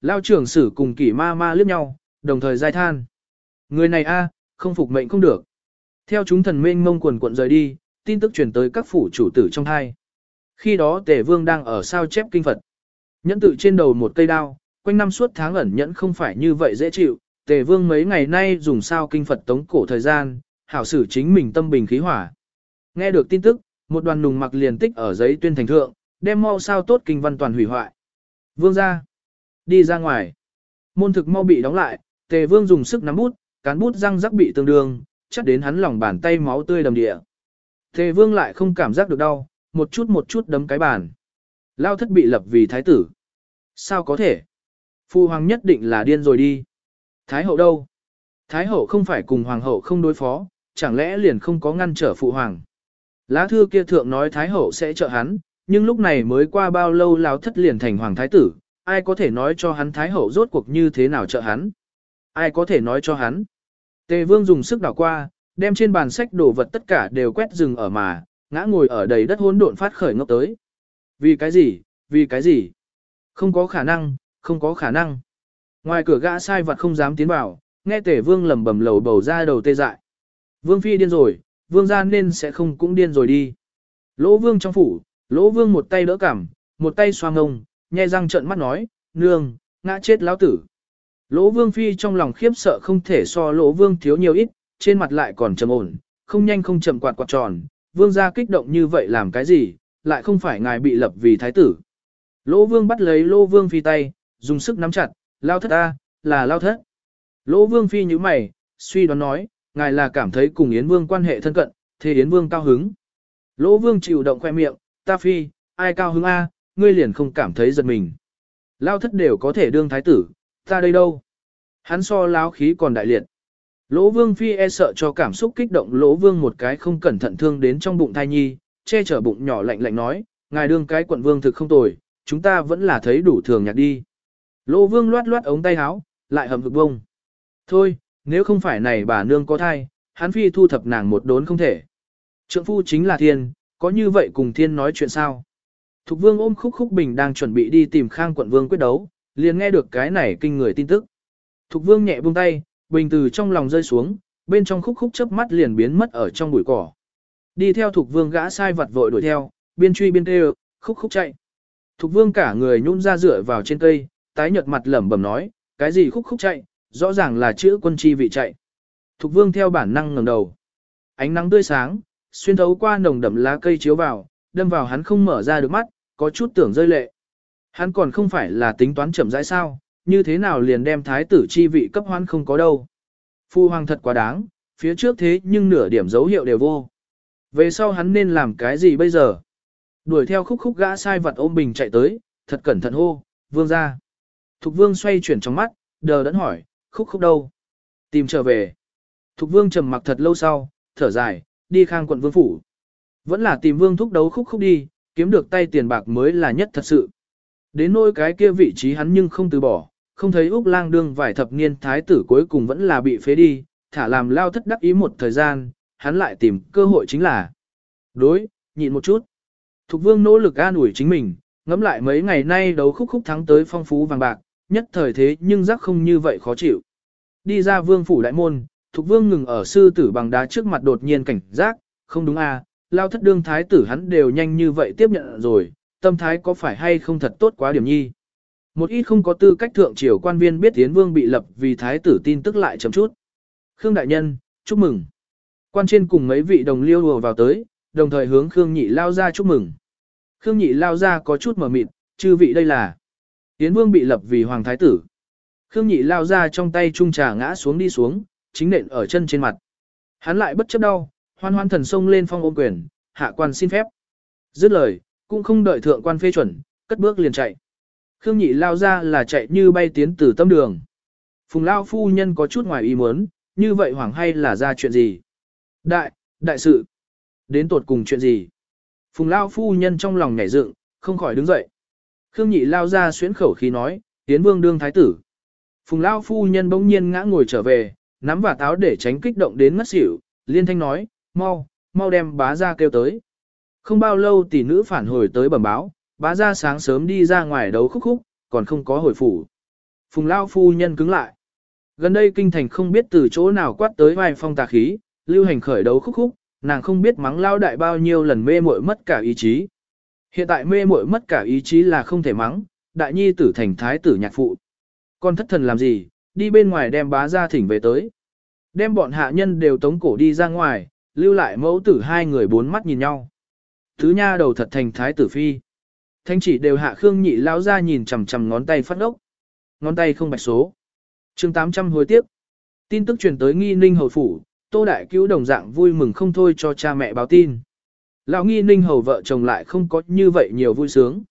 Lao trưởng sử cùng kỷ ma ma liếc nhau, đồng thời giai than. Người này a, không phục mệnh không được. Theo chúng thần mênh mông quần quận rời đi, tin tức truyền tới các phủ chủ tử trong hai. Khi đó tề vương đang ở sao chép kinh Phật. Nhẫn tự trên đầu một cây đao, quanh năm suốt tháng ẩn nhẫn không phải như vậy dễ chịu. Tề vương mấy ngày nay dùng sao kinh Phật tống cổ thời gian, hảo sử chính mình tâm bình khí hỏa. Nghe được tin tức, một đoàn nùng mặc liền tích ở giấy tuyên thành thượng, đem mau sao tốt kinh văn toàn hủy hoại. Vương ra. Đi ra ngoài. Môn thực mau bị đóng lại, tề vương dùng sức nắm bút, cán bút răng rắc bị tương đương, chắc đến hắn lòng bàn tay máu tươi đầm địa. Tề vương lại không cảm giác được đau, một chút một chút đấm cái bàn. Lao thất bị lập vì thái tử. Sao có thể? Phu hoàng nhất định là điên rồi đi. Thái hậu đâu? Thái hậu không phải cùng hoàng hậu không đối phó, chẳng lẽ liền không có ngăn trở phụ hoàng. Lá thư kia thượng nói Thái hậu sẽ trợ hắn, nhưng lúc này mới qua bao lâu lao thất liền thành hoàng thái tử, ai có thể nói cho hắn Thái hậu rốt cuộc như thế nào trợ hắn? Ai có thể nói cho hắn? Tề vương dùng sức đảo qua, đem trên bàn sách đồ vật tất cả đều quét rừng ở mà, ngã ngồi ở đầy đất hỗn độn phát khởi ngốc tới. Vì cái gì, vì cái gì? Không có khả năng, không có khả năng. Ngoài cửa gã sai vật không dám tiến vào, nghe Tề vương lẩm bẩm lầu bầu ra đầu tê dại. Vương phi điên rồi, vương gia nên sẽ không cũng điên rồi đi. Lỗ vương trong phủ, lỗ vương một tay đỡ cằm, một tay xoa ngông, nhe răng trợn mắt nói, nương, ngã chết lão tử. Lỗ vương phi trong lòng khiếp sợ không thể so lỗ vương thiếu nhiều ít, trên mặt lại còn trầm ổn, không nhanh không chậm quạt quạt tròn, vương gia kích động như vậy làm cái gì, lại không phải ngài bị lập vì thái tử. Lỗ vương bắt lấy lỗ vương phi tay, dùng sức nắm chặt, lao thất ta, là lao thất. Lỗ vương phi như mày, suy đoán nói, ngài là cảm thấy cùng Yến vương quan hệ thân cận, thế Yến vương cao hứng. Lỗ vương chịu động khoe miệng, ta phi, ai cao hứng a, ngươi liền không cảm thấy giật mình. Lao thất đều có thể đương thái tử, ta đây đâu. Hắn so láo khí còn đại liệt. Lỗ vương phi e sợ cho cảm xúc kích động lỗ vương một cái không cẩn thận thương đến trong bụng thai nhi, che chở bụng nhỏ lạnh lạnh nói, ngài đương cái quận vương thực không tồi, chúng ta vẫn là thấy đủ thường nhạc đi. Lỗ vương loát loát ống tay áo, lại hầm hực bông. Thôi, nếu không phải này bà nương có thai, hắn phi thu thập nàng một đốn không thể. Trượng phu chính là thiên, có như vậy cùng thiên nói chuyện sao? Thục vương ôm khúc khúc bình đang chuẩn bị đi tìm khang quận vương quyết đấu, liền nghe được cái này kinh người tin tức. Thục vương nhẹ buông tay, bình từ trong lòng rơi xuống, bên trong khúc khúc chớp mắt liền biến mất ở trong bụi cỏ. Đi theo Thục Vương gã sai vật vội đuổi theo, biên truy biên kêu, khúc khúc chạy. Thục Vương cả người nhún ra dựa vào trên cây, tái nhợt mặt lẩm bẩm nói, cái gì khúc khúc chạy, rõ ràng là chữ quân chi vị chạy. Thục Vương theo bản năng ngẩng đầu. Ánh nắng tươi sáng, xuyên thấu qua nồng đậm lá cây chiếu vào, đâm vào hắn không mở ra được mắt, có chút tưởng rơi lệ. Hắn còn không phải là tính toán chậm rãi sao, như thế nào liền đem thái tử chi vị cấp hoan không có đâu. Phu hoàng thật quá đáng, phía trước thế nhưng nửa điểm dấu hiệu đều vô. Về sau hắn nên làm cái gì bây giờ? Đuổi theo khúc khúc gã sai vật ôm bình chạy tới, thật cẩn thận hô, vương ra. Thục vương xoay chuyển trong mắt, đờ đẫn hỏi, khúc khúc đâu? Tìm trở về. Thục vương trầm mặc thật lâu sau, thở dài, đi khang quận vương phủ. Vẫn là tìm vương thúc đấu khúc khúc đi, kiếm được tay tiền bạc mới là nhất thật sự. Đến nỗi cái kia vị trí hắn nhưng không từ bỏ, không thấy Úc lang đương vài thập niên thái tử cuối cùng vẫn là bị phế đi, thả làm lao thất đắc ý một thời gian, hắn lại tìm cơ hội chính là đối, nhịn một chút. Thục vương nỗ lực an ủi chính mình, ngẫm lại mấy ngày nay đấu khúc khúc thắng tới phong phú vàng bạc, nhất thời thế nhưng giác không như vậy khó chịu. Đi ra vương phủ đại môn, thục vương ngừng ở sư tử bằng đá trước mặt đột nhiên cảnh giác, không đúng à, lao thất đương thái tử hắn đều nhanh như vậy tiếp nhận rồi, tâm thái có phải hay không thật tốt quá điểm nhi. Một ít không có tư cách thượng triều quan viên biết Tiến Vương bị lập vì thái tử tin tức lại chấm chút. Khương Đại Nhân, chúc mừng. Quan trên cùng mấy vị đồng liêu đùa vào tới, đồng thời hướng Khương Nhị lao ra chúc mừng. Khương Nhị lao ra có chút mở mịt, chư vị đây là. Tiến Vương bị lập vì hoàng thái tử. Khương Nhị lao ra trong tay trung trà ngã xuống đi xuống, chính nện ở chân trên mặt. Hắn lại bất chấp đau, hoan hoan thần sông lên phong ôm quyền, hạ quan xin phép. Dứt lời, cũng không đợi thượng quan phê chuẩn, cất bước liền chạy. Khương nhị lao ra là chạy như bay tiến từ tâm đường. Phùng lao phu nhân có chút ngoài ý muốn, như vậy hoảng hay là ra chuyện gì? Đại, đại sự. Đến tột cùng chuyện gì? Phùng lao phu nhân trong lòng nhảy dựng, không khỏi đứng dậy. Khương nhị lao ra xuyến khẩu khí nói, tiến vương đương thái tử. Phùng lao phu nhân bỗng nhiên ngã ngồi trở về, nắm và táo để tránh kích động đến ngất xỉu, liên thanh nói, mau, mau đem bá ra kêu tới. Không bao lâu tỷ nữ phản hồi tới bẩm báo, bá ra sáng sớm đi ra ngoài đấu khúc khúc, còn không có hồi phủ. Phùng Lao phu nhân cứng lại. Gần đây kinh thành không biết từ chỗ nào quát tới vài phong tà khí, lưu hành khởi đấu khúc khúc, nàng không biết mắng lao đại bao nhiêu lần mê muội mất cả ý chí. Hiện tại mê muội mất cả ý chí là không thể mắng, đại nhi tử thành thái tử nhạc phụ. Con thất thần làm gì, đi bên ngoài đem bá ra thỉnh về tới. Đem bọn hạ nhân đều tống cổ đi ra ngoài, lưu lại mẫu tử hai người bốn mắt nhìn nhau. Thứ nha đầu thật thành thái tử phi. Thanh chỉ đều hạ khương nhị lao ra nhìn chằm chằm ngón tay phát ốc. Ngón tay không bạch số. chương 800 hối tiếp. Tin tức truyền tới nghi ninh hầu phủ, tô đại cứu đồng dạng vui mừng không thôi cho cha mẹ báo tin. Lão nghi ninh hầu vợ chồng lại không có như vậy nhiều vui sướng.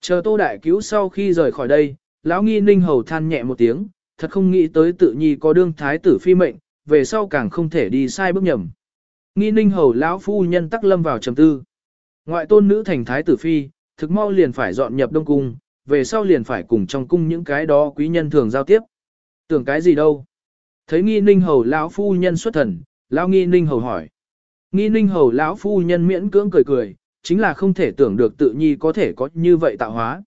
Chờ tô đại cứu sau khi rời khỏi đây, lão nghi ninh hầu than nhẹ một tiếng, thật không nghĩ tới tự nhi có đương thái tử phi mệnh, về sau càng không thể đi sai bước nhầm. Nghi ninh hầu lão phu nhân tắc lâm vào trầm tư. Ngoại tôn nữ thành thái tử phi, thực mau liền phải dọn nhập đông cung, về sau liền phải cùng trong cung những cái đó quý nhân thường giao tiếp. Tưởng cái gì đâu? Thấy nghi ninh hầu lão phu nhân xuất thần, lão nghi ninh hầu hỏi. Nghi ninh hầu lão phu nhân miễn cưỡng cười cười, chính là không thể tưởng được tự nhi có thể có như vậy tạo hóa.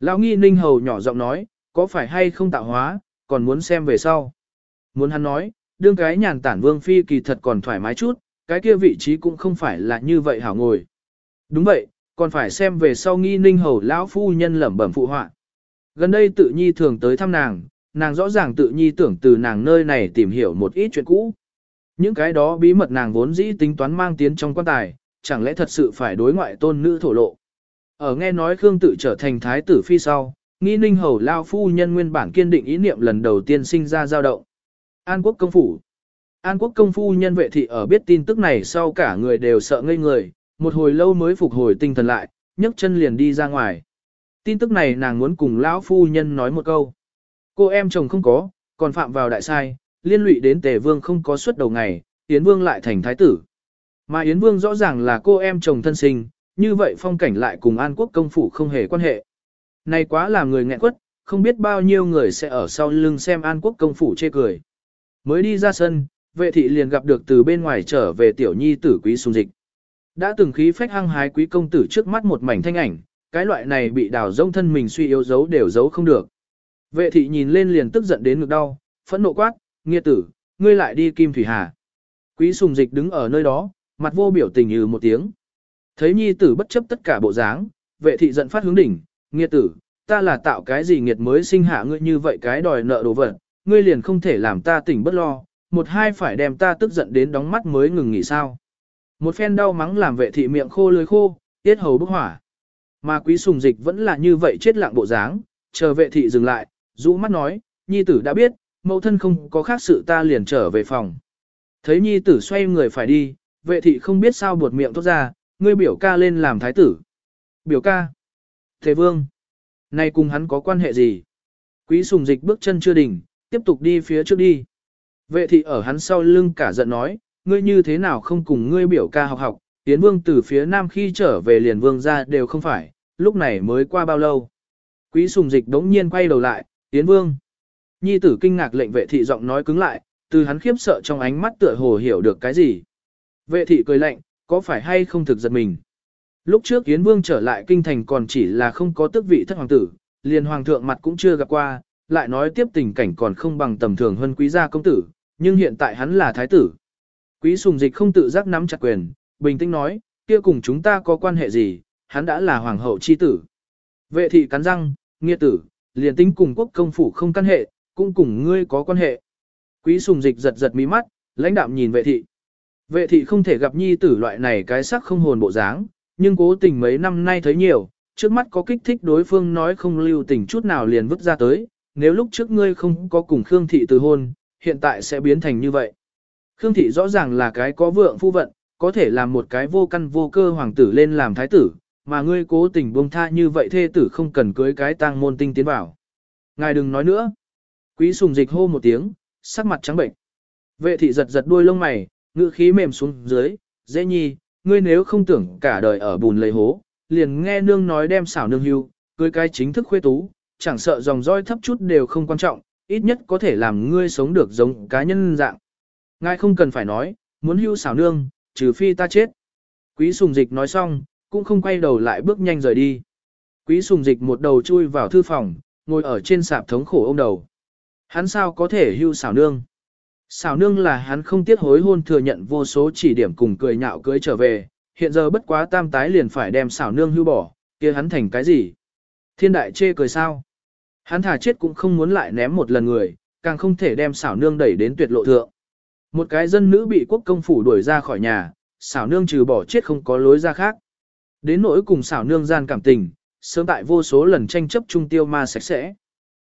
Lão nghi ninh hầu nhỏ giọng nói, có phải hay không tạo hóa, còn muốn xem về sau. Muốn hắn nói, đương cái nhàn tản vương phi kỳ thật còn thoải mái chút, cái kia vị trí cũng không phải là như vậy hảo ngồi. Đúng vậy, còn phải xem về sau nghi ninh hầu lão phu nhân lẩm bẩm phụ họa. Gần đây tự nhi thường tới thăm nàng, nàng rõ ràng tự nhi tưởng từ nàng nơi này tìm hiểu một ít chuyện cũ. Những cái đó bí mật nàng vốn dĩ tính toán mang tiến trong quan tài, chẳng lẽ thật sự phải đối ngoại tôn nữ thổ lộ. Ở nghe nói Khương tự trở thành thái tử phi sau, nghi ninh hầu lao phu nhân nguyên bản kiên định ý niệm lần đầu tiên sinh ra dao động. An quốc công phủ An quốc công phu nhân vệ thị ở biết tin tức này sau cả người đều sợ ngây người, một hồi lâu mới phục hồi tinh thần lại, nhấc chân liền đi ra ngoài. Tin tức này nàng muốn cùng lão phu nhân nói một câu. Cô em chồng không có, còn phạm vào đại sai, liên lụy đến tề vương không có suất đầu ngày, Yến Vương lại thành thái tử. Mà Yến Vương rõ ràng là cô em chồng thân sinh, như vậy phong cảnh lại cùng An Quốc công phủ không hề quan hệ. Này quá làm người nghẹn quất, không biết bao nhiêu người sẽ ở sau lưng xem An Quốc công phủ chê cười. Mới đi ra sân, vệ thị liền gặp được từ bên ngoài trở về tiểu nhi tử quý sung dịch. Đã từng khí phách hăng hái quý công tử trước mắt một mảnh thanh ảnh, cái loại này bị đào rông thân mình suy yếu giấu đều giấu không được. Vệ thị nhìn lên liền tức giận đến ngực đau, phẫn nộ quát, nghiệt tử, ngươi lại đi kim thủy hà. Quý sùng dịch đứng ở nơi đó, mặt vô biểu tình như một tiếng. Thấy nhi tử bất chấp tất cả bộ dáng, vệ thị giận phát hướng đỉnh, nghiệt tử, ta là tạo cái gì nghiệt mới sinh hạ ngươi như vậy cái đòi nợ đồ vật, ngươi liền không thể làm ta tỉnh bất lo, một hai phải đem ta tức giận đến đóng mắt mới ngừng nghỉ sao. Một phen đau mắng làm vệ thị miệng khô lưới khô, tiết hầu bức hỏa. Mà quý sùng dịch vẫn là như vậy chết lặng bộ dáng, chờ vệ thị dừng lại, rũ mắt nói, nhi tử đã biết, mẫu thân không có khác sự ta liền trở về phòng. Thấy nhi tử xoay người phải đi, vệ thị không biết sao buột miệng tốt ra, ngươi biểu ca lên làm thái tử. Biểu ca. Thế vương. Này cùng hắn có quan hệ gì? Quý sùng dịch bước chân chưa đỉnh, tiếp tục đi phía trước đi. Vệ thị ở hắn sau lưng cả giận nói, ngươi như thế nào không cùng ngươi biểu ca học học, tiến vương từ phía nam khi trở về liền vương ra đều không phải, lúc này mới qua bao lâu. Quý sùng dịch đống nhiên quay đầu lại, tiến vương. Nhi tử kinh ngạc lệnh vệ thị giọng nói cứng lại, từ hắn khiếp sợ trong ánh mắt tựa hồ hiểu được cái gì. Vệ thị cười lạnh, có phải hay không thực giật mình. Lúc trước Yến Vương trở lại kinh thành còn chỉ là không có tước vị thất hoàng tử, liền hoàng thượng mặt cũng chưa gặp qua, lại nói tiếp tình cảnh còn không bằng tầm thường hơn quý gia công tử, nhưng hiện tại hắn là thái tử. Quý sùng dịch không tự giác nắm chặt quyền, bình tĩnh nói, kia cùng chúng ta có quan hệ gì, hắn đã là hoàng hậu chi tử. Vệ thị cắn răng, nghĩa tử, liền tính cùng quốc công phủ không căn hệ, cũng cùng ngươi có quan hệ. Quý sùng dịch giật giật mí mắt, lãnh đạm nhìn vệ thị. Vệ thị không thể gặp nhi tử loại này cái sắc không hồn bộ dáng, nhưng cố tình mấy năm nay thấy nhiều, trước mắt có kích thích đối phương nói không lưu tình chút nào liền vứt ra tới, nếu lúc trước ngươi không có cùng Khương thị từ hôn, hiện tại sẽ biến thành như vậy. Khương thị rõ ràng là cái có vượng phu vận, có thể làm một cái vô căn vô cơ hoàng tử lên làm thái tử, mà ngươi cố tình buông tha như vậy thê tử không cần cưới cái tang môn tinh tiến vào. Ngài đừng nói nữa. Quý sùng dịch hô một tiếng, sắc mặt trắng bệnh. Vệ thị giật giật đuôi lông mày, ngữ khí mềm xuống dưới, dễ nhi, ngươi nếu không tưởng cả đời ở bùn lầy hố, liền nghe nương nói đem xảo nương hưu, cưới cái chính thức khuê tú, chẳng sợ dòng roi thấp chút đều không quan trọng, ít nhất có thể làm ngươi sống được giống cá nhân dạng. Ngài không cần phải nói, muốn hưu xảo nương, trừ phi ta chết. Quý sùng dịch nói xong, cũng không quay đầu lại bước nhanh rời đi. Quý sùng dịch một đầu chui vào thư phòng, ngồi ở trên sạp thống khổ ôm đầu. Hắn sao có thể hưu xảo nương? Xảo nương là hắn không tiếc hối hôn thừa nhận vô số chỉ điểm cùng cười nhạo cưới trở về, hiện giờ bất quá tam tái liền phải đem xảo nương hưu bỏ, kia hắn thành cái gì? Thiên đại chê cười sao? Hắn thả chết cũng không muốn lại ném một lần người, càng không thể đem xảo nương đẩy đến tuyệt lộ thượng. Một cái dân nữ bị quốc công phủ đuổi ra khỏi nhà, xảo nương trừ bỏ chết không có lối ra khác. Đến nỗi cùng xảo nương gian cảm tình, sớm tại vô số lần tranh chấp trung tiêu ma sạch sẽ.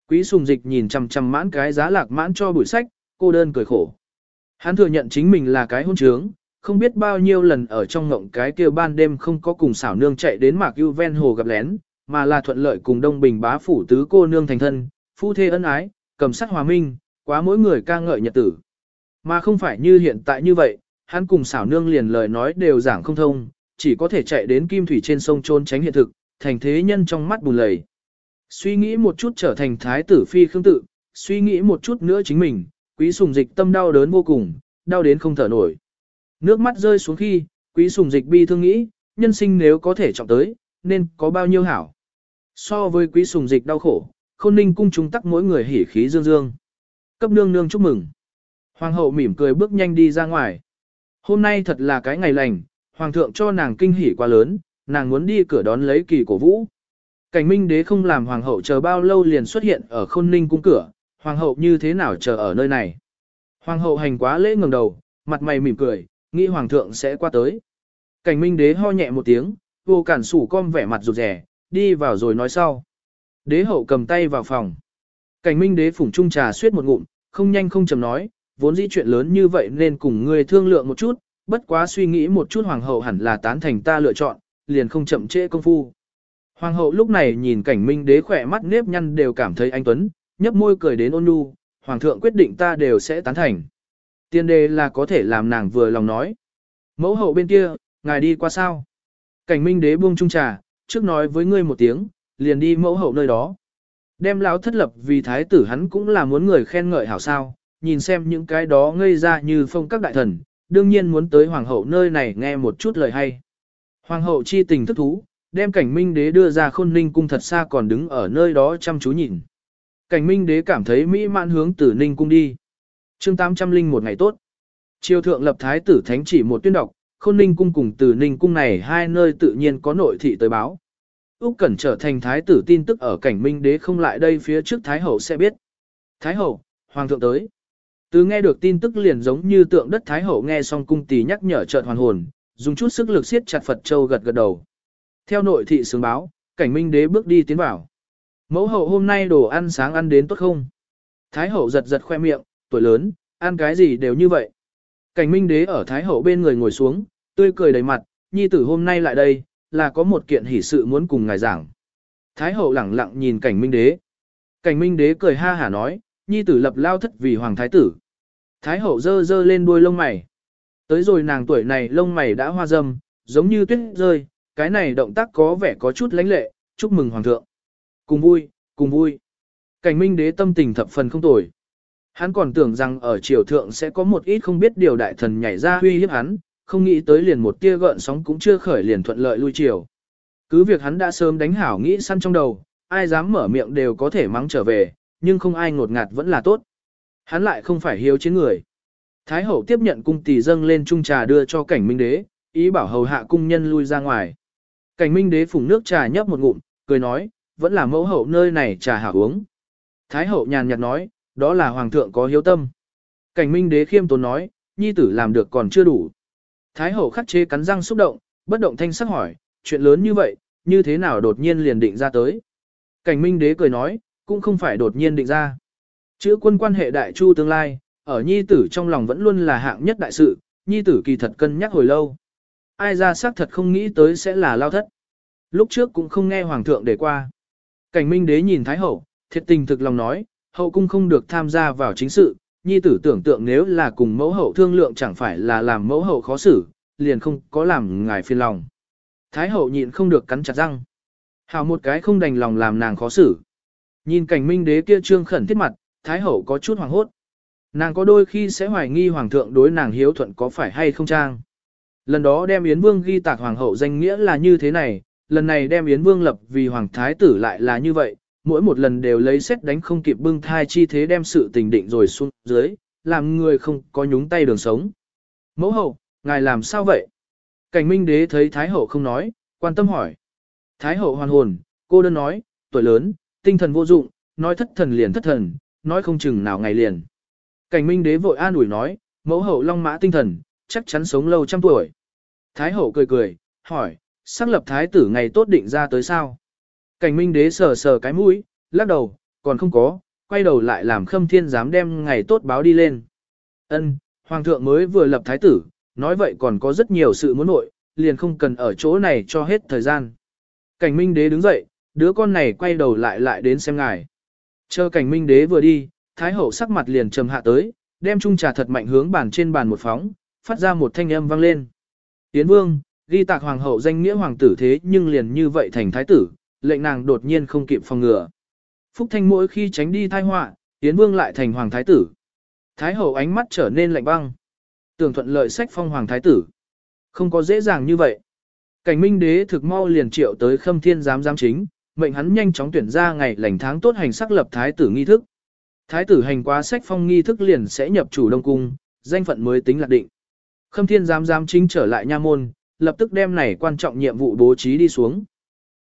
Quý sùng dịch nhìn chằm chằm mãn cái giá lạc mãn cho bụi sách, cô đơn cười khổ. Hắn thừa nhận chính mình là cái hôn trướng, không biết bao nhiêu lần ở trong ngộng cái kia ban đêm không có cùng xảo nương chạy đến mạc ưu ven hồ gặp lén, mà là thuận lợi cùng đông bình bá phủ tứ cô nương thành thân, phu thê ân ái, cầm sắc hòa minh, quá mỗi người ca ngợi nhật tử. Mà không phải như hiện tại như vậy, hắn cùng xảo nương liền lời nói đều giảng không thông, chỉ có thể chạy đến kim thủy trên sông trôn tránh hiện thực, thành thế nhân trong mắt bùn lầy. Suy nghĩ một chút trở thành thái tử phi khương tự, suy nghĩ một chút nữa chính mình, quý sùng dịch tâm đau đớn vô cùng, đau đến không thở nổi. Nước mắt rơi xuống khi, quý sùng dịch bi thương nghĩ, nhân sinh nếu có thể trọng tới, nên có bao nhiêu hảo. So với quý sùng dịch đau khổ, khôn ninh cung chúng tắc mỗi người hỉ khí dương dương. Cấp nương nương chúc mừng. Hoàng hậu mỉm cười bước nhanh đi ra ngoài. Hôm nay thật là cái ngày lành, hoàng thượng cho nàng kinh hỉ quá lớn, nàng muốn đi cửa đón lấy kỳ cổ vũ. Cảnh minh đế không làm hoàng hậu chờ bao lâu liền xuất hiện ở khôn ninh cung cửa, hoàng hậu như thế nào chờ ở nơi này. Hoàng hậu hành quá lễ ngẩng đầu, mặt mày mỉm cười, nghĩ hoàng thượng sẽ qua tới. Cảnh minh đế ho nhẹ một tiếng, vô cản sủ com vẻ mặt rụt rẻ, đi vào rồi nói sau. Đế hậu cầm tay vào phòng. Cảnh minh đế phủng trung trà suyết một ngụm, không nhanh không chậm nói, vốn dĩ chuyện lớn như vậy nên cùng ngươi thương lượng một chút, bất quá suy nghĩ một chút hoàng hậu hẳn là tán thành ta lựa chọn, liền không chậm trễ công phu. Hoàng hậu lúc này nhìn cảnh minh đế khỏe mắt nếp nhăn đều cảm thấy anh Tuấn, nhấp môi cười đến ôn nhu, hoàng thượng quyết định ta đều sẽ tán thành. Tiên đề là có thể làm nàng vừa lòng nói. Mẫu hậu bên kia, ngài đi qua sao? Cảnh minh đế buông trung trà, trước nói với ngươi một tiếng, liền đi mẫu hậu nơi đó. Đem lão thất lập vì thái tử hắn cũng là muốn người khen ngợi hảo sao, nhìn xem những cái đó ngây ra như phong các đại thần, đương nhiên muốn tới hoàng hậu nơi này nghe một chút lời hay. Hoàng hậu chi tình thức thú, đem cảnh minh đế đưa ra khôn ninh cung thật xa còn đứng ở nơi đó chăm chú nhìn. Cảnh minh đế cảm thấy mỹ mãn hướng từ ninh cung đi. chương 800 linh một ngày tốt. Triều thượng lập thái tử thánh chỉ một tuyên đọc, khôn ninh cung cùng từ ninh cung này hai nơi tự nhiên có nội thị tới báo. Úc Cẩn trở thành thái tử tin tức ở cảnh minh đế không lại đây phía trước thái hậu sẽ biết. Thái hậu, hoàng thượng tới. Từ nghe được tin tức liền giống như tượng đất thái hậu nghe xong cung tỷ nhắc nhở chợt hoàn hồn, dùng chút sức lực siết chặt Phật Châu gật gật đầu. Theo nội thị sướng báo, cảnh minh đế bước đi tiến vào. Mẫu hậu hôm nay đồ ăn sáng ăn đến tốt không? Thái hậu giật giật khoe miệng, tuổi lớn, ăn cái gì đều như vậy. Cảnh minh đế ở thái hậu bên người ngồi xuống, tươi cười đầy mặt, nhi tử hôm nay lại đây, là có một kiện hỷ sự muốn cùng ngài giảng. Thái hậu lẳng lặng nhìn cảnh minh đế. Cảnh minh đế cười ha hả nói, nhi tử lập lao thất vì hoàng thái tử. Thái hậu dơ dơ lên đuôi lông mày. Tới rồi nàng tuổi này lông mày đã hoa dâm, giống như tuyết rơi, cái này động tác có vẻ có chút lãnh lệ, chúc mừng hoàng thượng. Cùng vui, cùng vui. Cảnh minh đế tâm tình thập phần không tồi. Hắn còn tưởng rằng ở triều thượng sẽ có một ít không biết điều đại thần nhảy ra huy hiếp hắn, không nghĩ tới liền một tia gợn sóng cũng chưa khởi liền thuận lợi lui triều. Cứ việc hắn đã sớm đánh hảo nghĩ săn trong đầu, ai dám mở miệng đều có thể mắng trở về, nhưng không ai ngột ngạt vẫn là tốt. Hắn lại không phải hiếu chiến người. Thái hậu tiếp nhận cung tỷ dâng lên chung trà đưa cho cảnh minh đế, ý bảo hầu hạ cung nhân lui ra ngoài. Cảnh minh đế phùng nước trà nhấp một ngụm, cười nói, vẫn là mẫu hậu nơi này trà hảo uống. Thái hậu nhàn nhạt nói, đó là hoàng thượng có hiếu tâm. Cảnh minh đế khiêm tốn nói, nhi tử làm được còn chưa đủ. Thái hậu khắc chế cắn răng xúc động, bất động thanh sắc hỏi, chuyện lớn như vậy, như thế nào đột nhiên liền định ra tới. Cảnh minh đế cười nói, cũng không phải đột nhiên định ra. Chữ quân quan hệ đại chu tương lai, ở nhi tử trong lòng vẫn luôn là hạng nhất đại sự, nhi tử kỳ thật cân nhắc hồi lâu. Ai ra xác thật không nghĩ tới sẽ là lao thất. Lúc trước cũng không nghe hoàng thượng để qua. Cảnh minh đế nhìn thái hậu, thiệt tình thực lòng nói, hậu cung không được tham gia vào chính sự, nhi tử tưởng tượng nếu là cùng mẫu hậu thương lượng chẳng phải là làm mẫu hậu khó xử, liền không có làm ngài phiền lòng. Thái hậu nhịn không được cắn chặt răng. Hào một cái không đành lòng làm nàng khó xử. Nhìn cảnh minh đế kia trương khẩn thiết mặt, Thái hậu có chút hoàng hốt. Nàng có đôi khi sẽ hoài nghi hoàng thượng đối nàng hiếu thuận có phải hay không trang. Lần đó đem Yến Vương ghi tạc hoàng hậu danh nghĩa là như thế này, lần này đem Yến Vương lập vì hoàng thái tử lại là như vậy, mỗi một lần đều lấy xét đánh không kịp bưng thai chi thế đem sự tình định rồi xuống dưới, làm người không có nhúng tay đường sống. Mẫu hậu, ngài làm sao vậy? Cảnh minh đế thấy Thái hậu không nói, quan tâm hỏi. Thái hậu hoàn hồn, cô đơn nói, tuổi lớn, tinh thần vô dụng, nói thất thần liền thất thần, nói không chừng nào ngày liền. Cảnh minh đế vội an ủi nói, mẫu hậu long mã tinh thần, chắc chắn sống lâu trăm tuổi. Thái hậu cười cười, hỏi, xác lập thái tử ngày tốt định ra tới sao? Cảnh minh đế sờ sờ cái mũi, lắc đầu, còn không có, quay đầu lại làm khâm thiên dám đem ngày tốt báo đi lên. Ân, hoàng thượng mới vừa lập thái tử, nói vậy còn có rất nhiều sự muốn nội, liền không cần ở chỗ này cho hết thời gian. Cảnh minh đế đứng dậy, đứa con này quay đầu lại lại đến xem ngài. Chờ cảnh minh đế vừa đi, thái hậu sắc mặt liền trầm hạ tới, đem chung trà thật mạnh hướng bàn trên bàn một phóng, phát ra một thanh âm vang lên. Tiến vương, ghi tạc hoàng hậu danh nghĩa hoàng tử thế nhưng liền như vậy thành thái tử, lệnh nàng đột nhiên không kịp phòng ngừa. Phúc Thanh mỗi khi tránh đi thai họa, Yến Vương lại thành hoàng thái tử. Thái hậu ánh mắt trở nên lạnh băng. Tưởng thuận lợi sách phong hoàng thái tử. Không có dễ dàng như vậy. Cảnh minh đế thực mau liền triệu tới khâm thiên giám giám chính, mệnh hắn nhanh chóng tuyển ra ngày lành tháng tốt hành sắc lập thái tử nghi thức. Thái tử hành quá sách phong nghi thức liền sẽ nhập chủ đông cung, danh phận mới tính lạc định. Khâm thiên giám giám chính trở lại nha môn, lập tức đem này quan trọng nhiệm vụ bố trí đi xuống.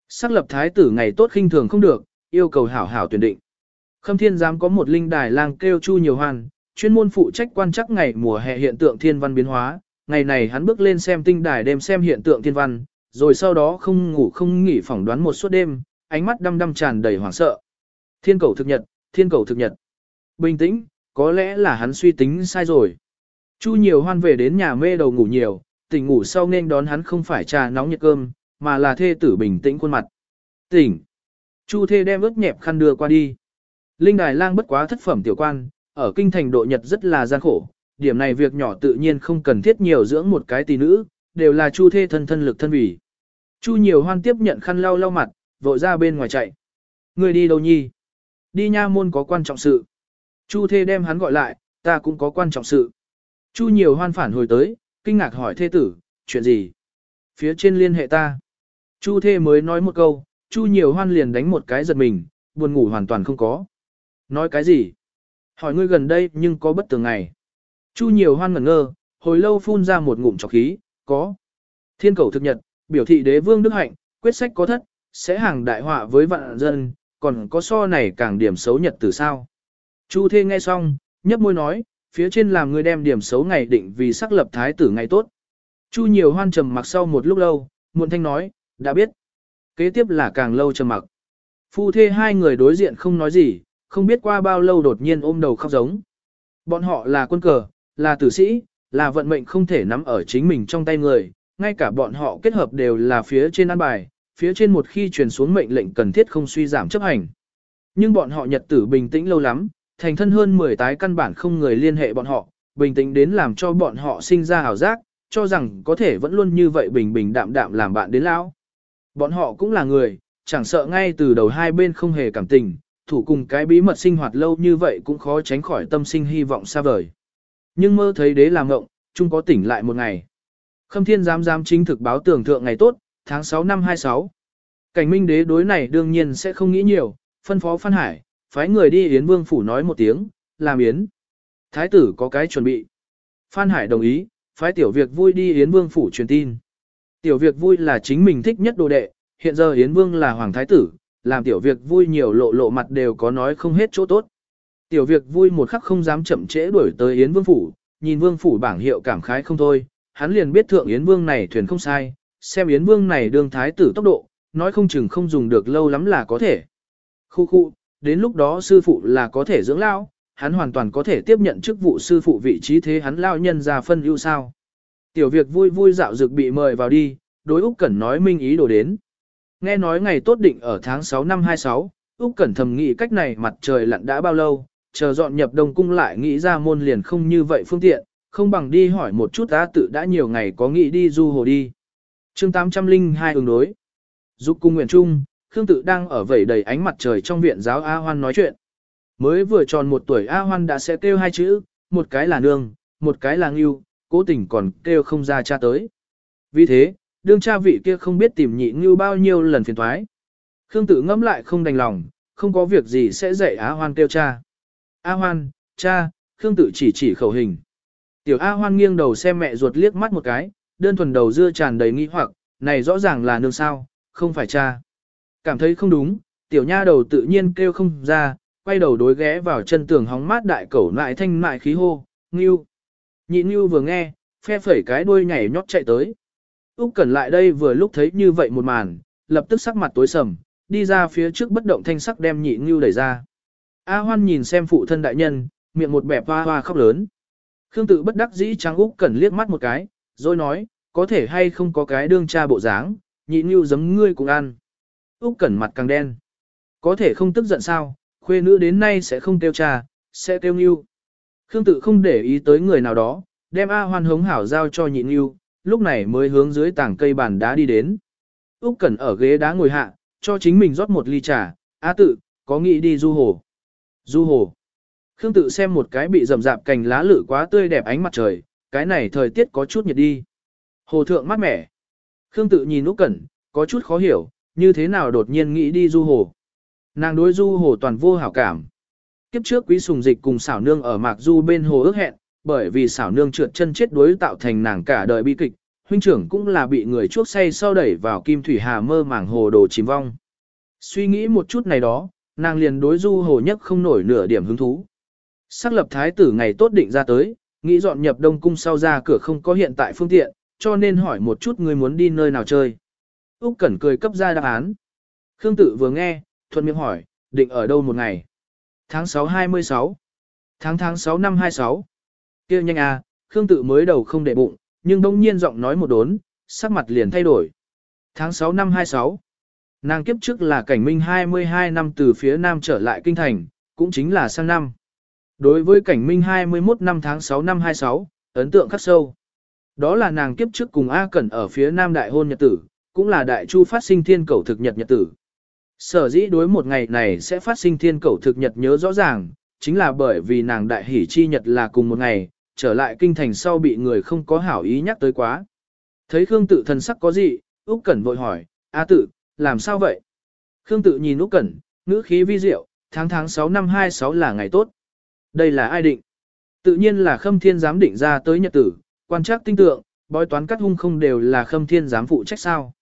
Sắc lập thái tử ngày tốt khinh thường không được, yêu cầu hảo hảo tuyển định. Khâm thiên giám có một linh đài lang kêu chu nhiều hoàn, chuyên môn phụ trách quan chắc ngày mùa hè hiện tượng thiên văn biến hóa. Ngày này hắn bước lên xem tinh đài đêm xem hiện tượng thiên văn, rồi sau đó không ngủ không nghỉ phỏng đoán một suốt đêm, ánh mắt đăm đăm tràn đầy hoảng sợ. Thiên cầu thực nhật, thiên cầu thực nhật. Bình tĩnh, có lẽ là hắn suy tính sai rồi. Chu nhiều hoan về đến nhà mê đầu ngủ nhiều, tỉnh ngủ sau nên đón hắn không phải trà nóng nhiệt cơm, mà là thê tử bình tĩnh khuôn mặt. Tỉnh. Chu thê đem ướt nhẹp khăn đưa qua đi. Linh đài lang bất quá thất phẩm tiểu quan, ở kinh thành độ nhật rất là gian khổ, điểm này việc nhỏ tự nhiên không cần thiết nhiều dưỡng một cái tỷ nữ, đều là chu thê thân thân lực thân vì. Chu nhiều hoan tiếp nhận khăn lau lau mặt, vội ra bên ngoài chạy. Người đi đâu nhi? Đi nha môn có quan trọng sự. Chu thê đem hắn gọi lại, ta cũng có quan trọng sự. Chu nhiều hoan phản hồi tới, kinh ngạc hỏi thê tử, chuyện gì? Phía trên liên hệ ta. Chu thê mới nói một câu, chu nhiều hoan liền đánh một cái giật mình, buồn ngủ hoàn toàn không có. Nói cái gì? Hỏi ngươi gần đây nhưng có bất tường ngày. Chu nhiều hoan ngẩn ngơ, hồi lâu phun ra một ngụm trọc khí, có. Thiên cầu thực nhật, biểu thị đế vương đức hạnh, quyết sách có thất, sẽ hàng đại họa với vạn dân, còn có so này càng điểm xấu nhật từ sao. Chu thê nghe xong, nhấp môi nói, phía trên làm ngươi đem điểm xấu ngày định vì xác lập thái tử ngày tốt. Chu nhiều hoan trầm mặc sau một lúc lâu, muộn thanh nói, đã biết. Kế tiếp là càng lâu trầm mặc. Phu thê hai người đối diện không nói gì, không biết qua bao lâu đột nhiên ôm đầu khóc giống. Bọn họ là quân cờ, là tử sĩ, là vận mệnh không thể nắm ở chính mình trong tay người, ngay cả bọn họ kết hợp đều là phía trên an bài, phía trên một khi truyền xuống mệnh lệnh cần thiết không suy giảm chấp hành. Nhưng bọn họ nhật tử bình tĩnh lâu lắm, thành thân hơn 10 tái căn bản không người liên hệ bọn họ, bình tĩnh đến làm cho bọn họ sinh ra hào giác, cho rằng có thể vẫn luôn như vậy bình bình đạm đạm làm bạn đến lão. Bọn họ cũng là người, chẳng sợ ngay từ đầu hai bên không hề cảm tình, thủ cùng cái bí mật sinh hoạt lâu như vậy cũng khó tránh khỏi tâm sinh hy vọng xa vời. Nhưng mơ thấy đế làm ngộng, chung có tỉnh lại một ngày. Khâm thiên giám giám chính thực báo tưởng thượng ngày tốt, tháng 6 năm 26. Cảnh minh đế đối này đương nhiên sẽ không nghĩ nhiều, phân phó Phan Hải, phái người đi Yến Vương Phủ nói một tiếng, làm Yến. Thái tử có cái chuẩn bị. Phan Hải đồng ý, phái tiểu việc vui đi Yến Vương Phủ truyền tin. Tiểu việc vui là chính mình thích nhất đồ đệ, hiện giờ Yến Vương là Hoàng Thái tử, làm tiểu việc vui nhiều lộ lộ mặt đều có nói không hết chỗ tốt. Tiểu việc vui một khắc không dám chậm trễ đuổi tới Yến Vương Phủ, nhìn Vương Phủ bảng hiệu cảm khái không thôi, hắn liền biết thượng Yến Vương này thuyền không sai, xem Yến Vương này đương Thái tử tốc độ, nói không chừng không dùng được lâu lắm là có thể. Khu khu, đến lúc đó sư phụ là có thể dưỡng lao, hắn hoàn toàn có thể tiếp nhận chức vụ sư phụ vị trí thế hắn lao nhân ra phân ưu sao. Tiểu việc vui vui dạo dược bị mời vào đi, đối Úc Cẩn nói minh ý đồ đến. Nghe nói ngày tốt định ở tháng 6 năm 26, Úc Cẩn thầm nghĩ cách này mặt trời lặn đã bao lâu, chờ dọn nhập Đông cung lại nghĩ ra môn liền không như vậy phương tiện, không bằng đi hỏi một chút đã tự đã nhiều ngày có nghĩ đi du hồ đi. Chương 802 ứng đối. Dục cung nguyện trung, Khương Tự đang ở vẩy đầy ánh mặt trời trong viện giáo A Hoan nói chuyện. Mới vừa tròn một tuổi A Hoan đã sẽ kêu hai chữ, một cái là nương, một cái là ngưu, cố tình còn kêu không ra cha tới. Vì thế, đương cha vị kia không biết tìm nhị ngưu bao nhiêu lần phiền thoái. Khương Tự ngẫm lại không đành lòng, không có việc gì sẽ dạy A Hoan kêu cha. A Hoan, cha, Khương tự chỉ chỉ khẩu hình. Tiểu A Hoan nghiêng đầu xem mẹ ruột liếc mắt một cái, đơn thuần đầu dưa tràn đầy nghi hoặc, này rõ ràng là nương sao, không phải cha. Cảm thấy không đúng, tiểu nha đầu tự nhiên kêu không ra, quay đầu đối ghé vào chân tường hóng mát đại cẩu lại thanh mại khí hô, ngưu. Nhị Nhu vừa nghe, phe phẩy cái đuôi nhảy nhót chạy tới. Úc Cẩn lại đây vừa lúc thấy như vậy một màn, lập tức sắc mặt tối sầm, đi ra phía trước bất động thanh sắc đem nhị Nhu đẩy ra. A Hoan nhìn xem phụ thân đại nhân, miệng một bẹp hoa hoa khóc lớn. Khương tự bất đắc dĩ trắng Úc Cẩn liếc mắt một cái, rồi nói, có thể hay không có cái đương cha bộ dáng, nhị Nhu giấm ngươi cũng ăn. Úc Cẩn mặt càng đen. Có thể không tức giận sao, khuê nữ đến nay sẽ không kêu cha, sẽ kêu Nhu. Khương tự không để ý tới người nào đó, đem A Hoan hống hảo giao cho nhị yêu, lúc này mới hướng dưới tảng cây bàn đá đi đến. Úc Cẩn ở ghế đá ngồi hạ, cho chính mình rót một ly trà, A tự, có nghĩ đi du hồ. Du hồ. Khương tự xem một cái bị rậm rạp cành lá lử quá tươi đẹp ánh mặt trời, cái này thời tiết có chút nhiệt đi. Hồ thượng mát mẻ. Khương tự nhìn Úc Cẩn, có chút khó hiểu, như thế nào đột nhiên nghĩ đi du hồ. Nàng đối du hồ toàn vô hảo cảm. Kiếp trước quý sùng dịch cùng xảo nương ở mạc du bên hồ ước hẹn, bởi vì xảo nương trượt chân chết đuối tạo thành nàng cả đời bi kịch, huynh trưởng cũng là bị người chuốc say sau đẩy vào kim thủy hà mơ màng hồ đồ chìm vong. Suy nghĩ một chút này đó, nàng liền đối du hồ nhất không nổi nửa điểm hứng thú. xác lập thái tử ngày tốt định ra tới, nghĩ dọn nhập đông cung sau ra cửa không có hiện tại phương tiện, cho nên hỏi một chút người muốn đi nơi nào chơi. Úc Cẩn cười cấp ra đáp án. Khương tử vừa nghe, thuận miệng hỏi, định ở đâu một ngày? Tháng 6 26. Tháng tháng 6 năm 26. Kia nhanh à, Khương Tự mới đầu không để bụng, nhưng đông nhiên giọng nói một đốn, sắc mặt liền thay đổi. Tháng 6 năm 26. Nàng kiếp trước là cảnh minh 22 năm từ phía nam trở lại kinh thành, cũng chính là sang năm. Đối với cảnh minh 21 năm tháng 6 năm 26, ấn tượng khắc sâu. Đó là nàng kiếp trước cùng A Cẩn ở phía nam đại hôn nhật tử, cũng là đại chu phát sinh thiên cầu thực nhật nhật tử. Sở dĩ đối một ngày này sẽ phát sinh thiên cầu thực nhật nhớ rõ ràng, chính là bởi vì nàng đại hỷ chi nhật là cùng một ngày, trở lại kinh thành sau bị người không có hảo ý nhắc tới quá. Thấy Khương tự thần sắc có gì, Úc Cẩn vội hỏi, A tự, làm sao vậy? Khương tự nhìn Úc Cẩn, ngữ khí vi diệu, tháng tháng 6 năm 26 là ngày tốt. Đây là ai định? Tự nhiên là Khâm Thiên giám định ra tới nhật tử, quan trắc tinh tượng, bói toán cắt hung không đều là Khâm Thiên giám phụ trách sao?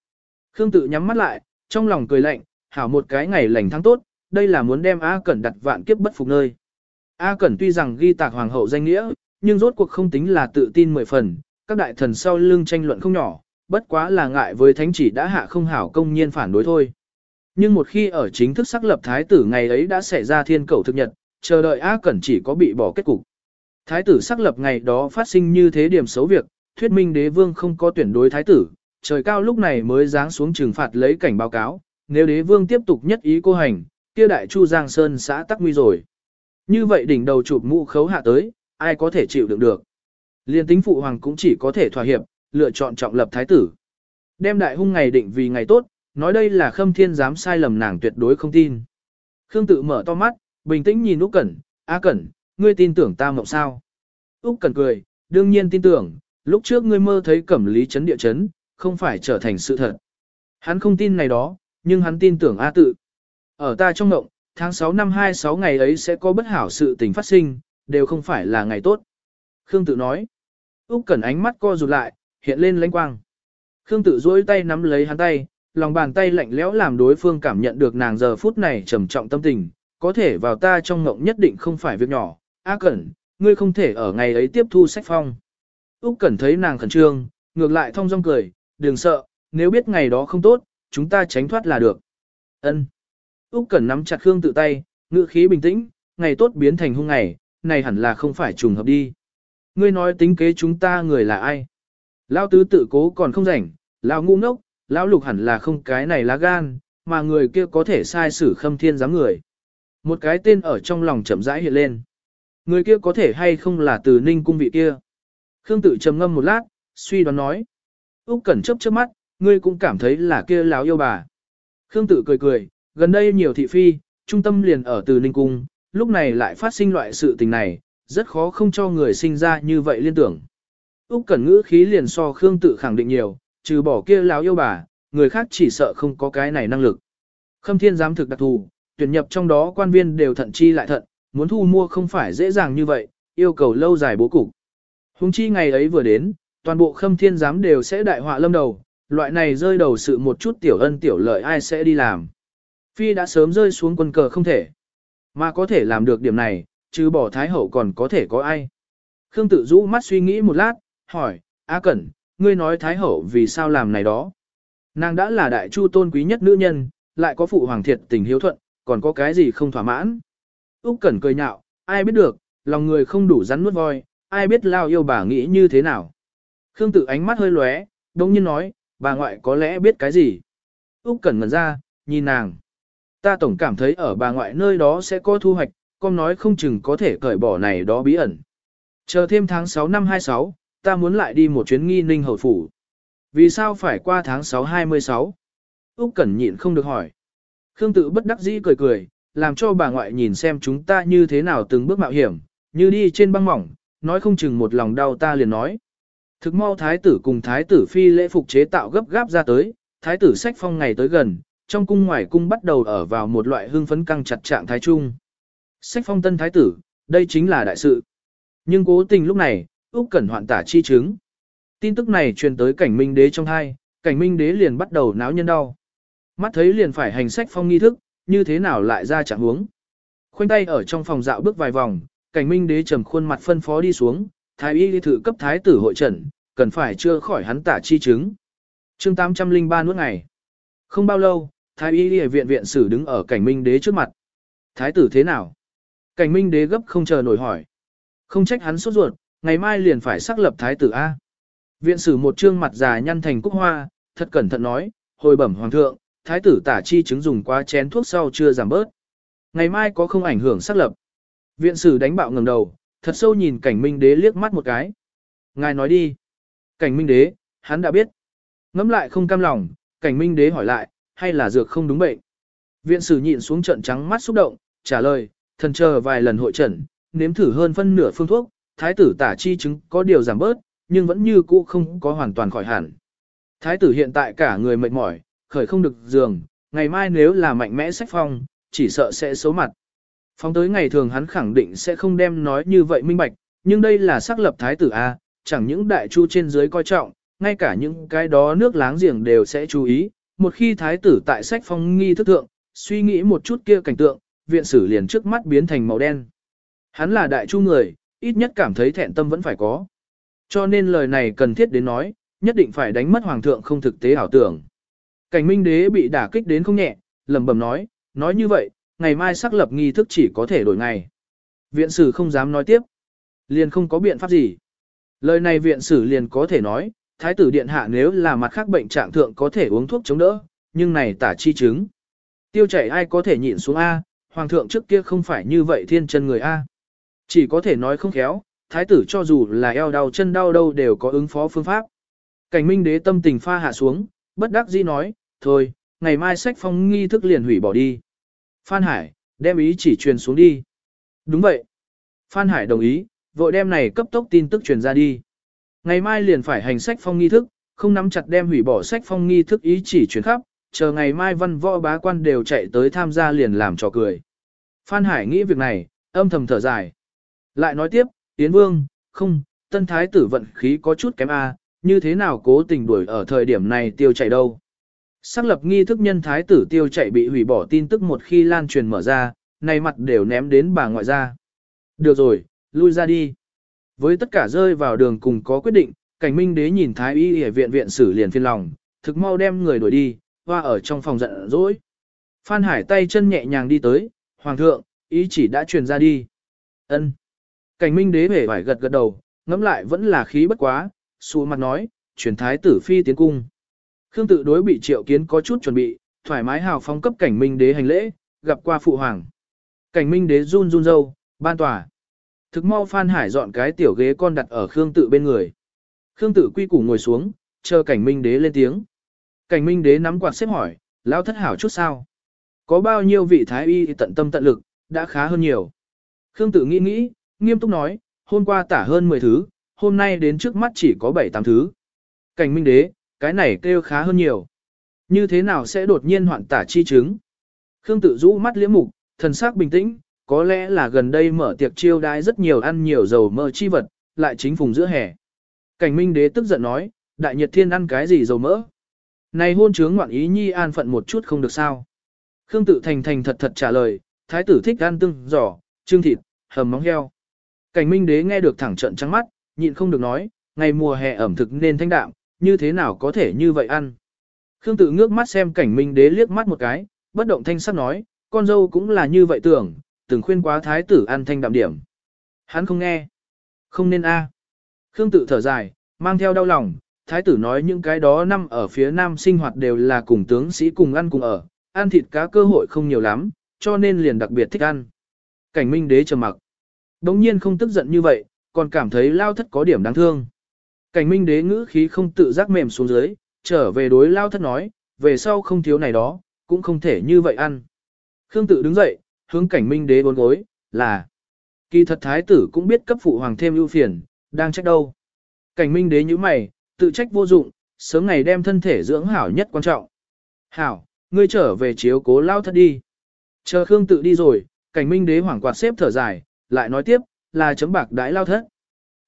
Khương tự nhắm mắt lại, trong lòng cười lạnh, hảo một cái ngày lành tháng tốt, đây là muốn đem A Cẩn đặt vạn kiếp bất phục nơi. A Cẩn tuy rằng ghi tạc hoàng hậu danh nghĩa, nhưng rốt cuộc không tính là tự tin mười phần, các đại thần sau lưng tranh luận không nhỏ, bất quá là ngại với thánh chỉ đã hạ không hảo công nhiên phản đối thôi. Nhưng một khi ở chính thức xác lập thái tử ngày ấy đã xảy ra thiên cầu thực nhật, chờ đợi A Cẩn chỉ có bị bỏ kết cục. Thái tử xác lập ngày đó phát sinh như thế điểm xấu việc, thuyết minh đế vương không có tuyển đối thái tử, trời cao lúc này mới giáng xuống trừng phạt lấy cảnh báo cáo, nếu đế vương tiếp tục nhất ý cô hành, kia đại chu Giang Sơn xã tắc nguy rồi. Như vậy đỉnh đầu chụp mũ khấu hạ tới, ai có thể chịu đựng được. Liên tính phụ hoàng cũng chỉ có thể thỏa hiệp, lựa chọn trọng lập thái tử. Đem đại hung ngày định vì ngày tốt, nói đây là khâm thiên dám sai lầm nàng tuyệt đối không tin. Khương tự mở to mắt, bình tĩnh nhìn Úc Cẩn, "A Cẩn, ngươi tin tưởng ta mộng sao?" Úc Cẩn cười, "Đương nhiên tin tưởng, lúc trước ngươi mơ thấy Cẩm Lý chấn địa chấn, không phải trở thành sự thật." Hắn không tin này đó, nhưng hắn tin tưởng A tự. Ở ta trong ngộng, tháng 6 năm 26 ngày ấy sẽ có bất hảo sự tình phát sinh, đều không phải là ngày tốt. Khương tự nói. Úc Cẩn ánh mắt co rụt lại, hiện lên lãnh quang. Khương tự duỗi tay nắm lấy hắn tay, lòng bàn tay lạnh lẽo làm đối phương cảm nhận được nàng giờ phút này trầm trọng tâm tình, có thể vào ta trong ngộng nhất định không phải việc nhỏ. A Cẩn, ngươi không thể ở ngày ấy tiếp thu sách phong. Úc Cẩn thấy nàng khẩn trương, ngược lại thông dong cười, đừng sợ, nếu biết ngày đó không tốt, chúng ta tránh thoát là được. Ân. Úc Cẩn nắm chặt Khương tự tay, ngữ khí bình tĩnh, ngày tốt biến thành hung ngày, này hẳn là không phải trùng hợp đi. Ngươi nói tính kế chúng ta người là ai? Lão tứ tự cố còn không rảnh, lão ngu ngốc, lão lục hẳn là không cái này lá gan, mà người kia có thể sai xử khâm thiên giám người. Một cái tên ở trong lòng chậm rãi hiện lên. Người kia có thể hay không là từ ninh cung vị kia. Khương tự trầm ngâm một lát, suy đoán nói. Úc Cẩn chớp chớp mắt, ngươi cũng cảm thấy là kia láo yêu bà. Khương tự cười cười, gần đây nhiều thị phi, trung tâm liền ở từ ninh cung, lúc này lại phát sinh loại sự tình này, rất khó không cho người sinh ra như vậy liên tưởng. Úc Cẩn ngữ khí liền so Khương tự khẳng định nhiều, trừ bỏ kia láo yêu bà, người khác chỉ sợ không có cái này năng lực. Khâm Thiên giám thực đặc thù, tuyển nhập trong đó quan viên đều thận chi lại thận, muốn thu mua không phải dễ dàng như vậy, yêu cầu lâu dài bố cục. Hùng chi ngày ấy vừa đến, toàn bộ khâm thiên giám đều sẽ đại họa lâm đầu, loại này rơi đầu sự một chút tiểu ân tiểu lợi ai sẽ đi làm. Phi đã sớm rơi xuống quân cờ không thể. Mà có thể làm được điểm này, chứ bỏ Thái Hậu còn có thể có ai. Khương tự rũ mắt suy nghĩ một lát, hỏi, A Cẩn, ngươi nói Thái Hậu vì sao làm này đó? Nàng đã là đại chu tôn quý nhất nữ nhân, lại có phụ hoàng thiệt tình hiếu thuận, còn có cái gì không thỏa mãn? Úc Cẩn cười nhạo, ai biết được, lòng người không đủ rắn nuốt voi, ai biết lao yêu bà nghĩ như thế nào? Khương tự ánh mắt hơi lóe, đồng nhiên nói, bà ngoại có lẽ biết cái gì? Úc Cẩn ngẩn ra, nhìn nàng. Ta tổng cảm thấy ở bà ngoại nơi đó sẽ có thu hoạch, con nói không chừng có thể cởi bỏ này đó bí ẩn. Chờ thêm tháng 6 năm 26, ta muốn lại đi một chuyến nghi ninh hầu phủ. Vì sao phải qua tháng 6 26? Úc Cẩn nhịn không được hỏi. Khương tự bất đắc dĩ cười cười, làm cho bà ngoại nhìn xem chúng ta như thế nào từng bước mạo hiểm, như đi trên băng mỏng, nói không chừng một lòng đau ta liền nói. Thực mau thái tử cùng thái tử phi lễ phục chế tạo gấp gáp ra tới, thái tử sách phong ngày tới gần, trong cung ngoài cung bắt đầu ở vào một loại hương phấn căng chặt trạng thái trung. Sách phong tân thái tử, đây chính là đại sự. Nhưng cố tình lúc này, Úc Cẩn hoạn tả chi chứng. Tin tức này truyền tới cảnh minh đế trong hai, cảnh minh đế liền bắt đầu náo nhân đau. Mắt thấy liền phải hành sách phong nghi thức, như thế nào lại ra trạng huống. Khoanh tay ở trong phòng dạo bước vài vòng, cảnh minh đế trầm khuôn mặt phân phó đi xuống, thái y đi thử cấp thái tử hội trần, cần phải chưa khỏi hắn tả chi chứng. chương 803 nuốt ngày. Không bao lâu, thái y đi viện viện sử đứng ở cảnh minh đế trước mặt. Thái tử thế nào? Cảnh minh đế gấp không chờ nổi hỏi. Không trách hắn sốt ruột, ngày mai liền phải xác lập thái tử A. Viện sử một trương mặt già nhăn thành cúc hoa, thật cẩn thận nói, hồi bẩm hoàng thượng, thái tử tả chi chứng dùng quá chén thuốc sau chưa giảm bớt. Ngày mai có không ảnh hưởng xác lập. Viện sử đánh bạo ngẩng đầu, thật sâu nhìn cảnh minh đế liếc mắt một cái. Ngài nói đi. Cảnh minh đế, hắn đã biết. Ngắm lại không cam lòng, cảnh minh đế hỏi lại, hay là dược không đúng bệnh. Viện sử nhịn xuống trận trắng mắt xúc động, trả lời, thần chờ vài lần hội trần, nếm thử hơn phân nửa phương thuốc, thái tử tả chi chứng có điều giảm bớt, nhưng vẫn như cũ không có hoàn toàn khỏi hẳn. Thái tử hiện tại cả người mệt mỏi, khởi không được giường, ngày mai nếu là mạnh mẽ sách phong, chỉ sợ sẽ xấu mặt phóng tới ngày thường hắn khẳng định sẽ không đem nói như vậy minh bạch, nhưng đây là xác lập thái tử A, chẳng những đại chu trên dưới coi trọng, ngay cả những cái đó nước láng giềng đều sẽ chú ý. Một khi thái tử tại sách phong nghi thức thượng, suy nghĩ một chút kia cảnh tượng, viện sử liền trước mắt biến thành màu đen. Hắn là đại chu người, ít nhất cảm thấy thẹn tâm vẫn phải có. Cho nên lời này cần thiết đến nói, nhất định phải đánh mất hoàng thượng không thực tế ảo tưởng. Cảnh minh đế bị đả kích đến không nhẹ, lẩm bẩm nói, nói như vậy, ngày mai xác lập nghi thức chỉ có thể đổi ngày. Viện sử không dám nói tiếp. Liền không có biện pháp gì. Lời này viện sử liền có thể nói, thái tử điện hạ nếu là mặt khác bệnh trạng thượng có thể uống thuốc chống đỡ, nhưng này tả chi chứng. Tiêu chảy ai có thể nhịn xuống A, hoàng thượng trước kia không phải như vậy thiên chân người A. Chỉ có thể nói không khéo, thái tử cho dù là eo đau chân đau đâu đều có ứng phó phương pháp. Cảnh minh đế tâm tình pha hạ xuống, bất đắc dĩ nói, thôi, ngày mai sách phong nghi thức liền hủy bỏ đi. Phan Hải, đem ý chỉ truyền xuống đi. Đúng vậy. Phan Hải đồng ý, vội đem này cấp tốc tin tức truyền ra đi. Ngày mai liền phải hành sách phong nghi thức, không nắm chặt đem hủy bỏ sách phong nghi thức ý chỉ truyền khắp, chờ ngày mai văn võ bá quan đều chạy tới tham gia liền làm trò cười. Phan Hải nghĩ việc này, âm thầm thở dài. Lại nói tiếp, Yến Vương, không, tân thái tử vận khí có chút kém a, như thế nào cố tình đuổi ở thời điểm này tiêu chạy đâu. Xác lập nghi thức nhân thái tử tiêu chạy bị hủy bỏ tin tức một khi lan truyền mở ra, nay mặt đều ném đến bà ngoại ra. Được rồi, lui ra đi. Với tất cả rơi vào đường cùng có quyết định, cảnh minh đế nhìn thái y ở viện viện xử liền phiên lòng, thực mau đem người đuổi đi, hoa ở trong phòng giận dỗi. Phan Hải tay chân nhẹ nhàng đi tới, Hoàng thượng, ý chỉ đã truyền ra đi. ân Cảnh minh đế vẻ vải gật gật đầu, ngẫm lại vẫn là khí bất quá, xua mặt nói, truyền thái tử phi tiến cung. Khương tự đối bị triệu kiến có chút chuẩn bị, thoải mái hào phóng cấp cảnh minh đế hành lễ, gặp qua phụ hoàng. Cảnh minh đế run run râu, ban tòa. Thực mau Phan Hải dọn cái tiểu ghế con đặt ở Khương tự bên người. Khương tự quy củ ngồi xuống, chờ cảnh minh đế lên tiếng. Cảnh minh đế nắm quạt xếp hỏi, lão thất hảo chút sao? Có bao nhiêu vị thái y tận tâm tận lực, đã khá hơn nhiều. Khương tự nghĩ nghĩ, nghiêm túc nói, hôm qua tả hơn 10 thứ, hôm nay đến trước mắt chỉ có 7-8 thứ. Cảnh minh đế, cái này kêu khá hơn nhiều. Như thế nào sẽ đột nhiên hoạn tả chi chứng? Khương tự rũ mắt liễm mục, thần sắc bình tĩnh, có lẽ là gần đây mở tiệc chiêu đãi rất nhiều ăn nhiều dầu mỡ chi vật, lại chính vùng giữa hè. Cảnh minh đế tức giận nói, đại nhiệt thiên ăn cái gì dầu mỡ. Này hôn chướng ngoạn ý nhi an phận một chút không được sao. Khương tự thành thành thật thật trả lời, thái tử thích ăn tương, giỏ, trương thịt, hầm móng heo. Cảnh minh đế nghe được thẳng trận trắng mắt, nhịn không được nói, ngày mùa hè ẩm thực nên thanh đạm, như thế nào có thể như vậy ăn. Khương tự ngước mắt xem cảnh minh đế liếc mắt một cái, bất động thanh sắc nói, con dâu cũng là như vậy tưởng, từng khuyên quá thái tử ăn thanh đạm điểm. Hắn không nghe. Không nên a. Khương tự thở dài, mang theo đau lòng, thái tử nói những cái đó năm ở phía nam sinh hoạt đều là cùng tướng sĩ cùng ăn cùng ở, ăn thịt cá cơ hội không nhiều lắm, cho nên liền đặc biệt thích ăn. Cảnh minh đế trầm mặc. Đống nhiên không tức giận như vậy, còn cảm thấy lao thất có điểm đáng thương. Cảnh minh đế ngữ khí không tự giác mềm xuống dưới, trở về đối lao thất nói, về sau không thiếu này đó, cũng không thể như vậy ăn. Khương tự đứng dậy, hướng cảnh minh đế bốn gối, là kỳ thật thái tử cũng biết cấp phụ hoàng thêm ưu phiền, đang trách đâu. Cảnh minh đế như mày, tự trách vô dụng, sớm ngày đem thân thể dưỡng hảo nhất quan trọng. Hảo, ngươi trở về chiếu cố lao thất đi. Chờ Khương tự đi rồi, cảnh minh đế hoảng quạt xếp thở dài, lại nói tiếp, là chấm bạc đãi lao thất.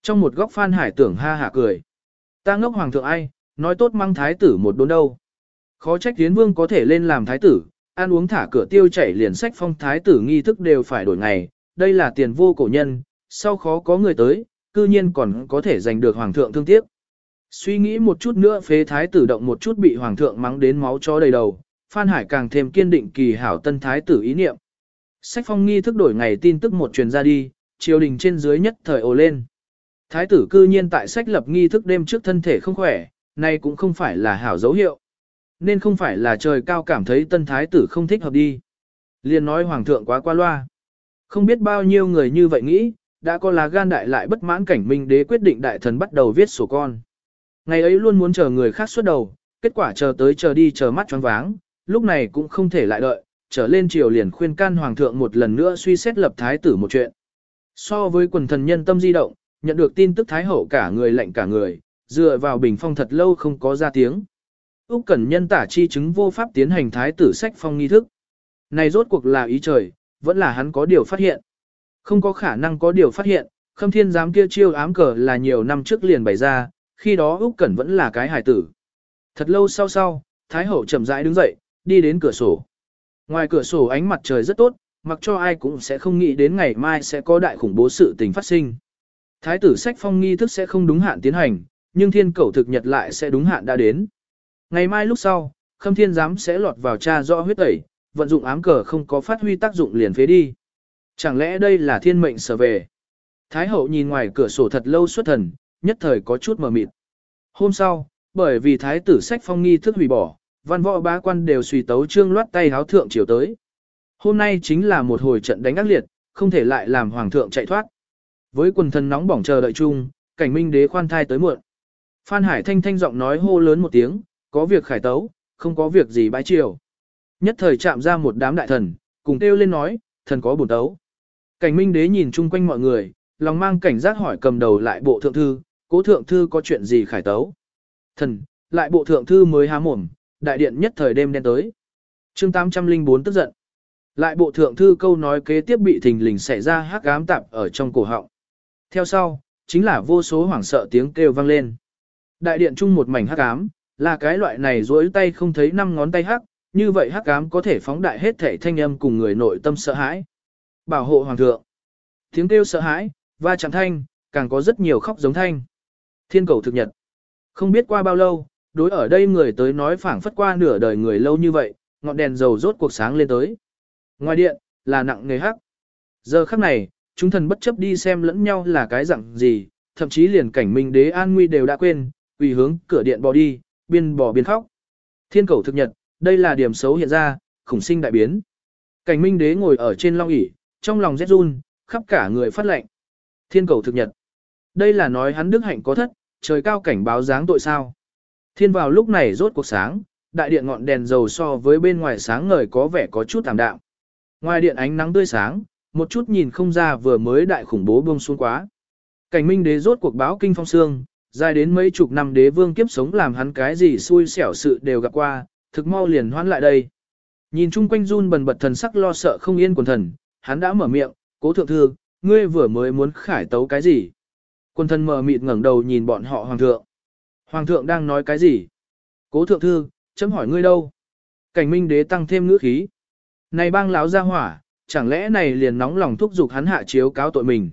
Trong một góc Phan Hải tưởng ha hả cười. Ta ngốc hoàng thượng ai, nói tốt mang thái tử một đốn đâu. Khó trách tiến vương có thể lên làm thái tử, ăn uống thả cửa tiêu chảy liền sách phong thái tử nghi thức đều phải đổi ngày, đây là tiền vô cổ nhân, sau khó có người tới, cư nhiên còn có thể giành được hoàng thượng thương tiếc. Suy nghĩ một chút nữa phế thái tử động một chút bị hoàng thượng mắng đến máu chó đầy đầu, Phan Hải càng thêm kiên định kỳ hảo tân thái tử ý niệm. Sách phong nghi thức đổi ngày tin tức một truyền ra đi, triều đình trên dưới nhất thời ồ lên. Thái tử cư nhiên tại sách lập nghi thức đêm trước thân thể không khỏe, nay cũng không phải là hảo dấu hiệu. Nên không phải là trời cao cảm thấy tân thái tử không thích hợp đi. Liền nói hoàng thượng quá qua loa. Không biết bao nhiêu người như vậy nghĩ, đã có là gan đại lại bất mãn cảnh minh đế quyết định đại thần bắt đầu viết sổ con. Ngày ấy luôn muốn chờ người khác xuất đầu, kết quả chờ tới chờ đi chờ mắt choáng váng, lúc này cũng không thể lại đợi, trở lên triều liền khuyên can hoàng thượng một lần nữa suy xét lập thái tử một chuyện. So với quần thần nhân tâm di động, nhận được tin tức thái hậu cả người lạnh cả người, dựa vào bình phong thật lâu không có ra tiếng. Úc Cẩn Nhân tả chi chứng vô pháp tiến hành thái tử sách phong nghi thức. Này rốt cuộc là ý trời, vẫn là hắn có điều phát hiện. Không có khả năng có điều phát hiện, Khâm Thiên giám kia chiêu ám cờ là nhiều năm trước liền bày ra, khi đó Úc Cẩn vẫn là cái hài tử. Thật lâu sau sau, Thái hậu chậm rãi đứng dậy, đi đến cửa sổ. Ngoài cửa sổ ánh mặt trời rất tốt, mặc cho ai cũng sẽ không nghĩ đến ngày mai sẽ có đại khủng bố sự tình phát sinh. Thái tử sách phong nghi thức sẽ không đúng hạn tiến hành, nhưng thiên cầu thực nhật lại sẽ đúng hạn đã đến. Ngày mai lúc sau, khâm thiên giám sẽ lọt vào tra rõ huyết tẩy, vận dụng ám cờ không có phát huy tác dụng liền phế đi. Chẳng lẽ đây là thiên mệnh sở về? Thái hậu nhìn ngoài cửa sổ thật lâu xuất thần, nhất thời có chút mờ mịt. Hôm sau, bởi vì thái tử sách phong nghi thức hủy bỏ, văn võ bá quan đều suy tấu trương loát tay háo thượng chiều tới. Hôm nay chính là một hồi trận đánh ác liệt, không thể lại làm hoàng thượng chạy thoát. Với quần thần nóng bỏng chờ đợi chung, cảnh minh đế khoan thai tới muộn. Phan Hải thanh thanh giọng nói hô lớn một tiếng, có việc khải tấu, không có việc gì bãi chiều. Nhất thời chạm ra một đám đại thần, cùng kêu lên nói, thần có bổn tấu. Cảnh minh đế nhìn chung quanh mọi người, lòng mang cảnh giác hỏi cầm đầu lại bộ thượng thư, cố thượng thư có chuyện gì khải tấu. Thần, lại bộ thượng thư mới há mồm, đại điện nhất thời đêm đen tới. chương 804 tức giận. Lại bộ thượng thư câu nói kế tiếp bị thình lình xảy ra hắc ám tạp ở trong cổ họng. Theo sau, chính là vô số hoảng sợ tiếng kêu vang lên. Đại điện chung một mảnh hắc ám, là cái loại này duỗi tay không thấy năm ngón tay hắc, như vậy hắc ám có thể phóng đại hết thể thanh âm cùng người nội tâm sợ hãi. Bảo hộ hoàng thượng. Tiếng kêu sợ hãi, va chạm thanh, càng có rất nhiều khóc giống thanh. Thiên cầu thực nhật. Không biết qua bao lâu, đối ở đây người tới nói phảng phất qua nửa đời người lâu như vậy, ngọn đèn dầu rốt cuộc sáng lên tới. Ngoài điện, là nặng nghề hắc. Giờ khắc này, chúng thần bất chấp đi xem lẫn nhau là cái dạng gì, thậm chí liền cảnh minh đế an nguy đều đã quên, vì hướng cửa điện bò đi, biên bò biên khóc. Thiên cầu thực nhật, đây là điểm xấu hiện ra, khủng sinh đại biến. Cảnh minh đế ngồi ở trên long ỷ trong lòng rét run, khắp cả người phát lệnh. Thiên cầu thực nhật. Đây là nói hắn đức hạnh có thất, trời cao cảnh báo dáng tội sao. Thiên vào lúc này rốt cuộc sáng, đại điện ngọn đèn dầu so với bên ngoài sáng ngời có vẻ có chút tạm đạm. Ngoài điện ánh nắng tươi sáng, một chút nhìn không ra vừa mới đại khủng bố buông xuống quá. Cảnh minh đế rốt cuộc báo kinh phong xương, dài đến mấy chục năm đế vương kiếp sống làm hắn cái gì xui xẻo sự đều gặp qua, thực mau liền hoán lại đây. Nhìn chung quanh run bần bật thần sắc lo sợ không yên quần thần, hắn đã mở miệng, cố thượng thư, ngươi vừa mới muốn khải tấu cái gì? Quần thần mở mịt ngẩng đầu nhìn bọn họ hoàng thượng. Hoàng thượng đang nói cái gì? Cố thượng thư, chấm hỏi ngươi đâu? Cảnh minh đế tăng thêm ngữ khí. Này bang láo ra hỏa, chẳng lẽ này liền nóng lòng thúc giục hắn hạ chiếu cáo tội mình.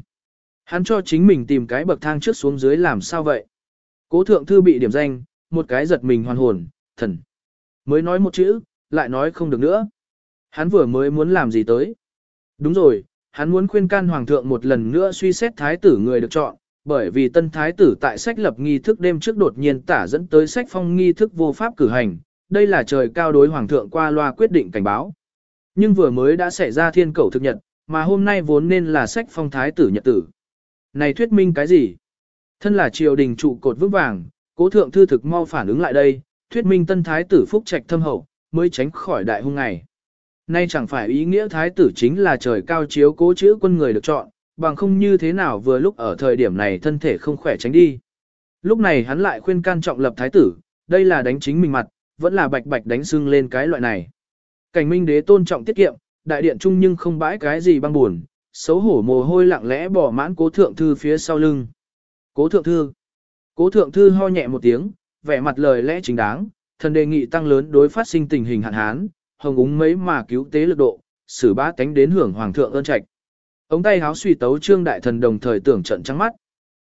Hắn cho chính mình tìm cái bậc thang trước xuống dưới làm sao vậy? Cố thượng thư bị điểm danh, một cái giật mình hoàn hồn, thần. Mới nói một chữ, lại nói không được nữa. Hắn vừa mới muốn làm gì tới? Đúng rồi, hắn muốn khuyên can hoàng thượng một lần nữa suy xét thái tử người được chọn, bởi vì tân thái tử tại sách lập nghi thức đêm trước đột nhiên tả dẫn tới sách phong nghi thức vô pháp cử hành, đây là trời cao đối hoàng thượng qua loa quyết định cảnh báo. Nhưng vừa mới đã xảy ra thiên cầu thực nhật, mà hôm nay vốn nên là sách phong thái tử nhật tử. Này thuyết minh cái gì? Thân là triều đình trụ cột vững vàng, cố thượng thư thực mau phản ứng lại đây, thuyết minh tân thái tử phúc trạch thâm hậu, mới tránh khỏi đại hung này Nay chẳng phải ý nghĩa thái tử chính là trời cao chiếu cố chữ quân người được chọn, bằng không như thế nào vừa lúc ở thời điểm này thân thể không khỏe tránh đi. Lúc này hắn lại khuyên can trọng lập thái tử, đây là đánh chính mình mặt, vẫn là bạch bạch đánh xưng lên cái loại này. Cảnh minh đế tôn trọng tiết kiệm, đại điện trung nhưng không bãi cái gì băng buồn, xấu hổ mồ hôi lặng lẽ bỏ mãn cố thượng thư phía sau lưng. Cố thượng thư. Cố thượng thư ho nhẹ một tiếng, vẻ mặt lời lẽ chính đáng, thần đề nghị tăng lớn đối phát sinh tình hình hạn hán, hồng úng mấy mà cứu tế lực độ, xử bá tánh đến hưởng hoàng thượng ơn trạch. Ống tay háo suy tấu trương đại thần đồng thời tưởng trận trắng mắt.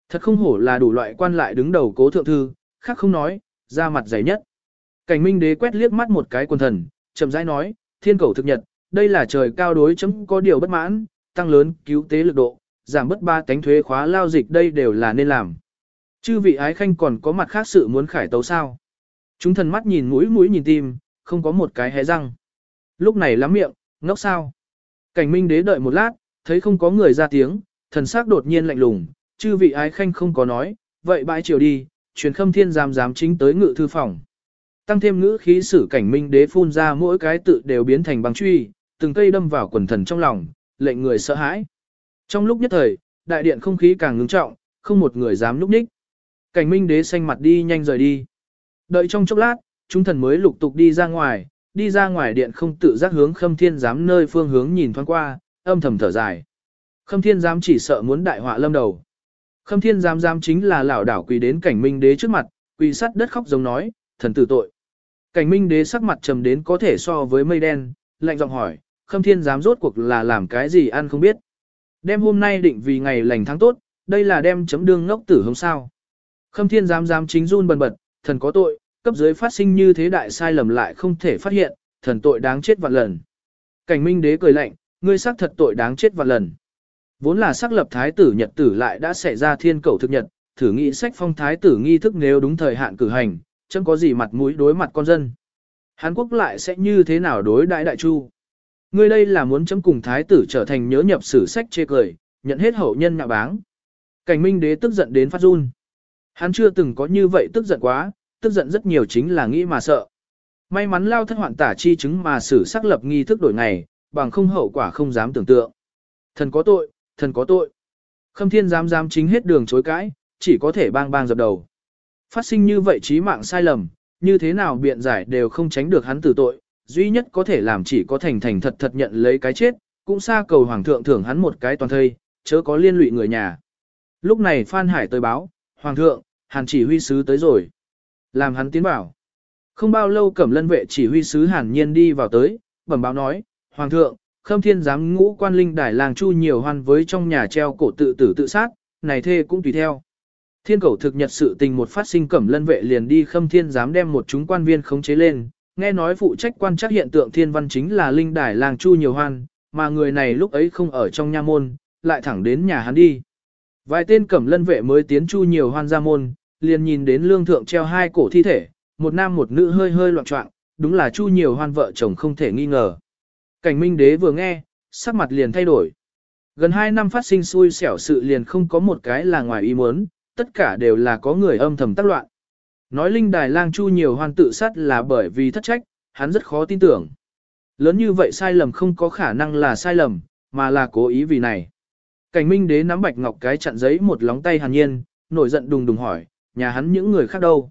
Thật không hổ là đủ loại quan lại đứng đầu cố thượng thư, khác không nói, ra mặt dày nhất. Cảnh minh đế quét liếc mắt một cái quân thần, chậm rãi nói, thiên cầu thực nhật, đây là trời cao đối chấm có điều bất mãn, tăng lớn cứu tế lực độ, giảm bất ba tánh thuế khóa lao dịch đây đều là nên làm. Chư vị ái khanh còn có mặt khác sự muốn khải tấu sao. Chúng thần mắt nhìn mũi mũi nhìn tim, không có một cái hé răng. Lúc này lắm miệng, ngốc sao. Cảnh minh đế đợi một lát, thấy không có người ra tiếng, thần sắc đột nhiên lạnh lùng, chư vị ái khanh không có nói, vậy bãi chiều đi, truyền khâm thiên giám giám chính tới ngự thư phòng. Tăng thêm ngữ khí sử cảnh minh đế phun ra mỗi cái tự đều biến thành băng truy, từng cây đâm vào quần thần trong lòng, lệnh người sợ hãi. Trong lúc nhất thời, đại điện không khí càng ngưng trọng, không một người dám núp ních. Cảnh minh đế xanh mặt đi nhanh rời đi. Đợi trong chốc lát, chúng thần mới lục tục đi ra ngoài, đi ra ngoài điện không tự giác hướng khâm thiên giám nơi phương hướng nhìn thoáng qua, âm thầm thở dài. Khâm thiên giám chỉ sợ muốn đại họa lâm đầu. Khâm thiên giám giám chính là lão đảo quỳ đến cảnh minh đế trước mặt, quỳ sắt đất khóc giống nói, thần tử tội. Cảnh minh đế sắc mặt trầm đến có thể so với mây đen, lạnh giọng hỏi, khâm thiên dám rốt cuộc là làm cái gì ăn không biết. Đêm hôm nay định vì ngày lành tháng tốt, đây là đem chấm đương ngốc tử hôm sao. Khâm thiên dám dám chính run bần bật, thần có tội, cấp dưới phát sinh như thế đại sai lầm lại không thể phát hiện, thần tội đáng chết vạn lần. Cảnh minh đế cười lạnh, ngươi xác thật tội đáng chết vạn lần. Vốn là xác lập thái tử nhật tử lại đã xảy ra thiên cầu thực nhật, thử nghĩ sách phong thái tử nghi thức nếu đúng thời hạn cử hành, chẳng có gì mặt mũi đối mặt con dân. hán Quốc lại sẽ như thế nào đối đại đại chu? Ngươi đây là muốn chấm cùng thái tử trở thành nhớ nhập sử sách chê cười, nhận hết hậu nhân nhạ báng. Cảnh minh đế tức giận đến phát run. Hắn chưa từng có như vậy tức giận quá, tức giận rất nhiều chính là nghĩ mà sợ. May mắn lao thất hoạn tả chi chứng mà xử xác lập nghi thức đổi ngày, bằng không hậu quả không dám tưởng tượng. Thần có tội, thần có tội. Khâm thiên dám dám chính hết đường chối cãi, chỉ có thể bang bang dập đầu. Phát sinh như vậy trí mạng sai lầm, như thế nào biện giải đều không tránh được hắn tử tội, duy nhất có thể làm chỉ có thành thành thật thật nhận lấy cái chết, cũng xa cầu hoàng thượng thưởng hắn một cái toàn thây, chớ có liên lụy người nhà. Lúc này Phan Hải tới báo, hoàng thượng, hàn chỉ huy sứ tới rồi. Làm hắn tiến bảo. Không bao lâu cẩm lân vệ chỉ huy sứ hàn nhiên đi vào tới, bẩm báo nói, Hoàng thượng, khâm thiên giám ngũ quan linh đài làng chu nhiều hoan với trong nhà treo cổ tự tử tự sát, này thê cũng tùy theo. Thiên cầu thực nhật sự tình một phát sinh cẩm lân vệ liền đi khâm thiên dám đem một chúng quan viên khống chế lên, nghe nói phụ trách quan trắc hiện tượng thiên văn chính là linh đài làng chu nhiều hoan, mà người này lúc ấy không ở trong nha môn, lại thẳng đến nhà hắn đi. Vài tên cẩm lân vệ mới tiến chu nhiều hoan ra môn, liền nhìn đến lương thượng treo hai cổ thi thể, một nam một nữ hơi hơi loạn trọng, đúng là chu nhiều hoan vợ chồng không thể nghi ngờ. Cảnh minh đế vừa nghe, sắc mặt liền thay đổi. Gần hai năm phát sinh xui xẻo sự liền không có một cái là ngoài ý muốn, tất cả đều là có người âm thầm tác loạn. Nói linh đài lang chu nhiều hoan tự sát là bởi vì thất trách, hắn rất khó tin tưởng. Lớn như vậy sai lầm không có khả năng là sai lầm, mà là cố ý vì này. Cảnh minh đế nắm bạch ngọc cái chặn giấy một lóng tay hàn nhiên, nổi giận đùng đùng hỏi, nhà hắn những người khác đâu.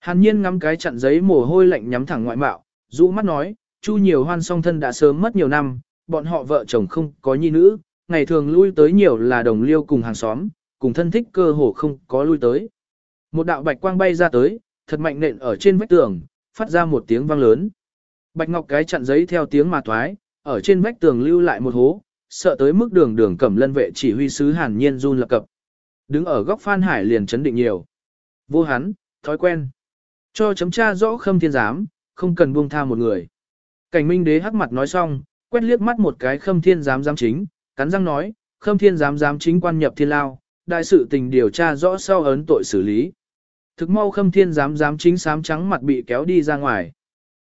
Hàn nhiên ngắm cái chặn giấy mồ hôi lạnh nhắm thẳng ngoại mạo, rũ mắt nói, Chu nhiều hoan song thân đã sớm mất nhiều năm, bọn họ vợ chồng không có nhi nữ, ngày thường lui tới nhiều là đồng liêu cùng hàng xóm, cùng thân thích cơ hồ không có lui tới. Một đạo bạch quang bay ra tới, thật mạnh nện ở trên vách tường, phát ra một tiếng vang lớn. Bạch ngọc cái chặn giấy theo tiếng mà thoái, ở trên vách tường lưu lại một hố, sợ tới mức đường đường cẩm lân vệ chỉ huy sứ hàn nhiên run lập cập. Đứng ở góc Phan Hải liền chấn định nhiều. Vô hắn, thói quen. Cho chấm tra rõ khâm thiên giám, không cần buông tha một người. Cảnh minh đế hắc mặt nói xong, quét liếc mắt một cái khâm thiên giám giám chính, cắn răng nói, khâm thiên giám giám chính quan nhập thiên lao, đại sự tình điều tra rõ sau ấn tội xử lý. Thực mau khâm thiên giám giám chính sám trắng mặt bị kéo đi ra ngoài.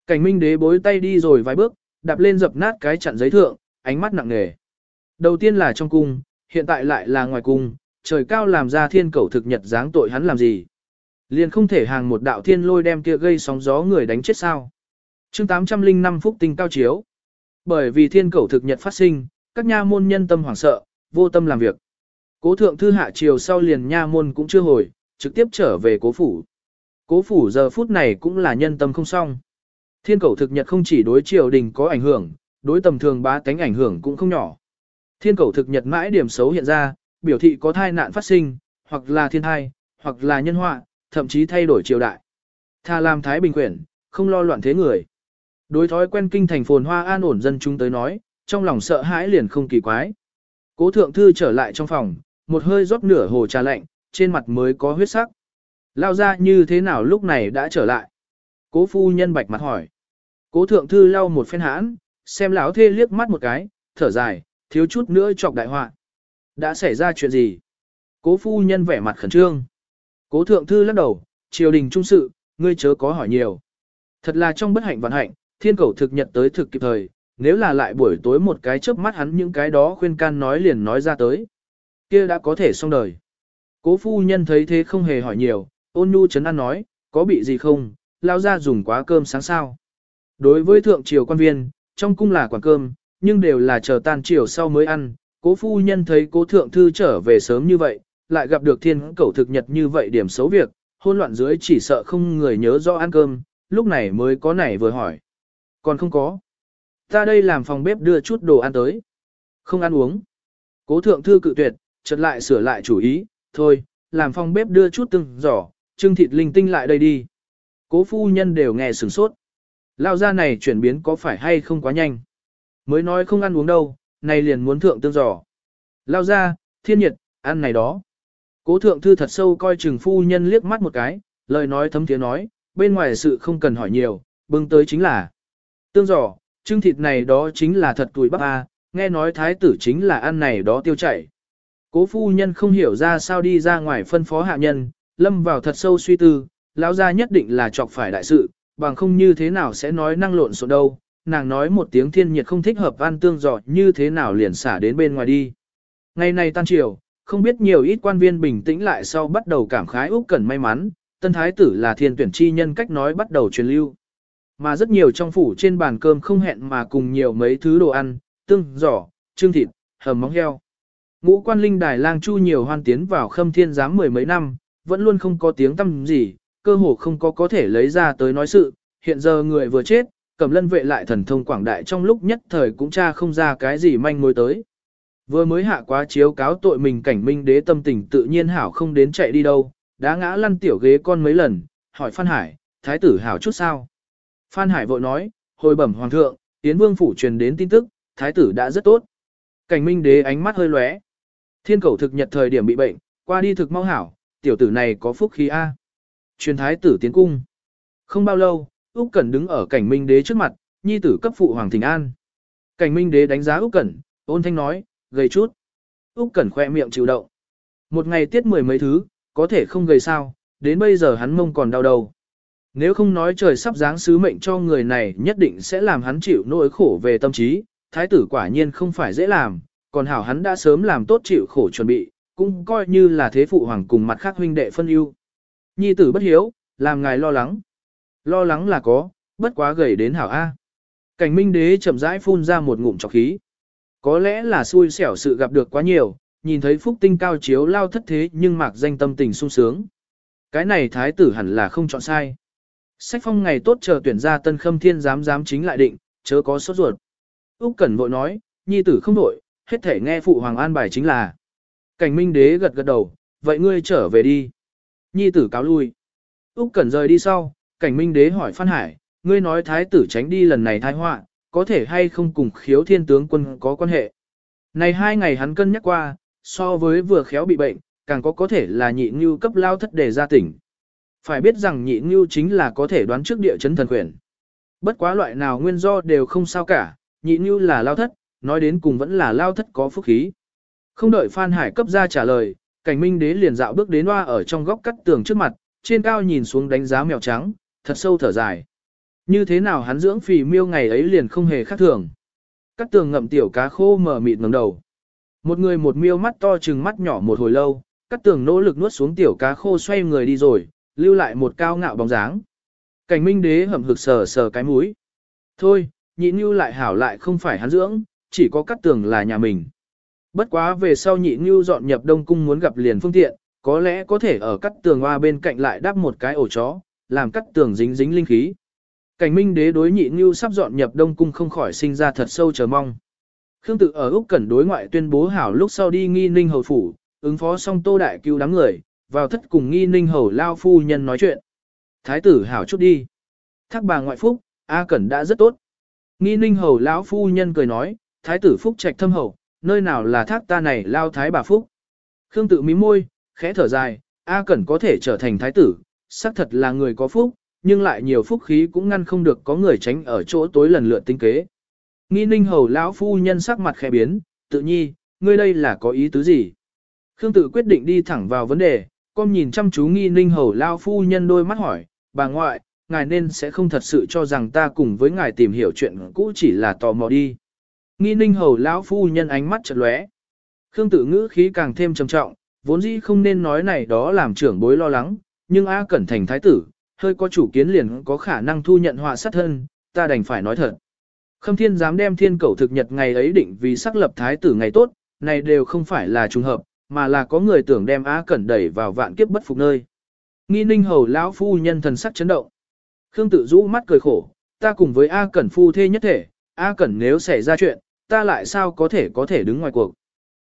Cảnh minh đế bối tay đi rồi vài bước, đạp lên dập nát cái chặn giấy thượng, ánh mắt nặng nề. Đầu tiên là trong cung, hiện tại lại là ngoài cung, trời cao làm ra thiên cầu thực nhật dáng tội hắn làm gì. Liền không thể hàng một đạo thiên lôi đem kia gây sóng gió người đánh chết sao. chương 805 phúc tinh cao chiếu. Bởi vì thiên cầu thực nhật phát sinh, các nha môn nhân tâm hoảng sợ, vô tâm làm việc. Cố thượng thư hạ chiều sau liền nha môn cũng chưa hồi, trực tiếp trở về cố phủ. Cố phủ giờ phút này cũng là nhân tâm không xong. Thiên cầu thực nhật không chỉ đối triều đình có ảnh hưởng, đối tầm thường bá tánh ảnh hưởng cũng không nhỏ. Thiên cầu thực nhật mãi điểm xấu hiện ra, biểu thị có thai nạn phát sinh, hoặc là thiên thai, hoặc là nhân họa, thậm chí thay đổi triều đại. Tha làm thái bình quyển, không lo loạn thế người. Đối thói quen kinh thành phồn hoa an ổn dân chúng tới nói, trong lòng sợ hãi liền không kỳ quái. Cố thượng thư trở lại trong phòng, một hơi rót nửa hồ trà lạnh, trên mặt mới có huyết sắc. Lao ra như thế nào lúc này đã trở lại? Cố phu nhân bạch mặt hỏi. Cố thượng thư lau một phen hãn, xem lão thê liếc mắt một cái, thở dài, thiếu chút nữa chọc đại họa. Đã xảy ra chuyện gì? Cố phu nhân vẻ mặt khẩn trương. Cố thượng thư lắc đầu, triều đình trung sự, ngươi chớ có hỏi nhiều. Thật là trong bất hạnh vạn hạnh, thiên cầu thực nhật tới thực kịp thời, nếu là lại buổi tối một cái chớp mắt hắn những cái đó khuyên can nói liền nói ra tới kia đã có thể xong đời. Cố phu nhân thấy thế không hề hỏi nhiều, ôn nhu chấn an nói, có bị gì không, lao ra dùng quá cơm sáng sao. Đối với thượng triều quan viên, trong cung là quản cơm, nhưng đều là chờ tan chiều sau mới ăn. Cố phu nhân thấy cố thượng thư trở về sớm như vậy, lại gặp được thiên cẩu thực nhật như vậy điểm xấu việc, hôn loạn dưới chỉ sợ không người nhớ rõ ăn cơm, lúc này mới có nảy vừa hỏi. Còn không có. Ta đây làm phòng bếp đưa chút đồ ăn tới. Không ăn uống. Cố thượng thư cự tuyệt, chợt lại sửa lại chủ ý, thôi, làm phòng bếp đưa chút từng giỏ, trưng thịt linh tinh lại đây đi. Cố phu nhân đều nghe sửng sốt. Lao ra này chuyển biến có phải hay không quá nhanh. Mới nói không ăn uống đâu, này liền muốn thượng tương giỏ. Lao ra, thiên nhiệt, ăn này đó. Cố thượng thư thật sâu coi chừng phu nhân liếc mắt một cái, lời nói thấm tiếng nói, bên ngoài sự không cần hỏi nhiều, bưng tới chính là tương giỏ, trưng thịt này đó chính là thật tuổi bắp a, nghe nói thái tử chính là ăn này đó tiêu chảy. Cố phu nhân không hiểu ra sao đi ra ngoài phân phó hạ nhân, lâm vào thật sâu suy tư, lão gia nhất định là chọc phải đại sự, bằng không như thế nào sẽ nói năng lộn xộn đâu, nàng nói một tiếng thiên nhiệt không thích hợp ăn tương giọt như thế nào liền xả đến bên ngoài đi. Ngày này tan chiều, không biết nhiều ít quan viên bình tĩnh lại sau bắt đầu cảm khái Úc Cẩn may mắn, tân thái tử là thiên tuyển chi nhân cách nói bắt đầu truyền lưu. Mà rất nhiều trong phủ trên bàn cơm không hẹn mà cùng nhiều mấy thứ đồ ăn, tương, giỏ, trương thịt, hầm móng heo. Ngũ quan linh đài lang chu nhiều hoan tiến vào khâm thiên giám mười mấy năm, vẫn luôn không có tiếng tâm gì, cơ hồ không có có thể lấy ra tới nói sự, hiện giờ người vừa chết, cầm lân vệ lại thần thông quảng đại trong lúc nhất thời cũng tra không ra cái gì manh mối tới. Vừa mới hạ quá chiếu cáo tội mình cảnh minh đế tâm tình tự nhiên hảo không đến chạy đi đâu, đã ngã lăn tiểu ghế con mấy lần, hỏi Phan Hải, thái tử hảo chút sao. Phan Hải vội nói, hồi bẩm hoàng thượng, tiến vương phủ truyền đến tin tức, thái tử đã rất tốt. Cảnh minh đế ánh mắt hơi lóe. Thiên cầu thực nhật thời điểm bị bệnh, qua đi thực mau hảo, tiểu tử này có phúc khí A. Truyền thái tử tiến cung. Không bao lâu, Úc Cẩn đứng ở cảnh minh đế trước mặt, nhi tử cấp phụ hoàng thịnh an. Cảnh minh đế đánh giá Úc Cẩn, ôn thanh nói, gầy chút. Úc Cẩn khoe miệng chịu động. Một ngày tiết mười mấy thứ, có thể không gầy sao, đến bây giờ hắn mông còn đau đầu. Nếu không nói trời sắp giáng sứ mệnh cho người này nhất định sẽ làm hắn chịu nỗi khổ về tâm trí, thái tử quả nhiên không phải dễ làm, còn hảo hắn đã sớm làm tốt chịu khổ chuẩn bị, cũng coi như là thế phụ hoàng cùng mặt khác huynh đệ phân ưu. Nhi tử bất hiếu, làm ngài lo lắng. Lo lắng là có, bất quá gầy đến hảo A. Cảnh minh đế chậm rãi phun ra một ngụm trọc khí. Có lẽ là xui xẻo sự gặp được quá nhiều, nhìn thấy phúc tinh cao chiếu lao thất thế nhưng mạc danh tâm tình sung sướng. Cái này thái tử hẳn là không chọn sai. Sách phong ngày tốt chờ tuyển ra tân khâm thiên giám giám chính lại định, chớ có sốt ruột. Úc Cẩn vội nói, nhi tử không đổi, hết thể nghe phụ hoàng an bài chính là. Cảnh Minh Đế gật gật đầu, vậy ngươi trở về đi. Nhi tử cáo lui. Úc Cẩn rời đi sau, Cảnh Minh Đế hỏi Phan Hải, ngươi nói thái tử tránh đi lần này tai họa, có thể hay không cùng khiếu thiên tướng quân có quan hệ. Này hai ngày hắn cân nhắc qua, so với vừa khéo bị bệnh, càng có có thể là nhị ngưu cấp lao thất để ra tỉnh. Phải biết rằng nhị ngưu chính là có thể đoán trước địa chấn thần quyền. Bất quá loại nào nguyên do đều không sao cả, nhị ngưu là lao thất, nói đến cùng vẫn là lao thất có phúc khí. Không đợi Phan Hải cấp ra trả lời, cảnh minh đế liền dạo bước đến hoa ở trong góc cắt tường trước mặt, trên cao nhìn xuống đánh giá mèo trắng, thật sâu thở dài. Như thế nào hắn dưỡng phì miêu ngày ấy liền không hề khác thường. Cắt tường ngậm tiểu cá khô mở mịt ngẩng đầu. Một người một miêu mắt to trừng mắt nhỏ một hồi lâu, cắt tường nỗ lực nuốt xuống tiểu cá khô xoay người đi rồi, lưu lại một cao ngạo bóng dáng. Cảnh minh đế hầm hực sờ sờ cái mũi. Thôi, nhị như lại hảo lại không phải hắn dưỡng, chỉ có cắt tường là nhà mình. Bất quá về sau nhị ngưu dọn nhập đông cung muốn gặp liền phương tiện, có lẽ có thể ở cắt tường hoa bên cạnh lại đắp một cái ổ chó, làm cắt tường dính dính linh khí. Cảnh minh đế đối nhị ngưu sắp dọn nhập đông cung không khỏi sinh ra thật sâu chờ mong. Khương tự ở Úc Cẩn đối ngoại tuyên bố hảo lúc sau đi nghi ninh hầu phủ, ứng phó xong tô đại cứu đám người, vào thất cùng nghi ninh hầu lao phu nhân nói chuyện. Thái tử hảo chút đi. Thác bà ngoại phúc, A Cẩn đã rất tốt. Nghi ninh hầu lão phu nhân cười nói, thái tử phúc trạch thâm hậu, nơi nào là thác ta này lao thái bà phúc. Khương tự mím môi, khẽ thở dài, A Cẩn có thể trở thành thái tử, xác thật là người có phúc, nhưng lại nhiều phúc khí cũng ngăn không được có người tránh ở chỗ tối lần lượt tinh kế. Nghi ninh hầu lão phu nhân sắc mặt khẽ biến, tự nhi, ngươi đây là có ý tứ gì? Khương tự quyết định đi thẳng vào vấn đề, con nhìn chăm chú nghi ninh hầu lão phu nhân đôi mắt hỏi, bà ngoại, ngài nên sẽ không thật sự cho rằng ta cùng với ngài tìm hiểu chuyện cũ chỉ là tò mò đi. Nghi ninh hầu lão phu nhân ánh mắt chật lóe. Khương Tử ngữ khí càng thêm trầm trọng, vốn dĩ không nên nói này đó làm trưởng bối lo lắng, nhưng A Cẩn thành thái tử, hơi có chủ kiến liền có khả năng thu nhận họa sát thân, ta đành phải nói thật. Khâm thiên dám đem thiên cầu thực nhật ngày ấy định vì xác lập thái tử ngày tốt, này đều không phải là trùng hợp, mà là có người tưởng đem A Cẩn đẩy vào vạn kiếp bất phục nơi. Nghi ninh hầu lão phu nhân thần sắc chấn động. Khương tự rũ mắt cười khổ, ta cùng với A Cẩn phu thê nhất thể, A Cẩn nếu xảy ra chuyện, ta lại sao có thể có thể đứng ngoài cuộc.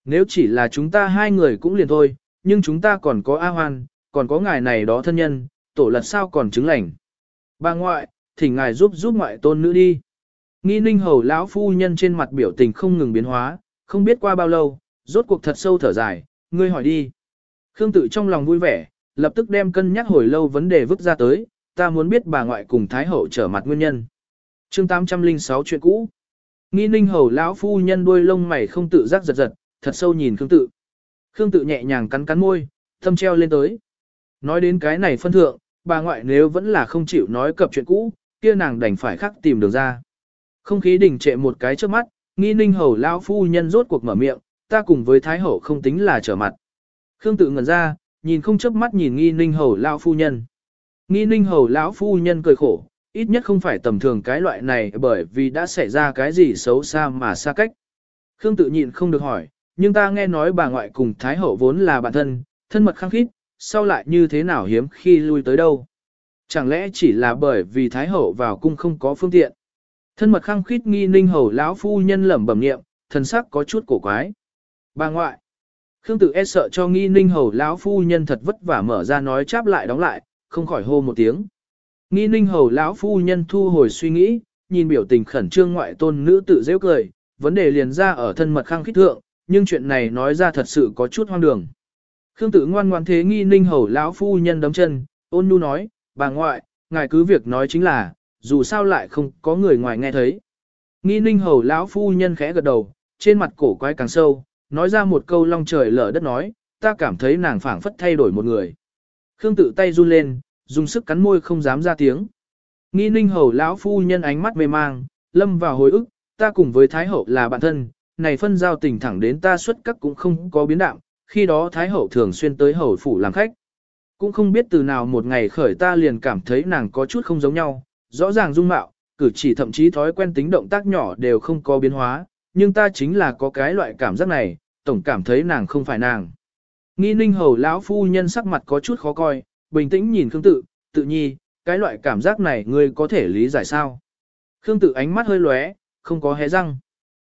Nếu chỉ là chúng ta hai người cũng liền thôi, nhưng chúng ta còn có A Hoan, còn có ngài này đó thân nhân, tổ lật sao còn chứng lành. Bà ngoại, thỉnh ngài giúp giúp ngoại tôn nữ đi. Nghi ninh hầu lão phu nhân trên mặt biểu tình không ngừng biến hóa, không biết qua bao lâu, rốt cuộc thật sâu thở dài, ngươi hỏi đi. Khương tự trong lòng vui vẻ, lập tức đem cân nhắc hồi lâu vấn đề vứt ra tới, ta muốn biết bà ngoại cùng Thái Hậu trở mặt nguyên nhân. chương 806 chuyện cũ. Nghi ninh hầu lão phu nhân đuôi lông mày không tự giác giật giật, thật sâu nhìn Khương tự. Khương tự nhẹ nhàng cắn cắn môi, thâm treo lên tới. Nói đến cái này phân thượng, bà ngoại nếu vẫn là không chịu nói cập chuyện cũ, kia nàng đành phải khắc tìm đường ra. Không khí đình trệ một cái trước mắt, nghi ninh hầu lão phu nhân rốt cuộc mở miệng, ta cùng với thái hậu không tính là trở mặt. Khương tự ngẩn ra, nhìn không chớp mắt nhìn nghi ninh hầu lão phu nhân. Nghi ninh hầu lão phu nhân cười khổ, ít nhất không phải tầm thường cái loại này bởi vì đã xảy ra cái gì xấu xa mà xa cách. Khương tự nhịn không được hỏi, nhưng ta nghe nói bà ngoại cùng thái hậu vốn là bạn thân, thân mật khăng khít, sau lại như thế nào hiếm khi lui tới đâu. Chẳng lẽ chỉ là bởi vì thái hậu vào cung không có phương tiện. Thân mật khăng khít nghi ninh hầu lão phu nhân lẩm bẩm niệm, thần sắc có chút cổ quái. Bà ngoại. Khương tự e sợ cho nghi ninh hầu lão phu nhân thật vất vả mở ra nói cháp lại đóng lại, không khỏi hô một tiếng. Nghi ninh hầu lão phu nhân thu hồi suy nghĩ, nhìn biểu tình khẩn trương ngoại tôn nữ tự dễ cười, vấn đề liền ra ở thân mật khang khít thượng, nhưng chuyện này nói ra thật sự có chút hoang đường. Khương tự ngoan ngoan thế nghi ninh hầu lão phu nhân đấm chân, ôn nhu nói, bà ngoại, ngài cứ việc nói chính là, dù sao lại không có người ngoài nghe thấy. Nghi ninh hầu lão phu nhân khẽ gật đầu, trên mặt cổ quái càng sâu, nói ra một câu long trời lở đất nói, ta cảm thấy nàng phảng phất thay đổi một người. Khương tự tay run lên, dùng sức cắn môi không dám ra tiếng. Nghi ninh hầu lão phu nhân ánh mắt mê mang, lâm vào hồi ức, ta cùng với Thái hậu là bạn thân, này phân giao tình thẳng đến ta xuất các cũng không có biến đạo, khi đó Thái hậu thường xuyên tới hầu phủ làm khách. Cũng không biết từ nào một ngày khởi ta liền cảm thấy nàng có chút không giống nhau, rõ ràng dung mạo, cử chỉ thậm chí thói quen tính động tác nhỏ đều không có biến hóa, nhưng ta chính là có cái loại cảm giác này, tổng cảm thấy nàng không phải nàng. Nghi ninh hầu lão phu nhân sắc mặt có chút khó coi, bình tĩnh nhìn Khương tự, tự nhi, cái loại cảm giác này ngươi có thể lý giải sao? Khương tự ánh mắt hơi lóe, không có hé răng.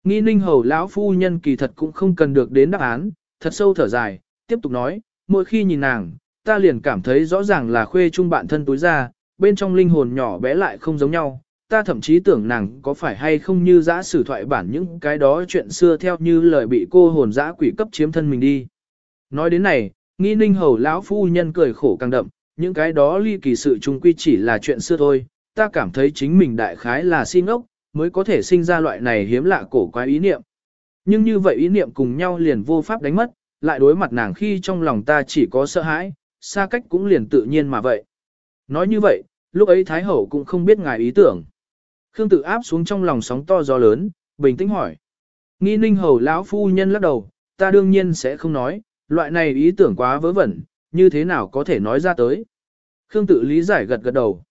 Nghi ninh hầu lão phu nhân kỳ thật cũng không cần được đến đáp án, thật sâu thở dài, tiếp tục nói, mỗi khi nhìn nàng, ta liền cảm thấy rõ ràng là khuê chung bạn thân túi ra, bên trong linh hồn nhỏ bé lại không giống nhau. Ta thậm chí tưởng nàng có phải hay không như giã sử thoại bản những cái đó chuyện xưa theo như lời bị cô hồn dã quỷ cấp chiếm thân mình đi. Nói đến này, nghi ninh hầu lão phu nhân cười khổ càng đậm, những cái đó ly kỳ sự chung quy chỉ là chuyện xưa thôi, ta cảm thấy chính mình đại khái là si ốc, mới có thể sinh ra loại này hiếm lạ cổ quái ý niệm. Nhưng như vậy ý niệm cùng nhau liền vô pháp đánh mất, lại đối mặt nàng khi trong lòng ta chỉ có sợ hãi, xa cách cũng liền tự nhiên mà vậy. Nói như vậy, lúc ấy Thái Hậu cũng không biết ngài ý tưởng. Khương tự áp xuống trong lòng sóng to gió lớn, bình tĩnh hỏi. Nghi ninh hầu lão phu nhân lắc đầu, ta đương nhiên sẽ không nói, loại này ý tưởng quá vớ vẩn, như thế nào có thể nói ra tới. Khương tự lý giải gật gật đầu.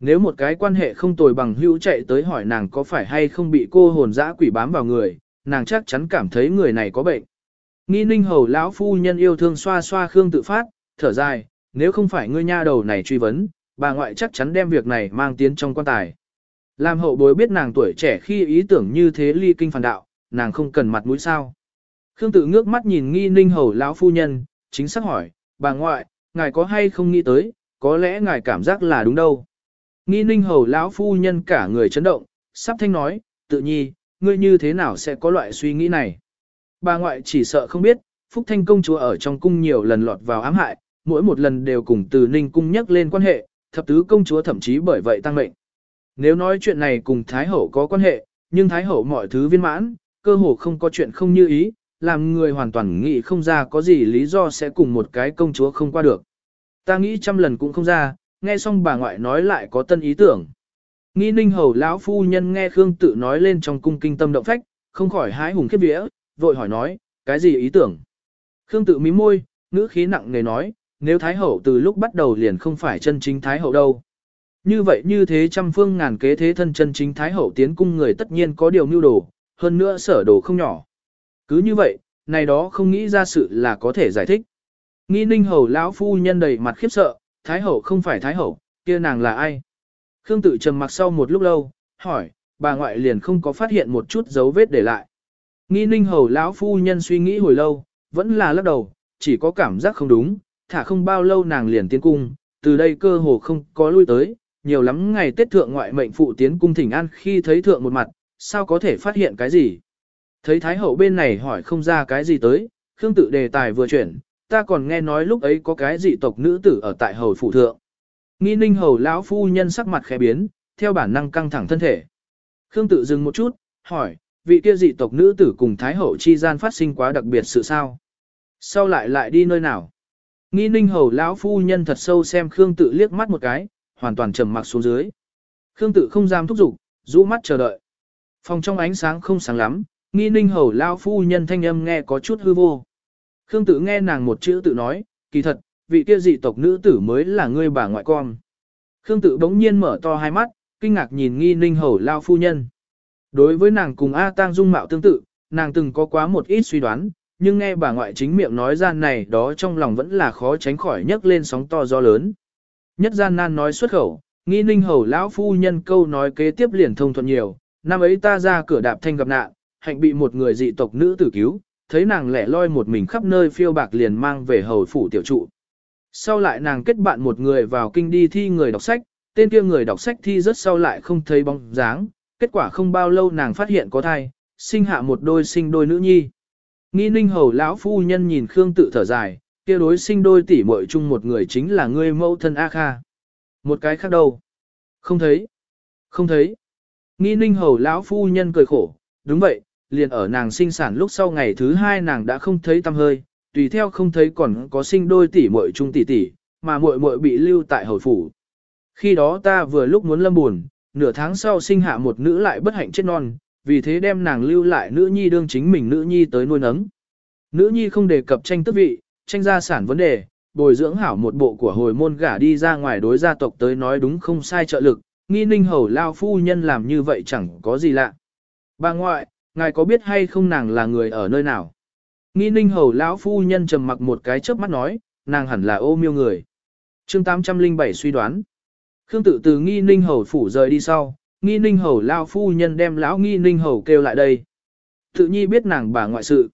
Nếu một cái quan hệ không tồi bằng hữu chạy tới hỏi nàng có phải hay không bị cô hồn dã quỷ bám vào người, nàng chắc chắn cảm thấy người này có bệnh. Nghi ninh hầu lão phu nhân yêu thương xoa xoa Khương tự phát, thở dài, nếu không phải ngươi nha đầu này truy vấn, bà ngoại chắc chắn đem việc này mang tiến trong quan tài. Làm hậu bối biết nàng tuổi trẻ khi ý tưởng như thế ly kinh phản đạo, nàng không cần mặt mũi sao. Khương tự ngước mắt nhìn nghi ninh hầu lão phu nhân, chính xác hỏi, bà ngoại, ngài có hay không nghĩ tới, có lẽ ngài cảm giác là đúng đâu. Nghi ninh hầu lão phu nhân cả người chấn động, sắp thanh nói, tự nhi, ngươi như thế nào sẽ có loại suy nghĩ này. Bà ngoại chỉ sợ không biết, Phúc Thanh công chúa ở trong cung nhiều lần lọt vào ám hại, mỗi một lần đều cùng từ ninh cung nhắc lên quan hệ, thập tứ công chúa thậm chí bởi vậy tăng mệnh. Nếu nói chuyện này cùng Thái Hậu có quan hệ, nhưng Thái Hậu mọi thứ viên mãn, cơ hồ không có chuyện không như ý, làm người hoàn toàn nghĩ không ra có gì lý do sẽ cùng một cái công chúa không qua được. Ta nghĩ trăm lần cũng không ra, nghe xong bà ngoại nói lại có tân ý tưởng. Nghi ninh hầu lão phu nhân nghe Khương tự nói lên trong cung kinh tâm động phách, không khỏi hái hùng khiếp vía, vội hỏi nói, cái gì ý tưởng? Khương tự mím môi, ngữ khí nặng nề nói, nếu Thái Hậu từ lúc bắt đầu liền không phải chân chính Thái Hậu đâu. Như vậy như thế trăm phương ngàn kế thế thân chân chính Thái Hậu tiến cung người tất nhiên có điều mưu đồ, hơn nữa sở đồ không nhỏ. Cứ như vậy, này đó không nghĩ ra sự là có thể giải thích. Nghi ninh hầu lão phu nhân đầy mặt khiếp sợ, Thái Hậu không phải Thái Hậu, kia nàng là ai? Khương tự trầm mặc sau một lúc lâu, hỏi, bà ngoại liền không có phát hiện một chút dấu vết để lại. Nghi ninh hầu lão phu nhân suy nghĩ hồi lâu, vẫn là lắc đầu, chỉ có cảm giác không đúng, thả không bao lâu nàng liền tiến cung, từ đây cơ hồ không có lui tới, nhiều lắm ngày Tết thượng ngoại mệnh phụ tiến cung thỉnh an khi thấy thượng một mặt, sao có thể phát hiện cái gì. Thấy Thái Hậu bên này hỏi không ra cái gì tới, Khương tự đề tài vừa chuyển, ta còn nghe nói lúc ấy có cái dị tộc nữ tử ở tại hầu phủ thượng. Nghi ninh hầu lão phu nhân sắc mặt khẽ biến, theo bản năng căng thẳng thân thể. Khương tự dừng một chút, hỏi, vị kia dị tộc nữ tử cùng Thái Hậu chi gian phát sinh quá đặc biệt sự sao? Sau lại lại đi nơi nào? Nghi ninh hầu lão phu nhân thật sâu xem Khương tự liếc mắt một cái, hoàn toàn trầm mặc xuống dưới. Khương tự không dám thúc giục, rũ mắt chờ đợi. Phòng trong ánh sáng không sáng lắm, nghi ninh hầu lão phu nhân thanh âm nghe có chút hư vô. Khương Tử nghe nàng một chữ tự nói, kỳ thật, vị kia dị tộc nữ tử mới là ngươi bà ngoại con. Khương Tử bỗng nhiên mở to hai mắt, kinh ngạc nhìn nghi ninh hầu lão phu nhân. Đối với nàng cùng A Tang dung mạo tương tự, nàng từng có quá một ít suy đoán, nhưng nghe bà ngoại chính miệng nói ra này đó trong lòng vẫn là khó tránh khỏi nhấc lên sóng to gió lớn. Nhất gian nan nói xuất khẩu, nghi ninh hầu lão phu nhân câu nói kế tiếp liền thông thuận nhiều, năm ấy ta ra cửa đạp thanh gặp nạn, hạnh bị một người dị tộc nữ tử cứu, thấy nàng lẻ loi một mình khắp nơi phiêu bạc liền mang về hầu phủ tiểu trụ. Sau lại nàng kết bạn một người vào kinh đi thi người đọc sách, tên kia người đọc sách thi rất sau lại không thấy bóng dáng, kết quả không bao lâu nàng phát hiện có thai, sinh hạ một đôi sinh đôi nữ nhi. Nghi ninh hầu lão phu nhân nhìn Khương tự thở dài, kia đối sinh đôi tỷ muội chung một người chính là ngươi mẫu thân A Kha. Một cái khác đâu? Không thấy. Không thấy. Nghi ninh hầu lão phu nhân cười khổ, đúng vậy, liền ở nàng sinh sản lúc sau ngày thứ hai nàng đã không thấy tâm hơi, tùy theo không thấy còn có sinh đôi tỷ muội chung tỷ tỷ, mà muội muội bị lưu tại hồi phủ. Khi đó ta vừa lúc muốn lâm buồn, nửa tháng sau sinh hạ một nữ lại bất hạnh chết non, vì thế đem nàng lưu lại nữ nhi đương chính mình nữ nhi tới nuôi nấng. Nữ nhi không đề cập tranh tước vị, tranh gia sản vấn đề, bồi dưỡng hảo một bộ của hồi môn gả đi ra ngoài đối gia tộc tới nói đúng không sai trợ lực, nghi ninh hầu lao phu nhân làm như vậy chẳng có gì lạ. Bà ngoại, ngài có biết hay không nàng là người ở nơi nào? Nghi ninh hầu lão phu nhân trầm mặc một cái chớp mắt nói, nàng hẳn là ô miêu người. chương 807 suy đoán. Khương tự từ nghi ninh hầu phủ rời đi sau, nghi ninh hầu lão phu nhân đem lão nghi ninh hầu kêu lại đây. Tự nhi biết nàng bà ngoại sự.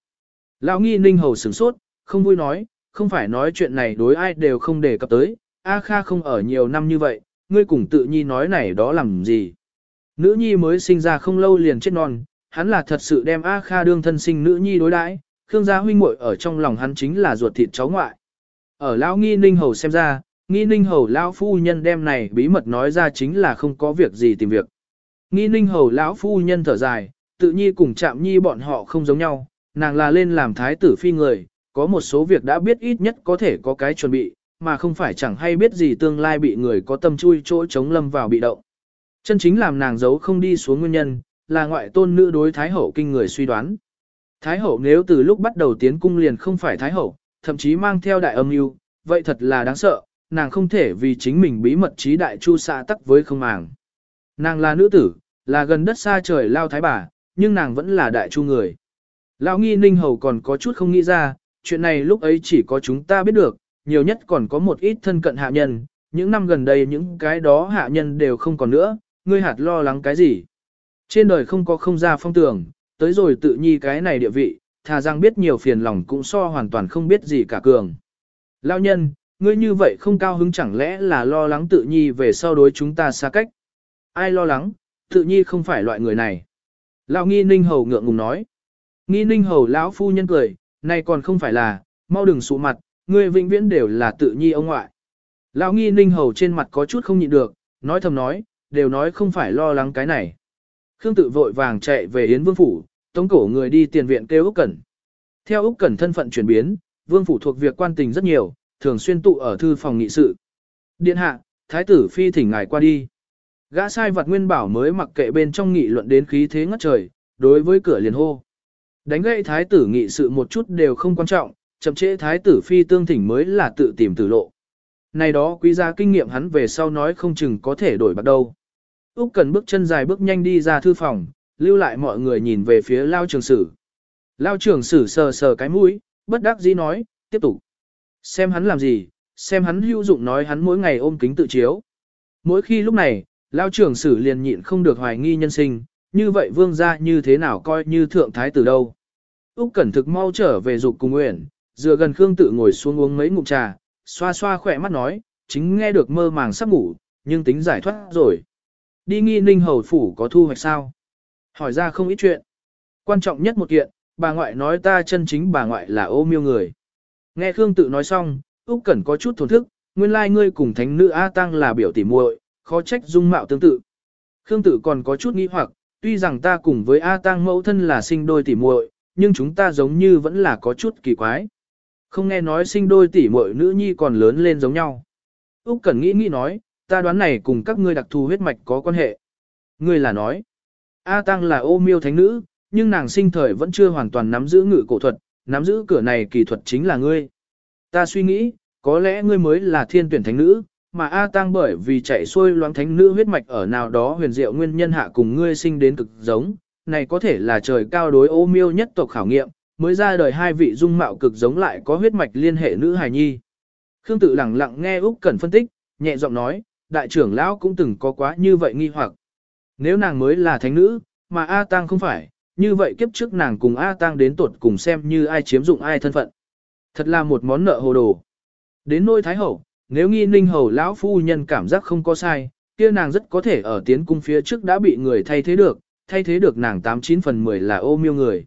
Lão nghi ninh hầu sửng sốt, không vui nói, không phải nói chuyện này đối ai đều không đề cập tới, A Kha không ở nhiều năm như vậy, ngươi cùng tự nhi nói này đó làm gì. Nữ nhi mới sinh ra không lâu liền chết non, hắn là thật sự đem A Kha đương thân sinh nữ nhi đối đãi, Khương gia huynh muội ở trong lòng hắn chính là ruột thịt cháu ngoại. Ở lão nghi ninh hầu xem ra, nghi ninh hầu lão phu nhân đem này bí mật nói ra chính là không có việc gì tìm việc. Nghi ninh hầu lão phu nhân thở dài, tự nhi cùng chạm nhi bọn họ không giống nhau, nàng là lên làm thái tử phi người, có một số việc đã biết ít nhất có thể có cái chuẩn bị, mà không phải chẳng hay biết gì tương lai bị người có tâm chui chỗ chống lâm vào bị động. Chân chính làm nàng giấu không đi xuống nguyên nhân, là ngoại tôn nữ đối Thái Hậu kinh người suy đoán. Thái Hậu nếu từ lúc bắt đầu tiến cung liền không phải Thái Hậu, thậm chí mang theo đại âm mưu, vậy thật là đáng sợ, nàng không thể vì chính mình bí mật trí đại chu xạ tắc với không màng. Nàng là nữ tử, là gần đất xa trời lao thái bà, nhưng nàng vẫn là đại chu người. Lão nghi ninh hầu còn có chút không nghĩ ra, chuyện này lúc ấy chỉ có chúng ta biết được, nhiều nhất còn có một ít thân cận hạ nhân, những năm gần đây những cái đó hạ nhân đều không còn nữa, ngươi hạt lo lắng cái gì. Trên đời không có không ra phong tưởng, tới rồi tự nhi cái này địa vị, thà rằng biết nhiều phiền lòng cũng so hoàn toàn không biết gì cả cường. Lão nhân, ngươi như vậy không cao hứng chẳng lẽ là lo lắng tự nhi về sau đối chúng ta xa cách. Ai lo lắng, tự nhi không phải loại người này. Lão nghi ninh hầu ngượng ngùng nói. Nghi ninh hầu lão phu nhân cười, này còn không phải là, mau đừng sụ mặt, ngươi vĩnh viễn đều là tự nhi ông ngoại. Lão nghi ninh hầu trên mặt có chút không nhịn được, nói thầm nói, đều nói không phải lo lắng cái này. Khương tự vội vàng chạy về Yến Vương Phủ, tống cổ người đi tiền viện kêu Úc Cẩn. Theo Úc Cẩn thân phận chuyển biến, Vương Phủ thuộc việc quan tình rất nhiều, thường xuyên tụ ở thư phòng nghị sự. Điện hạ, Thái tử Phi thỉnh ngài qua đi. Gã sai vật nguyên bảo mới mặc kệ bên trong nghị luận đến khí thế ngất trời, đối với cửa liền hô. Đánh gậy Thái tử nghị sự một chút đều không quan trọng, chậm trễ Thái tử Phi tương thỉnh mới là tự tìm tử lộ. Này đó quý gia kinh nghiệm hắn về sau nói không chừng có thể đổi bạc đâu. Úc cần bước chân dài bước nhanh đi ra thư phòng, lưu lại mọi người nhìn về phía lao trường sử. Lao trường sử sờ sờ cái mũi, bất đắc dĩ nói, tiếp tục. Xem hắn làm gì, xem hắn hữu dụng nói hắn mỗi ngày ôm kính tự chiếu. Mỗi khi lúc này, lao trường sử liền nhịn không được hoài nghi nhân sinh, như vậy vương gia như thế nào coi như thượng thái tử đâu. Úc Cẩn thực mau trở về dục cùng nguyện, dựa gần Khương tự ngồi xuống uống mấy ngụm trà, xoa xoa khỏe mắt nói, chính nghe được mơ màng sắp ngủ, nhưng tính giải thoát rồi. Đi nghi ninh hầu phủ có thu hoạch sao? Hỏi ra không ít chuyện. Quan trọng nhất một kiện, bà ngoại nói ta chân chính bà ngoại là ô miêu người. Nghe Khương tự nói xong, Úc Cẩn có chút thổn thức, nguyên lai ngươi cùng thánh nữ A Tăng là biểu tỉ muội, khó trách dung mạo tương tự. Khương tự còn có chút nghi hoặc, tuy rằng ta cùng với A Tăng mẫu thân là sinh đôi tỉ muội, nhưng chúng ta giống như vẫn là có chút kỳ quái. Không nghe nói sinh đôi tỉ muội nữ nhi còn lớn lên giống nhau. Úc Cẩn nghĩ nghĩ nói, ta đoán này cùng các ngươi đặc thù huyết mạch có quan hệ. Ngươi là nói, A Tăng là ô miêu thánh nữ, nhưng nàng sinh thời vẫn chưa hoàn toàn nắm giữ ngự cổ thuật, nắm giữ cửa này kỳ thuật chính là ngươi. Ta suy nghĩ, có lẽ ngươi mới là thiên tuyển thánh nữ, mà A Tăng bởi vì chạy xuôi loáng thánh nữ huyết mạch ở nào đó huyền diệu nguyên nhân hạ cùng ngươi sinh đến cực giống, này có thể là trời cao đối ô miêu nhất tộc khảo nghiệm, mới ra đời hai vị dung mạo cực giống lại có huyết mạch liên hệ nữ hài nhi. Khương tự lặng lặng nghe Úc Cẩn phân tích, nhẹ giọng nói, đại trưởng lão cũng từng có quá như vậy nghi hoặc. Nếu nàng mới là thánh nữ, mà A Tăng không phải, như vậy kiếp trước nàng cùng A Tăng đến tuột cùng xem như ai chiếm dụng ai thân phận. Thật là một món nợ hồ đồ. Đến nôi thái hậu, nếu nghi ninh hầu lão phu nhân cảm giác không có sai, kia nàng rất có thể ở tiến cung phía trước đã bị người thay thế được, thay thế được nàng 89 phần 10 là ô miêu người.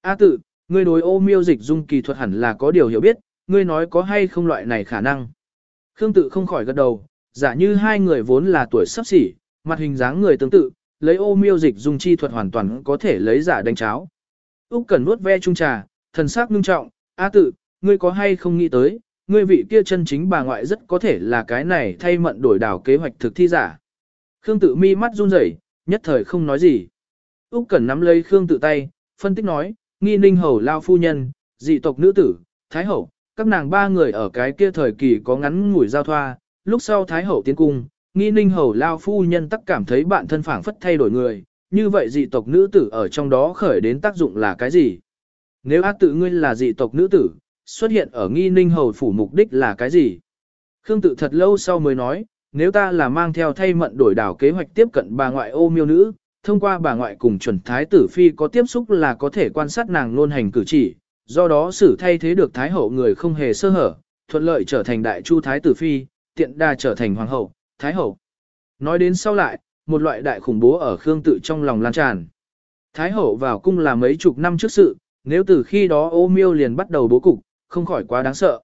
A tự, ngươi đối ô miêu dịch dung kỳ thuật hẳn là có điều hiểu biết, ngươi nói có hay không loại này khả năng. Khương tự không khỏi gật đầu, giả như hai người vốn là tuổi sắp xỉ, mặt hình dáng người tương tự, lấy ô miêu dịch dung chi thuật hoàn toàn có thể lấy giả đánh cháo. Úc cần nuốt ve chung trà, thần sắc nghiêm trọng, A tự, ngươi có hay không nghĩ tới, ngươi vị kia chân chính bà ngoại rất có thể là cái này thay mận đổi đảo kế hoạch thực thi giả. Khương tự mi mắt run rẩy, nhất thời không nói gì. Úc Cẩn nắm lấy Khương tự tay, phân tích nói, nghi ninh hầu lao phu nhân, dị tộc nữ tử, thái hậu, các nàng ba người ở cái kia thời kỳ có ngắn ngủi giao thoa, lúc sau thái hậu tiến cung, nghi ninh hầu lao phu nhân tắc cảm thấy bạn thân phảng phất thay đổi người, như vậy dị tộc nữ tử ở trong đó khởi đến tác dụng là cái gì? Nếu a tự ngươi là dị tộc nữ tử, xuất hiện ở nghi ninh hầu phủ mục đích là cái gì? Khương tự thật lâu sau mới nói, nếu ta là mang theo thay mận đổi đảo kế hoạch tiếp cận bà ngoại ô miêu nữ, thông qua bà ngoại cùng chuẩn thái tử phi có tiếp xúc là có thể quan sát nàng luôn hành cử chỉ, do đó xử thay thế được thái hậu người không hề sơ hở, thuận lợi trở thành đại chu thái tử phi, tiện đa trở thành hoàng hậu, thái hậu. Nói đến sau lại, một loại đại khủng bố ở Khương tự trong lòng lan tràn. Thái hậu vào cung là mấy chục năm trước sự, nếu từ khi đó ô miêu liền bắt đầu bố cục, không khỏi quá đáng sợ.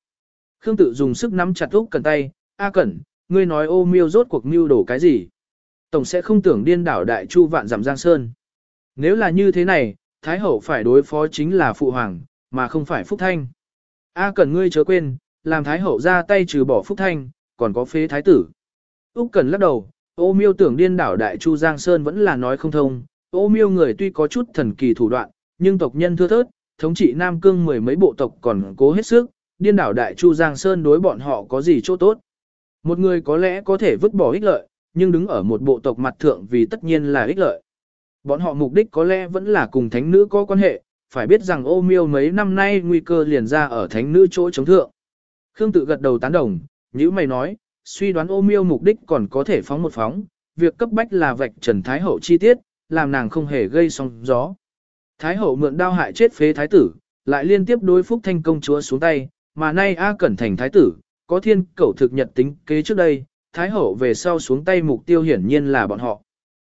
Khương tự dùng sức nắm chặt Úc Cẩn tay, "A Cẩn, ngươi nói ô miêu rốt cuộc mưu đồ cái gì?" Tổng sẽ không tưởng điên đảo đại chu vạn giảm giang sơn. Nếu là như thế này, Thái hậu phải đối phó chính là phụ hoàng, mà không phải Phúc Thanh. A Cẩn ngươi chớ quên, làm Thái hậu ra tay trừ bỏ Phúc Thanh, còn có phế thái tử. Úc cần lắc đầu, ô miêu tưởng điên đảo đại chu giang sơn vẫn là nói không thông, ô miêu người tuy có chút thần kỳ thủ đoạn, nhưng tộc nhân thưa thớt, thống trị Nam Cương mười mấy bộ tộc còn cố hết sức, điên đảo đại chu giang sơn đối bọn họ có gì chỗ tốt. Một người có lẽ có thể vứt bỏ ích lợi, nhưng đứng ở một bộ tộc mặt thượng vì tất nhiên là ích lợi. Bọn họ mục đích có lẽ vẫn là cùng thánh nữ có quan hệ, phải biết rằng ô miêu mấy năm nay nguy cơ liền ra ở thánh nữ chỗ chống thượng. Khương tự gật đầu tán đồng, như mày nói, suy đoán ô miêu mục đích còn có thể phóng một phóng, việc cấp bách là vạch trần Thái Hậu chi tiết, làm nàng không hề gây sóng gió. Thái Hậu mượn đao hại chết phế Thái tử, lại liên tiếp đối phúc thanh công chúa xuống tay, mà nay A Cẩn thành Thái tử, có thiên cẩu thực nhật tính kế trước đây, Thái Hậu về sau xuống tay mục tiêu hiển nhiên là bọn họ.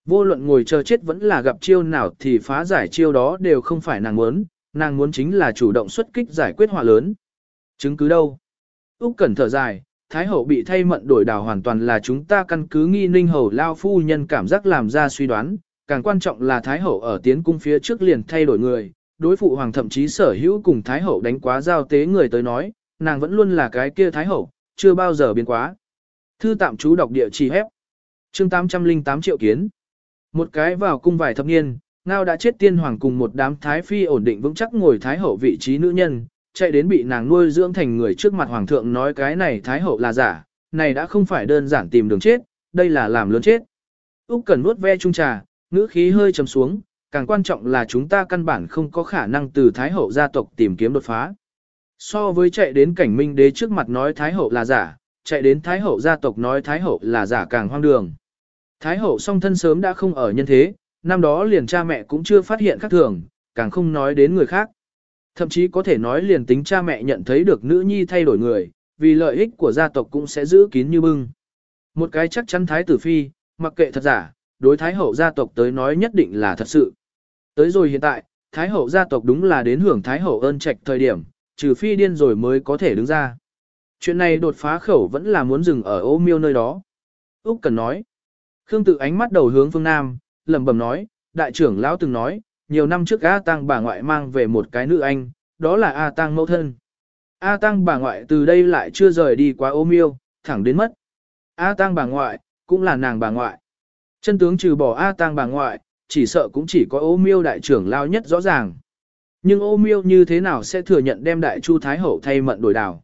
Vô luận ngồi chờ chết vẫn là gặp chiêu nào thì phá giải chiêu đó đều không phải nàng muốn, nàng muốn chính là chủ động xuất kích giải quyết họa lớn. Chứng cứ đâu? Úc Cẩn thở dài, Thái hậu bị thay mận đổi đảo hoàn toàn là chúng ta căn cứ nghi ninh hầu lao phu nhân cảm giác làm ra suy đoán, càng quan trọng là Thái hậu ở tiến cung phía trước liền thay đổi người, đối phụ hoàng thậm chí sở hữu cùng Thái hậu đánh quá giao tế người tới nói, nàng vẫn luôn là cái kia Thái hậu, chưa bao giờ biến quá. Thư tạm chú đọc địa chỉ hép. Chương 808 triệu kiến. Một cái vào cung vài thập niên, Ngao đã chết tiên hoàng cùng một đám thái phi ổn định vững chắc ngồi thái hậu vị trí nữ nhân, chạy đến bị nàng nuôi dưỡng thành người trước mặt hoàng thượng nói cái này thái hậu là giả, này đã không phải đơn giản tìm đường chết, đây là làm lớn chết. Úc cần nuốt ve chung trà, ngữ khí hơi trầm xuống, càng quan trọng là chúng ta căn bản không có khả năng từ thái hậu gia tộc tìm kiếm đột phá. So với chạy đến cảnh minh đế trước mặt nói thái hậu là giả, chạy đến thái hậu gia tộc nói thái hậu là giả càng hoang đường. Thái hậu song thân sớm đã không ở nhân thế, năm đó liền cha mẹ cũng chưa phát hiện khác thường, càng không nói đến người khác. Thậm chí có thể nói liền tính cha mẹ nhận thấy được nữ nhi thay đổi người, vì lợi ích của gia tộc cũng sẽ giữ kín như bưng. Một cái chắc chắn thái tử phi, mặc kệ thật giả, đối thái hậu gia tộc tới nói nhất định là thật sự. Tới rồi hiện tại, thái hậu gia tộc đúng là đến hưởng thái hậu ơn trạch thời điểm, trừ phi điên rồi mới có thể đứng ra. Chuyện này đột phá khẩu vẫn là muốn dừng ở ô miêu nơi đó. Úc cần nói. Khương tự ánh mắt đầu hướng phương Nam, lẩm bẩm nói, đại trưởng lão từng nói, nhiều năm trước A Tăng bà ngoại mang về một cái nữ anh, đó là A Tăng mẫu thân. A Tăng bà ngoại từ đây lại chưa rời đi quá ô miêu, thẳng đến mất. A Tăng bà ngoại, cũng là nàng bà ngoại. Chân tướng trừ bỏ A Tăng bà ngoại, chỉ sợ cũng chỉ có ô miêu đại trưởng lao nhất rõ ràng. Nhưng ô miêu như thế nào sẽ thừa nhận đem đại chu thái hậu thay mận đổi đảo?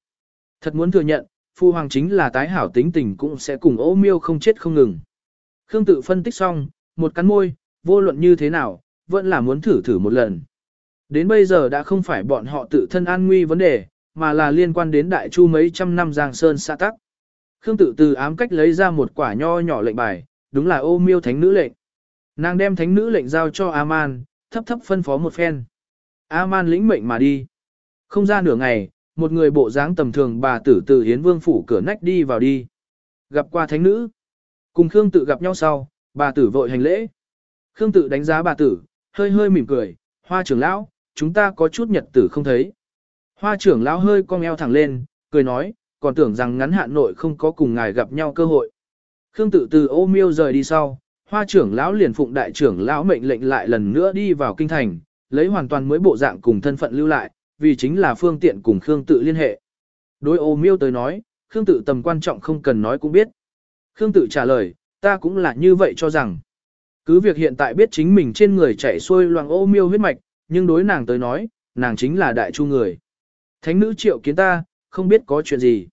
Thật muốn thừa nhận, phu hoàng chính là tái hảo tính tình cũng sẽ cùng ô miêu không chết không ngừng. Khương tự phân tích xong, một cắn môi, vô luận như thế nào, vẫn là muốn thử thử một lần. Đến bây giờ đã không phải bọn họ tự thân an nguy vấn đề, mà là liên quan đến đại chu mấy trăm năm giang sơn xã tắc. Khương tự từ ám cách lấy ra một quả nho nhỏ lệnh bài, đúng là ô miêu thánh nữ lệnh. Nàng đem thánh nữ lệnh giao cho Aman, thấp thấp phân phó một phen. Aman lĩnh mệnh mà đi. Không ra nửa ngày, một người bộ dáng tầm thường bà tử từ Hiến Vương phủ cửa nách đi vào đi. Gặp qua thánh nữ. Cùng Khương tự gặp nhau sau, bà tử vội hành lễ. Khương tự đánh giá bà tử, hơi hơi mỉm cười, hoa trưởng lão, chúng ta có chút nhật tử không thấy. Hoa trưởng lão hơi cong eo thẳng lên, cười nói, còn tưởng rằng ngắn hạn nội không có cùng ngài gặp nhau cơ hội. Khương tự từ ô miêu rời đi sau, hoa trưởng lão liền phụng đại trưởng lão mệnh lệnh lại lần nữa đi vào kinh thành, lấy hoàn toàn mới bộ dạng cùng thân phận lưu lại, vì chính là phương tiện cùng Khương tự liên hệ. Đối ô miêu tới nói, Khương tự tầm quan trọng không cần nói cũng biết. Khương tự trả lời, ta cũng là như vậy cho rằng. Cứ việc hiện tại biết chính mình trên người chảy xuôi loang ô miêu huyết mạch, nhưng đối nàng tới nói, nàng chính là đại chu người. Thánh nữ triệu kiến ta, không biết có chuyện gì.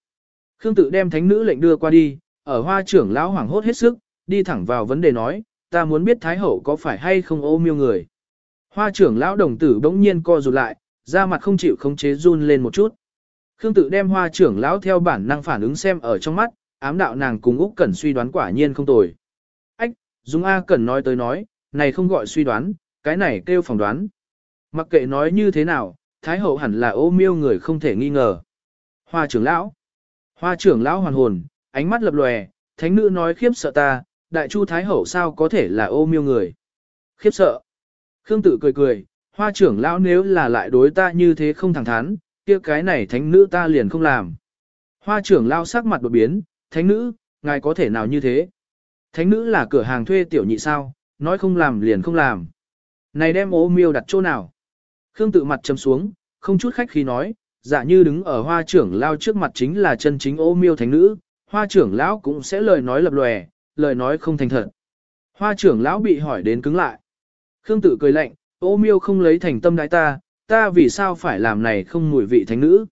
Khương tự đem thánh nữ lệnh đưa qua đi, ở hoa trưởng lão hoảng hốt hết sức, đi thẳng vào vấn đề nói, ta muốn biết thái hậu có phải hay không ô miêu người. Hoa trưởng lão đồng tử bỗng nhiên co rụt lại, da mặt không chịu khống chế run lên một chút. Khương tự đem hoa trưởng lão theo bản năng phản ứng xem ở trong mắt, ám đạo nàng cùng Úc Cẩn suy đoán quả nhiên không tồi. Dung A Cẩn nói tới nói, này không gọi suy đoán, cái này kêu phỏng đoán. Mặc kệ nói như thế nào, Thái hậu hẳn là ô miêu người không thể nghi ngờ. Hoa trưởng lão. Hoa trưởng lão hoàn hồn, ánh mắt lập lòe, thánh nữ nói khiếp sợ ta, đại chu Thái hậu sao có thể là ô miêu người. Khiếp sợ. Khương tự cười cười, hoa trưởng lão nếu là lại đối ta như thế không thẳng thắn, kia cái này thánh nữ ta liền không làm. Hoa trưởng lão sắc mặt đột biến, thánh nữ, ngài có thể nào như thế? Thánh nữ là cửa hàng thuê tiểu nhị sao, nói không làm liền không làm. Này đem ô miêu đặt chỗ nào? Khương tự mặt châm xuống, không chút khách khí nói, dạ như đứng ở hoa trưởng lao trước mặt chính là chân chính ô miêu thánh nữ, hoa trưởng lão cũng sẽ lời nói lập lòe, lời nói không thành thật. Hoa trưởng lão bị hỏi đến cứng lại. Khương tự cười lạnh, ô miêu không lấy thành tâm đại ta, ta vì sao phải làm này không mùi vị thánh nữ.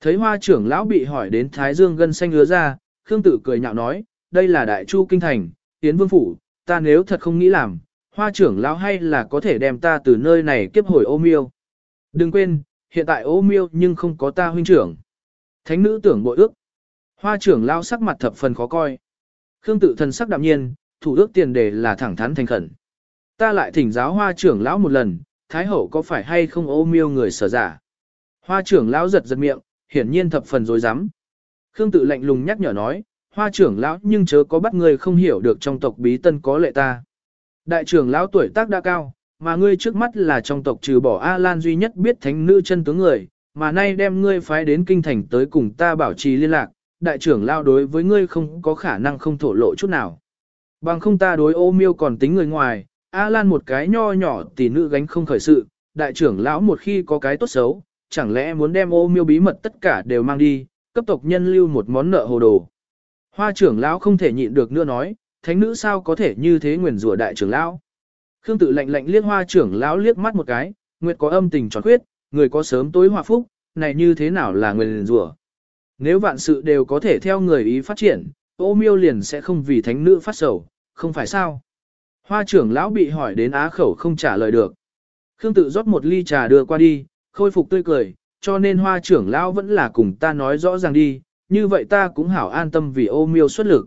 Thấy hoa trưởng lão bị hỏi đến thái dương gân xanh ứa ra, Khương tự cười nhạo nói, đây là đại chu kinh thành, tiến vương phủ, ta nếu thật không nghĩ làm, hoa trưởng lão hay là có thể đem ta từ nơi này kiếp hồi ô miêu. Đừng quên, hiện tại ô miêu nhưng không có ta huynh trưởng. Thánh nữ tưởng bội ước. Hoa trưởng lão sắc mặt thập phần khó coi. Khương tự thần sắc đạm nhiên, thủ ước tiền đề là thẳng thắn thành khẩn. Ta lại thỉnh giáo hoa trưởng lão một lần, thái hậu có phải hay không ô miêu người sở giả. Hoa trưởng lão giật giật miệng, hiển nhiên thập phần dối rắm Khương tự lạnh lùng nhắc nhở nói, hoa trưởng lão nhưng chớ có bắt người không hiểu được trong tộc bí tân có lệ ta. Đại trưởng lão tuổi tác đã cao, mà ngươi trước mắt là trong tộc trừ bỏ A Lan duy nhất biết thánh nữ chân tướng người, mà nay đem ngươi phái đến kinh thành tới cùng ta bảo trì liên lạc, đại trưởng lão đối với ngươi không có khả năng không thổ lộ chút nào. Bằng không ta đối ô miêu còn tính người ngoài, A Lan một cái nho nhỏ tỷ nữ gánh không khởi sự, đại trưởng lão một khi có cái tốt xấu, chẳng lẽ muốn đem ô miêu bí mật tất cả đều mang đi, cấp tộc nhân lưu một món nợ hồ đồ. Hoa trưởng lão không thể nhịn được nữa nói, thánh nữ sao có thể như thế nguyền rủa đại trưởng lão. Khương tự lạnh lạnh liếc hoa trưởng lão liếc mắt một cái, nguyệt có âm tình tròn khuyết, người có sớm tối hòa phúc, này như thế nào là nguyền rủa? Nếu vạn sự đều có thể theo người ý phát triển, ô miêu liền sẽ không vì thánh nữ phát sầu, không phải sao? Hoa trưởng lão bị hỏi đến á khẩu không trả lời được. Khương tự rót một ly trà đưa qua đi, khôi phục tươi cười, cho nên hoa trưởng lão vẫn là cùng ta nói rõ ràng đi, như vậy ta cũng hảo an tâm vì ô miêu xuất lực.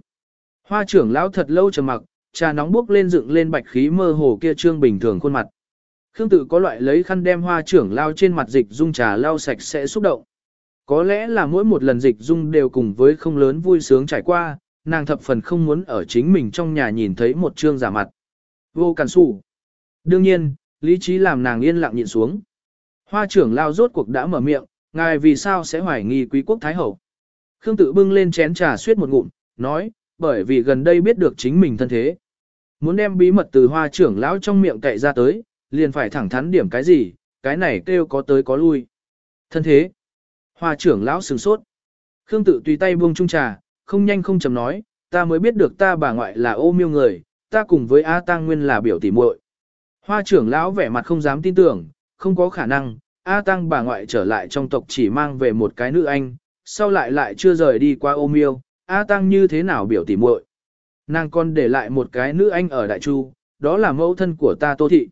Hoa trưởng lão thật lâu trầm mặc, trà nóng bốc lên dựng lên bạch khí mơ hồ kia trương bình thường khuôn mặt. Khương tự có loại lấy khăn đem hoa trưởng lao trên mặt dịch dung trà lau sạch sẽ xúc động. Có lẽ là mỗi một lần dịch dung đều cùng với không lớn vui sướng trải qua, nàng thập phần không muốn ở chính mình trong nhà nhìn thấy một trương giả mặt. Vô cản sủ. Đương nhiên, lý trí làm nàng yên lặng nhịn xuống. Hoa trưởng lao rốt cuộc đã mở miệng, ngài vì sao sẽ hoài nghi quý quốc thái hậu. Khương tự bưng lên chén trà suýt một ngụm, nói, bởi vì gần đây biết được chính mình thân thế. Muốn đem bí mật từ hoa trưởng lão trong miệng cậy ra tới, liền phải thẳng thắn điểm cái gì, cái này kêu có tới có lui. Thân thế. Hoa trưởng lão sừng sốt. Khương tự tùy tay buông chung trà, không nhanh không chậm nói, ta mới biết được ta bà ngoại là ô miêu người, ta cùng với A Tăng Nguyên là biểu tỉ muội. Hoa trưởng lão vẻ mặt không dám tin tưởng, không có khả năng, A Tăng bà ngoại trở lại trong tộc chỉ mang về một cái nữ anh, sau lại lại chưa rời đi qua ô miêu, A Tăng như thế nào biểu tỉ muội. Nàng còn để lại một cái nữ anh ở Đại Chu, đó là mẫu thân của ta Tô Thị.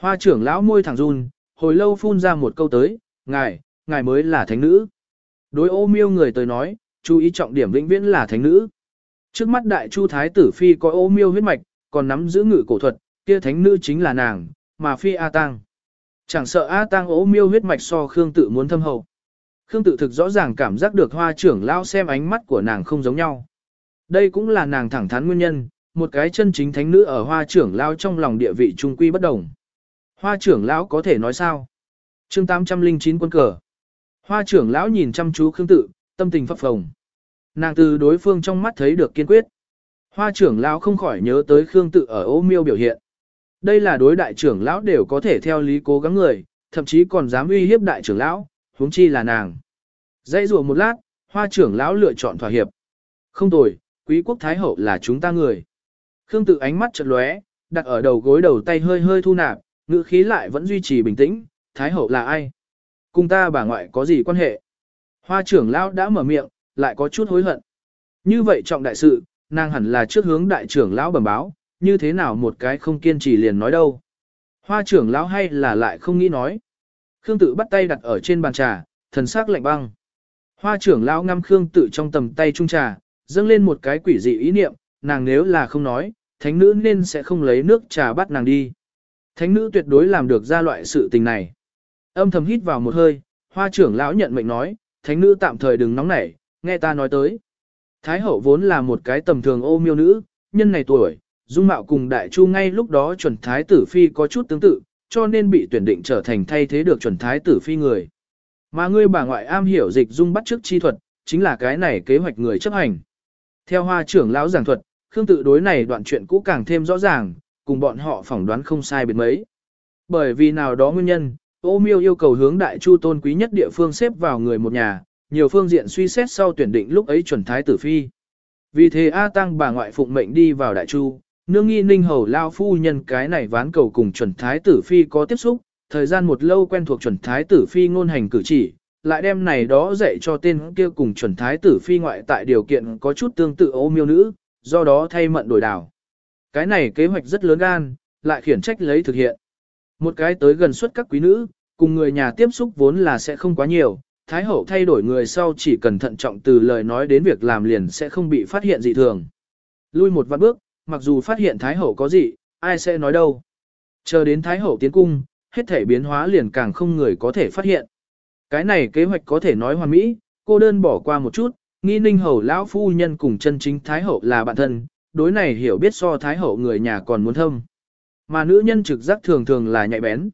Hoa trưởng lão môi thẳng run, hồi lâu phun ra một câu tới, ngài, ngài mới là thánh nữ. Đối ô miêu người tới nói, chú ý trọng điểm vĩnh viễn là thánh nữ. Trước mắt đại chu thái tử phi có ô miêu huyết mạch, còn nắm giữ ngự cổ thuật, kia thánh nữ chính là nàng, mà phi A Tăng. Chẳng sợ A Tăng ô miêu huyết mạch so Khương tự muốn thâm hậu. Khương tự thực rõ ràng cảm giác được hoa trưởng lao xem ánh mắt của nàng không giống nhau. Đây cũng là nàng thẳng thắn nguyên nhân, một cái chân chính thánh nữ ở hoa trưởng lao trong lòng địa vị trung quy bất đồng. Hoa trưởng lão có thể nói sao? chương 809 quân cờ. Hoa trưởng lão nhìn chăm chú Khương tự, tâm tình phập phồng. Nàng từ đối phương trong mắt thấy được kiên quyết. Hoa trưởng lão không khỏi nhớ tới Khương tự ở ô miêu biểu hiện. Đây là đối đại trưởng lão đều có thể theo lý cố gắng người, thậm chí còn dám uy hiếp đại trưởng lão, huống chi là nàng. Dãy rùa một lát, hoa trưởng lão lựa chọn thỏa hiệp. Không tồi, quý quốc thái hậu là chúng ta người. Khương tự ánh mắt chợt lóe, đặt ở đầu gối đầu tay hơi hơi thu nạp, ngữ khí lại vẫn duy trì bình tĩnh, thái hậu là ai? Cùng ta bà ngoại có gì quan hệ? Hoa trưởng lão đã mở miệng, lại có chút hối hận. Như vậy trọng đại sự, nàng hẳn là trước hướng đại trưởng lão bẩm báo, như thế nào một cái không kiên trì liền nói đâu. Hoa trưởng lão hay là lại không nghĩ nói. Khương tự bắt tay đặt ở trên bàn trà, thần sắc lạnh băng. Hoa trưởng lão ngâm Khương tự trong tầm tay trung trà, Dâng lên một cái quỷ dị ý niệm, nàng nếu là không nói, thánh nữ nên sẽ không lấy nước trà bắt nàng đi. Thánh nữ tuyệt đối làm được ra loại sự tình này. Âm thầm hít vào một hơi, hoa trưởng lão nhận mệnh nói, thánh nữ tạm thời đừng nóng nảy, nghe ta nói tới. Thái hậu vốn là một cái tầm thường ô miêu nữ, nhân này tuổi, dung mạo cùng đại chu ngay lúc đó chuẩn thái tử phi có chút tương tự, cho nên bị tuyển định trở thành thay thế được chuẩn thái tử phi người. Mà ngươi bà ngoại am hiểu dịch dung bắt trước chi thuật, chính là cái này kế hoạch người chấp hành. Theo hoa trưởng lão giảng thuật, Khương tự đối này đoạn chuyện cũ càng thêm rõ ràng, cùng bọn họ phỏng đoán không sai biệt mấy. Bởi vì nào đó nguyên nhân, ô miêu yêu cầu hướng đại chu tôn quý nhất địa phương xếp vào người một nhà, nhiều phương diện suy xét sau tuyển định lúc ấy chuẩn thái tử phi. Vì thế A Tăng bà ngoại phụng mệnh đi vào đại chu, nương nghi ninh hầu lao phu nhân cái này ván cầu cùng chuẩn thái tử phi có tiếp xúc, thời gian một lâu quen thuộc chuẩn thái tử phi ngôn hành cử chỉ, lại đem này đó dạy cho tên kia cùng chuẩn thái tử phi ngoại tại điều kiện có chút tương tự ô miêu nữ, do đó thay mận đổi đảo. Cái này kế hoạch rất lớn gan, lại khiển trách lấy thực hiện. Một cái tới gần suốt các quý nữ, cùng người nhà tiếp xúc vốn là sẽ không quá nhiều, Thái hậu thay đổi người sau chỉ cần thận trọng từ lời nói đến việc làm liền sẽ không bị phát hiện dị thường. Lui một vạn bước, mặc dù phát hiện Thái hậu có gì, ai sẽ nói đâu. Chờ đến Thái hậu tiến cung, hết thể biến hóa liền càng không người có thể phát hiện. Cái này kế hoạch có thể nói hoàn mỹ, cô đơn bỏ qua một chút, nghi ninh hầu lão phu nhân cùng chân chính Thái hậu là bạn thân, đối này hiểu biết so Thái hậu người nhà còn muốn thâm. Mà nữ nhân trực giác thường thường là nhạy bén.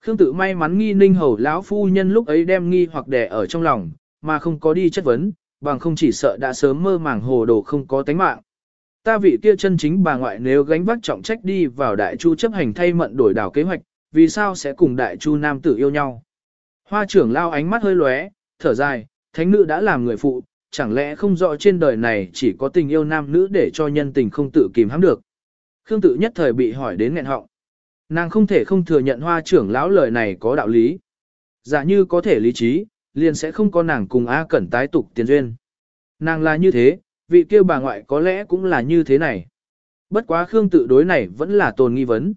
Khương tự may mắn nghi ninh hầu lão phu nhân lúc ấy đem nghi hoặc đẻ ở trong lòng, mà không có đi chất vấn, bằng không chỉ sợ đã sớm mơ màng hồ đồ không có tánh mạng. Ta vị kia chân chính bà ngoại nếu gánh vác trọng trách đi vào đại chu chấp hành thay mận đổi đảo kế hoạch, vì sao sẽ cùng đại chu nam tử yêu nhau? Hoa trưởng lao ánh mắt hơi lóe, thở dài, thánh nữ đã làm người phụ, chẳng lẽ không rõ trên đời này chỉ có tình yêu nam nữ để cho nhân tình không tự kìm hãm được. Khương tự nhất thời bị hỏi đến nghẹn họng. Nàng không thể không thừa nhận hoa trưởng lão lời này có đạo lý. Giả như có thể lý trí, liền sẽ không có nàng cùng A Cẩn tái tục tiền duyên. Nàng là như thế, vị kia bà ngoại có lẽ cũng là như thế này. Bất quá Khương tự đối này vẫn là tồn nghi vấn.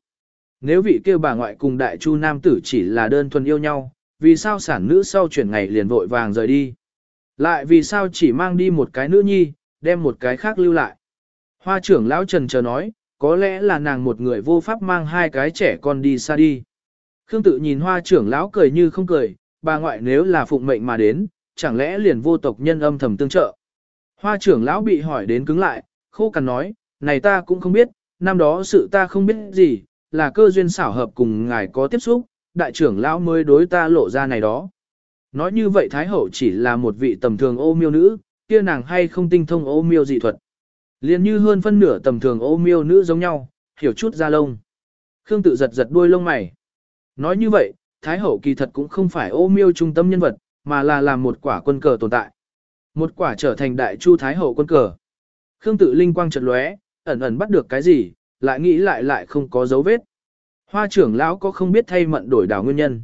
Nếu vị kia bà ngoại cùng đại chu nam tử chỉ là đơn thuần yêu nhau, vì sao sản nữ sau chuyển ngày liền vội vàng rời đi? Lại vì sao chỉ mang đi một cái nữ nhi, đem một cái khác lưu lại? Hoa trưởng lão trần chờ nói, có lẽ là nàng một người vô pháp mang hai cái trẻ con đi xa đi. Khương tự nhìn hoa trưởng lão cười như không cười, bà ngoại nếu là phụng mệnh mà đến, chẳng lẽ liền vô tộc nhân âm thầm tương trợ. Hoa trưởng lão bị hỏi đến cứng lại, khô cằn nói, này ta cũng không biết, năm đó sự ta không biết gì, là cơ duyên xảo hợp cùng ngài có tiếp xúc, đại trưởng lão mới đối ta lộ ra này đó. Nói như vậy Thái Hậu chỉ là một vị tầm thường ô miêu nữ, kia nàng hay không tinh thông ô miêu dị thuật. Liên như hơn phân nửa tầm thường ô miêu nữ giống nhau, hiểu chút da lông. Khương tự giật giật đuôi lông mày. Nói như vậy, Thái Hậu kỳ thật cũng không phải ô miêu trung tâm nhân vật, mà là làm một quả quân cờ tồn tại. Một quả trở thành đại chu Thái Hậu quân cờ. Khương tự linh quang chợt lóe, ẩn ẩn bắt được cái gì, lại nghĩ lại lại không có dấu vết. Hoa trưởng lão có không biết thay mận đổi đảo nguyên nhân.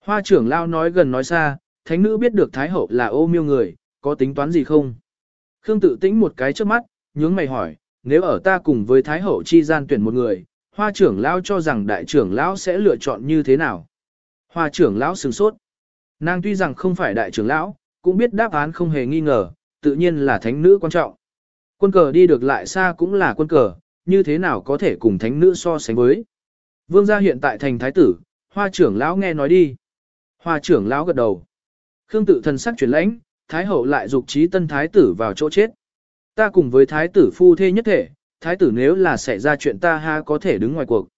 Hoa trưởng lão nói gần nói xa, thánh nữ biết được Thái Hậu là ô miêu người, có tính toán gì không? Khương tự tĩnh một cái trước mắt, nhướng mày hỏi, nếu ở ta cùng với Thái Hậu chi gian tuyển một người, hoa trưởng lão cho rằng đại trưởng lão sẽ lựa chọn như thế nào? Hoa trưởng lão sửng sốt. Nàng tuy rằng không phải đại trưởng lão, cũng biết đáp án không hề nghi ngờ, tự nhiên là thánh nữ quan trọng. Quân cờ đi được lại xa cũng là quân cờ, như thế nào có thể cùng thánh nữ so sánh với. Vương gia hiện tại thành thái tử, hoa trưởng lão nghe nói đi. Hoa trưởng lão gật đầu. Khương tự thần sắc chuyển lãnh, thái hậu lại dục trí tân thái tử vào chỗ chết. Ta cùng với thái tử phu thê nhất thể, thái tử nếu là xảy ra chuyện ta ha có thể đứng ngoài cuộc.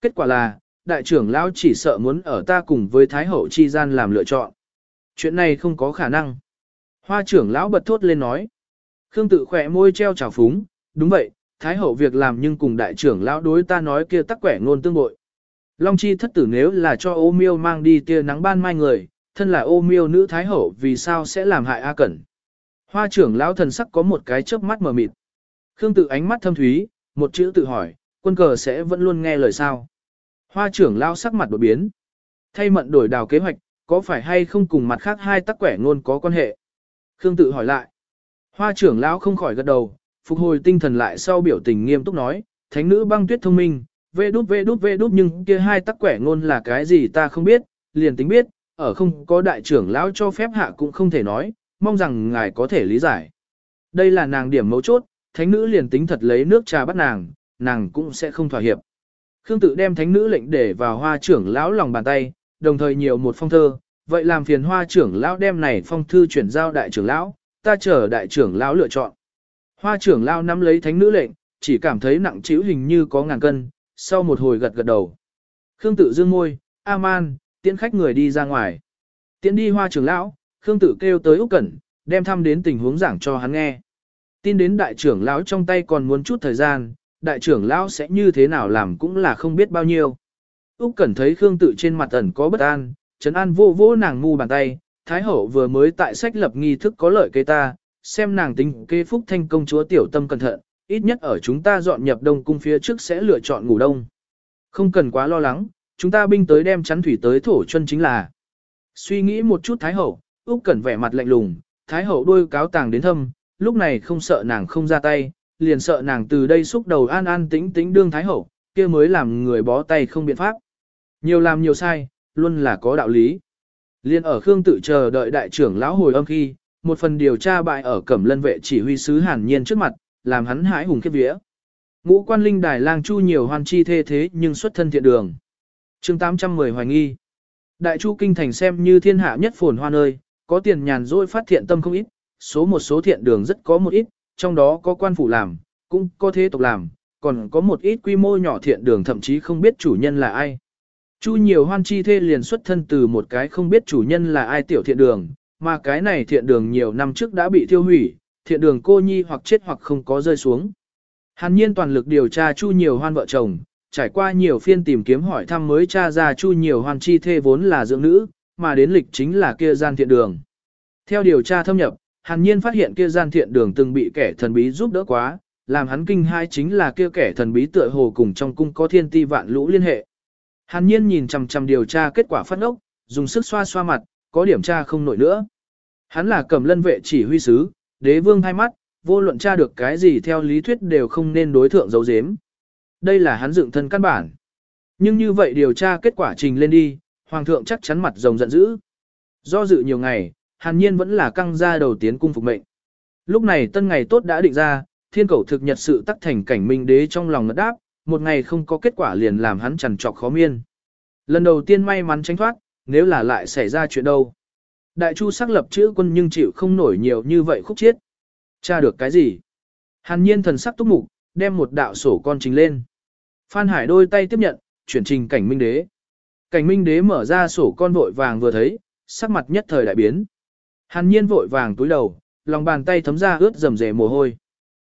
Kết quả là, đại trưởng lão chỉ sợ muốn ở ta cùng với thái hậu chi gian làm lựa chọn. Chuyện này không có khả năng. Hoa trưởng lão bật thốt lên nói. Khương tự khỏe môi treo trào phúng, đúng vậy, thái hậu việc làm nhưng cùng đại trưởng lão đối ta nói kia tắc quẻ ngôn tương bội. Long chi thất tử nếu là cho ô miêu mang đi tia nắng ban mai người, thân là ô miêu nữ thái hậu vì sao sẽ làm hại A Cẩn. Hoa trưởng lão thần sắc có một cái chớp mắt mờ mịt. Khương tự ánh mắt thâm thúy, một chữ tự hỏi, quân cờ sẽ vẫn luôn nghe lời sao. Hoa trưởng lão sắc mặt đột biến. Thay mận đổi đào kế hoạch, có phải hay không cùng mặt khác hai tắc quẻ ngôn có quan hệ? Khương tự hỏi lại. Hoa trưởng lão không khỏi gật đầu, phục hồi tinh thần lại sau biểu tình nghiêm túc nói, thánh nữ băng tuyết thông minh, vê đút vê đút vê đút nhưng kia hai tắc quẻ ngôn là cái gì ta không biết, liền tính biết, ở không có đại trưởng lão cho phép hạ cũng không thể nói, mong rằng ngài có thể lý giải. Đây là nàng điểm mấu chốt, thánh nữ liền tính thật lấy nước trà bắt nàng, nàng cũng sẽ không thỏa hiệp. Khương tự đem thánh nữ lệnh để vào hoa trưởng lão lòng bàn tay, đồng thời nhiều một phong thơ, vậy làm phiền hoa trưởng lão đem này phong thư chuyển giao đại trưởng lão, ta chờ đại trưởng lão lựa chọn. Hoa trưởng lão nắm lấy thánh nữ lệnh, chỉ cảm thấy nặng trĩu hình như có ngàn cân, sau một hồi gật gật đầu. Khương tự dương môi, A-man, tiễn khách người đi ra ngoài. Tiễn đi hoa trưởng lão, Khương tự kêu tới Úc Cẩn, đem thăm đến tình huống giảng cho hắn nghe. Tin đến đại trưởng lão trong tay còn muốn chút thời gian, đại trưởng lão sẽ như thế nào làm cũng là không biết bao nhiêu. Úc Cẩn thấy Khương tự trên mặt ẩn có bất an, trấn an vô vô nàng ngu bàn tay, Thái hậu vừa mới tại sách lập nghi thức có lợi kế ta, xem nàng tính kế phúc thanh công chúa tiểu tâm cẩn thận, ít nhất ở chúng ta dọn nhập đông cung phía trước sẽ lựa chọn ngủ đông. Không cần quá lo lắng, chúng ta binh tới đem chắn thủy tới thổ chân chính là. Suy nghĩ một chút Thái hậu, Úc Cẩn vẻ mặt lạnh lùng, Thái hậu đôi cáo tàng đến thâm, lúc này không sợ nàng không ra tay, liền sợ nàng từ đây xúc đầu an an tĩnh tĩnh đương Thái hậu, kia mới làm người bó tay không biện pháp. Nhiều làm nhiều sai, luôn là có đạo lý. Liên ở Khương tự chờ đợi đại trưởng lão hồi âm khi, một phần điều tra bại ở Cẩm Lân vệ chỉ huy sứ Hàn Nhiên trước mặt, làm hắn hãi hùng khiếp vía. Ngũ quan linh đài lang chu nhiều hoan chi thê thế nhưng xuất thân thiện đường. Chương 810 hoài nghi. Đại chu kinh thành xem như thiên hạ nhất phồn hoa nơi, có tiền nhàn rỗi phát thiện tâm không ít, số một số thiện đường rất có một ít, trong đó có quan phủ làm, cũng có thế tộc làm, còn có một ít quy mô nhỏ thiện đường thậm chí không biết chủ nhân là ai. Chu nhiều hoan chi thê liền xuất thân từ một cái không biết chủ nhân là ai tiểu thiện đường, mà cái này thiện đường nhiều năm trước đã bị tiêu hủy, thiện đường cô nhi hoặc chết hoặc không có rơi xuống. Hàn nhiên toàn lực điều tra chu nhiều hoan vợ chồng, trải qua nhiều phiên tìm kiếm hỏi thăm mới tra ra chu nhiều hoan chi thê vốn là dưỡng nữ, mà đến lịch chính là kia gian thiện đường. Theo điều tra thâm nhập, hàn nhiên phát hiện kia gian thiện đường từng bị kẻ thần bí giúp đỡ quá, làm hắn kinh hai chính là kia kẻ thần bí tựa hồ cùng trong cung có thiên ti vạn lũ liên hệ. Hàn nhiên nhìn chằm chằm điều tra kết quả phát ốc, dùng sức xoa xoa mặt, có điểm tra không nổi nữa. Hắn là cầm lân vệ chỉ huy sứ, đế vương hai mắt, vô luận tra được cái gì theo lý thuyết đều không nên đối thượng dấu dếm. Đây là hắn dựng thân căn bản. Nhưng như vậy điều tra kết quả trình lên đi, hoàng thượng chắc chắn mặt rồng giận dữ. Do dự nhiều ngày, hàn nhiên vẫn là căng ra đầu tiến cung phục mệnh. Lúc này tân ngày tốt đã định ra, thiên cầu thực nhật sự tắc thành cảnh minh đế trong lòng ngất đáp, một ngày không có kết quả liền làm hắn trằn trọc khó miên. Lần đầu tiên may mắn tránh thoát, nếu là lại xảy ra chuyện đâu. Đại chu xác lập chữ quân nhưng chịu không nổi nhiều như vậy khúc chiết. Tra được cái gì? Hàn nhiên thần sắc túc mục, đem một đạo sổ con trình lên. Phan Hải đôi tay tiếp nhận, chuyển trình cảnh minh đế. Cảnh minh đế mở ra sổ con vội vàng vừa thấy, sắc mặt nhất thời đại biến. Hàn nhiên vội vàng túi đầu, lòng bàn tay thấm ra ướt rầm rề mồ hôi.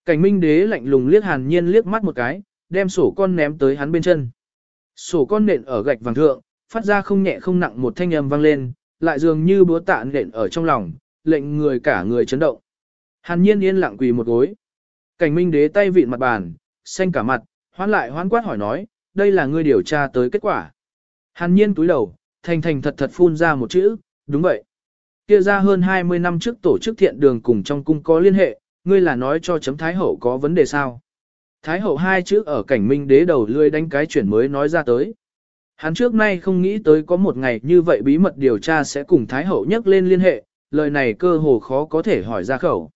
Cảnh minh đế lạnh lùng liếc hàn nhiên liếc mắt một cái, đem sổ con ném tới hắn bên chân. Sổ con nện ở gạch vàng thượng, phát ra không nhẹ không nặng một thanh âm vang lên, lại dường như búa tạ nện ở trong lòng, lệnh người cả người chấn động. Hàn nhiên yên lặng quỳ một gối. Cảnh minh đế tay vịn mặt bàn, xanh cả mặt, hoán lại hoán quát hỏi nói, đây là ngươi điều tra tới kết quả. Hàn nhiên túi đầu, thành thành thật thật phun ra một chữ, đúng vậy. Kia ra hơn 20 năm trước tổ chức thiện đường cùng trong cung có liên hệ, ngươi là nói cho chấm thái hậu có vấn đề sao. Thái hậu hai chữ ở cảnh minh đế đầu lươi đánh cái chuyển mới nói ra tới. Hắn trước nay không nghĩ tới có một ngày như vậy bí mật điều tra sẽ cùng Thái hậu nhắc lên liên hệ, lời này cơ hồ khó có thể hỏi ra khẩu.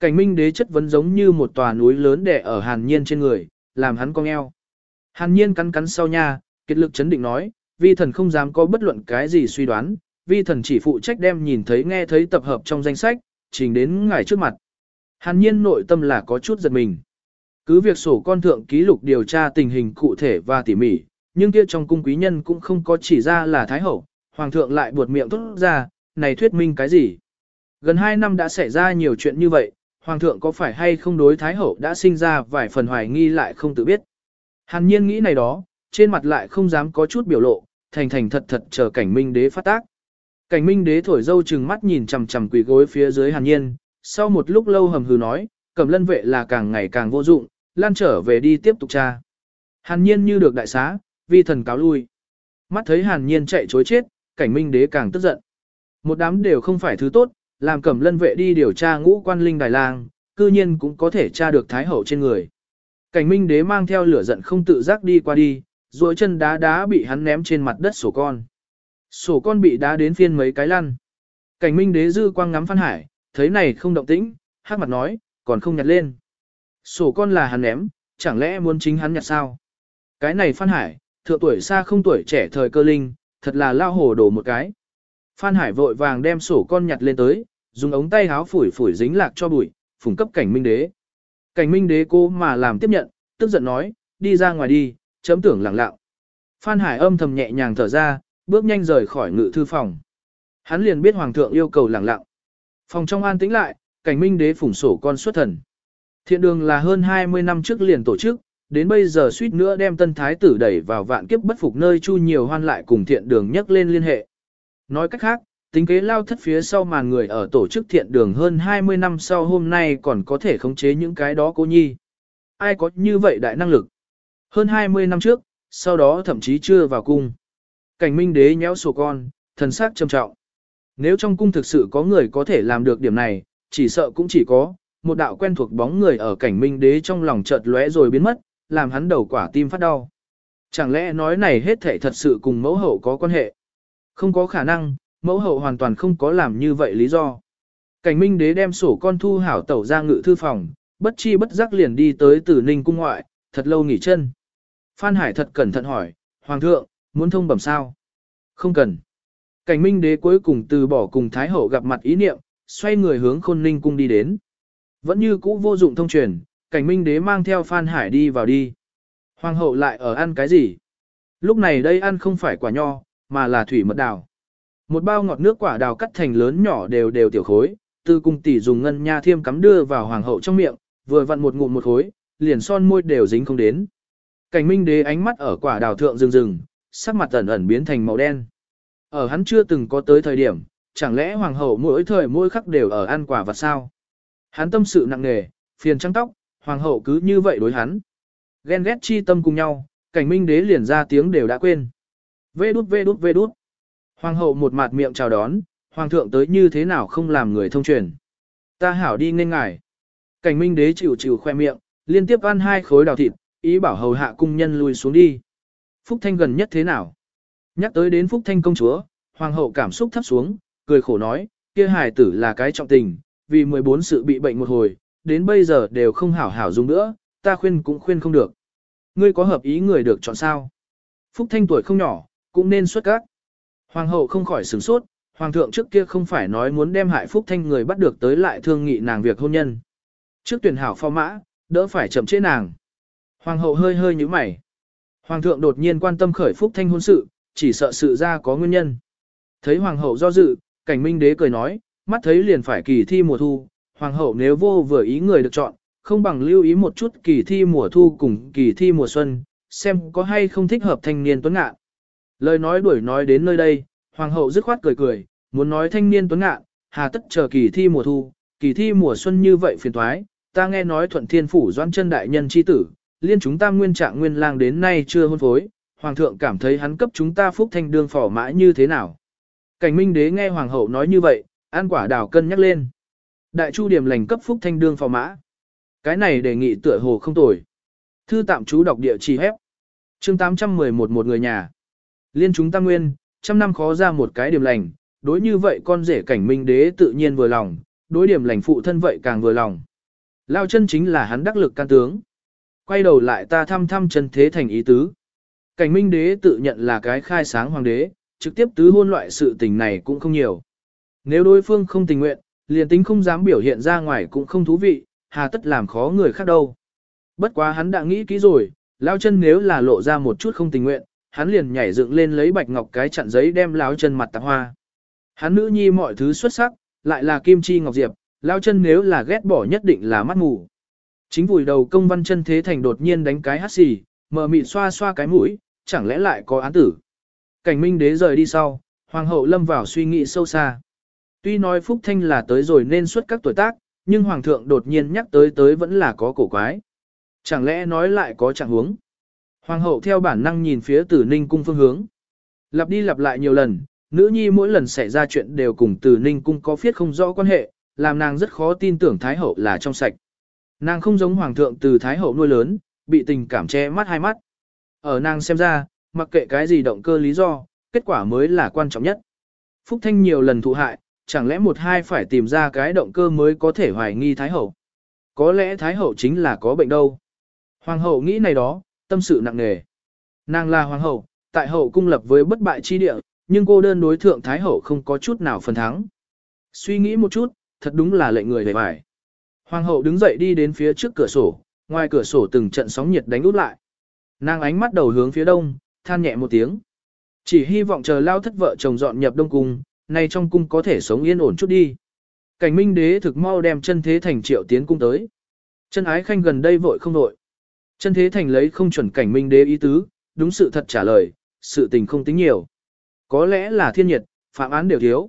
Cảnh minh đế chất vấn giống như một tòa núi lớn đè ở hàn nhiên trên người, làm hắn cong eo. Hàn nhiên cắn cắn sau nha, kết lực chấn định nói, vi thần không dám có bất luận cái gì suy đoán, vi thần chỉ phụ trách đem nhìn thấy nghe thấy tập hợp trong danh sách, trình đến ngài trước mặt. Hàn nhiên nội tâm là có chút giật mình. Cứ việc sổ con thượng ký lục điều tra tình hình cụ thể và tỉ mỉ, nhưng kia trong cung quý nhân cũng không có chỉ ra là Thái Hậu, Hoàng thượng lại buột miệng tốt ra, này thuyết minh cái gì? Gần 2 năm đã xảy ra nhiều chuyện như vậy, Hoàng thượng có phải hay không đối Thái Hậu đã sinh ra vài phần hoài nghi lại không tự biết. Hàn nhiên nghĩ này đó, trên mặt lại không dám có chút biểu lộ, thành thành thật thật chờ cảnh minh đế phát tác. Cảnh minh đế thổi dâu chừng mắt nhìn chằm chằm quỳ gối phía dưới hàn nhiên, sau một lúc lâu hầm hừ nói, cầm lân vệ là càng ngày càng vô dụng, lan trở về đi tiếp tục tra. Hàn nhiên như được đại xá, vi thần cáo lui. Mắt thấy hàn nhiên chạy chối chết, cảnh minh đế càng tức giận. Một đám đều không phải thứ tốt, làm cẩm lân vệ đi điều tra ngũ quan linh đài lang, cư nhiên cũng có thể tra được thái hậu trên người. Cảnh minh đế mang theo lửa giận không tự giác đi qua đi, duỗi chân đá đá bị hắn ném trên mặt đất sổ con. Sổ con bị đá đến phiên mấy cái lăn. Cảnh minh đế dư quang ngắm phan hải, thấy này không động tĩnh, hát mặt nói, còn không nhặt lên. Sổ con là hắn ném, chẳng lẽ muốn chính hắn nhặt sao? Cái này Phan Hải, thượng tuổi xa không tuổi trẻ thời cơ linh, thật là lao hồ đổ một cái. Phan Hải vội vàng đem sổ con nhặt lên tới, dùng ống tay háo phủi phủi dính lạc cho bụi, phùng cấp cảnh minh đế. Cảnh minh đế cô mà làm tiếp nhận, tức giận nói, đi ra ngoài đi, chấm tưởng lặng lặng. Phan Hải âm thầm nhẹ nhàng thở ra, bước nhanh rời khỏi ngự thư phòng. Hắn liền biết hoàng thượng yêu cầu lặng lặng. Phòng trong an tĩnh lại, cảnh minh đế phủng sổ con xuất thần. Thiện đường là hơn 20 năm trước liền tổ chức, đến bây giờ suýt nữa đem tân thái tử đẩy vào vạn kiếp bất phục nơi chu nhiều hoan lại cùng thiện đường nhắc lên liên hệ. Nói cách khác, tính kế lao thất phía sau màn người ở tổ chức thiện đường hơn 20 năm sau hôm nay còn có thể khống chế những cái đó cô nhi. Ai có như vậy đại năng lực? Hơn 20 năm trước, sau đó thậm chí chưa vào cung. Cảnh minh đế nhéo sổ con, thần sắc trầm trọng. Nếu trong cung thực sự có người có thể làm được điểm này, chỉ sợ cũng chỉ có, một đạo quen thuộc bóng người ở cảnh minh đế trong lòng chợt lóe rồi biến mất, làm hắn đầu quả tim phát đau. Chẳng lẽ nói này hết thể thật sự cùng mẫu hậu có quan hệ? Không có khả năng, mẫu hậu hoàn toàn không có làm như vậy lý do. Cảnh minh đế đem sổ con thu hảo tẩu ra ngự thư phòng, bất chi bất giác liền đi tới tử ninh cung ngoại, thật lâu nghỉ chân. Phan Hải thật cẩn thận hỏi, Hoàng thượng, muốn thông bẩm sao? Không cần. Cảnh minh đế cuối cùng từ bỏ cùng Thái hậu gặp mặt ý niệm, xoay người hướng khôn ninh cung đi đến. Vẫn như cũ vô dụng thông truyền, cảnh minh đế mang theo Phan Hải đi vào đi. Hoàng hậu lại ở ăn cái gì? Lúc này đây ăn không phải quả nho, mà là thủy mật đào. Một bao ngọt nước quả đào cắt thành lớn nhỏ đều đều tiểu khối, từ cung tỷ dùng ngân nha thiêm cắm đưa vào hoàng hậu trong miệng, vừa vặn một ngụm một khối, liền son môi đều dính không đến. Cảnh minh đế ánh mắt ở quả đào thượng rừng rừng, sắc mặt ẩn ẩn biến thành màu đen. Ở hắn chưa từng có tới thời điểm, chẳng lẽ hoàng hậu mỗi thời mỗi khắc đều ở ăn quả vật sao? Hắn tâm sự nặng nề, phiền trắng tóc, hoàng hậu cứ như vậy đối hắn. Ghen ghét chi tâm cùng nhau, cảnh minh đế liền ra tiếng đều đã quên. Vê đút vê đút vê đút. Hoàng hậu một mặt miệng chào đón, hoàng thượng tới như thế nào không làm người thông truyền. Ta hảo đi nên ngài. Cảnh minh đế chịu chịu khoe miệng, liên tiếp ăn hai khối đào thịt, ý bảo hầu hạ cung nhân lui xuống đi. Phúc Thanh gần nhất thế nào? Nhắc tới đến Phúc Thanh công chúa, hoàng hậu cảm xúc thấp xuống, cười khổ nói, kia hài tử là cái trọng tình, vì 14 sự bị bệnh một hồi, đến bây giờ đều không hảo hảo dùng nữa, ta khuyên cũng khuyên không được. Ngươi có hợp ý người được chọn sao? Phúc Thanh tuổi không nhỏ, cũng nên xuất các. Hoàng hậu không khỏi sửng sốt, hoàng thượng trước kia không phải nói muốn đem hại Phúc Thanh người bắt được tới lại thương nghị nàng việc hôn nhân. Trước tuyển hảo phò mã, đỡ phải chậm chế nàng. Hoàng hậu hơi hơi như mày. Hoàng thượng đột nhiên quan tâm khởi Phúc Thanh hôn sự, chỉ sợ sự ra có nguyên nhân. Thấy hoàng hậu do dự, cảnh minh đế cười nói, mắt thấy liền phải kỳ thi mùa thu, hoàng hậu nếu vô vừa ý người được chọn, không bằng lưu ý một chút kỳ thi mùa thu cùng kỳ thi mùa xuân, xem có hay không thích hợp thanh niên tuấn ngạn. Lời nói đuổi nói đến nơi đây, hoàng hậu dứt khoát cười cười, muốn nói thanh niên tuấn ngạn, hà tất chờ kỳ thi mùa thu, kỳ thi mùa xuân như vậy phiền toái, ta nghe nói thuận thiên phủ doan chân đại nhân chi tử, liên chúng ta nguyên trạng nguyên lang đến nay chưa hôn phối, hoàng thượng cảm thấy hắn cấp chúng ta phúc thanh đương phỏ mã như thế nào. Cảnh minh đế nghe hoàng hậu nói như vậy, an quả đào cân nhắc lên. Đại chu điểm lành cấp phúc thanh đương phò mã. Cái này đề nghị tựa hồ không tồi. Thư tạm chú đọc địa chỉ hép. chương 811 một người nhà. Liên chúng ta nguyên, trăm năm khó ra một cái điểm lành, đối như vậy con rể cảnh minh đế tự nhiên vừa lòng, đối điểm lành phụ thân vậy càng vừa lòng. Lao chân chính là hắn đắc lực can tướng. Quay đầu lại ta thăm thăm chân thế thành ý tứ. Cảnh minh đế tự nhận là cái khai sáng hoàng đế, trực tiếp tứ hôn loại sự tình này cũng không nhiều. Nếu đối phương không tình nguyện, liền tính không dám biểu hiện ra ngoài cũng không thú vị, hà tất làm khó người khác đâu. Bất quá hắn đã nghĩ kỹ rồi, Lão chân nếu là lộ ra một chút không tình nguyện, hắn liền nhảy dựng lên lấy bạch ngọc cái chặn giấy đem Lão chân mặt tạc hoa. Hắn nữ nhi mọi thứ xuất sắc, lại là kim chi ngọc diệp, Lão chân nếu là ghét bỏ nhất định là mắt mù. Chính vùi đầu công văn chân thế thành đột nhiên đánh cái hát xì, mờ mịt xoa xoa cái mũi, chẳng lẽ lại có án tử. Cảnh minh đế rời đi sau, hoàng hậu lâm vào suy nghĩ sâu xa. Tuy nói Phúc Thanh là tới rồi nên xuất các tuổi tác, nhưng Hoàng thượng đột nhiên nhắc tới tới vẫn là có cổ quái. Chẳng lẽ nói lại có trạng hướng? Hoàng hậu theo bản năng nhìn phía tử ninh cung phương hướng. Lặp đi lặp lại nhiều lần, nữ nhi mỗi lần xảy ra chuyện đều cùng tử ninh cung có phiết không rõ quan hệ, làm nàng rất khó tin tưởng Thái hậu là trong sạch. Nàng không giống Hoàng thượng từ Thái hậu nuôi lớn, bị tình cảm che mắt hai mắt. Ở nàng xem ra, mặc kệ cái gì động cơ lý do, kết quả mới là quan trọng nhất. Phúc Thanh nhiều lần thụ hại, chẳng lẽ một hai phải tìm ra cái động cơ mới có thể hoài nghi Thái Hậu. có lẽ Thái Hậu chính là có bệnh đâu. Hoàng hậu nghĩ này đó, tâm sự nặng nề. Nàng là Hoàng hậu, tại hậu cung lập với bất bại chi địa, nhưng cô đơn đối thượng Thái Hậu không có chút nào phần thắng. Suy nghĩ một chút, thật đúng là lệnh người hề bài. Hoàng hậu đứng dậy đi đến phía trước cửa sổ, ngoài cửa sổ từng trận sóng nhiệt đánh út lại. Nàng ánh mắt đầu hướng phía đông, than nhẹ một tiếng. Chỉ hy vọng chờ lao thất vợ chồng dọn nhập đông cung, nay trong cung có thể sống yên ổn chút đi. Cảnh minh đế thực mau đem chân thế thành triệu tiến cung tới. Chân ái khanh gần đây vội không vội. Chân thế thành lấy không chuẩn cảnh minh đế ý tứ, đúng sự thật trả lời, sự tình không tính nhiều. Có lẽ là thiên nhiệt, phạm án đều thiếu.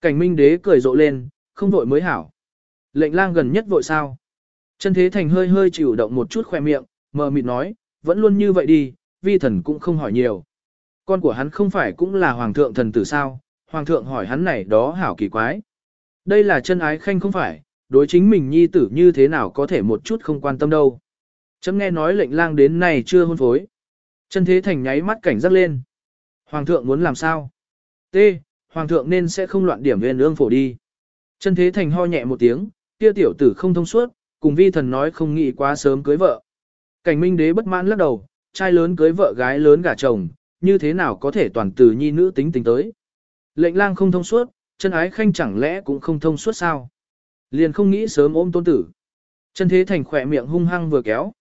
Cảnh minh đế cười rộ lên, không vội mới hảo. Lệnh lang gần nhất vội sao. Chân thế thành hơi hơi chịu động một chút khoe miệng, mờ mịt nói, vẫn luôn như vậy đi, vi thần cũng không hỏi nhiều. Con của hắn không phải cũng là hoàng thượng thần tử sao, hoàng thượng hỏi hắn này đó hảo kỳ quái. Đây là chân ái khanh không phải, đối chính mình nhi tử như thế nào có thể một chút không quan tâm đâu. Chấm nghe nói lệnh lang đến này chưa hôn phối. Chân thế thành nháy mắt cảnh giác lên. Hoàng thượng muốn làm sao? T. Hoàng thượng nên sẽ không loạn điểm viên ương phổ đi. Chân thế thành ho nhẹ một tiếng, kia tiểu tử không thông suốt, cùng vi thần nói không nghĩ quá sớm cưới vợ. Cảnh minh đế bất mãn lắc đầu, trai lớn cưới vợ gái lớn gả chồng, như thế nào có thể toàn từ nhi nữ tính tính tới. Lệnh lang không thông suốt, chân ái khanh chẳng lẽ cũng không thông suốt sao. Liền không nghĩ sớm ôm tôn tử. Chân thế thành khỏe miệng hung hăng vừa kéo.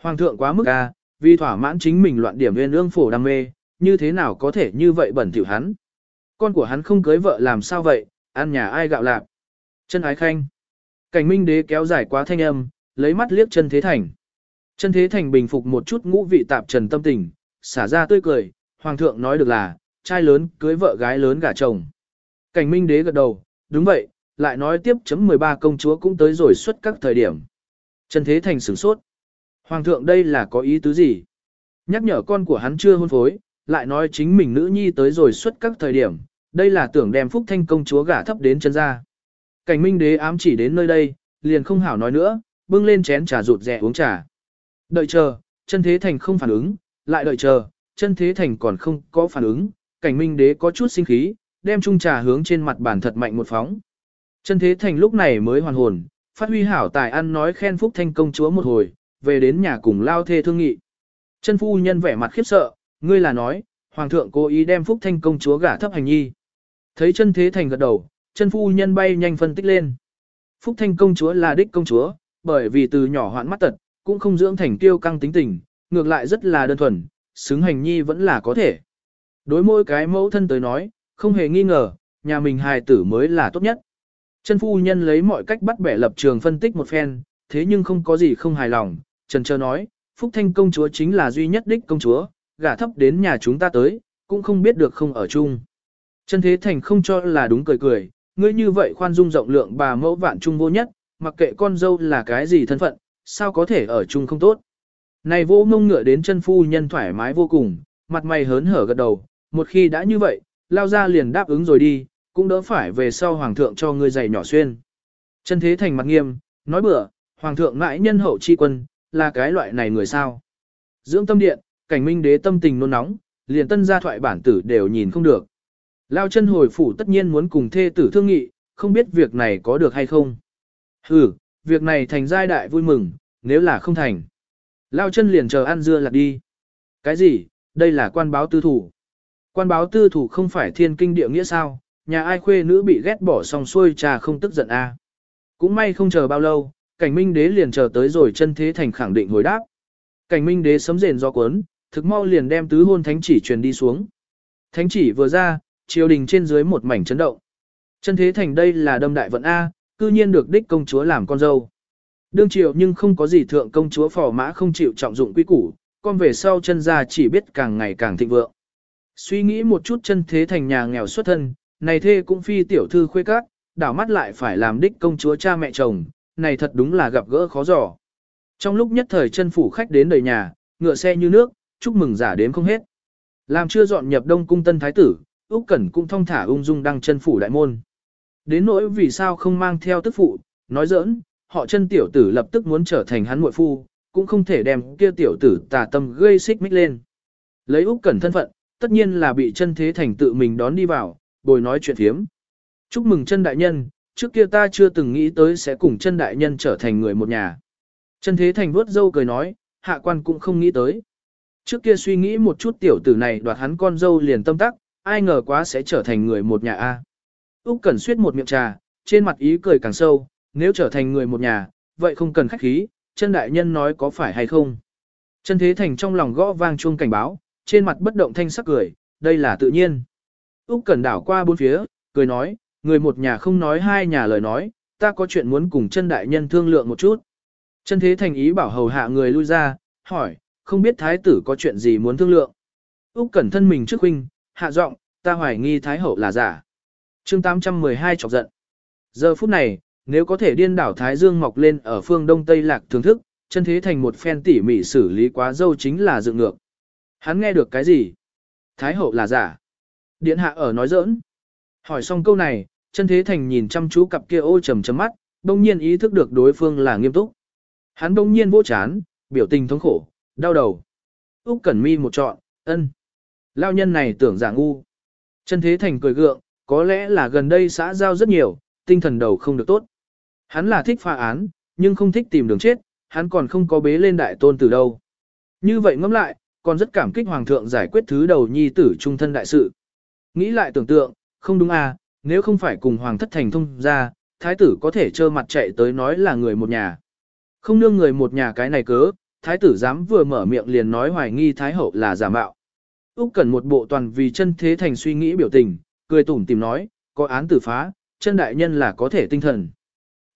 Hoàng thượng quá mức à, vì thỏa mãn chính mình loạn điểm nguyên ương phổ đam mê, như thế nào có thể như vậy bẩn thỉu hắn. Con của hắn không cưới vợ làm sao vậy, ăn nhà ai gạo lạc? Chân ái khanh. Cảnh minh đế kéo dài quá thanh âm, lấy mắt liếc chân thế thành. Chân thế thành bình phục một chút ngũ vị tạp trần tâm tình, xả ra tươi cười, hoàng thượng nói được là, trai lớn cưới vợ gái lớn gả chồng. Cảnh minh đế gật đầu, đúng vậy, lại nói tiếp chấm 13 công chúa cũng tới rồi suốt các thời điểm. Trần thế thành sửng sốt. Hoàng thượng đây là có ý tứ gì? Nhắc nhở con của hắn chưa hôn phối, lại nói chính mình nữ nhi tới rồi suốt các thời điểm, đây là tưởng đem phúc thanh công chúa gả thấp đến chân ra. Cảnh minh đế ám chỉ đến nơi đây, liền không hảo nói nữa, bưng lên chén trà rụt rè uống trà. Đợi chờ, Trần thế thành không phản ứng, lại đợi chờ, Trần thế thành còn không có phản ứng, cảnh minh đế có chút sinh khí, đem chung trà hướng trên mặt bàn thật mạnh một phóng. Chân thế thành lúc này mới hoàn hồn, phát huy hảo tài ăn nói khen phúc thanh công chúa một hồi, về đến nhà cùng lao thê thương nghị. Chân phu nhân vẻ mặt khiếp sợ, ngươi là nói, hoàng thượng cố ý đem phúc thanh công chúa gả thấp hành nhi. Thấy chân thế thành gật đầu, chân phu nhân bay nhanh phân tích lên. Phúc thanh công chúa là đích công chúa, bởi vì từ nhỏ hoạn mắt tật, cũng không dưỡng thành tiêu căng tính tình, ngược lại rất là đơn thuần, xứng hành nhi vẫn là có thể. Đối mỗi cái mẫu thân tới nói, không hề nghi ngờ, nhà mình hài tử mới là tốt nhất. Chân phu nhân lấy mọi cách bắt bẻ lập trường phân tích một phen, thế nhưng không có gì không hài lòng, trần trơ nói, Phúc Thanh công chúa chính là duy nhất đích công chúa, gả thấp đến nhà chúng ta tới, cũng không biết được không ở chung. Chân Thế Thành không cho là đúng cười cười, ngươi như vậy khoan dung rộng lượng bà mẫu vạn trung vô nhất, mặc kệ con dâu là cái gì thân phận, sao có thể ở chung không tốt. Này vô mông ngựa đến chân phu nhân thoải mái vô cùng, mặt mày hớn hở gật đầu, một khi đã như vậy, lao ra liền đáp ứng rồi đi, cũng đỡ phải về sau hoàng thượng cho ngươi giày nhỏ xuyên. Chân Thế Thành mặt nghiêm, nói bữa, hoàng thượng mãi nhân hậu chi quân, là cái loại này người sao. Dưỡng tâm điện, cảnh minh đế tâm tình nôn nóng, liền tân gia thoại bản tử đều nhìn không được. Lao chân hồi phủ tất nhiên muốn cùng thê tử thương nghị, không biết việc này có được hay không. Ừ, việc này thành giai đại vui mừng, nếu là không thành. Lao chân liền chờ ăn dưa lạc đi. Cái gì, đây là quan báo tư thủ. Quan báo tư thủ không phải thiên kinh địa nghĩa sao, nhà ai khuê nữ bị ghét bỏ xong xuôi trà không tức giận a. À. Cũng may không chờ bao lâu, cảnh minh đế liền chờ tới rồi chân thế thành khẳng định hồi đáp. Cảnh minh đế sấm rền do cuốn, thực mau liền đem tứ hôn thánh chỉ truyền đi xuống. Thánh chỉ vừa ra, triều đình trên dưới một mảnh chấn động. Chân thế thành đây là đâm đại vận A, cư nhiên được đích công chúa làm con dâu. Đương triều nhưng không có gì thượng công chúa phò mã không chịu trọng dụng quy củ, con về sau chân ra chỉ biết càng ngày càng thịnh vượng. Suy nghĩ một chút chân thế thành nhà nghèo xuất thân, này thê cũng phi tiểu thư khuê các, đảo mắt lại phải làm đích công chúa cha mẹ chồng, này thật đúng là gặp gỡ khó giỏ. Trong lúc nhất thời chân phủ khách đến đầy nhà, ngựa xe như nước, chúc mừng giả đếm không hết. Làm chưa dọn nhập đông cung tân thái tử, Úc Cẩn cũng thong thả ung dung đăng chân phủ đại môn. Đến nỗi vì sao không mang theo tức phụ, nói giỡn, họ chân tiểu tử lập tức muốn trở thành hắn muội phu, cũng không thể đem kia tiểu tử tà tâm gây xích mích lên. Lấy Úc Cẩn thân phận, tất nhiên là bị chân thế thành tự mình đón đi vào, bồi nói chuyện thiếm. Chúc mừng chân đại nhân, trước kia ta chưa từng nghĩ tới sẽ cùng chân đại nhân trở thành người một nhà. Chân thế thành vuốt dâu cười nói, hạ quan cũng không nghĩ tới. Trước kia suy nghĩ một chút tiểu tử này đoạt hắn con dâu liền tâm tắc, ai ngờ quá sẽ trở thành người một nhà a. Úc Cẩn suyết một miệng trà, trên mặt ý cười càng sâu, nếu trở thành người một nhà, vậy không cần khách khí, chân đại nhân nói có phải hay không. Chân thế thành trong lòng gõ vang chuông cảnh báo, trên mặt bất động thanh sắc cười, đây là tự nhiên. Úc Cẩn đảo qua bốn phía, cười nói, người một nhà không nói hai nhà lời nói, ta có chuyện muốn cùng chân đại nhân thương lượng một chút. Chân thế thành ý bảo hầu hạ người lui ra, hỏi, không biết thái tử có chuyện gì muốn thương lượng. Úc Cẩn thân mình trước huynh, hạ giọng, ta hoài nghi thái hậu là giả. Chương 812 chọc giận. Giờ phút này, nếu có thể điên đảo Thái Dương mọc lên ở phương Đông Tây Lạc thưởng thức, chân thế thành một phen tỉ mỉ xử lý quá dâu chính là dựng ngược. Hắn nghe được cái gì? Thái hậu là giả. Điện hạ ở nói giỡn. Hỏi xong câu này, chân thế thành nhìn chăm chú cặp kia ô trầm chấm mắt, đông nhiên ý thức được đối phương là nghiêm túc. Hắn đông nhiên vỗ chán, biểu tình thống khổ, đau đầu. Úc Cẩn Mi một trọn, ân. Lao nhân này tưởng giả ngu. Chân thế thành cười gượng, có lẽ là gần đây xã giao rất nhiều, tinh thần đầu không được tốt. Hắn là thích phá án, nhưng không thích tìm đường chết, hắn còn không có bế lên đại tôn từ đâu. Như vậy ngẫm lại, còn rất cảm kích hoàng thượng giải quyết thứ đầu nhi tử trung thân đại sự. Nghĩ lại tưởng tượng, không đúng à, nếu không phải cùng hoàng thất thành thông ra, thái tử có thể trơ mặt chạy tới nói là người một nhà. Không nương người một nhà cái này cớ, thái tử dám vừa mở miệng liền nói hoài nghi thái hậu là giả mạo. Úc cần một bộ toàn vì chân thế thành suy nghĩ biểu tình, cười tủm tìm nói, có án tử phá, chân đại nhân là có thể tinh thần.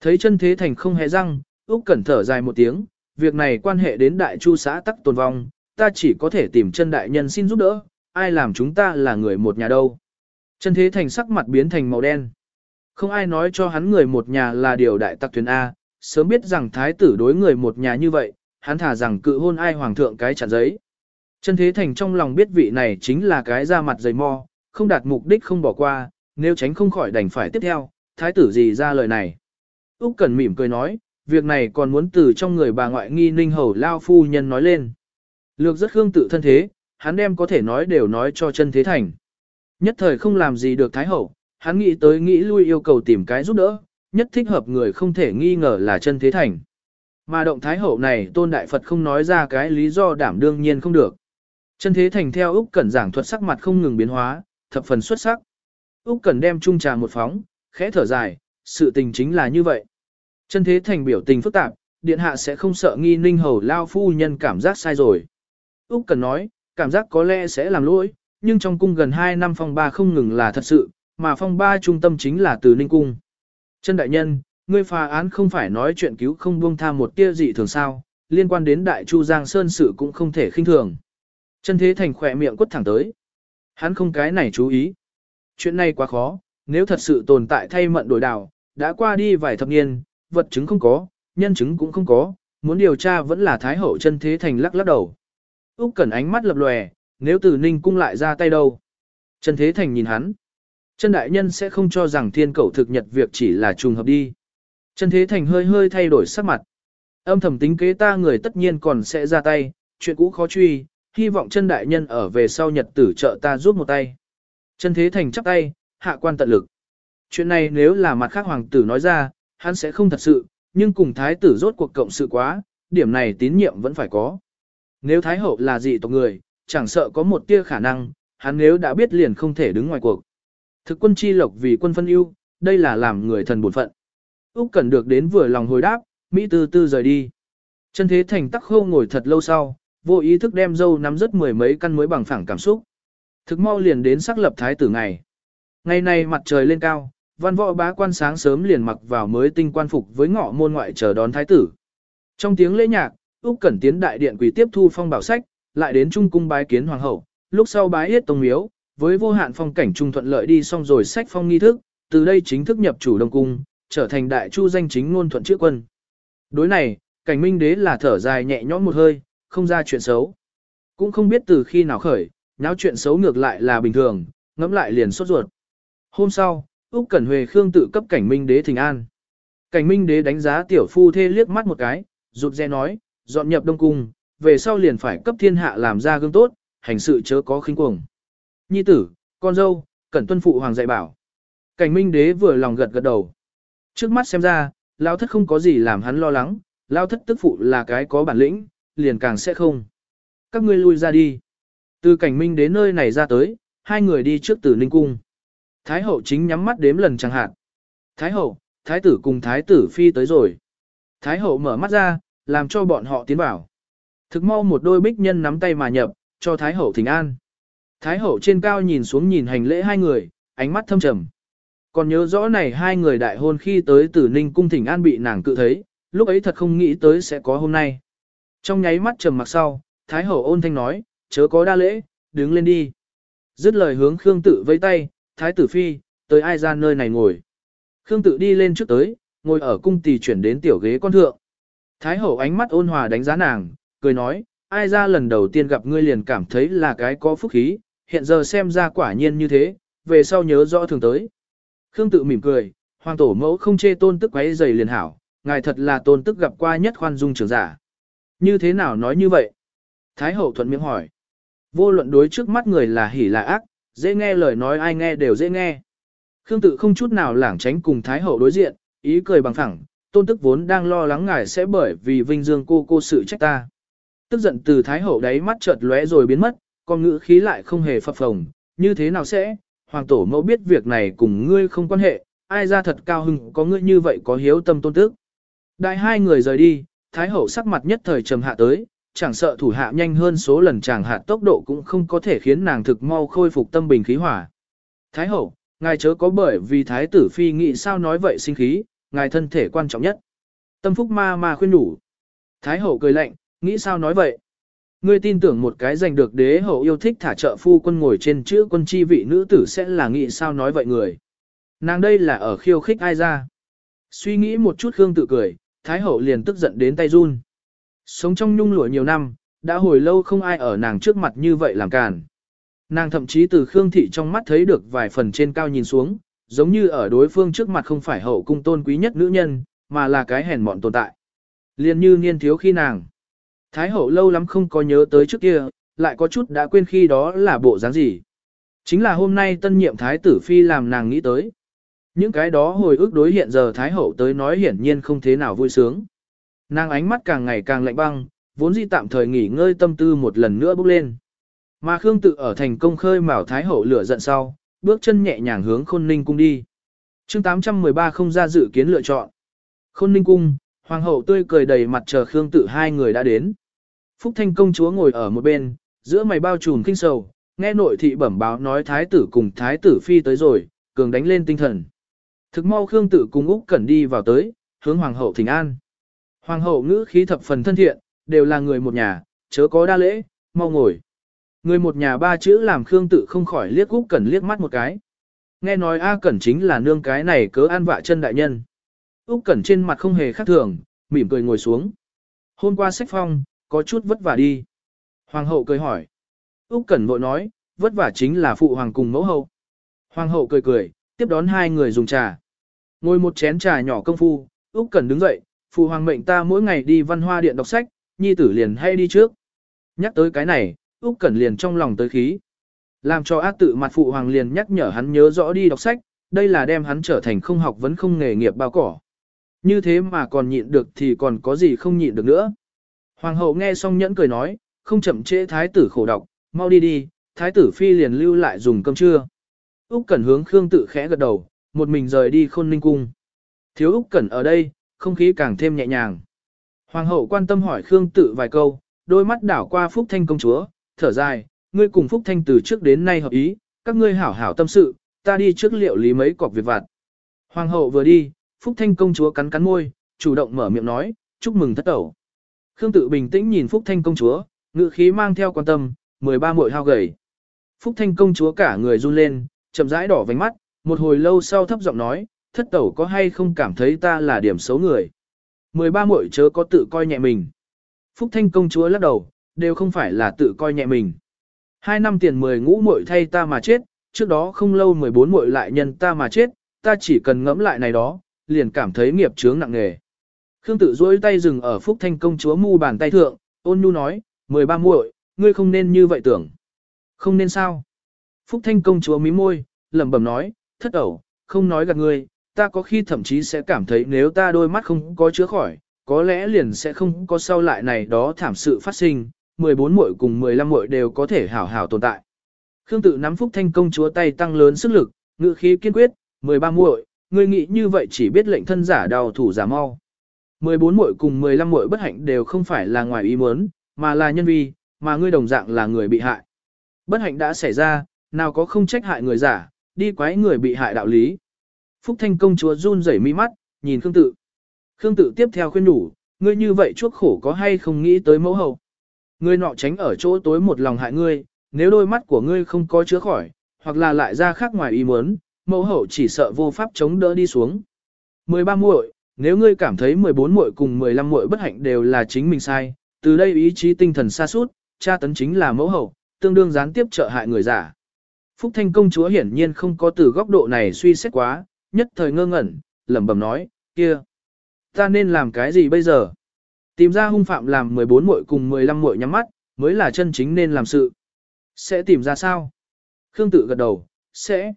Thấy chân thế thành không hề răng, Úc Cẩn thở dài một tiếng, việc này quan hệ đến đại chu xã tắc tồn vong, ta chỉ có thể tìm chân đại nhân xin giúp đỡ, ai làm chúng ta là người một nhà đâu. Chân thế thành sắc mặt biến thành màu đen. Không ai nói cho hắn người một nhà là điều đại tặc thuyền A, sớm biết rằng thái tử đối người một nhà như vậy, hắn thả rằng cự hôn ai hoàng thượng cái chặt giấy. Chân thế thành trong lòng biết vị này chính là cái ra mặt dày mo, không đạt mục đích không bỏ qua, nếu tránh không khỏi đành phải tiếp theo, thái tử gì ra lời này. Úc Cẩn mỉm cười nói, việc này còn muốn từ trong người bà ngoại nghi ninh hầu lao phu nhân nói lên. Lược rất khương tự thân thế, hắn đem có thể nói đều nói cho chân thế thành. Nhất thời không làm gì được thái hậu, hắn nghĩ tới nghĩ lui yêu cầu tìm cái giúp đỡ, nhất thích hợp người không thể nghi ngờ là chân thế thành. Mà động thái hậu này tôn đại Phật không nói ra cái lý do đảm đương nhiên không được. Chân thế thành theo Úc Cẩn giảng thuật sắc mặt không ngừng biến hóa, thập phần xuất sắc. Úc Cẩn đem chung trà một phóng, khẽ thở dài, sự tình chính là như vậy. Chân thế thành biểu tình phức tạp, điện hạ sẽ không sợ nghi ninh hầu lao phu nhân cảm giác sai rồi. Úc Cẩn nói, cảm giác có lẽ sẽ làm lỗi, nhưng trong cung gần 2 năm phong ba không ngừng là thật sự, mà phong ba trung tâm chính là từ ninh cung. Chân đại nhân, ngươi phà án không phải nói chuyện cứu không buông tha một tia dị thường sao, liên quan đến đại chu giang sơn sự cũng không thể khinh thường. Chân thế thành khỏe miệng quất thẳng tới. Hắn không cái này chú ý. Chuyện này quá khó, nếu thật sự tồn tại thay mận đổi đảo, đã qua đi vài thập niên, vật chứng không có, nhân chứng cũng không có, muốn điều tra vẫn là Thái Hậu chân thế thành lắc lắc đầu. Úc Cẩn ánh mắt lập lòe, nếu từ Ninh cung lại ra tay đâu? Trần thế thành nhìn hắn. Chân đại nhân sẽ không cho rằng thiên cầu thực nhật việc chỉ là trùng hợp đi. Trần thế thành hơi hơi thay đổi sắc mặt. Âm thầm tính kế ta người tất nhiên còn sẽ ra tay, chuyện cũ khó truy, hy vọng chân đại nhân ở về sau nhật tử trợ ta giúp một tay. Trần thế thành chắp tay, hạ quan tận lực. Chuyện này nếu là mặt khác hoàng tử nói ra, hắn sẽ không thật sự, nhưng cùng thái tử rốt cuộc cộng sự quá, điểm này tín nhiệm vẫn phải có. Nếu thái hậu là dị tộc người, chẳng sợ có một tia khả năng, hắn nếu đã biết liền không thể đứng ngoài cuộc. Thực quân chi lộc vì quân phân ưu, đây là làm người thần bổn phận. Úc cần được đến vừa lòng hồi đáp, Mỹ tư tư rời đi. Chân thế thành tắc khâu ngồi thật lâu sau, vô ý thức đem dâu nắm rất mười mấy căn mới bằng phẳng cảm xúc. Thực mau liền đến xác lập thái tử ngày. Ngày này mặt trời lên cao, văn võ bá quan sáng sớm liền mặc vào mới tinh quan phục với ngọ môn ngoại chờ đón thái tử. Trong tiếng lễ nhạc, Úc Cẩn tiến đại điện quỳ tiếp thu phong bảo sách, lại đến trung cung bái kiến hoàng hậu, lúc sau bái yết tông miếu, với vô hạn phong cảnh trung thuận lợi đi xong rồi sách phong nghi thức, từ đây chính thức nhập chủ đông cung, trở thành đại chu danh chính ngôn thuận chữa quân. Đối này, cảnh minh đế là thở dài nhẹ nhõm một hơi, không ra chuyện xấu. Cũng không biết từ khi nào khởi, náo chuyện xấu ngược lại là bình thường, ngẫm lại liền sốt ruột. Hôm sau, Úc Cẩn Huệ Khương tự cấp cảnh minh đế thỉnh an. Cảnh minh đế đánh giá tiểu phu thê liếc mắt một cái, rụt rè nói, dọn nhập đông cung, về sau liền phải cấp thiên hạ làm ra gương tốt, hành sự chớ có khinh cuồng. Nhi tử, con dâu, cẩn tuân phụ hoàng dạy bảo. Cảnh minh đế vừa lòng gật gật đầu. Trước mắt xem ra, lao thất không có gì làm hắn lo lắng, lao thất tức phụ là cái có bản lĩnh, liền càng sẽ không. Các ngươi lui ra đi. Từ cảnh minh đến nơi này ra tới, hai người đi trước tử ninh cung. Thái hậu chính nhắm mắt đếm lần chẳng hạn. Thái hậu, thái tử cùng thái tử phi tới rồi. Thái hậu mở mắt ra, làm cho bọn họ tiến vào. Thực mau một đôi bích nhân nắm tay mà nhập, cho thái hậu thỉnh an. Thái hậu trên cao nhìn xuống nhìn hành lễ hai người, ánh mắt thâm trầm. Còn nhớ rõ này hai người đại hôn khi tới tử ninh cung thỉnh an bị nàng cự thấy, lúc ấy thật không nghĩ tới sẽ có hôm nay. Trong nháy mắt trầm mặc sau, Thái hậu ôn thanh nói, chớ có đa lễ, đứng lên đi. Dứt lời hướng Khương tự vẫy tay, Thái tử phi, tới ai ra nơi này ngồi. Khương tự đi lên trước tới, ngồi ở cung tỳ chuyển đến tiểu ghế con thượng. Thái hậu ánh mắt ôn hòa đánh giá nàng, cười nói, ai ra lần đầu tiên gặp ngươi liền cảm thấy là cái có phúc khí, hiện giờ xem ra quả nhiên như thế, về sau nhớ rõ thường tới. Khương tự mỉm cười, hoàng tổ mẫu không chê tôn tức quấy dày liền hảo, ngài thật là tôn tức gặp qua nhất khoan dung trưởng giả. Như thế nào nói như vậy? Thái hậu thuận miệng hỏi. Vô luận đối trước mắt người là hỉ là ác, dễ nghe lời nói ai nghe đều dễ nghe. Khương tự không chút nào lảng tránh cùng Thái hậu đối diện, ý cười bằng phẳng, tôn tức vốn đang lo lắng ngài sẽ bởi vì vinh dương cô cô sự trách ta. Tức giận từ Thái hậu đáy mắt chợt lóe rồi biến mất, con ngữ khí lại không hề phập phồng, như thế nào sẽ, hoàng tổ mẫu biết việc này cùng ngươi không quan hệ, ai ra thật cao hưng có ngươi như vậy có hiếu tâm tôn tức. Đại hai người rời đi, Thái hậu sắc mặt nhất thời trầm hạ tới, chẳng sợ thủ hạ nhanh hơn số lần chàng hạ tốc độ cũng không có thể khiến nàng thực mau khôi phục tâm bình khí hỏa. Thái hậu, ngài chớ có bởi vì thái tử phi nghĩ sao nói vậy sinh khí, ngài thân thể quan trọng nhất. Tâm phúc ma ma khuyên đủ. Thái hậu cười lạnh, nghĩ sao nói vậy. Ngươi tin tưởng một cái giành được đế hậu yêu thích thả trợ phu quân ngồi trên chữ quân chi vị nữ tử sẽ là nghĩ sao nói vậy người. Nàng đây là ở khiêu khích ai ra. Suy nghĩ một chút Khương tự cười, Thái hậu liền tức giận đến tay run. Sống trong nhung lụa nhiều năm, đã hồi lâu không ai ở nàng trước mặt như vậy làm càn. Nàng thậm chí từ Khương Thị trong mắt thấy được vài phần trên cao nhìn xuống, giống như ở đối phương trước mặt không phải hậu cung tôn quý nhất nữ nhân, mà là cái hèn mọn tồn tại. Liên như niên thiếu khi nàng. Thái hậu lâu lắm không có nhớ tới trước kia, lại có chút đã quên khi đó là bộ dáng gì. Chính là hôm nay tân nhiệm thái tử phi làm nàng nghĩ tới. Những cái đó hồi ức đối hiện giờ thái hậu tới nói hiển nhiên không thế nào vui sướng. Nàng ánh mắt càng ngày càng lạnh băng, vốn dĩ tạm thời nghỉ ngơi tâm tư một lần nữa bốc lên. Mà Khương tự ở thành công khơi mào thái hậu lửa giận sau, bước chân nhẹ nhàng hướng khôn ninh cung đi. chương 813 không ra dự kiến lựa chọn. Khôn ninh cung, hoàng hậu tươi cười đầy mặt chờ Khương tự hai người đã đến. Phúc Thanh công chúa ngồi ở một bên, giữa mày bao trùm kinh sầu, nghe nội thị bẩm báo nói thái tử cùng thái tử phi tới rồi, cường đánh lên tinh thần. Thực mau Khương tự cùng Úc Cẩn đi vào tới, hướng hoàng hậu thỉnh an. Hoàng hậu ngữ khí thập phần thân thiện, đều là người một nhà, chớ có đa lễ, mau ngồi. Người một nhà ba chữ làm Khương tự không khỏi liếc Úc Cẩn liếc mắt một cái. Nghe nói A Cẩn chính là nương cái này cớ an vạ chân đại nhân. Úc Cẩn trên mặt không hề khác thường, mỉm cười ngồi xuống. Hôm qua sách phong, có chút vất vả đi. Hoàng hậu cười hỏi. Úc Cẩn vội nói, vất vả chính là phụ hoàng cùng mẫu hậu. Hoàng hậu cười cười, tiếp đón hai người dùng trà. Ngồi một chén trà nhỏ công phu, Úc Cẩn đứng dậy, phụ hoàng mệnh ta mỗi ngày đi văn hoa điện đọc sách, nhi tử liền hay đi trước. Nhắc tới cái này, Úc Cẩn liền trong lòng tới khí. Làm cho ác tự mặt phụ hoàng liền nhắc nhở hắn nhớ rõ đi đọc sách, đây là đem hắn trở thành không học vấn không nghề nghiệp bao cỏ. Như thế mà còn nhịn được thì còn có gì không nhịn được nữa. Hoàng hậu nghe xong nhẫn cười nói, không chậm trễ thái tử khổ độc, mau đi đi, thái tử phi liền lưu lại dùng cơm trưa. Úc Cẩn hướng Khương tự khẽ gật đầu, một mình rời đi Khôn Ninh cung. Thiếu Úc Cẩn ở đây, không khí càng thêm nhẹ nhàng. Hoàng hậu quan tâm hỏi Khương Tự vài câu, đôi mắt đảo qua Phúc Thanh công chúa, thở dài, ngươi cùng Phúc Thanh từ trước đến nay hợp ý, các ngươi hảo hảo tâm sự, ta đi trước liệu lý mấy cọc việc vặt. Hoàng hậu vừa đi, Phúc Thanh công chúa cắn cắn môi, chủ động mở miệng nói, chúc mừng thất tẩu. Khương Tự bình tĩnh nhìn Phúc Thanh công chúa, ngữ khí mang theo quan tâm, 13 muội hao gầy. Phúc Thanh công chúa cả người run lên, chậm rãi đỏ vành mắt, một hồi lâu sau thấp giọng nói, thất tẩu có hay không cảm thấy ta là điểm xấu người. Mười ba muội chớ có tự coi nhẹ mình. Phúc Thanh công chúa lắc đầu, đều không phải là tự coi nhẹ mình. Hai năm tiền mười ngũ muội thay ta mà chết, trước đó không lâu mười bốn muội lại nhân ta mà chết, ta chỉ cần ngẫm lại này đó, liền cảm thấy nghiệp chướng nặng nề. Khương tự duỗi tay dừng ở Phúc Thanh công chúa mu bàn tay thượng, ôn nhu nói, mười ba muội, ngươi không nên như vậy tưởng. Không nên sao? Phúc Thanh công chúa mí môi, lẩm bẩm nói, thất ẩu, không nói gạt ngươi, ta có khi thậm chí sẽ cảm thấy nếu ta đôi mắt không có chữa khỏi, có lẽ liền sẽ không có sau lại này đó thảm sự phát sinh, 14 muội cùng 15 muội đều có thể hảo hảo tồn tại. Khương tự nắm Phúc Thanh công chúa tay tăng lớn sức lực, ngữ khí kiên quyết, 13 muội, ngươi nghĩ như vậy chỉ biết lệnh thân giả đau thủ giả mau. 14 muội cùng 15 muội bất hạnh đều không phải là ngoài ý muốn, mà là nhân vi, mà ngươi đồng dạng là người bị hại. Bất hạnh đã xảy ra, nào có không trách hại người giả, đi quái người bị hại đạo lý. Phúc Thanh công chúa run rẩy mi mắt, nhìn Khương Tự. Khương Tự tiếp theo khuyên nhủ, ngươi như vậy chuốc khổ có hay không nghĩ tới mẫu hậu. Ngươi nọ tránh ở chỗ tối một lòng hại ngươi, nếu đôi mắt của ngươi không có chữa khỏi, hoặc là lại ra khác ngoài ý muốn, mẫu hậu chỉ sợ vô pháp chống đỡ đi xuống. 13 muội, nếu ngươi cảm thấy 14 muội cùng 15 muội bất hạnh đều là chính mình sai, từ đây ý chí tinh thần xa suốt, cha tấn chính là mẫu hậu, tương đương gián tiếp trợ hại người giả. Phúc Thanh công chúa hiển nhiên không có từ góc độ này suy xét quá, nhất thời ngơ ngẩn, lẩm bẩm nói, kia, ta nên làm cái gì bây giờ? Tìm ra hung phạm làm 14 muội cùng 15 muội nhắm mắt, mới là chân chính nên làm sự. Sẽ tìm ra sao? Khương tự gật đầu, sẽ.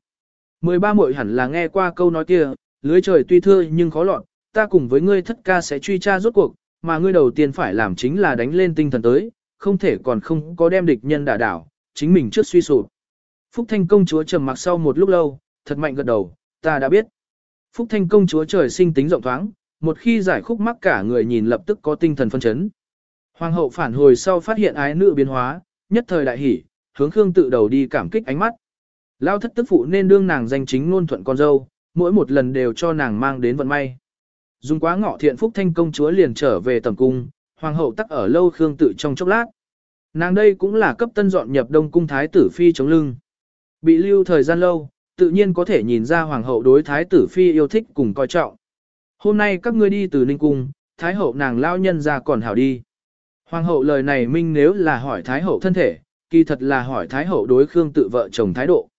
13 muội hẳn là nghe qua câu nói kia, lưới trời tuy thưa nhưng khó lọt, ta cùng với ngươi thất ca sẽ truy tra rốt cuộc, mà ngươi đầu tiên phải làm chính là đánh lên tinh thần tới, không thể còn không có đem địch nhân đả đảo, chính mình trước suy sụp. Phúc Thanh công chúa trầm mặc sau một lúc lâu, thật mạnh gật đầu, ta đã biết. Phúc Thanh công chúa trời sinh tính rộng thoáng, một khi giải khúc mắc cả người nhìn lập tức có tinh thần phân chấn. Hoàng hậu phản hồi sau phát hiện ái nữ biến hóa, nhất thời đại hỉ, hướng Khương tự đầu đi cảm kích ánh mắt. Lao thất tức phụ nên đương nàng danh chính ngôn thuận con dâu, mỗi một lần đều cho nàng mang đến vận may. Dùng quá ngọ thiện phúc thanh công chúa liền trở về tầm cung, hoàng hậu tắc ở lâu Khương tự trong chốc lát. Nàng đây cũng là cấp tân dọn nhập đông cung thái tử phi chống lưng. Bị lưu thời gian lâu, tự nhiên có thể nhìn ra hoàng hậu đối thái tử phi yêu thích cùng coi trọng. Hôm nay các ngươi đi từ Ninh Cung, Thái hậu nàng lao nhân ra còn hảo đi. Hoàng hậu lời này minh nếu là hỏi Thái hậu thân thể, kỳ thật là hỏi Thái hậu đối Khương tự vợ chồng thái độ.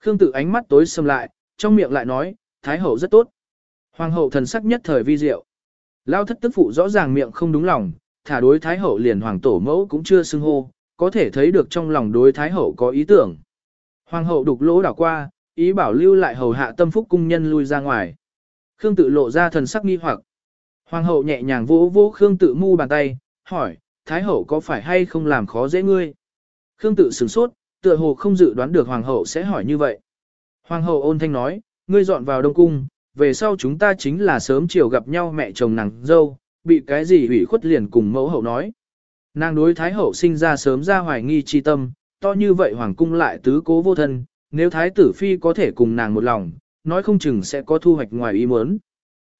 Khương tự ánh mắt tối sầm lại, trong miệng lại nói, Thái hậu rất tốt. Hoàng hậu thần sắc nhất thời vi diệu. Lao thất tức phụ rõ ràng miệng không đúng lòng, thả đối Thái hậu liền hoàng tổ mẫu cũng chưa xưng hô, có thể thấy được trong lòng đối Thái hậu có ý tưởng. Hoàng hậu đục lỗ đảo qua, ý bảo lưu lại hầu hạ tâm phúc cung nhân lui ra ngoài. Khương tự lộ ra thần sắc nghi hoặc. Hoàng hậu nhẹ nhàng vỗ vỗ Khương tự mu bàn tay, hỏi, Thái hậu có phải hay không làm khó dễ ngươi? Khương tự sửng sốt, tựa hồ không dự đoán được Hoàng hậu sẽ hỏi như vậy. Hoàng hậu ôn thanh nói, ngươi dọn vào Đông Cung, về sau chúng ta chính là sớm chiều gặp nhau mẹ chồng nàng dâu, bị cái gì ủy khuất liền cùng mẫu hậu nói. Nàng đối Thái hậu sinh ra sớm ra hoài nghi chi tâm, to như vậy Hoàng cung lại tứ cố vô thân, nếu Thái tử Phi có thể cùng nàng một lòng, nói không chừng sẽ có thu hoạch ngoài ý muốn.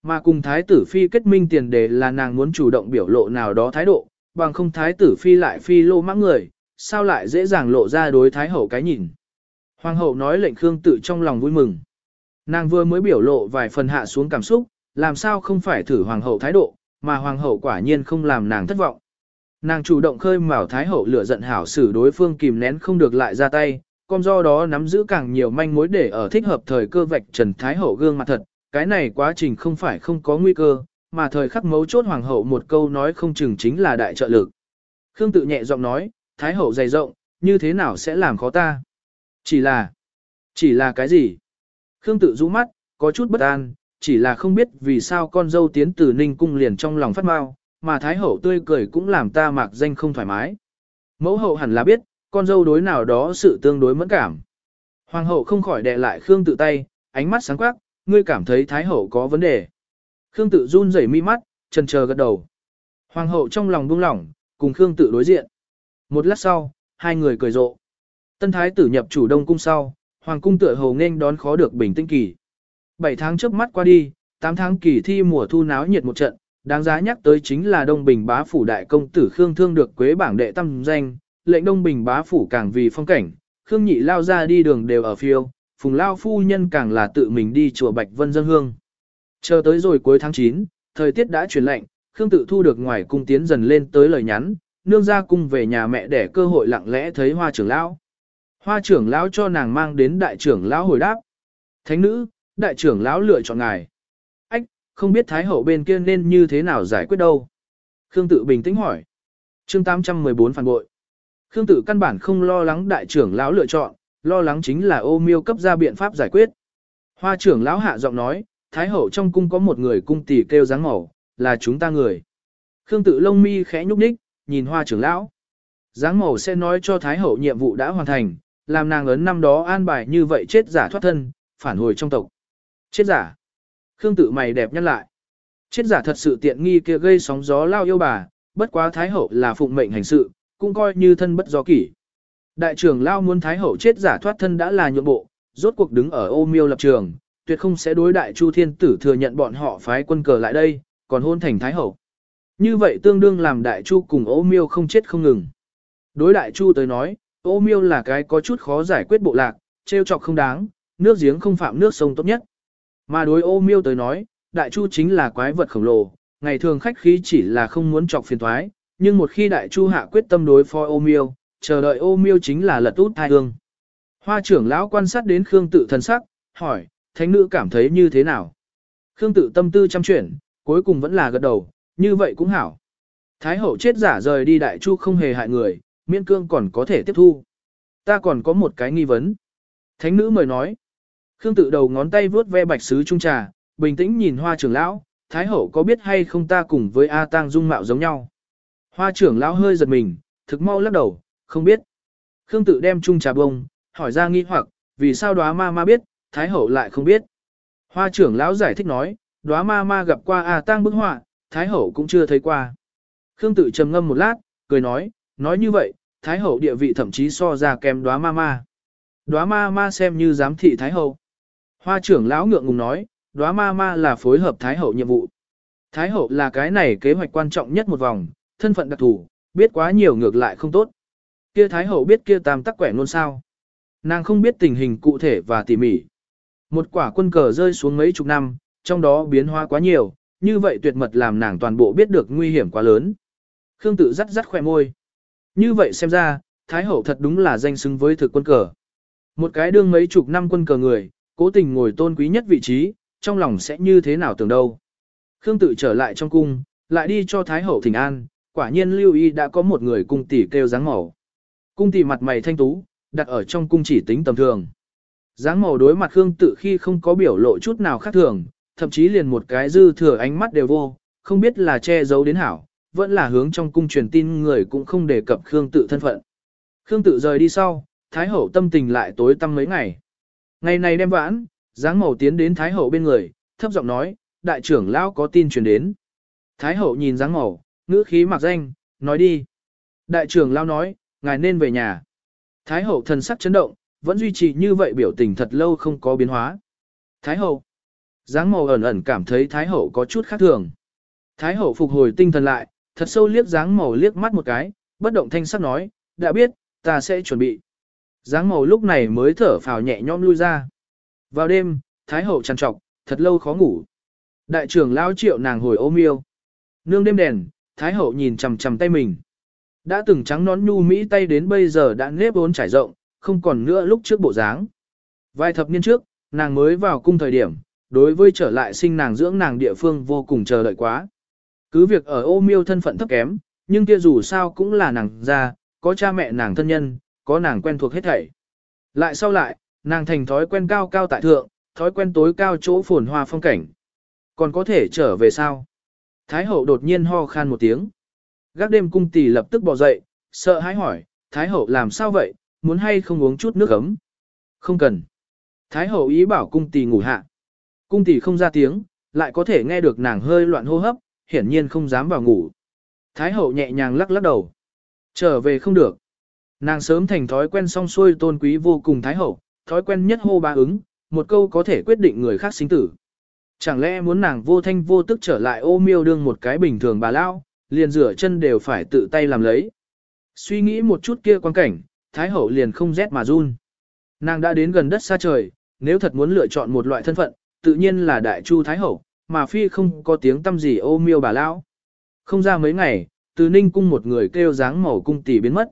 Mà cùng thái tử phi kết minh tiền đề là nàng muốn chủ động biểu lộ nào đó thái độ, bằng không thái tử phi lại phi lô mãng người, sao lại dễ dàng lộ ra đối thái hậu cái nhìn. Hoàng hậu nói lệnh Khương tự trong lòng vui mừng. Nàng vừa mới biểu lộ vài phần hạ xuống cảm xúc, làm sao không phải thử hoàng hậu thái độ, mà hoàng hậu quả nhiên không làm nàng thất vọng. Nàng chủ động khơi mào thái hậu lửa giận hảo xử đối phương kìm nén không được lại ra tay, con do đó nắm giữ càng nhiều manh mối để ở thích hợp thời cơ vạch Trần Thái Hậu gương mặt thật, cái này quá trình không phải không có nguy cơ, mà thời khắc mấu chốt hoàng hậu một câu nói không chừng chính là đại trợ lực. Khương tự nhẹ giọng nói, Thái Hậu dày rộng, như thế nào sẽ làm khó ta? Chỉ là, chỉ là cái gì? Khương tự rũ mắt, có chút bất an, chỉ là không biết vì sao con dâu tiến từ Ninh Cung liền trong lòng phát mau, mà Thái Hậu tươi cười cũng làm ta mạc danh không thoải mái. Mẫu hậu hẳn là biết, con dâu đối nào đó sự tương đối mẫn cảm. Hoàng hậu không khỏi đè lại Khương tự tay, ánh mắt sáng quắc, ngươi cảm thấy Thái hậu có vấn đề. Khương tự run rẩy mi mắt, chần chờ gật đầu. Hoàng hậu trong lòng buông lỏng, cùng Khương tự đối diện. Một lát sau, hai người cười rộ. Tân thái tử nhập chủ đông cung sau, hoàng cung tựa hồ nên đón khó được bình tĩnh kỳ. Bảy tháng trước mắt qua đi, tám tháng kỳ thi mùa thu náo nhiệt một trận, đáng giá nhắc tới chính là Đông Bình bá phủ đại công tử Khương Thương được quế bảng đệ tâm danh, lệnh đông bình bá phủ càng vì phong cảnh, Khương Nhị lao ra đi đường đều ở phiêu, Phùng Lao phu nhân càng là tự mình đi chùa Bạch Vân dân hương. Chờ tới rồi cuối tháng 9, thời tiết đã chuyển lạnh, Khương tự thu được ngoài cung tiến dần lên tới lời nhắn, nương ra cung về nhà mẹ để cơ hội lặng lẽ thấy hoa trưởng lão. Hoa trưởng lão cho nàng mang đến đại trưởng lão hồi đáp. Thánh nữ, đại trưởng lão lựa chọn ngài. Ách, không biết thái hậu bên kia nên như thế nào giải quyết đâu. Khương tự bình tĩnh hỏi. Chương 814 phản bội. Khương Tử căn bản không lo lắng đại trưởng lão lựa chọn, lo lắng chính là ô miêu cấp ra biện pháp giải quyết. Hoa trưởng lão hạ giọng nói, Thái hậu trong cung có một người cung tỷ kêu dáng màu, là chúng ta người. Khương Tử lông mi khẽ nhúc nhích, nhìn hoa trưởng lão. Giáng màu sẽ nói cho Thái hậu nhiệm vụ đã hoàn thành, làm nàng ấn năm đó an bài như vậy chết giả thoát thân, phản hồi trong tộc. Chết giả. Khương Tử mày đẹp nhăn lại. Chết giả thật sự tiện nghi kia gây sóng gió lao yêu bà, bất quá Thái hậu là phụng mệnh hành sự, cũng coi như thân bất do kỷ. Đại trưởng lao muốn Thái hậu chết giả thoát thân đã là nhượng bộ, rốt cuộc đứng ở ô miêu lập trường, tuyệt không sẽ đối đại chu thiên tử thừa nhận bọn họ phái quân cờ lại đây, còn hôn thành Thái hậu. Như vậy tương đương làm đại chu cùng ô miêu không chết không ngừng. Đối đại chu tới nói, ô miêu là cái có chút khó giải quyết bộ lạc, trêu chọc không đáng, nước giếng không phạm nước sông tốt nhất. Mà đối ô miêu tới nói, đại chu chính là quái vật khổng lồ, ngày thường khách khí chỉ là không muốn chọc phiền thoái, nhưng một khi đại chu hạ quyết tâm đối phó ô miêu, chờ đợi ô miêu chính là lật út thai hương. Hoa trưởng lão quan sát đến Khương tự thần sắc, hỏi, thánh nữ cảm thấy như thế nào? Khương tự tâm tư chăm chuyển, cuối cùng vẫn là gật đầu, như vậy cũng hảo. Thái hậu chết giả rời đi đại chu không hề hại người, miễn cương còn có thể tiếp thu. Ta còn có một cái nghi vấn. Thánh nữ mời nói. Khương tự đầu ngón tay vuốt ve bạch sứ trung trà, bình tĩnh nhìn hoa trưởng lão, Thái hậu có biết hay không ta cùng với A tang dung mạo giống nhau. Hoa trưởng lão hơi giật mình, thực mau lắc đầu, không biết. Khương tự đem trung trà bông, hỏi ra nghi hoặc, vì sao đóa ma ma biết, Thái hậu lại không biết. Hoa trưởng lão giải thích nói, đóa ma ma gặp qua A tang bức họa, Thái hậu cũng chưa thấy qua. Khương tự trầm ngâm một lát, cười nói, nói như vậy, Thái hậu địa vị thậm chí so ra kém đóa ma ma. Đóa ma ma xem như giám thị Thái hậu. Hoa trưởng lão ngượng ngùng nói, đóa ma ma là phối hợp Thái hậu nhiệm vụ. Thái hậu là cái này kế hoạch quan trọng nhất một vòng, thân phận đặc thù, biết quá nhiều ngược lại không tốt. Kia Thái hậu biết kia tam tắc quẻ luôn sao. Nàng không biết tình hình cụ thể và tỉ mỉ. Một quả quân cờ rơi xuống mấy chục năm, trong đó biến hóa quá nhiều, như vậy tuyệt mật làm nàng toàn bộ biết được nguy hiểm quá lớn. Khương tự rắt rắt khoe môi. Như vậy xem ra, Thái Hậu thật đúng là danh xứng với thực quân cờ. Một cái đương mấy chục năm quân cờ người, cố tình ngồi tôn quý nhất vị trí, trong lòng sẽ như thế nào tưởng đâu. Khương tự trở lại trong cung, lại đi cho Thái Hậu thỉnh an, quả nhiên lưu y đã có một người cung tỷ kêu dáng màu. Cung tỷ mặt mày thanh tú, đặt ở trong cung chỉ tính tầm thường. Dáng màu đối mặt Khương tự khi không có biểu lộ chút nào khác thường, thậm chí liền một cái dư thừa ánh mắt đều vô, không biết là che giấu đến hảo, vẫn là hướng trong cung truyền tin người cũng không đề cập Khương tự thân phận. Khương tự rời đi sau, Thái hậu tâm tình lại tối tăm mấy ngày. Ngày này đem vãn, dáng màu tiến đến Thái hậu bên người, thấp giọng nói, đại trưởng lão có tin truyền đến. Thái hậu nhìn dáng màu, ngữ khí mặc danh, nói đi. Đại trưởng lao nói, ngài nên về nhà. Thái hậu thần sắc chấn động, vẫn duy trì như vậy biểu tình thật lâu không có biến hóa. Thái hậu. Dáng màu ẩn ẩn cảm thấy Thái hậu có chút khác thường. Thái hậu phục hồi tinh thần lại, thật sâu liếc dáng màu liếc mắt một cái, bất động thanh sắc nói, đã biết, ta sẽ chuẩn bị. Dáng màu lúc này mới thở phào nhẹ nhõm lui ra. Vào đêm, Thái hậu trằn trọc, thật lâu khó ngủ. Đại trưởng lao triệu nàng hồi ôm yêu. Nương đêm đèn, Thái hậu nhìn chằm chằm tay mình. Đã từng trắng nón nhu mỹ tay đến bây giờ đã nếp vốn trải rộng, không còn nữa lúc trước bộ dáng. Vài thập niên trước, nàng mới vào cung thời điểm, đối với trở lại sinh nàng dưỡng nàng địa phương vô cùng chờ đợi quá. Cứ việc ở ô miêu thân phận thấp kém, nhưng kia dù sao cũng là nàng ra, có cha mẹ nàng thân nhân, có nàng quen thuộc hết thảy. Lại sau lại, nàng thành thói quen cao cao tại thượng, thói quen tối cao chỗ phồn hoa phong cảnh. Còn có thể trở về sao? Thái hậu đột nhiên ho khan một tiếng. Gác đêm cung tỷ lập tức bò dậy, sợ hãi hỏi, Thái hậu làm sao vậy, muốn hay không uống chút nước ấm? Không cần. Thái hậu ý bảo cung tỷ ngủ hạ. Cung tỷ không ra tiếng, lại có thể nghe được nàng hơi loạn hô hấp, hiển nhiên không dám vào ngủ. Thái hậu nhẹ nhàng lắc lắc đầu. Trở về không được. Nàng sớm thành thói quen song xuôi tôn quý vô cùng thái hậu, thói quen nhất hô ba ứng, một câu có thể quyết định người khác sinh tử. Chẳng lẽ muốn nàng vô thanh vô tức trở lại ô miêu đương một cái bình thường bà lao, liền rửa chân đều phải tự tay làm lấy. Suy nghĩ một chút kia quan cảnh, thái hậu liền không rét mà run. Nàng đã đến gần đất xa trời, nếu thật muốn lựa chọn một loại thân phận, tự nhiên là đại chu thái hậu, mà phi không có tiếng tâm gì ô miêu bà lão. Không ra mấy ngày, từ ninh cung một người kêu dáng màu cung tỷ biến mất.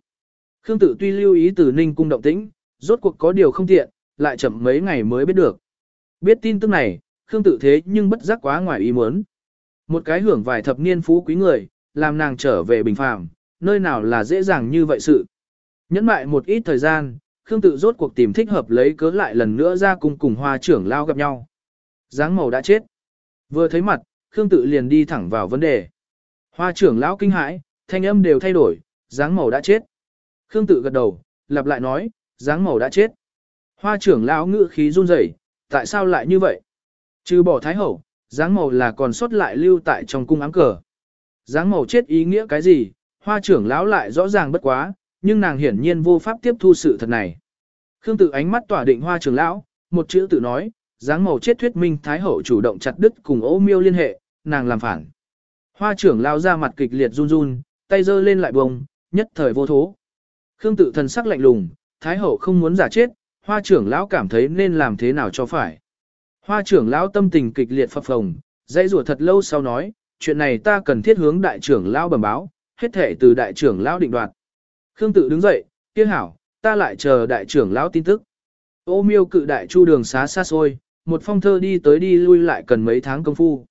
Khương tự tuy lưu ý từ ninh cung động tĩnh, rốt cuộc có điều không tiện, lại chậm mấy ngày mới biết được. Biết tin tức này, Khương tự thế nhưng bất giác quá ngoài ý muốn. Một cái hưởng vài thập niên phú quý người, làm nàng trở về bình phàm, nơi nào là dễ dàng như vậy sự. Nhẫn mại một ít thời gian, Khương tự rốt cuộc tìm thích hợp lấy cớ lại lần nữa ra cung cùng hoa trưởng lao gặp nhau. Giáng màu đã chết. Vừa thấy mặt, Khương tự liền đi thẳng vào vấn đề. Hoa trưởng lão kinh hãi, thanh âm đều thay đổi, dáng màu đã chết. Khương tự gật đầu, lặp lại nói, dáng màu đã chết. Hoa trưởng lão ngữ khí run rẩy, tại sao lại như vậy? Trừ bỏ thái hậu, dáng màu là còn sót lại lưu tại trong cung ám cờ. Dáng màu chết ý nghĩa cái gì? Hoa trưởng lão lại rõ ràng bất quá, nhưng nàng hiển nhiên vô pháp tiếp thu sự thật này. Khương tự ánh mắt tỏa định hoa trưởng lão, một chữ tự nói, dáng màu chết thuyết minh thái hậu chủ động chặt đứt cùng ô miêu liên hệ, nàng làm phản. Hoa trưởng lão ra mặt kịch liệt run run, tay giơ lên lại bông, nhất thời vô thố. Khương tự thần sắc lạnh lùng, thái hậu không muốn giả chết, hoa trưởng lão cảm thấy nên làm thế nào cho phải. Hoa trưởng lão tâm tình kịch liệt phập phồng, dãy rủa thật lâu sau nói, chuyện này ta cần thiết hướng đại trưởng lão bẩm báo, hết thể từ đại trưởng lão định đoạt. Khương tự đứng dậy, kia hảo, ta lại chờ đại trưởng lão tin tức. Ô miêu cự đại chu đường xá xa xôi, một phong thơ đi tới đi lui lại cần mấy tháng công phu.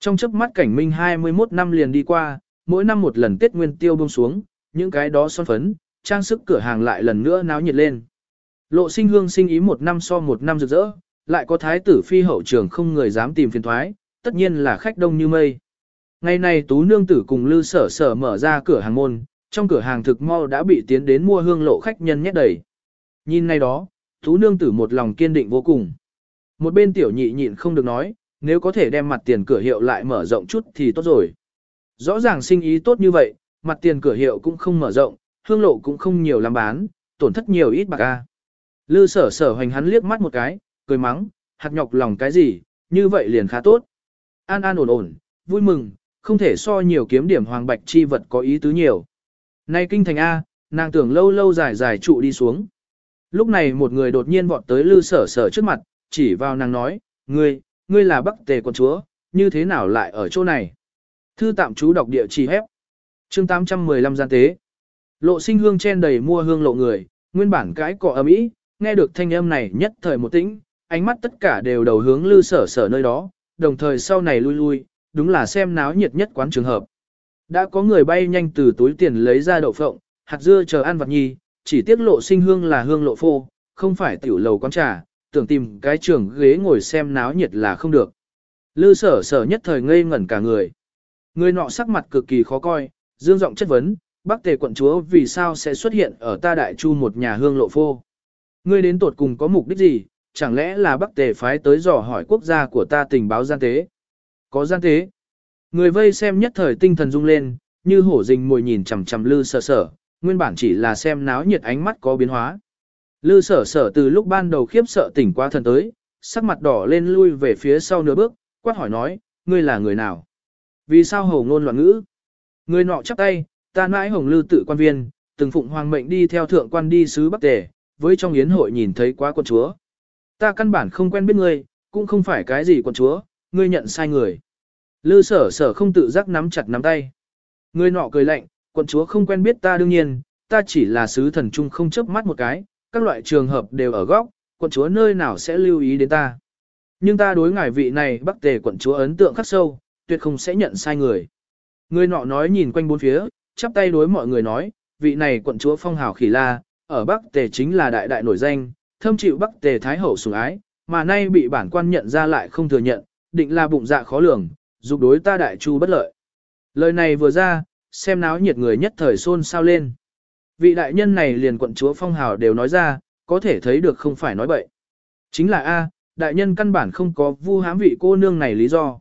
Trong chớp mắt cảnh minh 21 năm liền đi qua, mỗi năm một lần Tết Nguyên Tiêu buông xuống, những cái đó son phấn, trang sức cửa hàng lại lần nữa náo nhiệt lên. Lộ sinh hương sinh ý một năm so một năm rực rỡ, lại có thái tử phi hậu trường không người dám tìm phiền thoái, tất nhiên là khách đông như mây. Ngày này tú nương tử cùng lư sở sở mở ra cửa hàng môn, trong cửa hàng thực mau đã bị tiến đến mua hương lộ khách nhân nhét đầy. Nhìn này đó, tú nương tử một lòng kiên định vô cùng. Một bên tiểu nhị nhịn không được nói, nếu có thể đem mặt tiền cửa hiệu lại mở rộng chút thì tốt rồi. Rõ ràng sinh ý tốt như vậy, mặt tiền cửa hiệu cũng không mở rộng, hương lộ cũng không nhiều làm bán, tổn thất nhiều ít bạc a. Lư sở sở hoành hắn liếc mắt một cái, cười mắng, hạt nhọc lòng cái gì, như vậy liền khá tốt. An an ổn ổn, vui mừng, không thể so nhiều kiếm điểm hoàng bạch chi vật có ý tứ nhiều. Nay kinh thành A, nàng tưởng lâu lâu dài dài trụ đi xuống. Lúc này một người đột nhiên vọt tới lư sở sở trước mặt, chỉ vào nàng nói, ngươi, ngươi là bắc tề quận chúa, như thế nào lại ở chỗ này? Thư tạm chú đọc địa chỉ hép. chương 815 gian tế. Lộ sinh hương chen đầy mua hương lộ người, nguyên bản cái cọ ấm ý, nghe được thanh âm này nhất thời một tĩnh, ánh mắt tất cả đều đầu hướng lư sở sở nơi đó, đồng thời sau này lui lui, đúng là xem náo nhiệt nhất quán trường hợp. Đã có người bay nhanh từ túi tiền lấy ra đậu phộng, hạt dưa chờ ăn vặt nhi, chỉ tiếc lộ sinh hương là hương lộ phô, không phải tiểu lầu quán trà, tưởng tìm cái trường ghế ngồi xem náo nhiệt là không được. Lư sở sở nhất thời ngây ngẩn cả người. Người nọ sắc mặt cực kỳ khó coi, dương giọng chất vấn, Bắc Tề quận chúa vì sao sẽ xuất hiện ở ta đại chu một nhà hương lộ phô. Ngươi đến tột cùng có mục đích gì, chẳng lẽ là Bắc Tề phái tới dò hỏi quốc gia của ta tình báo gian tế? Có gian tế. Người vây xem nhất thời tinh thần rung lên, như hổ rình mồi nhìn chằm chằm lư sở sở, nguyên bản chỉ là xem náo nhiệt ánh mắt có biến hóa. Lư sở sở từ lúc ban đầu khiếp sợ tỉnh qua thần tới, sắc mặt đỏ lên lui về phía sau nửa bước, quát hỏi nói, ngươi là người nào? Vì sao hổ ngôn loạn ngữ? Người nọ chắp tay, ta mãi hồng lư tự quan viên, từng phụng hoàng mệnh đi theo thượng quan đi sứ Bắc Tề, với trong yến hội nhìn thấy quá quân chúa. Ta căn bản không quen biết ngươi, cũng không phải cái gì quận chúa, ngươi nhận sai người. Lư sở sở không tự giác nắm chặt nắm tay. Ngươi nọ cười lạnh, quận chúa không quen biết ta đương nhiên, ta chỉ là sứ thần trung không chớp mắt một cái, các loại trường hợp đều ở góc, quận chúa nơi nào sẽ lưu ý đến ta. Nhưng ta đối ngài vị này bắc tề quận chúa ấn tượng khắc sâu, tuyệt không sẽ nhận sai người. Người nọ nói nhìn quanh bốn phía, chắp tay đối mọi người nói, vị này quận chúa phong hào khỉ la, ở Bắc Tề chính là đại đại nổi danh, thâm chịu Bắc Tề Thái Hậu sủng ái, mà nay bị bản quan nhận ra lại không thừa nhận, định là bụng dạ khó lường, dục đối ta đại chu bất lợi. Lời này vừa ra, xem náo nhiệt người nhất thời xôn xao lên. Vị đại nhân này liền quận chúa phong hào đều nói ra, có thể thấy được không phải nói bậy. Chính là A, đại nhân căn bản không có vu hám vị cô nương này lý do.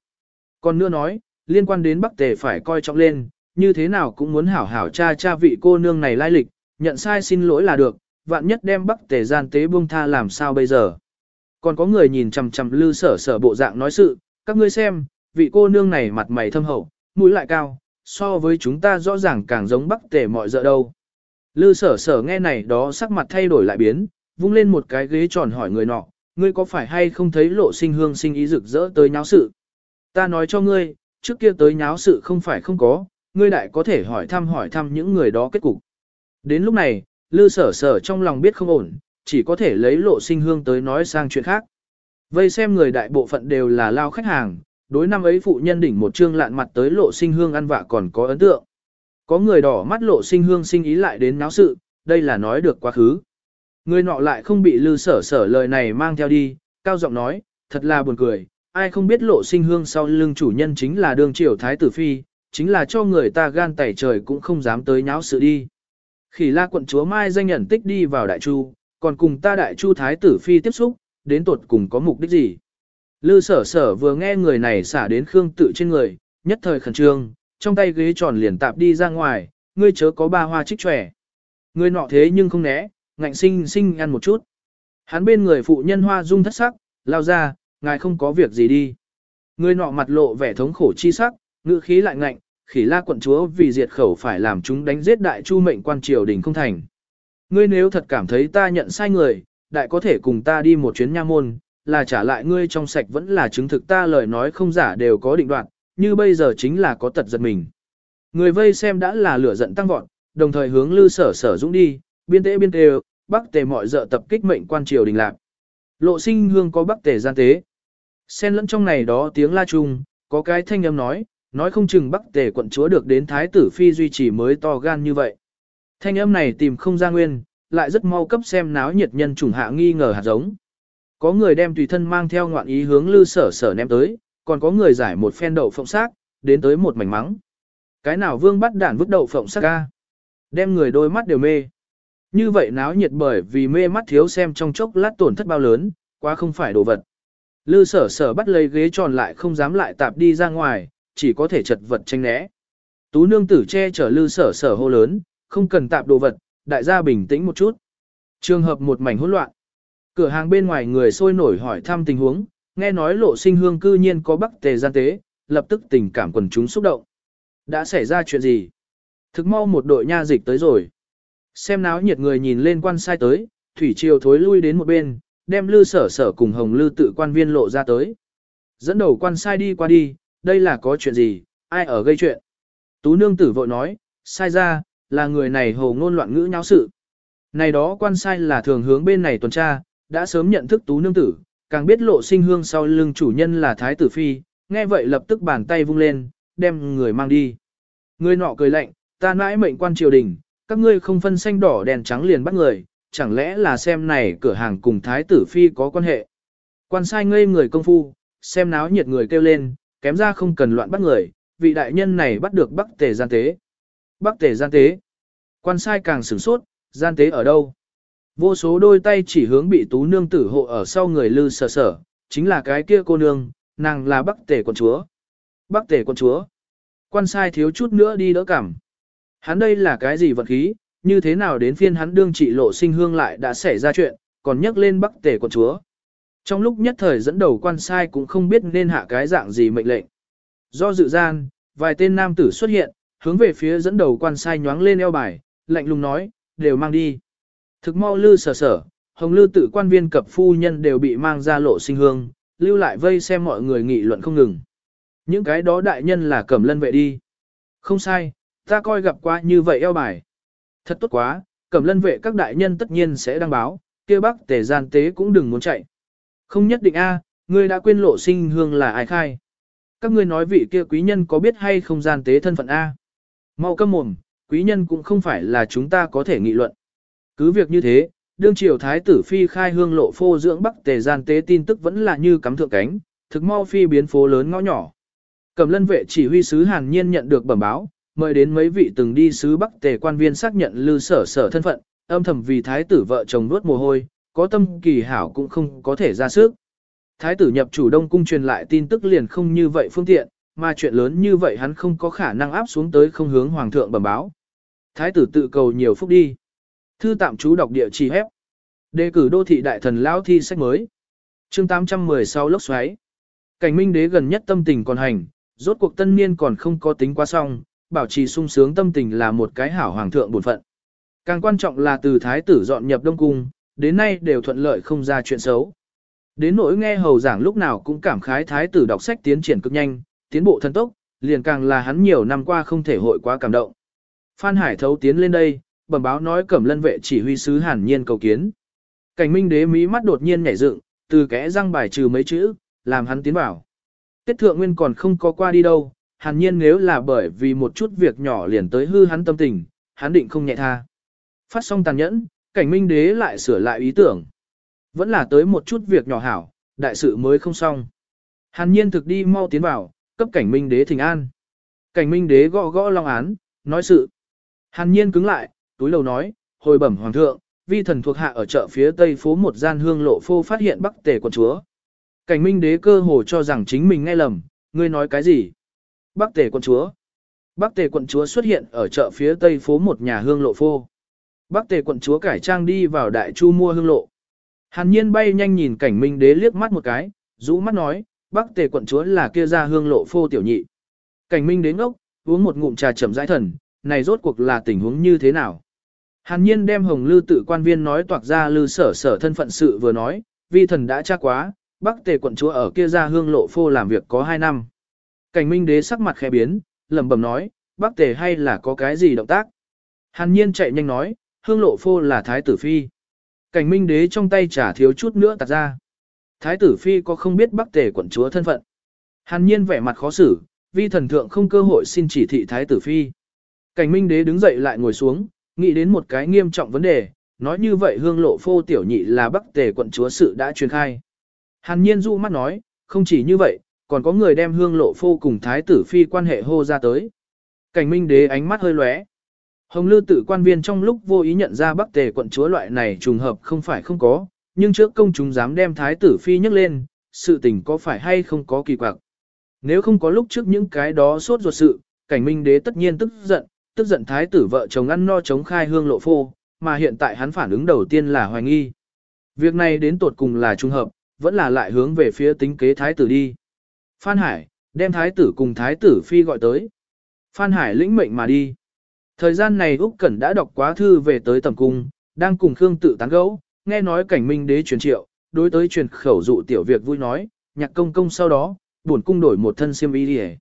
Còn nữa nói, liên quan đến Bắc Tề phải coi trọng lên, như thế nào cũng muốn hảo hảo cha cha vị cô nương này lai lịch, nhận sai xin lỗi là được, vạn nhất đem Bắc Tề gian tế buông tha làm sao bây giờ. Còn có người nhìn chằm chằm lư sở sở bộ dạng nói sự, các ngươi xem, vị cô nương này mặt mày thâm hậu, mũi lại cao, so với chúng ta rõ ràng càng giống Bắc Tề mọi dợ đâu. Lư sở sở nghe này đó sắc mặt thay đổi lại biến, vung lên một cái ghế tròn hỏi người nọ, ngươi có phải hay không thấy lộ sinh hương sinh ý rực rỡ tới nháo sự? Ta nói cho ngươi, trước kia tới nháo sự không phải không có, ngươi đại có thể hỏi thăm hỏi thăm những người đó kết cục. Đến lúc này, lư sở sở trong lòng biết không ổn, chỉ có thể lấy lộ sinh hương tới nói sang chuyện khác. Vây xem người đại bộ phận đều là lao khách hàng, đối năm ấy phụ nhân đỉnh một trương lạn mặt tới lộ sinh hương ăn vạ còn có ấn tượng. Có người đỏ mắt lộ sinh hương sinh ý lại đến náo sự, đây là nói được quá khứ. Người nọ lại không bị lư sở sở lời này mang theo đi, cao giọng nói, thật là buồn cười, ai không biết lộ sinh hương sau lưng chủ nhân chính là đường triều thái tử phi, chính là cho người ta gan tẩy trời cũng không dám tới nháo sự đi. Khỉ la quận chúa Mai danh nhận tích đi vào đại chu, còn cùng ta đại chu thái tử phi tiếp xúc, đến tột cùng có mục đích gì. Lư sở sở vừa nghe người này xả đến Khương tự trên người, nhất thời khẩn trương, trong tay ghế tròn liền tạp đi ra ngoài, ngươi chớ có ba hoa trích trẻ. Người nọ thế nhưng không né, ngạnh sinh sinh ăn một chút. Hắn bên người phụ nhân hoa dung thất sắc, lao ra, ngài không có việc gì đi. Người nọ mặt lộ vẻ thống khổ chi sắc, ngữ khí lại ngạnh, khỉ la quận chúa vì diệt khẩu phải làm chúng đánh giết đại chu mệnh quan triều đình không thành. Ngươi nếu thật cảm thấy ta nhận sai người, đại có thể cùng ta đi một chuyến nha môn, là trả lại ngươi trong sạch vẫn là chứng thực ta lời nói không giả đều có định đoạn, như bây giờ chính là có tật giật mình. Người vây xem đã là lửa giận tăng vọt, đồng thời hướng lư sở sở dũng đi, biên tế biên tế, bắc tề mọi dợ tập kích mệnh quan triều đình lạc. Lộ sinh hương có bắc tề gian tế. Xen lẫn trong này đó tiếng la chung, có cái thanh âm nói, nói không chừng bắc tề quận chúa được đến thái tử phi duy trì mới to gan như vậy. Thanh âm này tìm không ra nguyên, lại rất mau cấp xem náo nhiệt nhân chủng hạ nghi ngờ hạt giống. Có người đem tùy thân mang theo ngoạn ý hướng lư sở sở ném tới, còn có người giải một phen đậu phộng xác, đến tới một mảnh mắng. Cái nào vương bắt đản vứt đậu phộng xác ca. Đem người đôi mắt đều mê. Như vậy náo nhiệt bởi vì mê mắt thiếu xem trong chốc lát tổn thất bao lớn, quá không phải đồ vật. Lư sở sở bắt lấy ghế tròn lại không dám lại tạp đi ra ngoài, chỉ có thể chật vật tranh né. Tú nương tử che chở lư sở sở hô lớn, không cần tạp đồ vật, đại gia bình tĩnh một chút. Trường hợp một mảnh hỗn loạn. Cửa hàng bên ngoài người sôi nổi hỏi thăm tình huống, nghe nói lộ sinh hương cư nhiên có bắc tề gian tế, lập tức tình cảm quần chúng xúc động. Đã xảy ra chuyện gì? Thực mau một đội nha dịch tới rồi. Xem náo nhiệt người nhìn lên quan sai tới, thủy triều thối lui đến một bên, đem lư sở sở cùng hồng lư tự quan viên lộ ra tới. Dẫn đầu quan sai đi qua đi, đây là có chuyện gì, ai ở gây chuyện. Tú nương tử vội nói, sai ra, là người này hồ ngôn loạn ngữ nháo sự. Này đó quan sai là thường hướng bên này tuần tra, đã sớm nhận thức tú nương tử, càng biết lộ sinh hương sau lưng chủ nhân là thái tử phi, nghe vậy lập tức bàn tay vung lên, đem người mang đi. Người nọ cười lạnh, ta nãi mệnh quan triều đình, các ngươi không phân xanh đỏ đèn trắng liền bắt người, chẳng lẽ là xem này cửa hàng cùng thái tử phi có quan hệ. Quan sai ngây người công phu, xem náo nhiệt người kêu lên, kém ra không cần loạn bắt người, vị đại nhân này bắt được bắc tề gian tế. Bắc tề gian tế. Quan sai càng sửng sốt, gian tế ở đâu? Vô số đôi tay chỉ hướng bị tú nương tử hộ ở sau người lư sở sở, chính là cái kia cô nương, nàng là bắc tề quận chúa. Bắc tề quận chúa. Quan sai thiếu chút nữa đi đỡ cảm. Hắn đây là cái gì vật khí, như thế nào đến phiên hắn đương trị lộ sinh hương lại đã xảy ra chuyện, còn nhắc lên bắc tề quận chúa. Trong lúc nhất thời dẫn đầu quan sai cũng không biết nên hạ cái dạng gì mệnh lệnh. Do dự gian, vài tên nam tử xuất hiện, hướng về phía dẫn đầu quan sai nhoáng lên eo bài, lạnh lùng nói, đều mang đi. Thực mau lư sở sở, hồng lư tự quan viên cập phu nhân đều bị mang ra lộ sinh hương, lưu lại vây xem mọi người nghị luận không ngừng. Những cái đó đại nhân là cẩm lân vệ đi. Không sai, ta coi gặp qua như vậy eo bài. Thật tốt quá, cẩm lân vệ các đại nhân tất nhiên sẽ đăng báo, kia bắc tề gian tế cũng đừng muốn chạy. Không nhất định a, ngươi đã quên lộ sinh hương là ai khai. Các ngươi nói vị kia quý nhân có biết hay không gian tế thân phận a? Mau câm mồm, quý nhân cũng không phải là chúng ta có thể nghị luận. Cứ việc như thế, đương triều thái tử phi khai hương lộ phô dưỡng bắc tề gian tế tin tức vẫn là như cắm thượng cánh, thực mau phi biến phố lớn ngõ nhỏ. Cầm lân vệ chỉ huy sứ Hàn Nhiên nhận được bẩm báo, mời đến mấy vị từng đi sứ Bắc Tề quan viên xác nhận lư sở sở thân phận, âm thầm vì thái tử vợ chồng nuốt mồ hôi, có tâm kỳ hảo cũng không có thể ra sức. Thái tử nhập chủ đông cung truyền lại tin tức liền không như vậy phương tiện, mà chuyện lớn như vậy hắn không có khả năng áp xuống tới không hướng hoàng thượng bẩm báo. Thái tử tự cầu nhiều phúc đi. Thư tạm chú đọc địa chỉ hép. Đề cử đô thị đại thần lão thi sách mới. Chương 816 lốc xoáy. Cảnh minh đế gần nhất tâm tình còn hành, rốt cuộc tân niên còn không có tính quá xong, bảo trì sung sướng tâm tình là một cái hảo hoàng thượng bổn phận. Càng quan trọng là từ thái tử dọn nhập đông cung, đến nay đều thuận lợi không ra chuyện xấu. Đến nỗi nghe hầu giảng lúc nào cũng cảm khái thái tử đọc sách tiến triển cực nhanh, tiến bộ thần tốc, liền càng là hắn nhiều năm qua không thể hội quá cảm động. Phan Hải thấu tiến lên đây, bẩm báo nói cẩm lân vệ chỉ huy sứ hàn nhiên cầu kiến. Cảnh minh đế mí mắt đột nhiên nhảy dựng, từ kẽ răng bài trừ mấy chữ, làm hắn tiến vào. Tiết thượng nguyên còn không có qua đi đâu, hàn nhiên nếu là bởi vì một chút việc nhỏ liền tới hư hắn tâm tình, hắn định không nhẹ tha. Phát xong tàn nhẫn, cảnh minh đế lại sửa lại ý tưởng. Vẫn là tới một chút việc nhỏ hảo, đại sự mới không xong. Hàn nhiên thực đi mau tiến vào, cấp cảnh minh đế thỉnh an. Cảnh minh đế gõ gõ long án, nói sự. Hàn nhiên cứng lại, túi lầu nói, hồi bẩm hoàng thượng, vi thần thuộc hạ ở chợ phía tây phố một gian hương lộ phô phát hiện bắc tề quận chúa. Cảnh minh đế cơ hồ cho rằng chính mình nghe lầm, ngươi nói cái gì? Bắc tề quận chúa. Bắc tề quận chúa xuất hiện ở chợ phía tây phố một nhà hương lộ phô. Bắc tề quận chúa cải trang đi vào đại chu mua hương lộ. Hàn nhiên bay nhanh nhìn cảnh minh đế liếc mắt một cái, rũ mắt nói, Bắc tề quận chúa là kia ra hương lộ phô tiểu nhị. Cảnh minh đến ngốc, uống một ngụm trà chậm rãi thần, này rốt cuộc là tình huống như thế nào? Hàn nhiên đem hồng lư tự quan viên nói toạc ra lư sở sở thân phận sự vừa nói, vi thần đã tra quá, Bắc tề quận chúa ở kia ra hương lộ phô làm việc có 2 năm. Cảnh minh đế sắc mặt khẽ biến, lẩm bẩm nói, Bắc tề hay là có cái gì động tác? Hàn nhiên chạy nhanh nói, hương lộ phô là thái tử phi. Cảnh minh đế trong tay trả thiếu chút nữa tạt ra. Thái tử phi có không biết bắc tề quận chúa thân phận. Hàn nhiên vẻ mặt khó xử, vi thần thượng không cơ hội xin chỉ thị thái tử phi. Cảnh minh đế đứng dậy lại ngồi xuống, nghĩ đến một cái nghiêm trọng vấn đề, nói như vậy hương lộ phô tiểu nhị là bắc tề quận chúa sự đã truyền khai. Hàn nhiên du mắt nói, không chỉ như vậy, còn có người đem hương lộ phô cùng thái tử phi quan hệ hô ra tới. Cảnh minh đế ánh mắt hơi lóe. Hồng Lư tự quan viên trong lúc vô ý nhận ra Bắc Tề quận chúa loại này trùng hợp không phải không có, nhưng trước công chúng dám đem thái tử phi nhắc lên, sự tình có phải hay không có kỳ quặc. Nếu không có lúc trước những cái đó sốt ruột sự, cảnh minh đế tất nhiên tức giận, tức giận thái tử vợ chồng ăn no chống khai hương lộ phô, mà hiện tại hắn phản ứng đầu tiên là hoài nghi. Việc này đến tột cùng là trùng hợp, vẫn là lại hướng về phía tính kế thái tử đi. Phan Hải, đem thái tử cùng thái tử phi gọi tới. Phan Hải lĩnh mệnh mà đi. Thời gian này Úc Cẩn đã đọc quá thư về tới tầm cung, đang cùng Khương tự tán gẫu, nghe nói cảnh minh đế truyền triệu, đối tới truyền khẩu dụ tiểu việc vui nói, nhạc công công sau đó, buồn cung đổi một thân xiêm y đi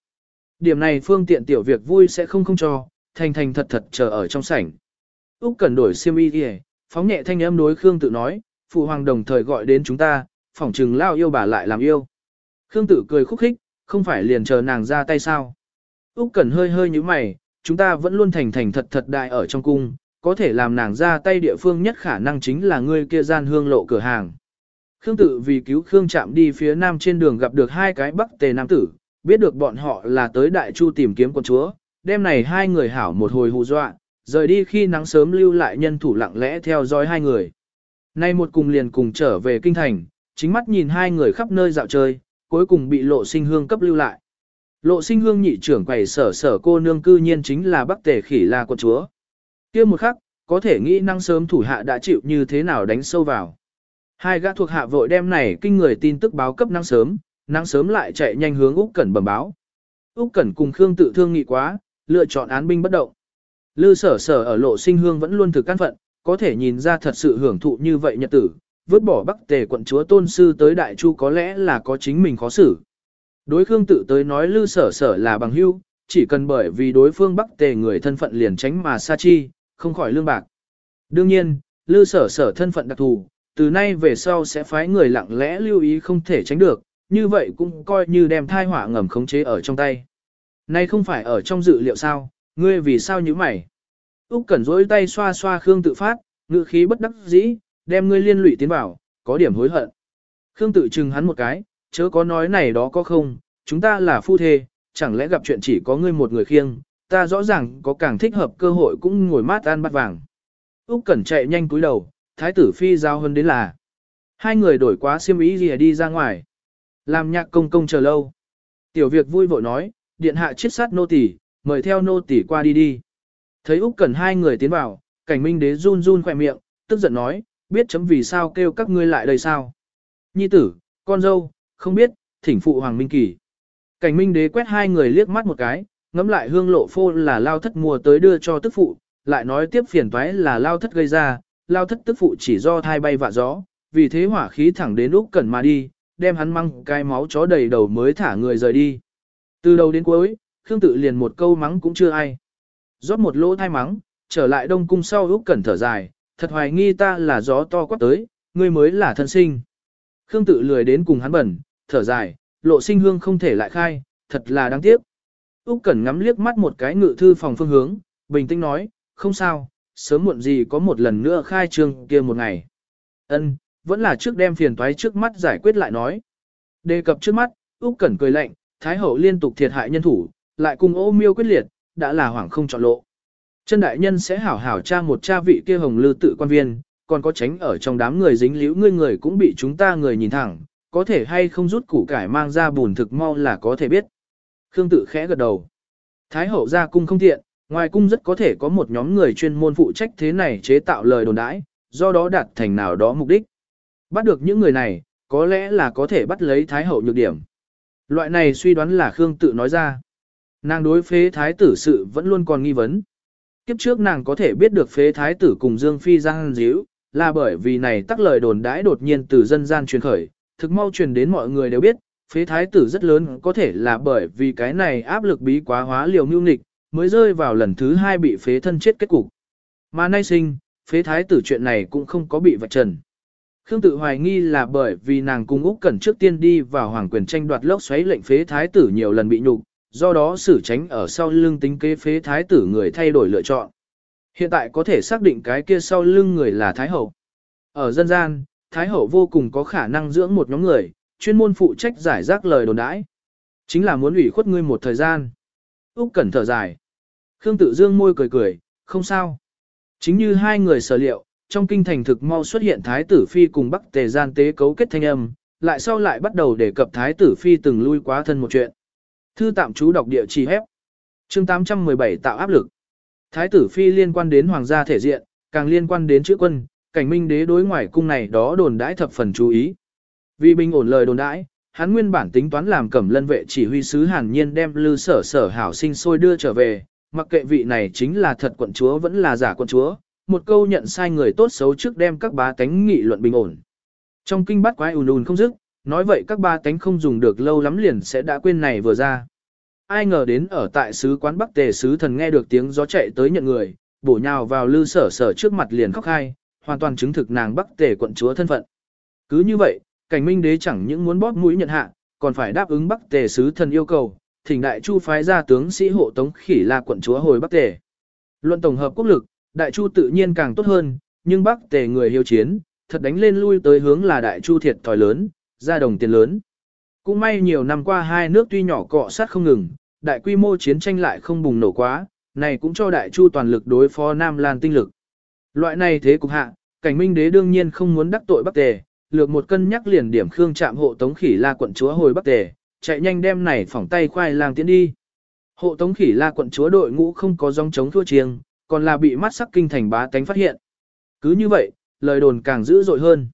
Điểm này phương tiện tiểu việc vui sẽ không không cho, thành thành thật thật chờ ở trong sảnh. Úc Cẩn đổi xiêm y đi phóng nhẹ thanh âm đối Khương tự nói, phụ hoàng đồng thời gọi đến chúng ta, phỏng trường lao yêu bà lại làm yêu. Khương tự cười khúc khích, không phải liền chờ nàng ra tay sao. Úc Cẩn hơi hơi nhíu mày, chúng ta vẫn luôn thành thành thật thật đại ở trong cung, có thể làm nàng ra tay địa phương nhất khả năng chính là ngươi kia gian hương lộ cửa hàng. Khương tự vì cứu Khương chạm đi phía nam trên đường gặp được hai cái bắc tề nam tử, biết được bọn họ là tới đại chu tìm kiếm con chúa, đêm này hai người hảo một hồi hù dọa, rời đi khi nắng sớm lưu lại nhân thủ lặng lẽ theo dõi hai người. Nay một cùng liền cùng trở về kinh thành, chính mắt nhìn hai người khắp nơi dạo chơi, cuối cùng bị lộ sinh hương cấp lưu lại. Lộ sinh hương nhị trưởng quầy sở sở cô nương cư nhiên chính là bắc tề khỉ la quận chúa. kia một khắc, có thể nghĩ năng sớm thủ hạ đã chịu như thế nào đánh sâu vào. Hai gã thuộc hạ vội đem này kinh người tin tức báo cấp năng sớm, năng sớm lại chạy nhanh hướng Úc Cẩn bẩm báo. Úc Cẩn cùng Khương tự thương nghị quá, lựa chọn án binh bất động. Lư sở sở ở lộ sinh hương vẫn luôn thực căn phận, có thể nhìn ra thật sự hưởng thụ như vậy nhật tử, vứt bỏ bắc tề quận chúa tôn sư tới đại chu có lẽ là có chính mình khó xử. Đối Khương tự tới nói Lư Sở Sở là bằng hữu, chỉ cần bởi vì đối phương Bắc Tề người thân phận liền tránh mà xa chi, không khỏi lương bạc. Đương nhiên, Lư Sở Sở thân phận đặc thù, từ nay về sau sẽ phái người lặng lẽ lưu ý không thể tránh được, như vậy cũng coi như đem thai họa ngầm khống chế ở trong tay. Nay không phải ở trong dự liệu sao, ngươi vì sao như mày? Úc Cẩn rỗi tay xoa xoa Khương tự phát, ngữ khí bất đắc dĩ, đem ngươi liên lụy tiến vào, có điểm hối hận. Khương tự chừng hắn một cái, chớ có nói này đó có không, chúng ta là phu thê, chẳng lẽ gặp chuyện chỉ có ngươi một người khiêng, ta rõ ràng có càng thích hợp cơ hội cũng ngồi mát ăn bát vàng. Úc Cẩn chạy nhanh cúi đầu, thái tử phi giao hơn đến là. Hai người đổi quá xiêm ý gì đi ra ngoài. Làm nhạc công công chờ lâu. Tiểu việc vui vội nói, điện hạ chiết sát nô tỳ, mời theo nô tỳ qua đi đi. Thấy Úc Cẩn hai người tiến vào, cảnh minh đế run run khóe miệng, tức giận nói, biết chấm vì sao kêu các ngươi lại đây sao. Nhi tử, con dâu, không biết, thỉnh phụ Hoàng Minh Kỳ. Cảnh Minh Đế quét hai người liếc mắt một cái, ngắm lại hương lộ phô là lao thất mua tới đưa cho tức phụ, lại nói tiếp phiền toái là lao thất gây ra, lao thất tức phụ chỉ do thai bay vạ gió, vì thế hỏa khí thẳng đến lúc cần mà đi, đem hắn măng cái máu chó đầy đầu mới thả người rời đi. Từ đầu đến cuối, Khương tự liền một câu mắng cũng chưa ai. Rót một lỗ thai mắng, trở lại đông cung sau lúc cẩn thở dài, thật hoài nghi ta là gió to quát tới, ngươi mới là thân sinh. Khương tự lười đến cùng hắn bẩn, thở dài, lộ sinh hương không thể lại khai, thật là đáng tiếc. Úc Cẩn ngắm liếc mắt một cái ngự thư phòng phương hướng, bình tĩnh nói, không sao, sớm muộn gì có một lần nữa khai trương kia một ngày. Ân, vẫn là trước đem phiền toái trước mắt giải quyết lại nói. Đề cập trước mắt, Úc Cẩn cười lạnh, Thái hậu liên tục thiệt hại nhân thủ, lại cùng ô miêu quyết liệt, đã là hoảng không chọn lộ. Chân đại nhân sẽ hảo hảo tra một cha vị kia hồng lư tự quan viên, còn có tránh ở trong đám người dính líu ngươi người cũng bị chúng ta người nhìn thẳng, có thể hay không rút củ cải mang ra bùn thực mau là có thể biết. Khương tự khẽ gật đầu. Thái hậu ra cung không tiện, ngoài cung rất có thể có một nhóm người chuyên môn phụ trách thế này chế tạo lời đồn đãi, do đó đạt thành nào đó mục đích. Bắt được những người này, có lẽ là có thể bắt lấy Thái hậu nhược điểm. Loại này suy đoán là Khương tự nói ra. Nàng đối phế thái tử sự vẫn luôn còn nghi vấn. Kiếp trước nàng có thể biết được phế thái tử cùng Dương Phi giang díu, là bởi vì này tắc lời đồn đãi đột nhiên từ dân gian truyền khởi, thực mau truyền đến mọi người đều biết, phế thái tử rất lớn có thể là bởi vì cái này áp lực bí quá hóa liều mưu nịch, mới rơi vào lần thứ hai bị phế thân chết kết cục. Mà nay sinh, phế thái tử chuyện này cũng không có bị vạch trần. Khương tự hoài nghi là bởi vì nàng cung Úc Cẩn trước tiên đi vào hoàng quyền tranh đoạt lốc xoáy lệnh phế thái tử nhiều lần bị nhục, do đó xử tránh ở sau lưng tính kế phế thái tử người thay đổi lựa chọn. Hiện tại có thể xác định cái kia sau lưng người là thái hậu. Ở dân gian, thái hậu vô cùng có khả năng dưỡng một nhóm người, chuyên môn phụ trách giải rác lời đồn đãi. Chính là muốn ủy khuất ngươi một thời gian. Úc Cẩn thở dài. Khương Tự Dương môi cười cười, không sao. Chính như hai người sở liệu, trong kinh thành thực mau xuất hiện Thái tử Phi cùng Bắc Tề gian tế cấu kết thanh âm, lại sau lại bắt đầu đề cập Thái tử Phi từng lui quá thân một chuyện. Thư tạm chú đọc địa chỉ hép. chương 817 tạo áp lực. Thái tử Phi liên quan đến hoàng gia thể diện, càng liên quan đến chữ quân, cảnh minh đế đối ngoại cung này đó đồn đãi thập phần chú ý. Vì bình ổn lời đồn đãi, hắn nguyên bản tính toán làm cẩm lân vệ chỉ huy sứ hàn nhiên đem lư sở sở hảo sinh sôi đưa trở về, mặc kệ vị này chính là thật quận chúa vẫn là giả quận chúa, một câu nhận sai người tốt xấu trước đem các bá tánh nghị luận bình ổn. Trong kinh bắt quái ùn ùn không dứt, nói vậy các ba tánh không dùng được lâu lắm liền sẽ đã quên này vừa ra. Ai ngờ đến ở tại sứ quán Bắc Tề sứ thần nghe được tiếng gió chạy tới nhận người, bổ nhào vào lư sở sở trước mặt liền khóc hai, hoàn toàn chứng thực nàng Bắc Tề quận chúa thân phận. Cứ như vậy, cảnh minh đế chẳng những muốn bóp mũi nhận hạ, còn phải đáp ứng Bắc Tề sứ thần yêu cầu, thỉnh đại chu phái ra tướng sĩ hộ tống khỉ la quận chúa hồi Bắc Tề. Luận tổng hợp quốc lực, đại chu tự nhiên càng tốt hơn, nhưng Bắc Tề người hiếu chiến, thật đánh lên lui tới hướng là đại chu thiệt thòi lớn, ra đồng tiền lớn. Cũng may nhiều năm qua hai nước tuy nhỏ cọ sát không ngừng, đại quy mô chiến tranh lại không bùng nổ quá, này cũng cho đại chu toàn lực đối phó Nam Lan tinh lực. Loại này thế cục hạ, cảnh minh đế đương nhiên không muốn đắc tội Bắc Tề, lược một cân nhắc liền điểm Khương Trạm hộ tống khỉ la quận chúa hồi Bắc Tề, chạy nhanh đem này phỏng tay khoai lang tiến đi. Hộ tống khỉ la quận chúa đội ngũ không có dòng chống thua chiêng, còn là bị mắt sắc kinh thành bá tánh phát hiện. Cứ như vậy, lời đồn càng dữ dội hơn.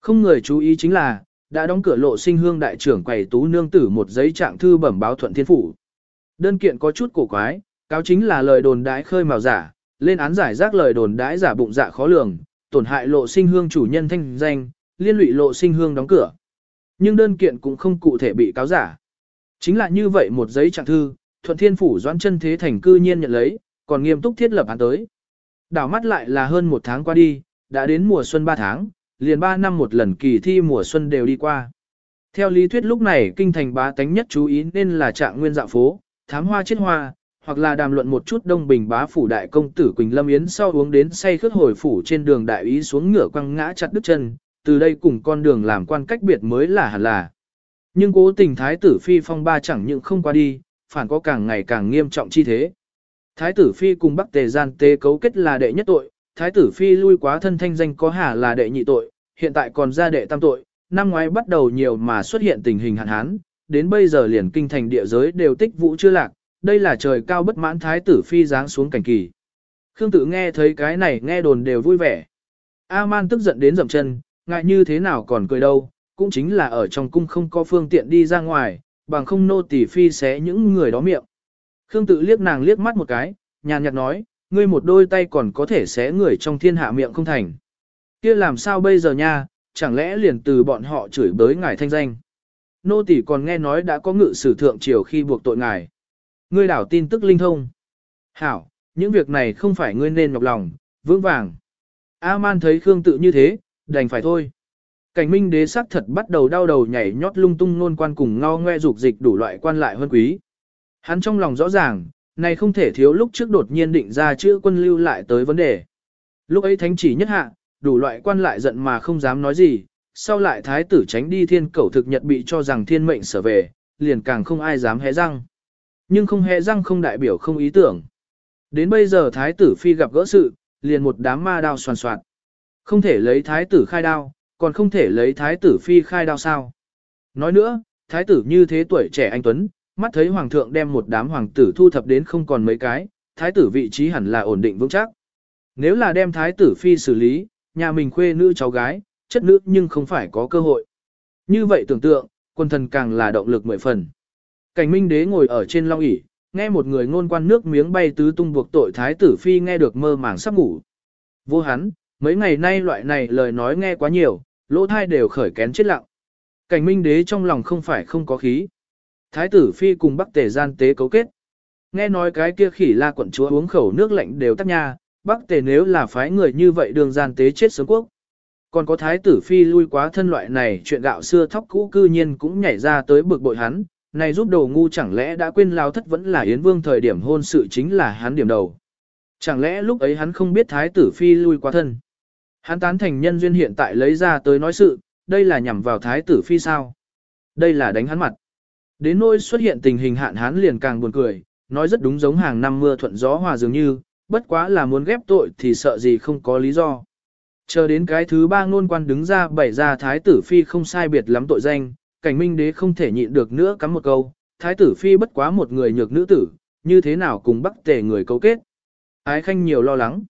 Không người chú ý chính là, đã đóng cửa lộ sinh hương đại trưởng quầy tú nương tử một giấy trạng thư bẩm báo thuận thiên phủ. Đơn kiện có chút cổ quái, cáo chính là lời đồn đãi khơi mào giả, lên án giải rác lời đồn đãi giả bụng dạ khó lường, tổn hại lộ sinh hương chủ nhân thanh danh, liên lụy lộ sinh hương đóng cửa. Nhưng đơn kiện cũng không cụ thể bị cáo giả. Chính là như vậy một giấy trạng thư, thuận thiên phủ doãn chân thế thành cư nhiên nhận lấy, còn nghiêm túc thiết lập án tới. Đảo mắt lại là hơn một tháng qua đi, đã đến mùa xuân ba tháng, liền 3 năm một lần kỳ thi mùa xuân đều đi qua. Theo lý thuyết lúc này kinh thành bá tánh nhất chú ý nên là trạng nguyên dạo phố, thám hoa chết hoa, hoặc là đàm luận một chút đông bình bá phủ đại công tử Quỳnh Lâm Yến sau uống đến say khướt hồi phủ trên đường đại ý xuống ngựa quăng ngã chặt đứt chân, từ đây cùng con đường làm quan cách biệt mới là hẳn là. Nhưng cố tình thái tử phi phong ba chẳng những không qua đi, phản có càng ngày càng nghiêm trọng chi thế. Thái tử phi cùng bắc tề gian tế cấu kết là đệ nhất tội, Thái tử phi lui quá thân thanh danh có hà là đệ nhị tội, hiện tại còn ra đệ tam tội, năm ngoái bắt đầu nhiều mà xuất hiện tình hình hạn hán, đến bây giờ liền kinh thành địa giới đều tích vũ chưa lạc, đây là trời cao bất mãn thái tử phi giáng xuống cảnh kỳ. Khương tự nghe thấy cái này nghe đồn đều vui vẻ. A-man tức giận đến dậm chân, ngại như thế nào còn cười đâu, cũng chính là ở trong cung không có phương tiện đi ra ngoài, bằng không nô tỷ phi xé những người đó miệng. Khương tự liếc nàng liếc mắt một cái, nhàn nhạt nói, ngươi một đôi tay còn có thể xé người trong thiên hạ miệng không thành. kia làm sao bây giờ nha, chẳng lẽ liền từ bọn họ chửi bới ngài thanh danh. Nô tỷ còn nghe nói đã có ngự sử thượng triều khi buộc tội ngài. Ngươi đảo tin tức linh thông. Hảo, những việc này không phải ngươi nên nhọc lòng, vững vàng. A-man thấy Khương tự như thế, đành phải thôi. Cảnh minh đế sắc thật bắt đầu đau đầu nhảy nhót lung tung nôn quan cùng ngao ngoe dục dịch đủ loại quan lại hơn quý. Hắn trong lòng rõ ràng, này không thể thiếu lúc trước đột nhiên định ra chữ quân lưu lại tới vấn đề. Lúc ấy thánh chỉ nhất hạ, đủ loại quan lại giận mà không dám nói gì, sau lại thái tử tránh đi thiên cẩu thực nhật bị cho rằng thiên mệnh sở về, liền càng không ai dám hé răng. Nhưng không hề răng không đại biểu không ý tưởng. Đến bây giờ thái tử phi gặp gỡ sự, liền một đám ma đao soàn soạn. Không thể lấy thái tử khai đao, còn không thể lấy thái tử phi khai đao sao. Nói nữa, thái tử như thế tuổi trẻ anh Tuấn, mắt thấy hoàng thượng đem một đám hoàng tử thu thập đến không còn mấy cái, thái tử vị trí hẳn là ổn định vững chắc. Nếu là đem thái tử phi xử lý, nhà mình khuê nữ cháu gái, chất nữ nhưng không phải có cơ hội. Như vậy tưởng tượng, quân thần càng là động lực mười phần. Cảnh minh đế ngồi ở trên long ỷ nghe một người ngôn quan nước miếng bay tứ tung buộc tội thái tử phi nghe được mơ màng sắp ngủ. Vô hắn, mấy ngày nay loại này lời nói nghe quá nhiều, lỗ thai đều khởi kén chết lặng. Cảnh minh đế trong lòng không phải không có khí. Thái tử phi cùng bắc tề gian tế cấu kết. Nghe nói cái kia khỉ la quận chúa uống khẩu nước lạnh đều tắt nha, bắc tề nếu là phái người như vậy đường gian tế chết sớm quốc. Còn có thái tử phi lui quá thân loại này chuyện gạo xưa thóc cũ cư nhiên cũng nhảy ra tới bực bội hắn, này giúp đồ ngu chẳng lẽ đã quên lao thất vẫn là Yến Vương thời điểm hôn sự chính là hắn điểm đầu. Chẳng lẽ lúc ấy hắn không biết thái tử phi lui quá thân. Hắn tán thành nhân duyên hiện tại lấy ra tới nói sự, đây là nhằm vào thái tử phi sao. Đây là đánh hắn mặt. Đến nỗi xuất hiện tình hình hạn hắn liền càng buồn cười, nói rất đúng giống hàng năm mưa thuận gió hòa dường như, bất quá là muốn ghép tội thì sợ gì không có lý do. Chờ đến cái thứ ba ngôn quan đứng ra bày ra thái tử phi không sai biệt lắm tội danh, cảnh minh đế không thể nhịn được nữa cắm một câu, thái tử phi bất quá một người nhược nữ tử, như thế nào cùng bắc tề người cấu kết. Ái khanh nhiều lo lắng.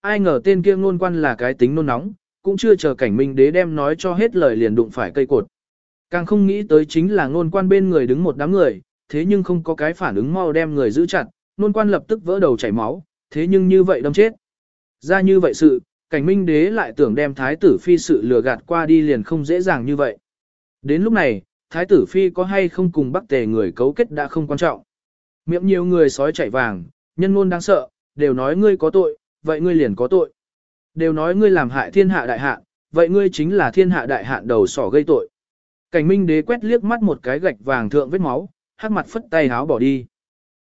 Ai ngờ tên kia ngôn quan là cái tính nôn nóng, cũng chưa chờ cảnh minh đế đem nói cho hết lời liền đụng phải cây cột. Càng không nghĩ tới chính là ngôn quan bên người đứng một đám người, thế nhưng không có cái phản ứng mau đem người giữ chặt, ngôn quan lập tức vỡ đầu chảy máu, thế nhưng như vậy đâm chết. Ra như vậy sự, cảnh minh đế lại tưởng đem thái tử phi sự lừa gạt qua đi liền không dễ dàng như vậy. Đến lúc này, thái tử phi có hay không cùng bắc tề người cấu kết đã không quan trọng. Miệng nhiều người sói chạy vàng, nhân ngôn đáng sợ, đều nói ngươi có tội, vậy ngươi liền có tội. Đều nói ngươi làm hại thiên hạ đại hạn, vậy ngươi chính là thiên hạ đại hạn đầu sỏ gây tội. Cảnh minh đế quét liếc mắt một cái gạch vàng thượng vết máu, hắc mặt phất tay háo bỏ đi.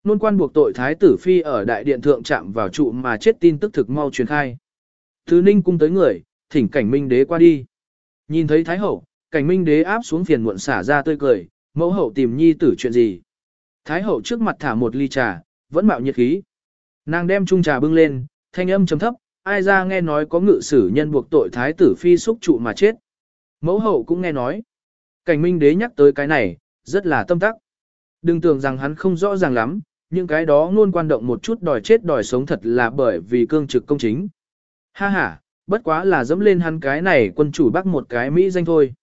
Nôn quan buộc tội thái tử phi ở đại điện thượng chạm vào trụ mà chết tin tức thực mau truyền khai. Thứ ninh cung tới người, thỉnh cảnh minh đế qua đi. Nhìn thấy thái hậu, cảnh minh đế áp xuống phiền muộn xả ra tươi cười, mẫu hậu tìm nhi tử chuyện gì. Thái hậu trước mặt thả một ly trà, vẫn mạo nhiệt khí. Nàng đem chung trà bưng lên, thanh âm trầm thấp, ai ra nghe nói có ngự sử nhân buộc tội thái tử phi xúc trụ mà chết. Mẫu hậu cũng nghe nói. Cảnh minh đế nhắc tới cái này, rất là tâm tắc. Đừng tưởng rằng hắn không rõ ràng lắm, những cái đó luôn quan động một chút đòi chết đòi sống thật là bởi vì cương trực công chính. Ha ha, bất quá là dẫm lên hắn cái này quân chủ bắc một cái Mỹ danh thôi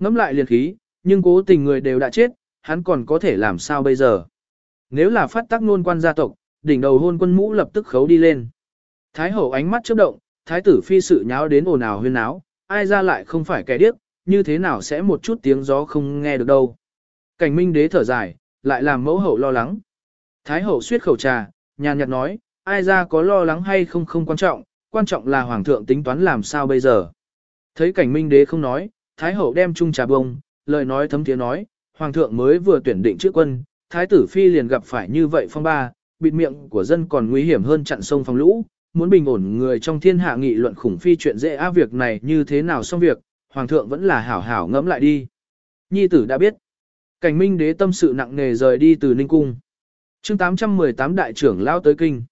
ngẫm lại liền khí, nhưng cố tình người đều đã chết, hắn còn có thể làm sao bây giờ. Nếu là phát tác nôn quan gia tộc, đỉnh đầu hôn quân mũ lập tức khấu đi lên. Thái hậu ánh mắt chớp động, thái tử phi sự nháo đến ồn ào huyên náo, ai ra lại không phải kẻ điếc, như thế nào sẽ một chút tiếng gió không nghe được đâu. Cảnh minh đế thở dài, lại làm mẫu hậu lo lắng. Thái hậu suyết khẩu trà, nhàn nhạt nói, ai ra có lo lắng hay không không quan trọng, quan trọng là hoàng thượng tính toán làm sao bây giờ. Thấy cảnh minh đế không nói, thái hậu đem chung trà bông, lời nói thấm tiếng nói, hoàng thượng mới vừa tuyển định trước quân, thái tử phi liền gặp phải như vậy phong ba, bịt miệng của dân còn nguy hiểm hơn chặn sông phong lũ, muốn bình ổn người trong thiên hạ nghị luận khủng phi chuyện dễ á việc này như thế nào xong việc, hoàng thượng vẫn là hảo hảo ngẫm lại đi. Nhi tử đã biết. Cảnh minh đế tâm sự nặng nề rời đi từ Ninh Cung. chương 818 đại trưởng lao tới kinh.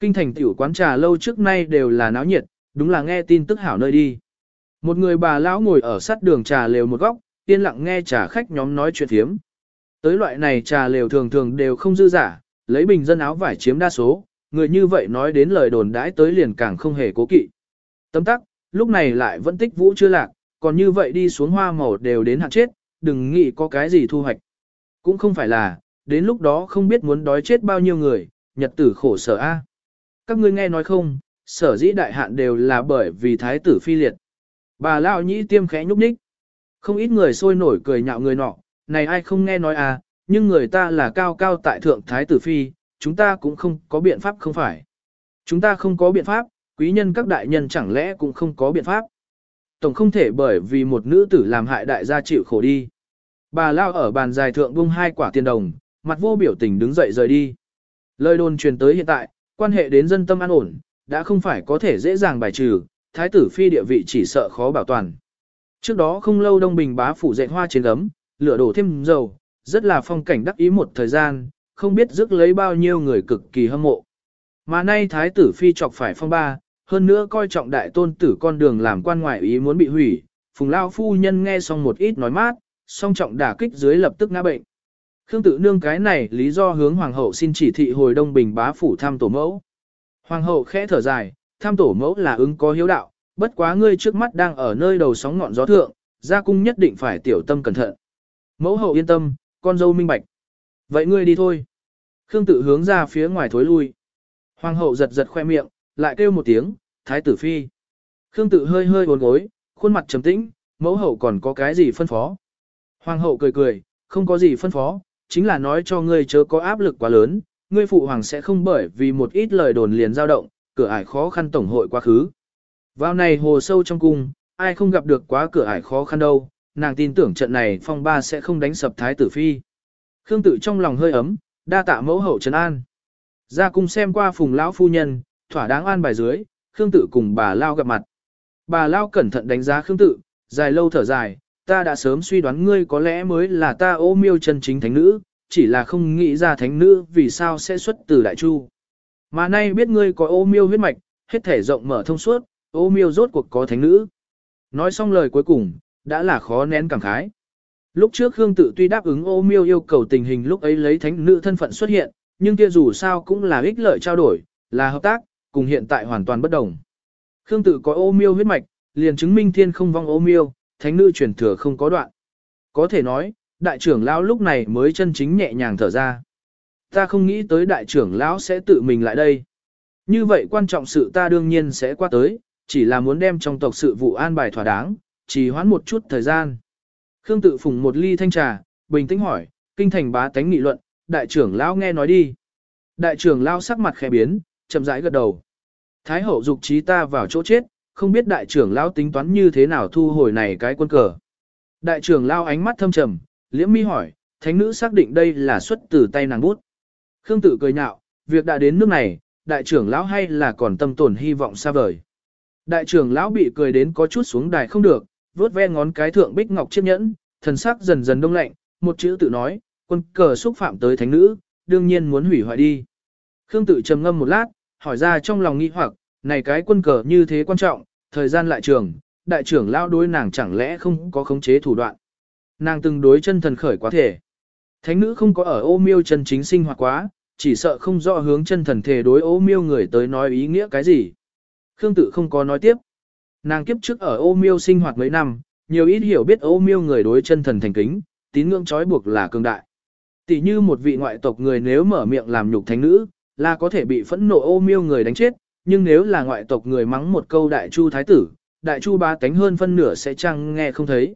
Kinh thành tiểu quán trà lâu trước nay đều là náo nhiệt, đúng là nghe tin tức hảo nơi đi. Một người bà lão ngồi ở sát đường trà lều một góc, yên lặng nghe trà khách nhóm nói chuyện thiếm. Tới loại này trà lều thường thường đều không dư giả, lấy bình dân áo vải chiếm đa số, người như vậy nói đến lời đồn đãi tới liền càng không hề cố kỵ. Tấm tắc, lúc này lại vẫn tích vũ chưa lạc, còn như vậy đi xuống hoa màu đều đến hạn chết, đừng nghĩ có cái gì thu hoạch. Cũng không phải là, đến lúc đó không biết muốn đói chết bao nhiêu người, nhật tử khổ sở a. Các ngươi nghe nói không, sở dĩ đại hạn đều là bởi vì thái tử phi liệt. Bà lão nhĩ tiêm khẽ nhúc nhích. Không ít người sôi nổi cười nhạo người nọ, này ai không nghe nói à, nhưng người ta là cao cao tại thượng thái tử phi, chúng ta cũng không có biện pháp không phải. Chúng ta không có biện pháp, quý nhân các đại nhân chẳng lẽ cũng không có biện pháp. Tổng không thể bởi vì một nữ tử làm hại đại gia chịu khổ đi. Bà lao ở bàn dài thượng buông hai quả tiền đồng, mặt vô biểu tình đứng dậy rời đi. Lời đồn truyền tới hiện tại, quan hệ đến dân tâm an ổn, đã không phải có thể dễ dàng bài trừ, thái tử phi địa vị chỉ sợ khó bảo toàn. Trước đó không lâu Đông Bình bá phủ dạy hoa trên gấm, lửa đổ thêm dầu, rất là phong cảnh đắc ý một thời gian, không biết rước lấy bao nhiêu người cực kỳ hâm mộ. Mà nay thái tử phi chọc phải phong ba, hơn nữa coi trọng đại tôn tử con đường làm quan ngoại ý muốn bị hủy, phùng lao phu nhân nghe xong một ít nói mát, song trọng đả kích dưới lập tức ngã bệnh. Khương tự nương cái này lý do hướng hoàng hậu xin chỉ thị hồi đông bình bá phủ thăm tổ mẫu. Hoàng hậu khẽ thở dài, Tham tổ mẫu là ứng có hiếu đạo, bất quá ngươi trước mắt đang ở nơi đầu sóng ngọn gió thượng, gia cung nhất định phải tiểu tâm cẩn thận. Mẫu hậu yên tâm, con dâu minh bạch. Vậy ngươi đi thôi. Khương tự hướng ra phía ngoài thối lui. Hoàng hậu giật giật khoe miệng, lại kêu một tiếng, thái tử phi. Khương tự hơi hơi uốn gối, khuôn mặt trầm tĩnh, mẫu hậu còn có cái gì phân phó. Hoàng hậu cười cười, không có gì phân phó, chính là nói cho ngươi chớ có áp lực quá lớn, ngươi phụ hoàng sẽ không bởi vì một ít lời đồn liền dao động, cửa ải khó khăn tổng hội quá khứ. Vào này hồ sâu trong cung, ai không gặp được quá cửa ải khó khăn đâu, nàng tin tưởng trận này phong ba sẽ không đánh sập thái tử phi. Khương tự trong lòng hơi ấm, đa tạ mẫu hậu trấn an. Ra cung xem qua phùng lão phu nhân, thỏa đáng an bài dưới, Khương tự cùng bà Lao gặp mặt. Bà Lao cẩn thận đánh giá Khương tự, dài lâu thở dài, ta đã sớm suy đoán ngươi có lẽ mới là ta ô miêu chân chính thánh nữ, chỉ là không nghĩ ra thánh nữ vì sao sẽ xuất từ đại chu. Mà nay biết ngươi có ô miêu huyết mạch, hết thể rộng mở thông suốt, ô miêu rốt cuộc có thánh nữ. Nói xong lời cuối cùng, đã là khó nén cảm khái. Lúc trước Khương tự tuy đáp ứng ô miêu yêu cầu tình hình lúc ấy lấy thánh nữ thân phận xuất hiện, nhưng kia dù sao cũng là ích lợi trao đổi, là hợp tác, cùng hiện tại hoàn toàn bất đồng. Khương tự có ô miêu huyết mạch, liền chứng minh thiên không vong ô miêu, thánh nữ truyền thừa không có đoạn. Có thể nói, đại trưởng lão lúc này mới chân chính nhẹ nhàng thở ra. Ta không nghĩ tới đại trưởng lão sẽ tự mình lại đây. Như vậy quan trọng sự ta đương nhiên sẽ qua tới, chỉ là muốn đem trong tộc sự vụ an bài thỏa đáng, chỉ hoãn một chút thời gian. Khương tự phùng một ly thanh trà, bình tĩnh hỏi, kinh thành bá tánh nghị luận, đại trưởng lão nghe nói đi. Đại trưởng lão sắc mặt khẽ biến, chậm rãi gật đầu. Thái hậu dục trí ta vào chỗ chết, không biết đại trưởng lão tính toán như thế nào thu hồi này cái quân cờ. Đại trưởng lão ánh mắt thâm trầm, liễm mi hỏi, thánh nữ xác định đây là xuất từ tay nàng bút. Khương tự cười nhạo, việc đã đến nước này, đại trưởng lão hay là còn tâm tổn hy vọng xa vời. Đại trưởng lão bị cười đến có chút xuống đài không được, vuốt ve ngón cái thượng bích ngọc chiếc nhẫn, thần sắc dần dần đông lạnh, một chữ tự nói, quân cờ xúc phạm tới thánh nữ, đương nhiên muốn hủy hoại đi. Khương tự trầm ngâm một lát, hỏi ra trong lòng nghi hoặc, này cái quân cờ như thế quan trọng, thời gian lại trường, đại trưởng lão đối nàng chẳng lẽ không có khống chế thủ đoạn. Nàng từng đối chân thần khởi quá thể. Thánh nữ không có ở ô miêu chân chính sinh hoạt quá, chỉ sợ không rõ hướng chân thần thể đối ô miêu người tới nói ý nghĩa cái gì. Khương tự không có nói tiếp. Nàng kiếp trước ở ô miêu sinh hoạt mấy năm, nhiều ít hiểu biết ô miêu người đối chân thần thành kính, tín ngưỡng trói buộc là cường đại. Tỷ như một vị ngoại tộc người nếu mở miệng làm nhục thánh nữ, là có thể bị phẫn nộ ô miêu người đánh chết, nhưng nếu là ngoại tộc người mắng một câu đại chu thái tử, đại chu ba tánh hơn phân nửa sẽ chăng nghe không thấy.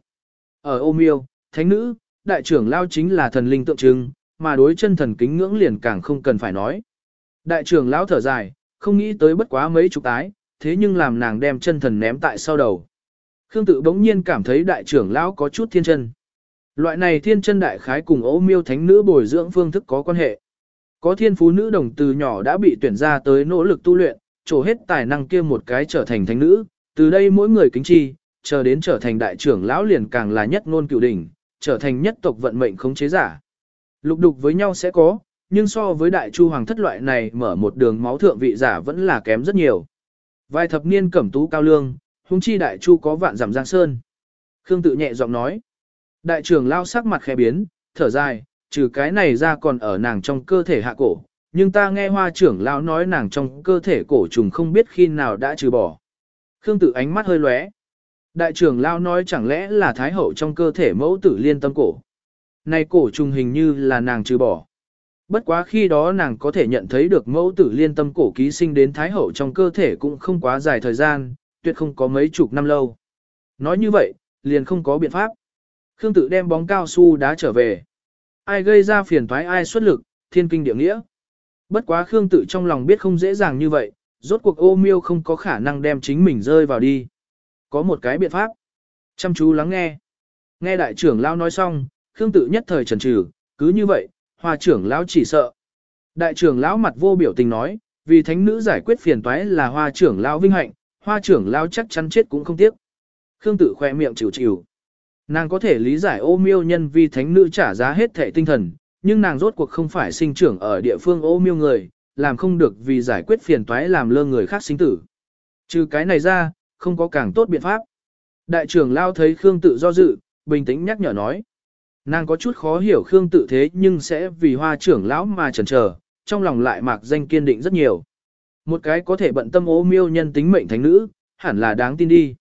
Ở ô miêu, thánh nữ, đại trưởng lao chính là thần linh tượng trưng, mà đối chân thần kính ngưỡng liền càng không cần phải nói. Đại trưởng lão thở dài, không nghĩ tới bất quá mấy chục tái, thế nhưng làm nàng đem chân thần ném tại sau đầu. Khương tự bỗng nhiên cảm thấy đại trưởng lão có chút thiên chân. Loại này thiên chân đại khái cùng ố miêu thánh nữ bồi dưỡng phương thức có quan hệ. Có thiên phú nữ đồng từ nhỏ đã bị tuyển ra tới nỗ lực tu luyện, trổ hết tài năng kia một cái trở thành thánh nữ, từ đây mỗi người kính chi, chờ đến trở thành đại trưởng lão liền càng là nhất ngôn cửu đỉnh, trở thành nhất tộc vận mệnh khống chế giả. Lục đục với nhau sẽ có, nhưng so với đại chu hoàng thất loại này mở một đường máu thượng vị giả vẫn là kém rất nhiều. Vài thập niên cẩm tú cao lương, hung chi đại chu có vạn giảm giang sơn. Khương tự nhẹ giọng nói. Đại trưởng lao sắc mặt khẽ biến, thở dài, trừ cái này ra còn ở nàng trong cơ thể hạ cổ, nhưng ta nghe hoa trưởng lao nói nàng trong cơ thể cổ trùng không biết khi nào đã trừ bỏ. Khương tự ánh mắt hơi lóe. Đại trưởng lão nói chẳng lẽ là thái hậu trong cơ thể mẫu tử liên tâm cổ. Này cổ trùng hình như là nàng trừ bỏ. Bất quá khi đó nàng có thể nhận thấy được mẫu tử liên tâm cổ ký sinh đến thái hậu trong cơ thể cũng không quá dài thời gian, tuyệt không có mấy chục năm lâu. Nói như vậy, liền không có biện pháp. Khương tự đem bóng cao su đá trở về. Ai gây ra phiền toái ai xuất lực, thiên kinh địa nghĩa. Bất quá Khương tự trong lòng biết không dễ dàng như vậy, rốt cuộc ô miêu không có khả năng đem chính mình rơi vào đi. Có một cái biện pháp. Chăm chú lắng nghe. Nghe đại trưởng lão nói xong, Khương tự nhất thời chần chừ, cứ như vậy, hoa trưởng lão chỉ sợ. Đại trưởng lão mặt vô biểu tình nói, vì thánh nữ giải quyết phiền toái là hoa trưởng lão vinh hạnh, hoa trưởng lão chắc chắn chết cũng không tiếc. Khương tự khoe miệng chịu chịu. Nàng có thể lý giải ô miêu nhân vì thánh nữ trả giá hết thể tinh thần, nhưng nàng rốt cuộc không phải sinh trưởng ở địa phương ô miêu người, làm không được vì giải quyết phiền toái làm lơ người khác sinh tử. Trừ cái này ra, không có càng tốt biện pháp. Đại trưởng lao thấy Khương tự do dự, bình tĩnh nhắc nhở nói. Nàng có chút khó hiểu Khương tự thế nhưng sẽ vì hoa trưởng lão mà chần chờ, trong lòng lại mạc danh kiên định rất nhiều. Một cái có thể bận tâm ố miêu nhân tính mệnh thánh nữ, hẳn là đáng tin đi.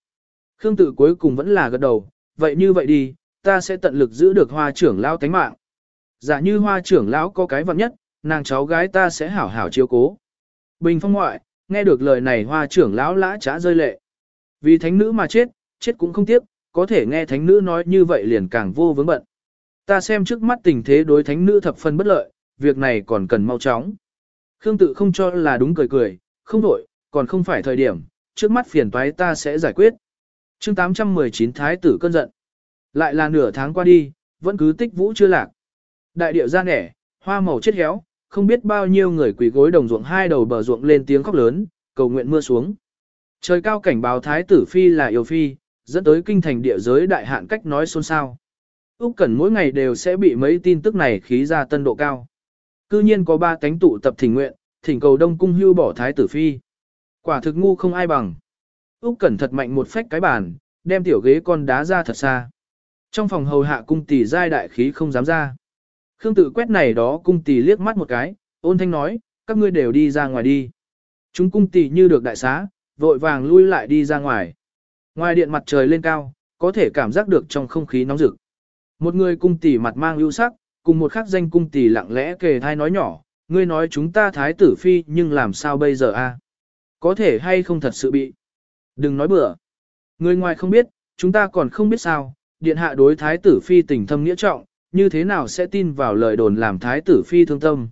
Khương tự cuối cùng vẫn là gật đầu, vậy như vậy đi, ta sẽ tận lực giữ được hoa trưởng lão tánh mạng. Giả như hoa trưởng lão có cái vận nhất, nàng cháu gái ta sẽ hảo hảo chiếu cố. Bình phong ngoại, nghe được lời này hoa trưởng lão lã trá rơi lệ. Vì thánh nữ mà chết, chết cũng không tiếc, có thể nghe thánh nữ nói như vậy liền càng vô vướng bận. Ta xem trước mắt tình thế đối thánh nữ thập phân bất lợi, việc này còn cần mau chóng. Khương tự không cho là đúng cười cười, không đổi, còn không phải thời điểm, trước mắt phiền toái ta sẽ giải quyết. chương 819 Thái tử cơn giận. Lại là nửa tháng qua đi, vẫn cứ tích vũ chưa lạc. Đại điệu ra nẻ, hoa màu chết héo, không biết bao nhiêu người quỳ gối đồng ruộng hai đầu bờ ruộng lên tiếng khóc lớn, cầu nguyện mưa xuống. Trời cao cảnh báo Thái tử Phi là yêu Phi, dẫn tới kinh thành địa giới đại hạn cách nói xôn xao. Úc Cẩn mỗi ngày đều sẽ bị mấy tin tức này khí ra tân độ cao. Cư nhiên có ba cánh tụ tập thỉnh nguyện, thỉnh cầu Đông cung hưu bỏ thái tử phi. Quả thực ngu không ai bằng. Úc Cẩn thật mạnh một phách cái bàn, đem tiểu ghế con đá ra thật xa. Trong phòng hầu hạ cung tỷ giai đại khí không dám ra. Khương tự quét này đó cung tỷ liếc mắt một cái, ôn thanh nói, các ngươi đều đi ra ngoài đi. Chúng cung tỷ như được đại xá, vội vàng lui lại đi ra ngoài. Ngoài điện mặt trời lên cao, có thể cảm giác được trong không khí nóng rực. Một người cung tỷ mặt mang ưu sắc, cùng một khắc danh cung tỷ lặng lẽ kề thai nói nhỏ, ngươi nói chúng ta thái tử phi nhưng làm sao bây giờ a? À? Có thể hay không thật sự bị? Đừng nói bừa. Người ngoài không biết, chúng ta còn không biết sao, điện hạ đối thái tử phi tình thâm nghĩa trọng, như thế nào sẽ tin vào lời đồn làm thái tử phi thương tâm.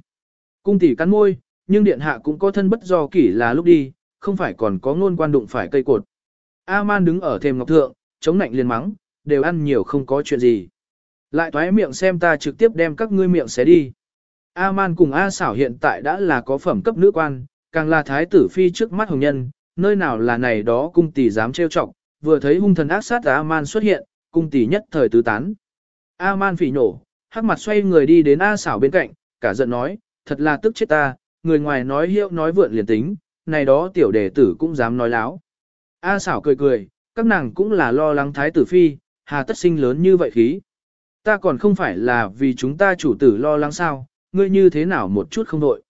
Cung tỷ cắn môi, nhưng điện hạ cũng có thân bất do kỷ là lúc đi, không phải còn có ngôn quan đụng phải cây cột. A-man đứng ở thềm ngọc thượng, chống nạnh liền mắng, đều ăn nhiều không có chuyện gì. Lại thoái miệng xem ta trực tiếp đem các ngươi miệng xé đi. A-man cùng A xảo hiện tại đã là có phẩm cấp nữ quan, càng là thái tử phi trước mắt hồng nhân, nơi nào là này đó cung tỷ dám trêu chọc, vừa thấy hung thần ác sát A-man xuất hiện, cung tỷ nhất thời tứ tán. A-man phỉ nổ, hắc mặt xoay người đi đến A xảo bên cạnh, cả giận nói, thật là tức chết ta, người ngoài nói hiệu nói vượn liền tính, này đó tiểu đệ tử cũng dám nói láo. A xảo cười cười, các nàng cũng là lo lắng thái tử phi, hà tất sinh lớn như vậy khí. Ta còn không phải là vì chúng ta chủ tử lo lắng sao, ngươi như thế nào một chút không đội.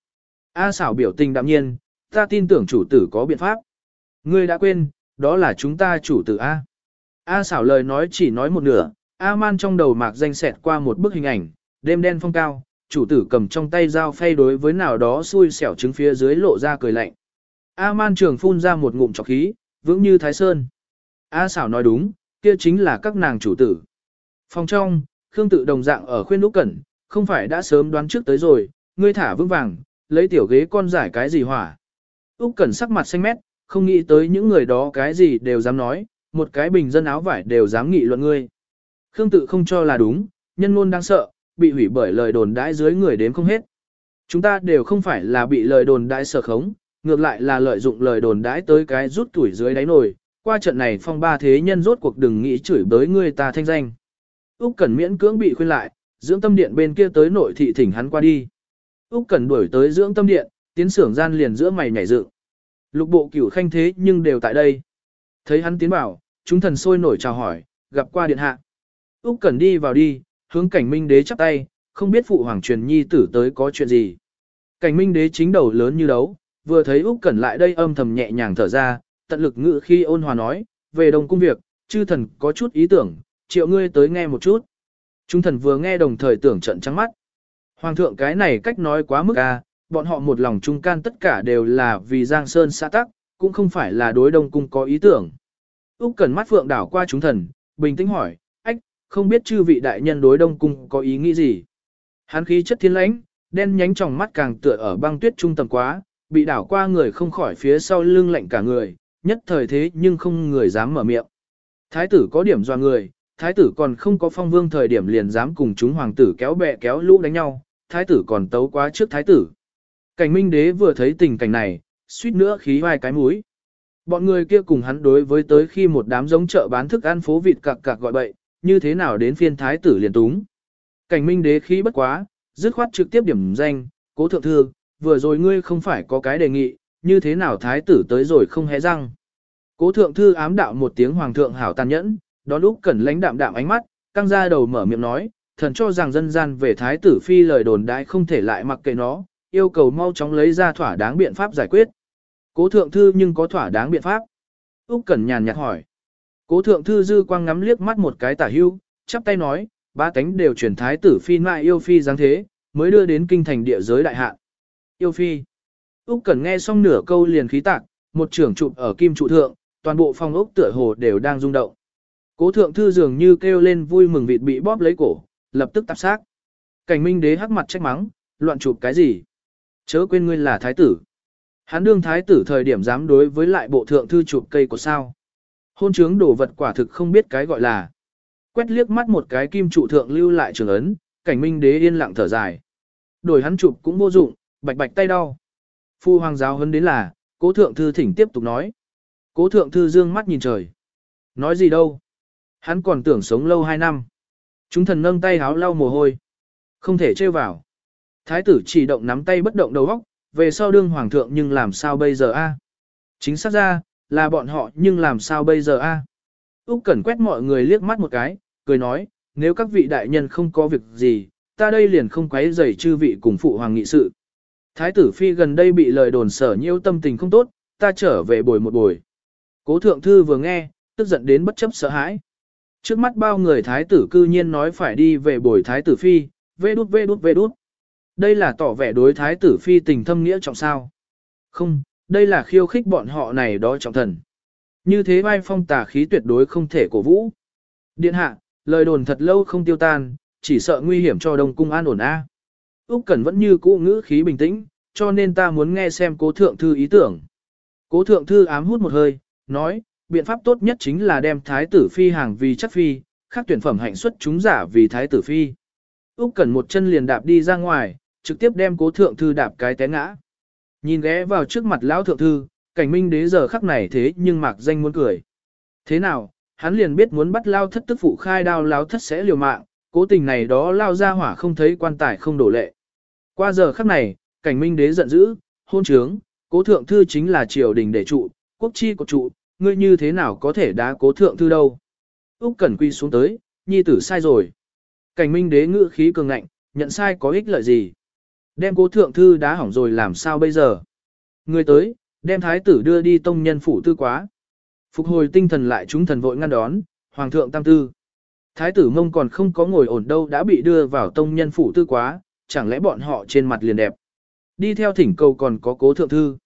A xảo biểu tình đạm nhiên, ta tin tưởng chủ tử có biện pháp. Ngươi đã quên, đó là chúng ta chủ tử A. A xảo lời nói chỉ nói một nửa, A man trong đầu mạc danh xẹt qua một bức hình ảnh, đêm đen phong cao, chủ tử cầm trong tay dao phay đối với nào đó xui xẻo trứng phía dưới lộ ra cười lạnh. A man trường phun ra một ngụm trọc khí, vững như thái sơn. A xảo nói đúng, kia chính là các nàng chủ tử. Phòng trong, Khương tự đồng dạng ở khuyên lúc Cẩn, không phải đã sớm đoán trước tới rồi, ngươi thả vững vàng, lấy tiểu ghế con giải cái gì hỏa. Úc Cẩn sắc mặt xanh mét, không nghĩ tới những người đó cái gì đều dám nói, một cái bình dân áo vải đều dám nghị luận ngươi. Khương tự không cho là đúng, nhân luôn đang sợ, bị hủy bởi lời đồn đãi dưới người đến không hết. Chúng ta đều không phải là bị lời đồn đãi sở khống, ngược lại là lợi dụng lời đồn đãi tới cái rút tuổi dưới đáy nồi, qua trận này phong ba thế nhân rốt cuộc đừng nghĩ chửi bới người ta thanh danh. Úc Cẩn miễn cưỡng bị khuyên lại, dưỡng tâm điện bên kia tới nội thị thỉnh hắn qua đi. Úc Cẩn đuổi tới dưỡng tâm điện, tiến xưởng gian liền giữa mày nhảy dựng. Lục bộ cửu khanh thế nhưng đều tại đây. Thấy hắn tiến vào, chúng thần sôi nổi chào hỏi, gặp qua điện hạ. Úc Cẩn đi vào đi, hướng Cảnh Minh đế chắp tay, không biết phụ hoàng truyền nhi tử tới có chuyện gì. Cảnh Minh đế chính đầu lớn như đấu, vừa thấy Úc Cẩn lại đây âm thầm nhẹ nhàng thở ra, tận lực ngữ khi ôn hòa nói, về đồng cung việc, chư thần có chút ý tưởng, triệu ngươi tới nghe một chút. Chúng thần vừa nghe đồng thời tưởng trận trắng mắt. Hoàng thượng cái này cách nói quá mức à, bọn họ một lòng trung can tất cả đều là vì Giang Sơn xã tắc, cũng không phải là đối đông cung có ý tưởng. Úc cần mắt phượng đảo qua chúng thần, bình tĩnh hỏi, ách, không biết chư vị đại nhân đối đông cung có ý nghĩ gì. Hắn khí chất thiên lãnh, đen nhánh trong mắt càng tựa ở băng tuyết trung tầm quá, bị đảo qua người không khỏi phía sau lưng lạnh cả người, nhất thời thế nhưng không người dám mở miệng. Thái tử có điểm doa người, thái tử còn không có phong vương thời điểm liền dám cùng chúng hoàng tử kéo bè kéo lũ đánh nhau, thái tử còn tấu quá trước thái tử. Cảnh minh đế vừa thấy tình cảnh này, suýt nữa khí vai cái mũi. Bọn người kia cùng hắn đối với tới khi một đám giống chợ bán thức ăn phố vịt cặc cặc gọi bậy, như thế nào đến phiên thái tử liền túng. Cảnh minh đế khí bất quá, dứt khoát trực tiếp điểm danh, cố thượng thư, vừa rồi ngươi không phải có cái đề nghị, như thế nào thái tử tới rồi không hé răng. Cố thượng thư ám đạo một tiếng hoàng thượng hảo tàn nhẫn, đó lúc cẩn lãnh đạm đạm ánh mắt, căng ra đầu mở miệng nói, thần cho rằng dân gian về thái tử phi lời đồn đại không thể lại mặc kệ nó, yêu cầu mau chóng lấy ra thỏa đáng biện pháp giải quyết. Cố thượng thư nhưng có thỏa đáng biện pháp. Úc Cẩn nhàn nhạt hỏi. Cố thượng thư dư quang ngắm liếc mắt một cái tả hưu, chắp tay nói, ba tánh đều chuyển thái tử phi mại yêu phi dáng thế, mới đưa đến kinh thành địa giới đại hạn. Yêu phi. Úc Cẩn nghe xong nửa câu liền khí tạc, một trưởng chụp ở kim trụ thượng, toàn bộ phòng ốc tựa hồ đều đang rung động. Cố thượng thư dường như kêu lên vui mừng vịt bị bóp lấy cổ, lập tức tạp xác. Cảnh minh đế hắc mặt trách mắng, loạn chụp cái gì? Chớ quên ngươi là thái tử. Hắn đương thái tử thời điểm dám đối với lại bộ thượng thư chụp cây của sao. Hôn trướng đổ vật quả thực không biết cái gọi là. Quét liếc mắt một cái kim trụ thượng lưu lại trường ấn, cảnh minh đế yên lặng thở dài. Đổi hắn chụp cũng vô dụng, bạch bạch tay đau. Phu hoàng giáo hấn đến là, cố thượng thư thỉnh tiếp tục nói. Cố thượng thư dương mắt nhìn trời. Nói gì đâu. Hắn còn tưởng sống lâu hai năm. Chúng thần nâng tay háo lau mồ hôi. Không thể trêu vào. Thái tử chỉ động nắm tay bất động đầu óc, về sau đương hoàng thượng nhưng làm sao bây giờ a? Chính xác ra, là bọn họ nhưng làm sao bây giờ a? Úc Cẩn quét mọi người liếc mắt một cái, cười nói, nếu các vị đại nhân không có việc gì, ta đây liền không quấy rầy chư vị cùng phụ hoàng nghị sự. Thái tử phi gần đây bị lời đồn sở nhiễu tâm tình không tốt, ta trở về bồi một buổi. Cố thượng thư vừa nghe, tức giận đến bất chấp sợ hãi. Trước mắt bao người thái tử cư nhiên nói phải đi về bồi thái tử phi, vê đút vê đút vê đút. Đây là tỏ vẻ đối thái tử phi tình thâm nghĩa trọng sao. Không, đây là khiêu khích bọn họ này đó trọng thần. Như thế vai phong tà khí tuyệt đối không thể cổ vũ. Điện hạ, lời đồn thật lâu không tiêu tan, chỉ sợ nguy hiểm cho đông cung an ổn a. Úc Cẩn vẫn như cũ ngữ khí bình tĩnh, cho nên ta muốn nghe xem cố thượng thư ý tưởng. Cố thượng thư ám hút một hơi, nói, biện pháp tốt nhất chính là đem thái tử phi hàng vì chắc phi, khác tuyển phẩm hạnh xuất chúng giả vì thái tử phi. Úc Cẩn một chân liền đạp đi ra ngoài, trực tiếp đem cố thượng thư đạp cái té ngã. Nhìn ghé vào trước mặt lão thượng thư, cảnh minh đế giờ khắc này thế nhưng mạc danh muốn cười. Thế nào, hắn liền biết muốn bắt lao thất tức phụ khai đao lao thất sẽ liều mạng, cố tình này đó lao ra hỏa không thấy quan tài không đổ lệ. Qua giờ khắc này, cảnh minh đế giận dữ, hôn trướng, cố thượng thư chính là triều đình để trụ, quốc chi của trụ, ngươi như thế nào có thể đá cố thượng thư đâu. Úc Cẩn quy xuống tới, nhi tử sai rồi. Cảnh minh đế ngữ khí cường ngạnh, nhận sai có ích lợi gì. Đem cố thượng thư đá hỏng rồi làm sao bây giờ. Người tới, đem thái tử đưa đi tông nhân phủ tư quá. Phục hồi tinh thần lại chúng thần vội ngăn đón, hoàng thượng tam tư. Thái tử mông còn không có ngồi ổn đâu đã bị đưa vào tông nhân phủ tư quá, chẳng lẽ bọn họ trên mặt liền đẹp. Đi theo thỉnh cầu còn có cố thượng thư.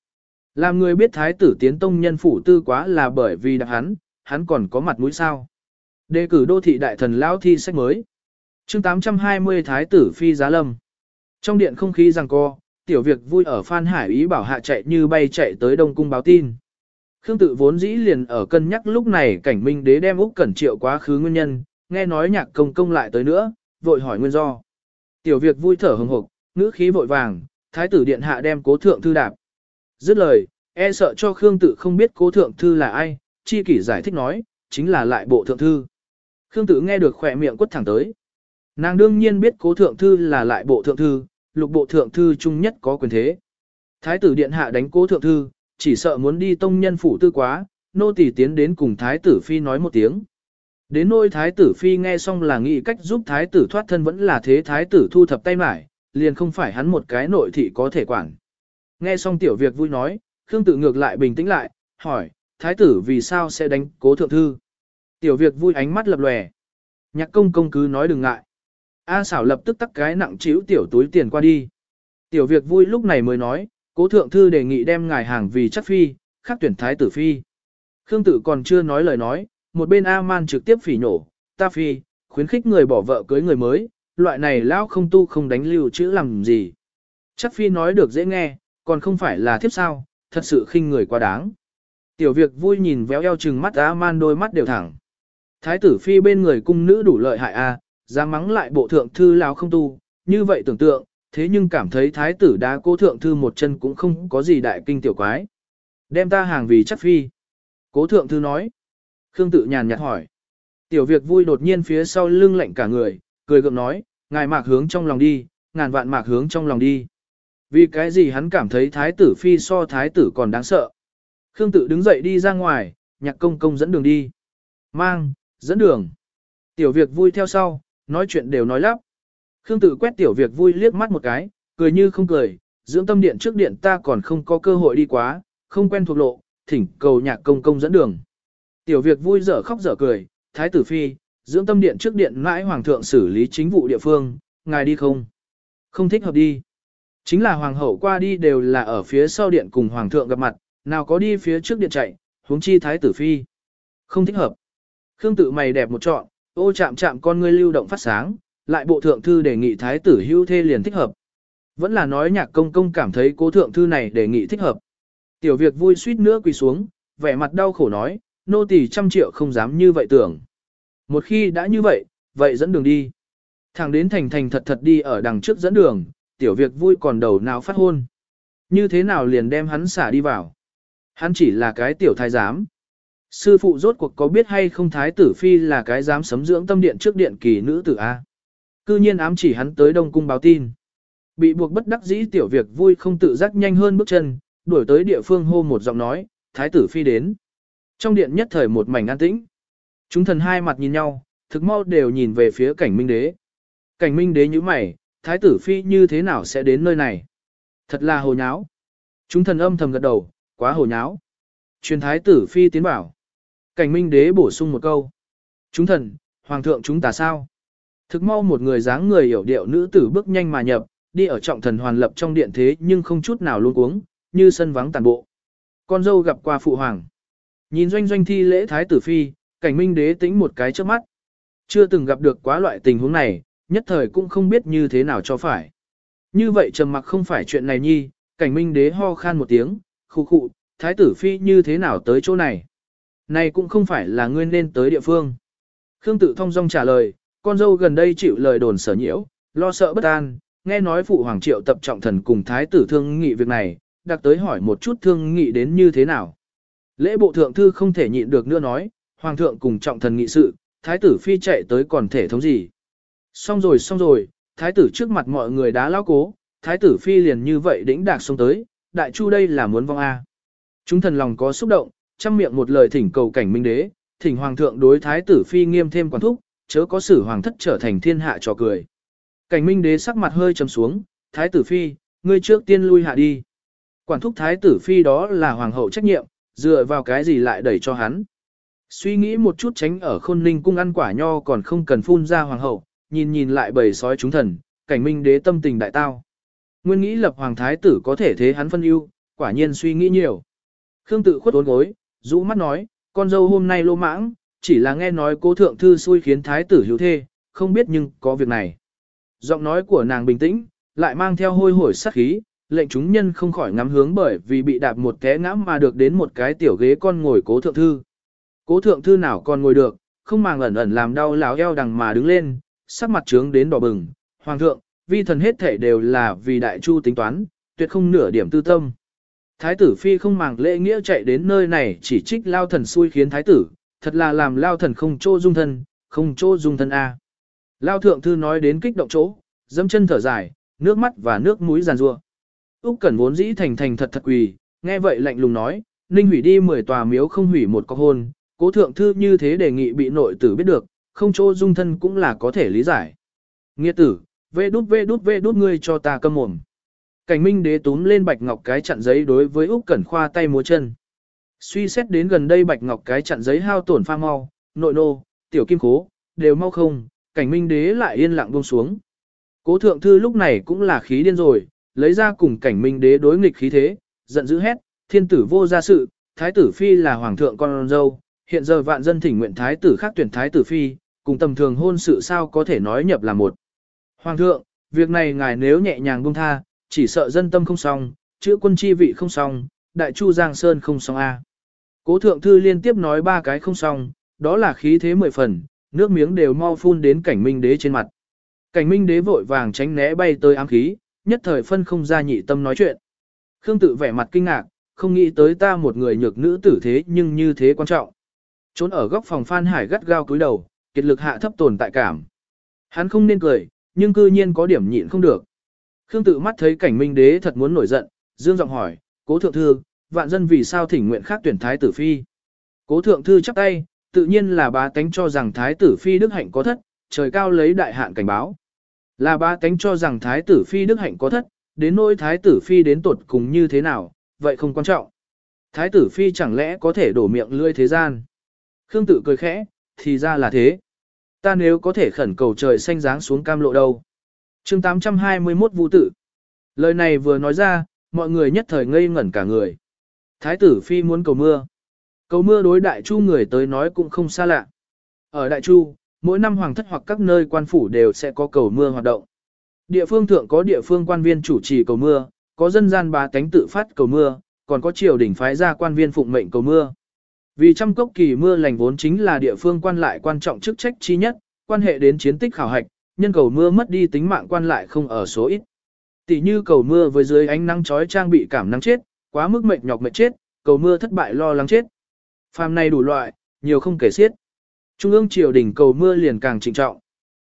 Làm người biết thái tử tiến tông nhân phủ tư quá là bởi vì đặc hắn, hắn còn có mặt mũi sao. Đề cử đô thị đại thần lão thi sách mới. chương 820 thái tử phi giá lâm. Trong điện không khí rằng co, tiểu việc vui ở Phan Hải ý bảo hạ chạy như bay chạy tới Đông Cung báo tin. Khương tự vốn dĩ liền ở cân nhắc lúc này cảnh minh đế đem Úc Cẩn Triệu quá khứ nguyên nhân, nghe nói nhạc công công lại tới nữa, vội hỏi nguyên do. Tiểu việc vui thở hừng hực, ngữ khí vội vàng, thái tử điện hạ đem cố thượng thư đạp. Dứt lời, e sợ cho Khương tự không biết cố thượng thư là ai, chi kỷ giải thích nói, chính là lại bộ thượng thư. Khương tự nghe được khỏe miệng quất thẳng tới. Nàng đương nhiên biết cố thượng thư là lại bộ thượng thư, lục bộ thượng thư trung nhất có quyền thế. Thái tử điện hạ đánh cố thượng thư, chỉ sợ muốn đi tông nhân phủ tư quá, nô tỳ tiến đến cùng thái tử phi nói một tiếng. Đến nôi thái tử phi nghe xong là nghĩ cách giúp thái tử thoát thân vẫn là thế thái tử thu thập tay mải, liền không phải hắn một cái nội thị có thể quản. Nghe xong tiểu việc vui nói, Khương tự ngược lại bình tĩnh lại, hỏi, thái tử vì sao sẽ đánh cố thượng thư? Tiểu việc vui ánh mắt lập lòe. Nhạc công công cứ nói đừng ngại. A xảo lập tức tắt cái nặng chịu tiểu túi tiền qua đi. Tiểu việc vui lúc này mới nói, cố thượng thư đề nghị đem ngài hàng vì chắc phi, khác tuyển thái tử phi. Khương tử còn chưa nói lời nói, một bên A-man trực tiếp phỉ nổ, ta phi, khuyến khích người bỏ vợ cưới người mới, loại này lão không tu không đánh lưu chữ làm gì. Chắc phi nói được dễ nghe, còn không phải là thiếp sao, thật sự khinh người quá đáng. Tiểu việc vui nhìn véo eo chừng mắt A-man đôi mắt đều thẳng. Thái tử phi bên người cung nữ đủ lợi hại A, dám mắng lại bộ thượng thư lão không tu, như vậy tưởng tượng, thế nhưng cảm thấy thái tử đá cố thượng thư một chân cũng không có gì đại kinh tiểu quái. Đem ta hàng vì chắc phi. Cố thượng thư nói. Khương tự nhàn nhạt hỏi. Tiểu việc vui đột nhiên phía sau lưng lạnh cả người, cười gượng nói, ngài mạc hướng trong lòng đi, ngàn vạn mạc hướng trong lòng đi. Vì cái gì hắn cảm thấy thái tử phi so thái tử còn đáng sợ. Khương tự đứng dậy đi ra ngoài, nhạc công công dẫn đường đi. Mang, dẫn đường. Tiểu việc vui theo sau, nói chuyện đều nói lắp. Khương tự quét tiểu việc vui liếc mắt một cái, cười như không cười, dưỡng tâm điện trước điện ta còn không có cơ hội đi quá, không quen thuộc lộ, thỉnh cầu nhạc công công dẫn đường. Tiểu việc vui dở khóc dở cười, thái tử phi, dưỡng tâm điện trước điện mãi hoàng thượng xử lý chính vụ địa phương, ngài đi không? Không thích hợp đi. Chính là hoàng hậu qua đi đều là ở phía sau điện cùng hoàng thượng gặp mặt, nào có đi phía trước điện chạy, huống chi thái tử phi. Không thích hợp. Khương tự mày đẹp một trọn, ô chạm chạm con ngươi lưu động phát sáng, lại bộ thượng thư đề nghị thái tử hưu thê liền thích hợp. Vẫn là nói nhạc công công cảm thấy cố thượng thư này đề nghị thích hợp. Tiểu việc vui suýt nữa quỳ xuống, vẻ mặt đau khổ nói, nô tỳ trăm triệu không dám như vậy tưởng. Một khi đã như vậy, vậy dẫn đường đi. Thẳng đến thành thành thật thật đi ở đằng trước dẫn đường, tiểu việc vui còn đầu nào phát hôn. Như thế nào liền đem hắn xả đi vào. Hắn chỉ là cái tiểu thái giám. Sư phụ rốt cuộc có biết hay không thái tử phi là cái dám sấm dưỡng tâm điện trước điện kỳ nữ tử A. Cư nhiên ám chỉ hắn tới Đông Cung báo tin. Bị buộc bất đắc dĩ tiểu việc vui không tự giác nhanh hơn bước chân, đuổi tới địa phương hô một giọng nói, thái tử phi đến. Trong điện nhất thời một mảnh an tĩnh. Chúng thần hai mặt nhìn nhau, thực mau đều nhìn về phía cảnh minh đế. Cảnh minh đế như mày, thái tử phi như thế nào sẽ đến nơi này? Thật là hồ nháo. Chúng thần âm thầm gật đầu, quá hồ nháo. Truyền thái tử phi tiến bảo. Cảnh minh đế bổ sung một câu. Chúng thần, hoàng thượng chúng ta sao? Thực mau một người dáng người hiểu điệu nữ tử bước nhanh mà nhập, đi ở trọng thần hoàn lập trong điện thế nhưng không chút nào luôn cuống, như sân vắng tàn bộ. Con dâu gặp qua phụ hoàng. Nhìn doanh doanh thi lễ thái tử phi, cảnh minh đế tĩnh một cái trước mắt. Chưa từng gặp được quá loại tình huống này, nhất thời cũng không biết như thế nào cho phải. Như vậy trầm mặc không phải chuyện này nhi, cảnh minh đế ho khan một tiếng, khu khụ, thái tử phi như thế nào tới chỗ này. Này cũng không phải là ngươi nên tới địa phương. Khương tự thông dong trả lời, con dâu gần đây chịu lời đồn sở nhiễu, lo sợ bất an, nghe nói phụ hoàng triệu tập trọng thần cùng thái tử thương nghị việc này, đặc tới hỏi một chút thương nghị đến như thế nào. Lễ bộ thượng thư không thể nhịn được nữa nói, hoàng thượng cùng trọng thần nghị sự, thái tử phi chạy tới còn thể thống gì. Xong rồi xong rồi, thái tử trước mặt mọi người đã lao cố, thái tử phi liền như vậy đĩnh đạc xông tới, đại chu đây là muốn vong A. Chúng thần lòng có xúc động, chăm miệng một lời thỉnh cầu cảnh minh đế, thỉnh hoàng thượng đối thái tử phi nghiêm thêm quản thúc, chớ có xử hoàng thất trở thành thiên hạ trò cười. Cảnh minh đế sắc mặt hơi trầm xuống, thái tử phi, ngươi trước tiên lui hạ đi. Quản thúc thái tử phi đó là hoàng hậu trách nhiệm, dựa vào cái gì lại đẩy cho hắn. Suy nghĩ một chút tránh ở khôn ninh cung ăn quả nho còn không cần phun ra hoàng hậu, nhìn nhìn lại bầy sói chúng thần, cảnh minh đế tâm tình đại tao. Nguyên nghĩ lập hoàng thái tử có thể thế hắn phân ưu, quả nhiên suy nghĩ nhiều. Khương tự khuất ốn gối, rũ mắt nói, con dâu hôm nay lô mãng, chỉ là nghe nói cố thượng thư xui khiến thái tử hữu thê, không biết nhưng có việc này. Giọng nói của nàng bình tĩnh, lại mang theo hôi hổi sát khí, lệnh chúng nhân không khỏi ngắm hướng bởi vì bị đạp một té ngã mà được đến một cái tiểu ghế con ngồi cố thượng thư. Cố thượng thư nào còn ngồi được, không màng ẩn ẩn làm đau láo eo đằng mà đứng lên, sắc mặt trướng đến đỏ bừng. Hoàng thượng, vi thần hết thể đều là vì đại chu tính toán, tuyệt không nửa điểm tư tâm. Thái tử phi không màng lễ nghĩa chạy đến nơi này chỉ trích lao thần xui khiến thái tử, thật là làm lao thần không chỗ dung thân, không chỗ dung thân A. Lao thượng thư nói đến kích động chỗ, dâm chân thở dài, nước mắt và nước mũi giàn rua. Úc Cẩn vốn dĩ thành thành thật thật quỳ, nghe vậy lạnh lùng nói, Ninh hủy đi 10 tòa miếu không hủy một cọc hôn, cố thượng thư như thế đề nghị bị nội tử biết được, không chỗ dung thân cũng là có thể lý giải. Nghĩa tử, vê đút vê đút vê đút ngươi cho ta câm mồm. Cảnh minh đế túm lên bạch ngọc cái chặn giấy đối với Úc Cẩn khoa tay múa chân. Suy xét đến gần đây bạch ngọc cái chặn giấy hao tổn pha mau, nội nô, tiểu kim cố, đều mau không, cảnh minh đế lại yên lặng buông xuống. Cố thượng thư lúc này cũng là khí điên rồi, lấy ra cùng cảnh minh đế đối nghịch khí thế, giận dữ hét, thiên tử vô gia sự, thái tử phi là hoàng thượng con dâu, hiện giờ vạn dân thỉnh nguyện thái tử khác tuyển thái tử phi, cùng tầm thường hôn sự sao có thể nói nhập là một. Hoàng thượng, việc này ngài nếu nhẹ nhàng buông tha, chỉ sợ dân tâm không xong, chữ quân chi vị không xong, đại chu giang sơn không xong a. Cố thượng thư liên tiếp nói ba cái không xong, đó là khí thế mười phần, nước miếng đều mau phun đến cảnh minh đế trên mặt. Cảnh minh đế vội vàng tránh né bay tới ám khí, nhất thời phân không ra nhị tâm nói chuyện. Khương tự vẻ mặt kinh ngạc, không nghĩ tới ta một người nhược nữ tử thế nhưng như thế quan trọng. Trốn ở góc phòng Phan Hải gắt gao cúi đầu, kiệt lực hạ thấp tồn tại cảm. Hắn không nên cười, nhưng cư nhiên có điểm nhịn không được. Khương tự mắt thấy cảnh minh đế thật muốn nổi giận, dương giọng hỏi, cố thượng thư, vạn dân vì sao thỉnh nguyện khác tuyển thái tử phi. Cố thượng thư chắp tay, tự nhiên là bá tánh cho rằng thái tử phi đức hạnh có thất, trời cao lấy đại hạn cảnh báo. Là ba tánh cho rằng thái tử phi đức hạnh có thất, đến nỗi thái tử phi đến tột cùng như thế nào, vậy không quan trọng. Thái tử phi chẳng lẽ có thể đổ miệng lươi thế gian. Khương tự cười khẽ, thì ra là thế. Ta nếu có thể khẩn cầu trời xanh dáng xuống cam lộ đâu. chương 821 vũ tử Lời này vừa nói ra, mọi người nhất thời ngây ngẩn cả người. Thái tử phi muốn cầu mưa. Cầu mưa đối đại chu người tới nói cũng không xa lạ. Ở đại chu, mỗi năm hoàng thất hoặc các nơi quan phủ đều sẽ có cầu mưa hoạt động. Địa phương thượng có địa phương quan viên chủ trì cầu mưa, có dân gian bá tánh tự phát cầu mưa, còn có triều đình phái ra quan viên phụng mệnh cầu mưa. Vì trăm cốc kỳ mưa lành vốn chính là địa phương quan lại quan trọng chức trách chi nhất, quan hệ đến chiến tích khảo hạch, nhân cầu mưa mất đi tính mạng quan lại không ở số ít. Tỷ như cầu mưa với dưới ánh nắng chói trang bị cảm nắng chết, quá mức mệt nhọc mệt chết, cầu mưa thất bại lo lắng chết. Phàm này đủ loại, nhiều không kể xiết. Trung ương triều đình cầu mưa liền càng trịnh trọng.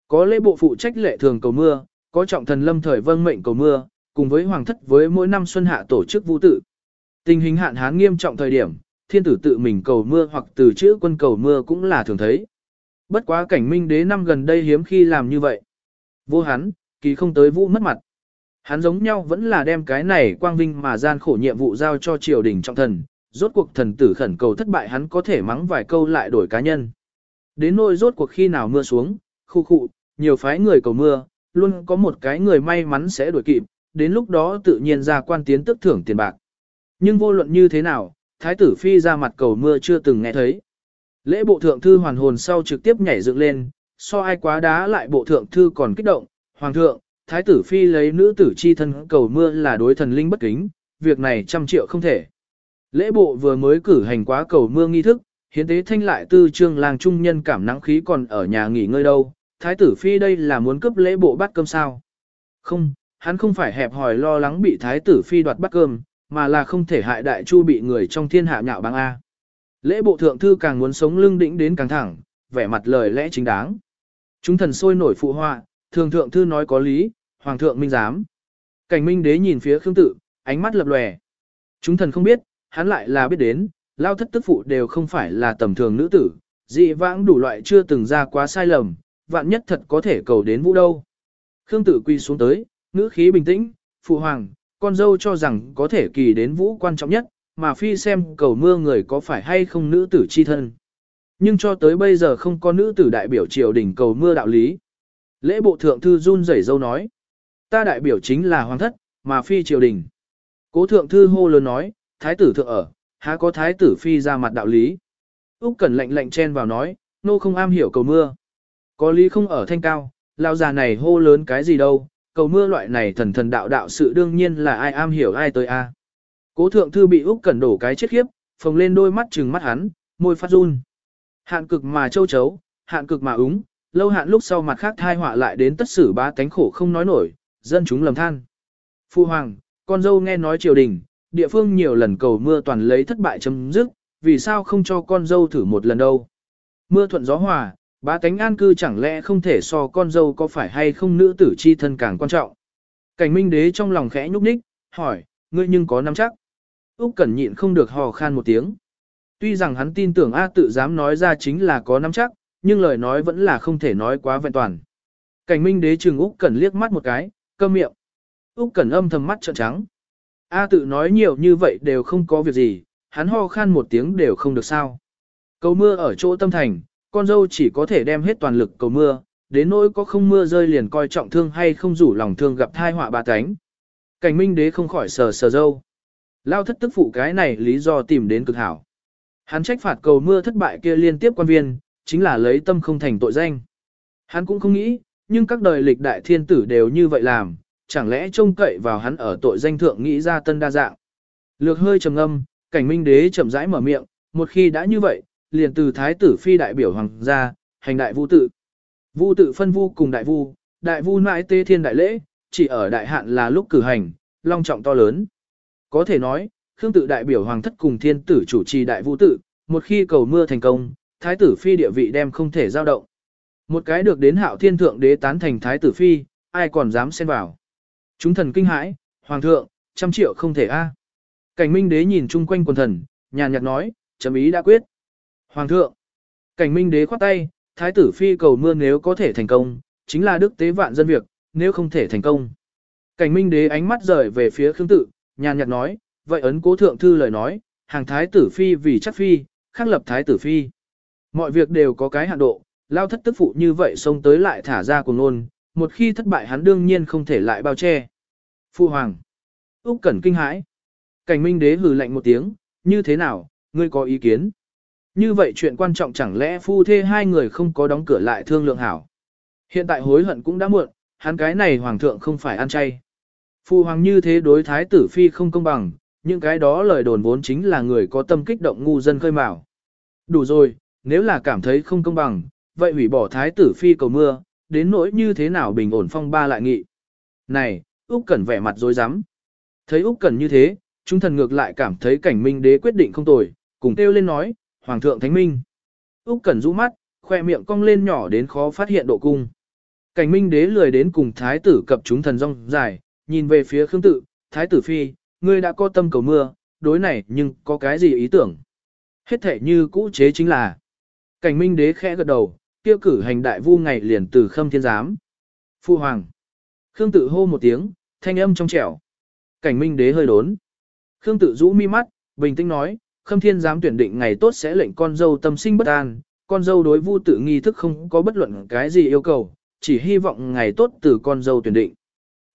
Có lễ bộ phụ trách lệ thường cầu mưa, có trọng thần lâm thời vâng mệnh cầu mưa, cùng với hoàng thất với mỗi năm xuân hạ tổ chức vũ tự. Tình hình hạn hán nghiêm trọng thời điểm, thiên tử tự mình cầu mưa hoặc từ chữ quân cầu mưa cũng là thường thấy. Bất quá cảnh minh đế năm gần đây hiếm khi làm như vậy. Vô hắn, kỳ không tới vũ mất mặt. Hắn giống nhau vẫn là đem cái này quang vinh mà gian khổ nhiệm vụ giao cho triều đình trọng thần, rốt cuộc thần tử khẩn cầu thất bại hắn có thể mắng vài câu lại đổi cá nhân. Đến nỗi rốt cuộc khi nào mưa xuống, khu khu, nhiều phái người cầu mưa, luôn có một cái người may mắn sẽ đuổi kịp, đến lúc đó tự nhiên ra quan tiến tức thưởng tiền bạc. Nhưng vô luận như thế nào, thái tử phi ra mặt cầu mưa chưa từng nghe thấy. Lễ bộ thượng thư hoàn hồn sau trực tiếp nhảy dựng lên, so ai quá đá lại bộ thượng thư còn kích động, hoàng thượng, thái tử phi lấy nữ tử chi thân cầu mưa là đối thần linh bất kính, việc này trăm triệu không thể. Lễ bộ vừa mới cử hành quá cầu mưa nghi thức, hiến tế thanh lại tư trương làng trung nhân cảm nắng khí còn ở nhà nghỉ ngơi đâu, thái tử phi đây là muốn cướp lễ bộ bắt cơm sao. Không, hắn không phải hẹp hòi lo lắng bị thái tử phi đoạt bắt cơm, mà là không thể hại đại chu bị người trong thiên hạ nhạo báng A. Lễ bộ thượng thư càng muốn sống lưng đỉnh đến càng thẳng, vẻ mặt lời lẽ chính đáng. Chúng thần sôi nổi phụ họa, thường thượng thư nói có lý, hoàng thượng minh giám. Cảnh minh đế nhìn phía khương tự, ánh mắt lập lòe. Chúng thần không biết, hắn lại là biết đến, lao thất tức phụ đều không phải là tầm thường nữ tử, dị vãng đủ loại chưa từng ra quá sai lầm, vạn nhất thật có thể cầu đến vũ đâu. Khương tự quy xuống tới, ngữ khí bình tĩnh, phụ hoàng, con dâu cho rằng có thể kỳ đến vũ quan trọng nhất, mà phi xem cầu mưa người có phải hay không nữ tử chi thân. Nhưng cho tới bây giờ không có nữ tử đại biểu triều đình cầu mưa đạo lý. Lễ bộ thượng thư run rẩy dâu nói, ta đại biểu chính là hoàng thất, mà phi triều đình. Cố thượng thư hô lớn nói, thái tử thượng ở, há có thái tử phi ra mặt đạo lý. Úc Cẩn lạnh lạnh chen vào nói, nô không am hiểu cầu mưa. Có lý không ở thanh cao, lão già này hô lớn cái gì đâu, cầu mưa loại này thần thần đạo đạo sự đương nhiên là ai am hiểu ai tới a. Cố thượng thư bị Úc Cẩn đổ cái chết khiếp, phồng lên đôi mắt trừng mắt hắn, môi phát run. Hạn cực mà châu chấu, hạn cực mà úng, lâu hạn lúc sau mặt khác thai họa lại đến tất sử ba cánh khổ không nói nổi, dân chúng lầm than. Phu hoàng, con dâu nghe nói triều đình, địa phương nhiều lần cầu mưa toàn lấy thất bại chấm dứt, vì sao không cho con dâu thử một lần đâu. Mưa thuận gió hòa, bá tánh an cư chẳng lẽ không thể so con dâu có phải hay không nữ tử chi thân càng quan trọng. Cảnh minh đế trong lòng khẽ nhúc nhích, hỏi, ngươi nhưng có nắm chắc. Úc Cẩn nhịn không được hò khan một tiếng. Tuy rằng hắn tin tưởng A tự dám nói ra chính là có nắm chắc, nhưng lời nói vẫn là không thể nói quá vẹn toàn. Cảnh Minh Đế trừng Úc Cẩn liếc mắt một cái, câm miệng. Úc Cẩn âm thầm mắt trợn trắng. A tự nói nhiều như vậy đều không có việc gì, hắn ho khan một tiếng đều không được sao. Cầu mưa ở chỗ tâm thành, con dâu chỉ có thể đem hết toàn lực cầu mưa, đến nỗi có không mưa rơi liền coi trọng thương hay không rủ lòng thương gặp thai họa bà tánh. Cảnh Minh Đế không khỏi sờ sờ dâu. Lao thất tức phụ cái này lý do tìm đến cực hảo. Hắn trách phạt cầu mưa thất bại kia liên tiếp quan viên, chính là lấy tâm không thành tội danh. Hắn cũng không nghĩ, nhưng các đời lịch đại thiên tử đều như vậy làm, chẳng lẽ trông cậy vào hắn ở tội danh thượng nghĩ ra tân đa dạng. Lược hơi trầm ngâm, cảnh minh đế chậm rãi mở miệng, một khi đã như vậy, liền từ thái tử phi đại biểu hoàng gia, hành đại vu tự. Vu tự phân vu cùng đại vu, đại vu mãi tê thiên đại lễ, chỉ ở đại hạn là lúc cử hành, long trọng to lớn. Có thể nói, Khương tự đại biểu hoàng thất cùng thiên tử chủ trì đại vũ tự, một khi cầu mưa thành công, thái tử phi địa vị đem không thể dao động. Một cái được đến hạo thiên thượng đế tán thành thái tử phi, ai còn dám xen vào. Chúng thần kinh hãi, hoàng thượng, trăm triệu không thể a. Cảnh minh đế nhìn chung quanh quần thần, nhàn nhạt nói, chấm ý đã quyết. Hoàng thượng, cảnh minh đế khoát tay, thái tử phi cầu mưa nếu có thể thành công, chính là đức tế vạn dân việc, nếu không thể thành công. Cảnh minh đế ánh mắt rời về phía khương tự, nhàn nhạt nói, vậy ấn cố thượng thư lời nói, hàng thái tử phi vì chắc phi, khắc lập thái tử phi. Mọi việc đều có cái hạn độ, lao thất tức phụ như vậy xông tới lại thả ra cùng nôn, một khi thất bại hắn đương nhiên không thể lại bao che. Phu hoàng. Úc Cẩn kinh hãi. Cảnh Minh đế hừ lạnh một tiếng, như thế nào, ngươi có ý kiến? Như vậy chuyện quan trọng chẳng lẽ phu thê hai người không có đóng cửa lại thương lượng hảo? Hiện tại hối hận cũng đã muộn, hắn cái này hoàng thượng không phải ăn chay. Phu hoàng như thế đối thái tử phi không công bằng, những cái đó lời đồn vốn chính là người có tâm kích động ngu dân khơi mào. Đủ rồi, nếu là cảm thấy không công bằng, vậy hủy bỏ thái tử phi cầu mưa, đến nỗi như thế nào bình ổn phong ba lại nghị. Này, Úc Cẩn vẻ mặt rối rắm. Thấy Úc Cẩn như thế, chúng thần ngược lại cảm thấy cảnh minh đế quyết định không tồi, cùng kêu lên nói, Hoàng thượng thánh minh. Úc Cẩn rũ mắt, khoe miệng cong lên nhỏ đến khó phát hiện độ cung. Cảnh minh đế lười đến cùng thái tử cập chúng thần rong dài, nhìn về phía Khương Tự, thái tử phi, ngươi đã có tâm cầu mưa, đối này nhưng có cái gì ý tưởng? Hết thể như cũ chế chính là. Cảnh minh đế khẽ gật đầu, kia cử hành đại vu ngày liền từ khâm thiên giám. Phu hoàng. Khương tự hô một tiếng, thanh âm trong trẻo. Cảnh minh đế hơi đốn. Khương tự rũ mi mắt, bình tĩnh nói, khâm thiên giám tuyển định ngày tốt sẽ lệnh con dâu tâm sinh bất an, con dâu đối vu tự nghi thức không có bất luận cái gì yêu cầu, chỉ hy vọng ngày tốt từ con dâu tuyển định.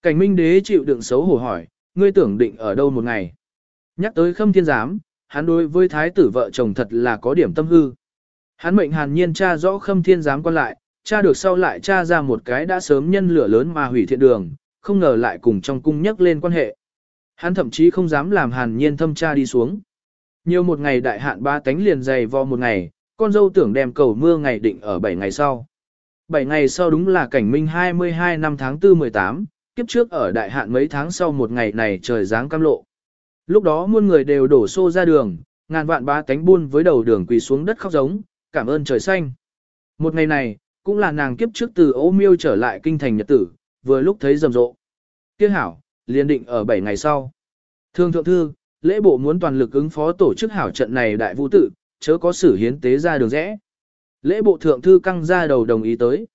Cảnh minh đế chịu đựng xấu hổ hỏi, ngươi tưởng định ở đâu một ngày. Nhắc tới khâm thiên giám, hắn đối với thái tử vợ chồng thật là có điểm tâm hư. Hắn mệnh hàn nhiên tra rõ khâm thiên giám quan lại, tra được sau lại tra ra một cái đã sớm nhân lửa lớn mà hủy thiện đường, không ngờ lại cùng trong cung nhắc lên quan hệ. Hắn thậm chí không dám làm hàn nhiên thâm tra đi xuống. Nhiều một ngày đại hạn ba tánh liền dày vò một ngày, con dâu tưởng đem cầu mưa ngày định ở 7 ngày sau. 7 ngày sau đúng là cảnh minh 22 năm tháng 4 18, kiếp trước ở đại hạn mấy tháng sau một ngày này trời giáng cam lộ. Lúc đó muôn người đều đổ xô ra đường, ngàn vạn ba tánh buôn với đầu đường quỳ xuống đất khóc giống, cảm ơn trời xanh. Một ngày này, cũng là nàng kiếp trước từ ô miêu trở lại kinh thành nhật tử, vừa lúc thấy rầm rộ. Kiếp hảo, liền định ở 7 ngày sau. Thương thượng thư, lễ bộ muốn toàn lực ứng phó tổ chức hảo trận này đại vũ tử, chớ có sử hiến tế ra đường rẽ. Lễ bộ thượng thư căng ra đầu đồng ý tới.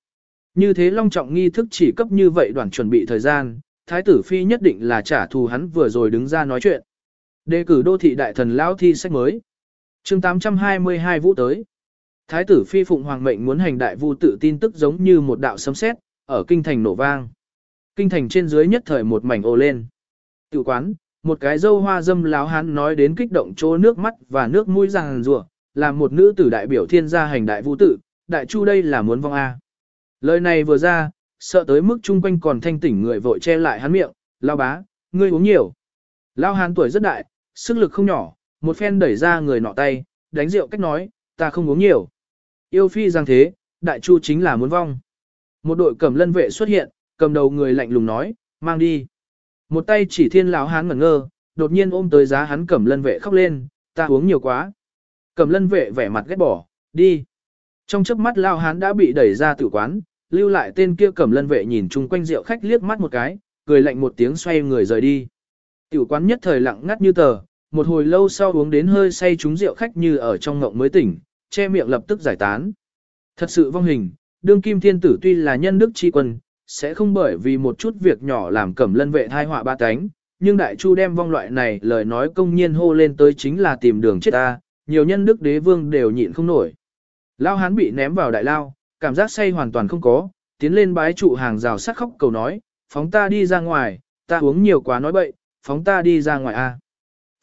Như thế long trọng nghi thức chỉ cấp như vậy đoàn chuẩn bị thời gian, thái tử phi nhất định là trả thù hắn vừa rồi đứng ra nói chuyện. Đề cử đô thị đại thần lão thi sách mới. chương 822 vũ tới. Thái tử phi phụng hoàng mệnh muốn hành đại vu tự tin tức giống như một đạo sấm sét ở kinh thành nổ vang. Kinh thành trên dưới nhất thời một mảnh ồ lên. Tự quán, một cái dâu hoa dâm láo hán nói đến kích động chỗ nước mắt và nước mũi ràng rùa, là một nữ tử đại biểu thiên gia hành đại vũ tử, đại chu đây là muốn vong A. Lời này vừa ra, sợ tới mức chung quanh còn thanh tỉnh người vội che lại hắn miệng, lao bá, ngươi uống nhiều. Lao hán tuổi rất đại, sức lực không nhỏ, một phen đẩy ra người nọ tay, đánh rượu cách nói, ta không uống nhiều. Yêu phi rằng thế, đại chu chính là muốn vong. Một đội cầm lân vệ xuất hiện, cầm đầu người lạnh lùng nói, mang đi. Một tay chỉ thiên lão hán ngẩn ngơ, đột nhiên ôm tới giá hắn cầm lân vệ khóc lên, ta uống nhiều quá. Cầm lân vệ vẻ mặt ghét bỏ, đi. Trong chớp mắt lão hán đã bị đẩy ra tử quán, lưu lại tên kia cầm lân vệ nhìn chung quanh rượu khách liếc mắt một cái, cười lạnh một tiếng xoay người rời đi. Tiểu quán nhất thời lặng ngắt như tờ, một hồi lâu sau uống đến hơi say chúng rượu khách như ở trong ngộng mới tỉnh, che miệng lập tức giải tán. Thật sự vong hình, đương kim thiên tử tuy là nhân đức chi quân, sẽ không bởi vì một chút việc nhỏ làm cẩm lân vệ thai họa ba cánh, nhưng đại chu đem vong loại này lời nói công nhiên hô lên tới chính là tìm đường chết ta, nhiều nhân đức đế vương đều nhịn không nổi. Lao hán bị ném vào đại lao, cảm giác say hoàn toàn không có, tiến lên bái trụ hàng rào sắc khóc cầu nói, phóng ta đi ra ngoài, ta uống nhiều quá nói bậy, phóng ta đi ra ngoài a.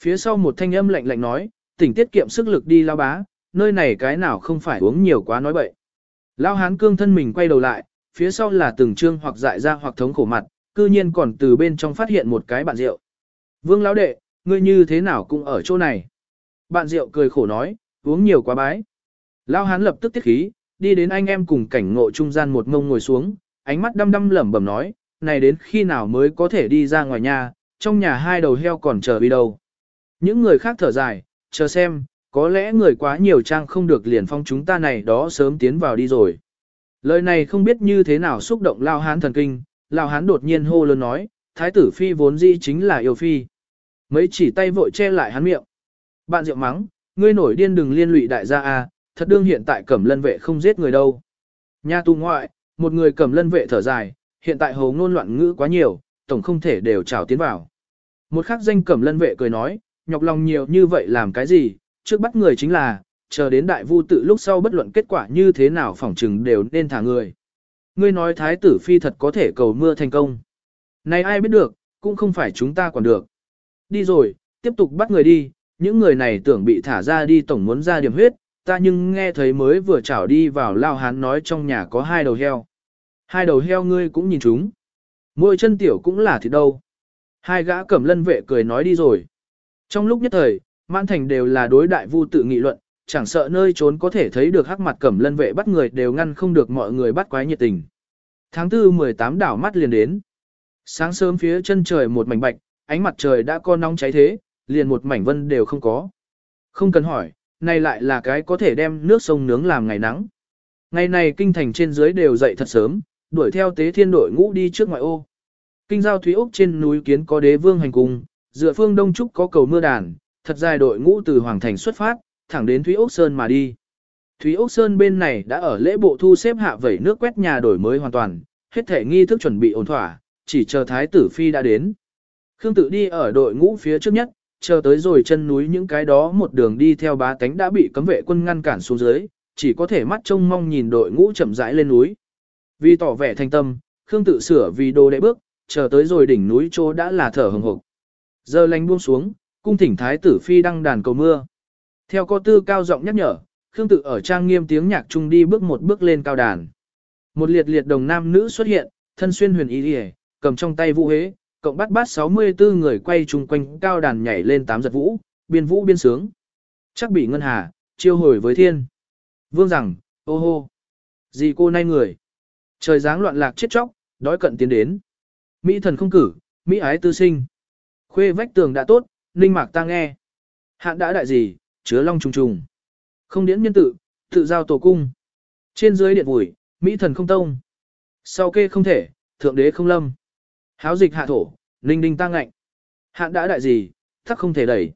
Phía sau một thanh âm lạnh lạnh nói, tỉnh tiết kiệm sức lực đi lao bá, nơi này cái nào không phải uống nhiều quá nói bậy. Lao hán cương thân mình quay đầu lại, phía sau là từng trương hoặc dại ra hoặc thống khổ mặt, cư nhiên còn từ bên trong phát hiện một cái bạn rượu. Vương lão đệ, ngươi như thế nào cũng ở chỗ này. Bạn rượu cười khổ nói, uống nhiều quá bái. Lao hán lập tức tiết khí, đi đến anh em cùng cảnh ngộ trung gian một ngông ngồi xuống, ánh mắt đăm đăm lẩm bẩm nói, này đến khi nào mới có thể đi ra ngoài nhà, trong nhà hai đầu heo còn chờ đi đâu. Những người khác thở dài, chờ xem, có lẽ người quá nhiều trang không được liền phong chúng ta này đó sớm tiến vào đi rồi. Lời này không biết như thế nào xúc động Lao Hán thần kinh, Lao Hán đột nhiên hô lớn nói, thái tử phi vốn dĩ chính là yêu phi. Mấy chỉ tay vội che lại hắn miệng. Bạn rượu mắng, ngươi nổi điên đừng liên lụy đại gia a, thật đương hiện tại cẩm lân vệ không giết người đâu. Nhà tu ngoại, một người cẩm lân vệ thở dài, hiện tại hồ ngôn loạn ngữ quá nhiều, tổng không thể đều trào tiến vào. Một khắc danh cẩm lân vệ cười nói, nhọc lòng nhiều như vậy làm cái gì, trước bắt người chính là, chờ đến đại vu tự lúc sau bất luận kết quả như thế nào phỏng trừng đều nên thả người. Ngươi nói thái tử phi thật có thể cầu mưa thành công. Này ai biết được, cũng không phải chúng ta còn được. Đi rồi, tiếp tục bắt người đi, những người này tưởng bị thả ra đi tổng muốn ra điểm huyết, ta nhưng nghe thấy mới vừa chảo đi vào lao hán nói trong nhà có hai đầu heo. Hai đầu heo ngươi cũng nhìn chúng. Môi chân tiểu cũng là thịt đâu. Hai gã cẩm lân vệ cười nói đi rồi. Trong lúc nhất thời, mãn thành đều là đối đại vu tự nghị luận, chẳng sợ nơi trốn có thể thấy được hắc mặt cẩm lân vệ bắt người đều ngăn không được mọi người bắt quái nhiệt tình. Tháng 4 18 đảo mắt liền đến. Sáng sớm phía chân trời một mảnh bạch, ánh mặt trời đã có nóng cháy thế, liền một mảnh vân đều không có. Không cần hỏi, này lại là cái có thể đem nước sông nướng làm ngày nắng. Ngày này kinh thành trên dưới đều dậy thật sớm, đuổi theo tế thiên đội ngũ đi trước ngoại ô. Kinh giao Thúy Úc trên núi kiến có đế vương hành cung, dựa phương Đông Trúc có cầu mưa đàn, thật dài đội ngũ từ Hoàng Thành xuất phát, thẳng đến Thúy Úc Sơn mà đi. Thúy Úc Sơn bên này đã ở lễ bộ thu xếp hạ vẩy nước quét nhà đổi mới hoàn toàn, hết thể nghi thức chuẩn bị ổn thỏa, chỉ chờ Thái tử Phi đã đến. Khương tự đi ở đội ngũ phía trước nhất, chờ tới rồi chân núi những cái đó một đường đi theo bá tánh đã bị cấm vệ quân ngăn cản xuống dưới, chỉ có thể mắt trông mong nhìn đội ngũ chậm rãi lên núi. Vì tỏ vẻ thanh tâm, Khương tự sửa vì đồ đệ bước, chờ tới rồi đỉnh núi chỗ đã là thở hừng hực. Giờ lành buông xuống, cung thỉnh thái tử phi đăng đàn cầu mưa. Theo có tư cao giọng nhắc nhở, Khương tự ở trang nghiêm tiếng nhạc trung đi bước một bước lên cao đàn. Một liệt liệt đồng nam nữ xuất hiện, thân xuyên huyền y liễu, cầm trong tay vũ hế, cộng bắt bát 64 người quay chung quanh cao đàn nhảy lên tám giật vũ, biên vũ biên sướng. Chắc bị ngân hà, chiêu hồi với thiên. Vương rằng, ô hô, gì cô nay người. Trời dáng loạn lạc chết chóc, đói cận tiến đến. Mỹ thần không cử, Mỹ ái tư sinh. Khuê vách tường đã tốt, ninh mạc ta nghe. Hạn đã đại gì, chứa long trùng trùng. Không điển nhân tự, tự giao tổ cung. Trên dưới điện vùi, Mỹ thần không tông. Sau kê không thể, thượng đế không lâm. Háo dịch hạ thổ, ninh đinh ta ngạnh. Hạn đã đại gì, thắc không thể đẩy.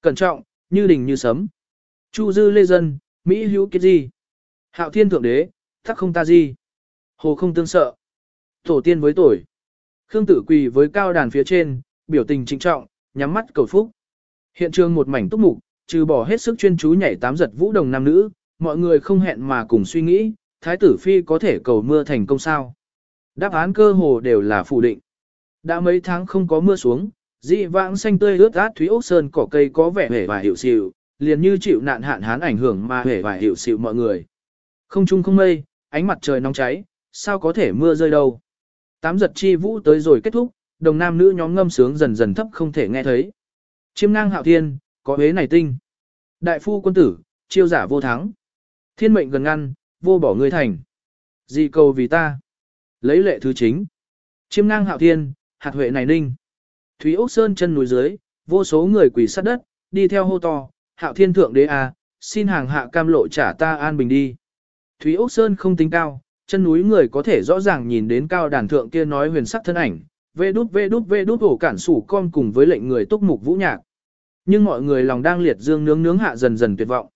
Cẩn trọng, như đình như sấm. Chu dư lê dân, Mỹ hữu kết gì. Hạo thiên thượng đế, thắc không ta gì. Hồ không tương sợ. Tổ tiên với tuổi. Khương tử quỳ với cao đàn phía trên, biểu tình trịnh trọng, nhắm mắt cầu phúc. Hiện trường một mảnh túc mục, trừ bỏ hết sức chuyên chú nhảy tám giật vũ đồng nam nữ, mọi người không hẹn mà cùng suy nghĩ, thái tử phi có thể cầu mưa thành công sao. Đáp án cơ hồ đều là phủ định. Đã mấy tháng không có mưa xuống, dị vãng xanh tươi ướt át thúy ốc sơn cỏ cây có vẻ hề và hiệu xịu, liền như chịu nạn hạn hán ảnh hưởng mà hề và hiệu xịu mọi người. Không trung không mây, ánh mặt trời nóng cháy, sao có thể mưa rơi đâu. Tám giật chi vũ tới rồi kết thúc, đồng nam nữ nhóm ngâm sướng dần dần thấp không thể nghe thấy. Chiêm ngang hạo thiên, có hế này tinh. Đại phu quân tử, chiêu giả vô thắng. Thiên mệnh gần ngăn, vô bỏ ngươi thành. dị cầu vì ta. Lấy lệ thứ chính. Chiêm ngang hạo thiên, hạt huệ này ninh. Thúy Úc Sơn chân núi dưới, vô số người quỳ sát đất, đi theo hô to, hạo thiên thượng đế à, xin hàng hạ cam lộ trả ta an bình đi. Thúy Úc Sơn không tính cao, chân núi người có thể rõ ràng nhìn đến cao đàn thượng kia nói huyền sắc thân ảnh, vê đút vê đút vê đút hổ cản sủ con cùng với lệnh người túc mục vũ nhạc. Nhưng mọi người lòng đang liệt dương nướng nướng hạ dần dần tuyệt vọng.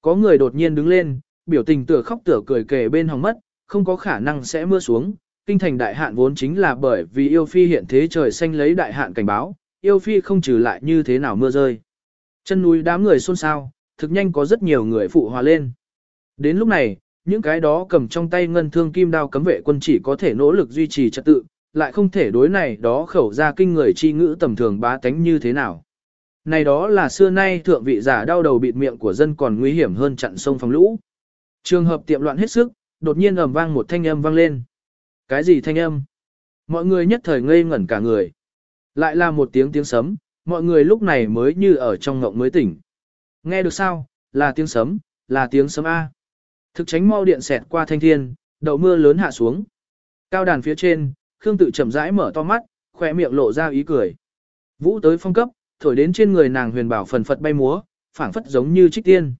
Có người đột nhiên đứng lên, biểu tình tựa khóc tựa cười kề bên hòng mất, không có khả năng sẽ mưa xuống. Kinh thành đại hạn vốn chính là bởi vì yêu phi hiện thế trời xanh lấy đại hạn cảnh báo, yêu phi không trừ lại như thế nào mưa rơi. Chân núi đám người xôn xao, thực nhanh có rất nhiều người phụ hòa lên. Đến lúc này, những cái đó cầm trong tay ngân thương kim đao cấm vệ quân chỉ có thể nỗ lực duy trì trật tự, lại không thể đối này đó khẩu ra kinh người chi ngữ tầm thường bá tánh như thế nào. Này đó là xưa nay thượng vị giả đau đầu bịt miệng của dân còn nguy hiểm hơn chặn sông phòng lũ. Trường hợp tiệm loạn hết sức, đột nhiên ầm vang một thanh âm vang lên. Cái gì thanh âm? Mọi người nhất thời ngây ngẩn cả người. Lại là một tiếng tiếng sấm, mọi người lúc này mới như ở trong ngộng mới tỉnh. Nghe được sao? Là tiếng sấm, là tiếng sấm A. Thực tránh mau điện xẹt qua thanh thiên, đậu mưa lớn hạ xuống. Cao đàn phía trên, Khương tự chậm rãi mở to mắt, khỏe miệng lộ ra ý cười. Vũ tới phong cấp, thổi đến trên người nàng huyền bảo phần phật bay múa, phảng phất giống như trích tiên.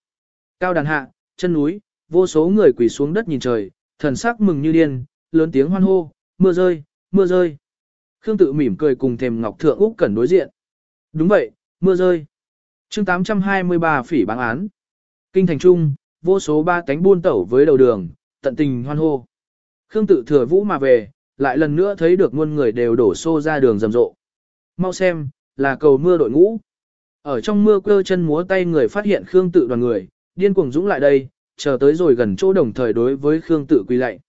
Cao đàn hạ, chân núi, vô số người quỳ xuống đất nhìn trời, Thần sắc mừng như điên, lớn tiếng hoan hô, mưa rơi, mưa rơi. Khương tự mỉm cười cùng thềm ngọc thượng Úc Cẩn đối diện. Đúng vậy, mưa rơi. Chương 823 phỉ báng án. Kinh thành trung, vô số ba cánh buôn tẩu với đầu đường, tận tình hoan hô. Khương tự thừa vũ mà về, lại lần nữa thấy được muôn người đều đổ xô ra đường rầm rộ. Mau xem, là cầu mưa đội ngũ. Ở trong mưa cơ chân múa tay người phát hiện Khương tự đoàn người, điên cuồng dũng lại đây, chờ tới rồi gần chỗ đồng thời đối với Khương tự quỳ lạy.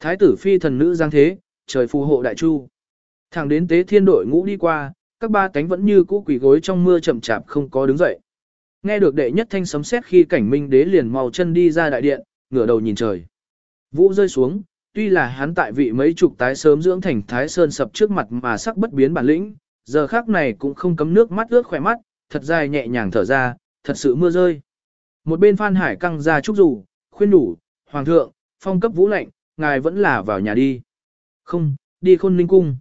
Thái tử phi thần nữ giang thế, trời phù hộ đại chu. Thẳng đến tế thiên đội ngũ đi qua, các ba cánh vẫn như cũ quỳ gối trong mưa chậm chạp không có đứng dậy. Nghe được đệ nhất thanh sấm sét khi cảnh minh đế liền mau chân đi ra đại điện, ngửa đầu nhìn trời. Vũ rơi xuống, tuy là hắn tại vị mấy chục tái sớm dưỡng thành thái sơn sập trước mặt mà sắc bất biến bản lĩnh, giờ khác này cũng không cấm nước mắt ướt khỏe mắt, thật dài nhẹ nhàng thở ra, thật sự mưa rơi. Một bên Phan Hải căng ra chúc rủ, khuyên đủ, Hoàng thượng, phong cấp vũ lệnh, ngài vẫn là vào nhà đi. Không, đi khôn ninh cung.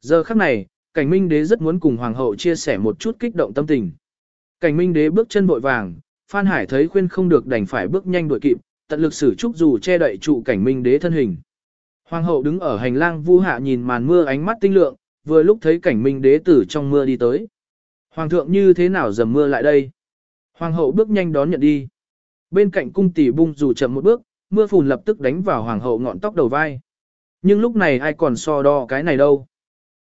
Giờ khắc này, cảnh minh đế rất muốn cùng Hoàng hậu chia sẻ một chút kích động tâm tình. Cảnh minh đế bước chân vội vàng, Phan Hải thấy khuyên không được đành phải bước nhanh đuổi kịp, tận lực sử trúc dù che đậy trụ cảnh minh đế thân hình. Hoàng hậu đứng ở hành lang vu hạ nhìn màn mưa ánh mắt tinh lượng, vừa lúc thấy cảnh minh đế tử trong mưa đi tới. Hoàng thượng như thế nào dầm mưa lại đây? Hoàng hậu bước nhanh đón nhận đi. Bên cạnh cung tỷ bung dù chậm một bước, mưa phùn lập tức đánh vào hoàng hậu ngọn tóc đầu vai. Nhưng lúc này ai còn so đo cái này đâu.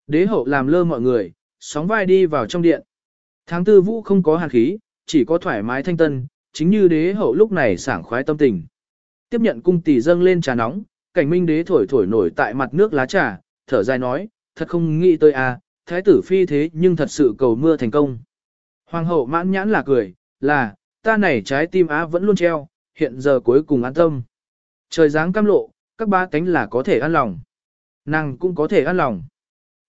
Đế hậu làm lơ mọi người, sóng vai đi vào trong điện. Tháng tư vũ không có hàn khí, chỉ có thoải mái thanh tân, chính như đế hậu lúc này sảng khoái tâm tình. Tiếp nhận cung tỷ dâng lên trà nóng, cảnh minh đế thổi thổi nổi tại mặt nước lá trà, thở dài nói, thật không nghĩ tới à, thái tử phi thế nhưng thật sự cầu mưa thành công. Hoàng hậu mãn nhãn là cười, là, ta này trái tim á vẫn luôn treo, hiện giờ cuối cùng an tâm. Trời dáng cam lộ, các ba cánh là có thể an lòng. Nàng cũng có thể an lòng.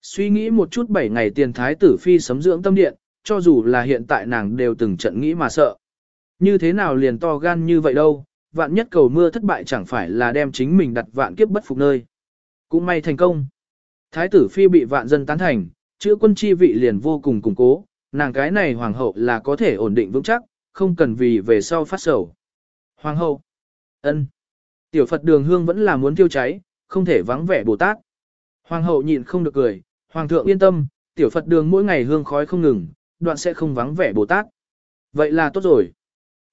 Suy nghĩ một chút bảy ngày tiền thái tử phi sấm dưỡng tâm điện, cho dù là hiện tại nàng đều từng trận nghĩ mà sợ. Như thế nào liền to gan như vậy đâu, vạn nhất cầu mưa thất bại chẳng phải là đem chính mình đặt vạn kiếp bất phục nơi. Cũng may thành công. Thái tử phi bị vạn dân tán thành, chữa quân chi vị liền vô cùng củng cố, nàng cái này hoàng hậu là có thể ổn định vững chắc, không cần vì về sau phát sầu. Hoàng hậu, ân, tiểu Phật đường hương vẫn là muốn tiêu cháy, không thể vắng vẻ Bồ Tát. Hoàng hậu nhịn không được cười, hoàng thượng yên tâm, tiểu Phật đường mỗi ngày hương khói không ngừng, đoạn sẽ không vắng vẻ Bồ Tát. Vậy là tốt rồi.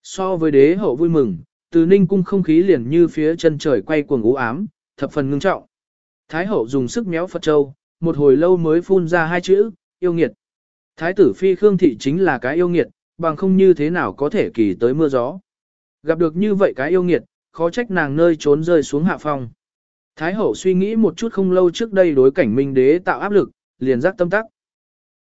So với đế hậu vui mừng, từ ninh cung không khí liền như phía chân trời quay cuồng u ám, thập phần ngưng trọng. Thái hậu dùng sức méo Phật Châu, một hồi lâu mới phun ra hai chữ, yêu nghiệt. Thái tử phi Khương Thị chính là cái yêu nghiệt, bằng không như thế nào có thể kỳ tới mưa gió. Gặp được như vậy cái yêu nghiệt, khó trách nàng nơi trốn rơi xuống hạ phong. Thái hậu suy nghĩ một chút không lâu trước đây đối cảnh minh đế tạo áp lực, liền giác tâm tắc.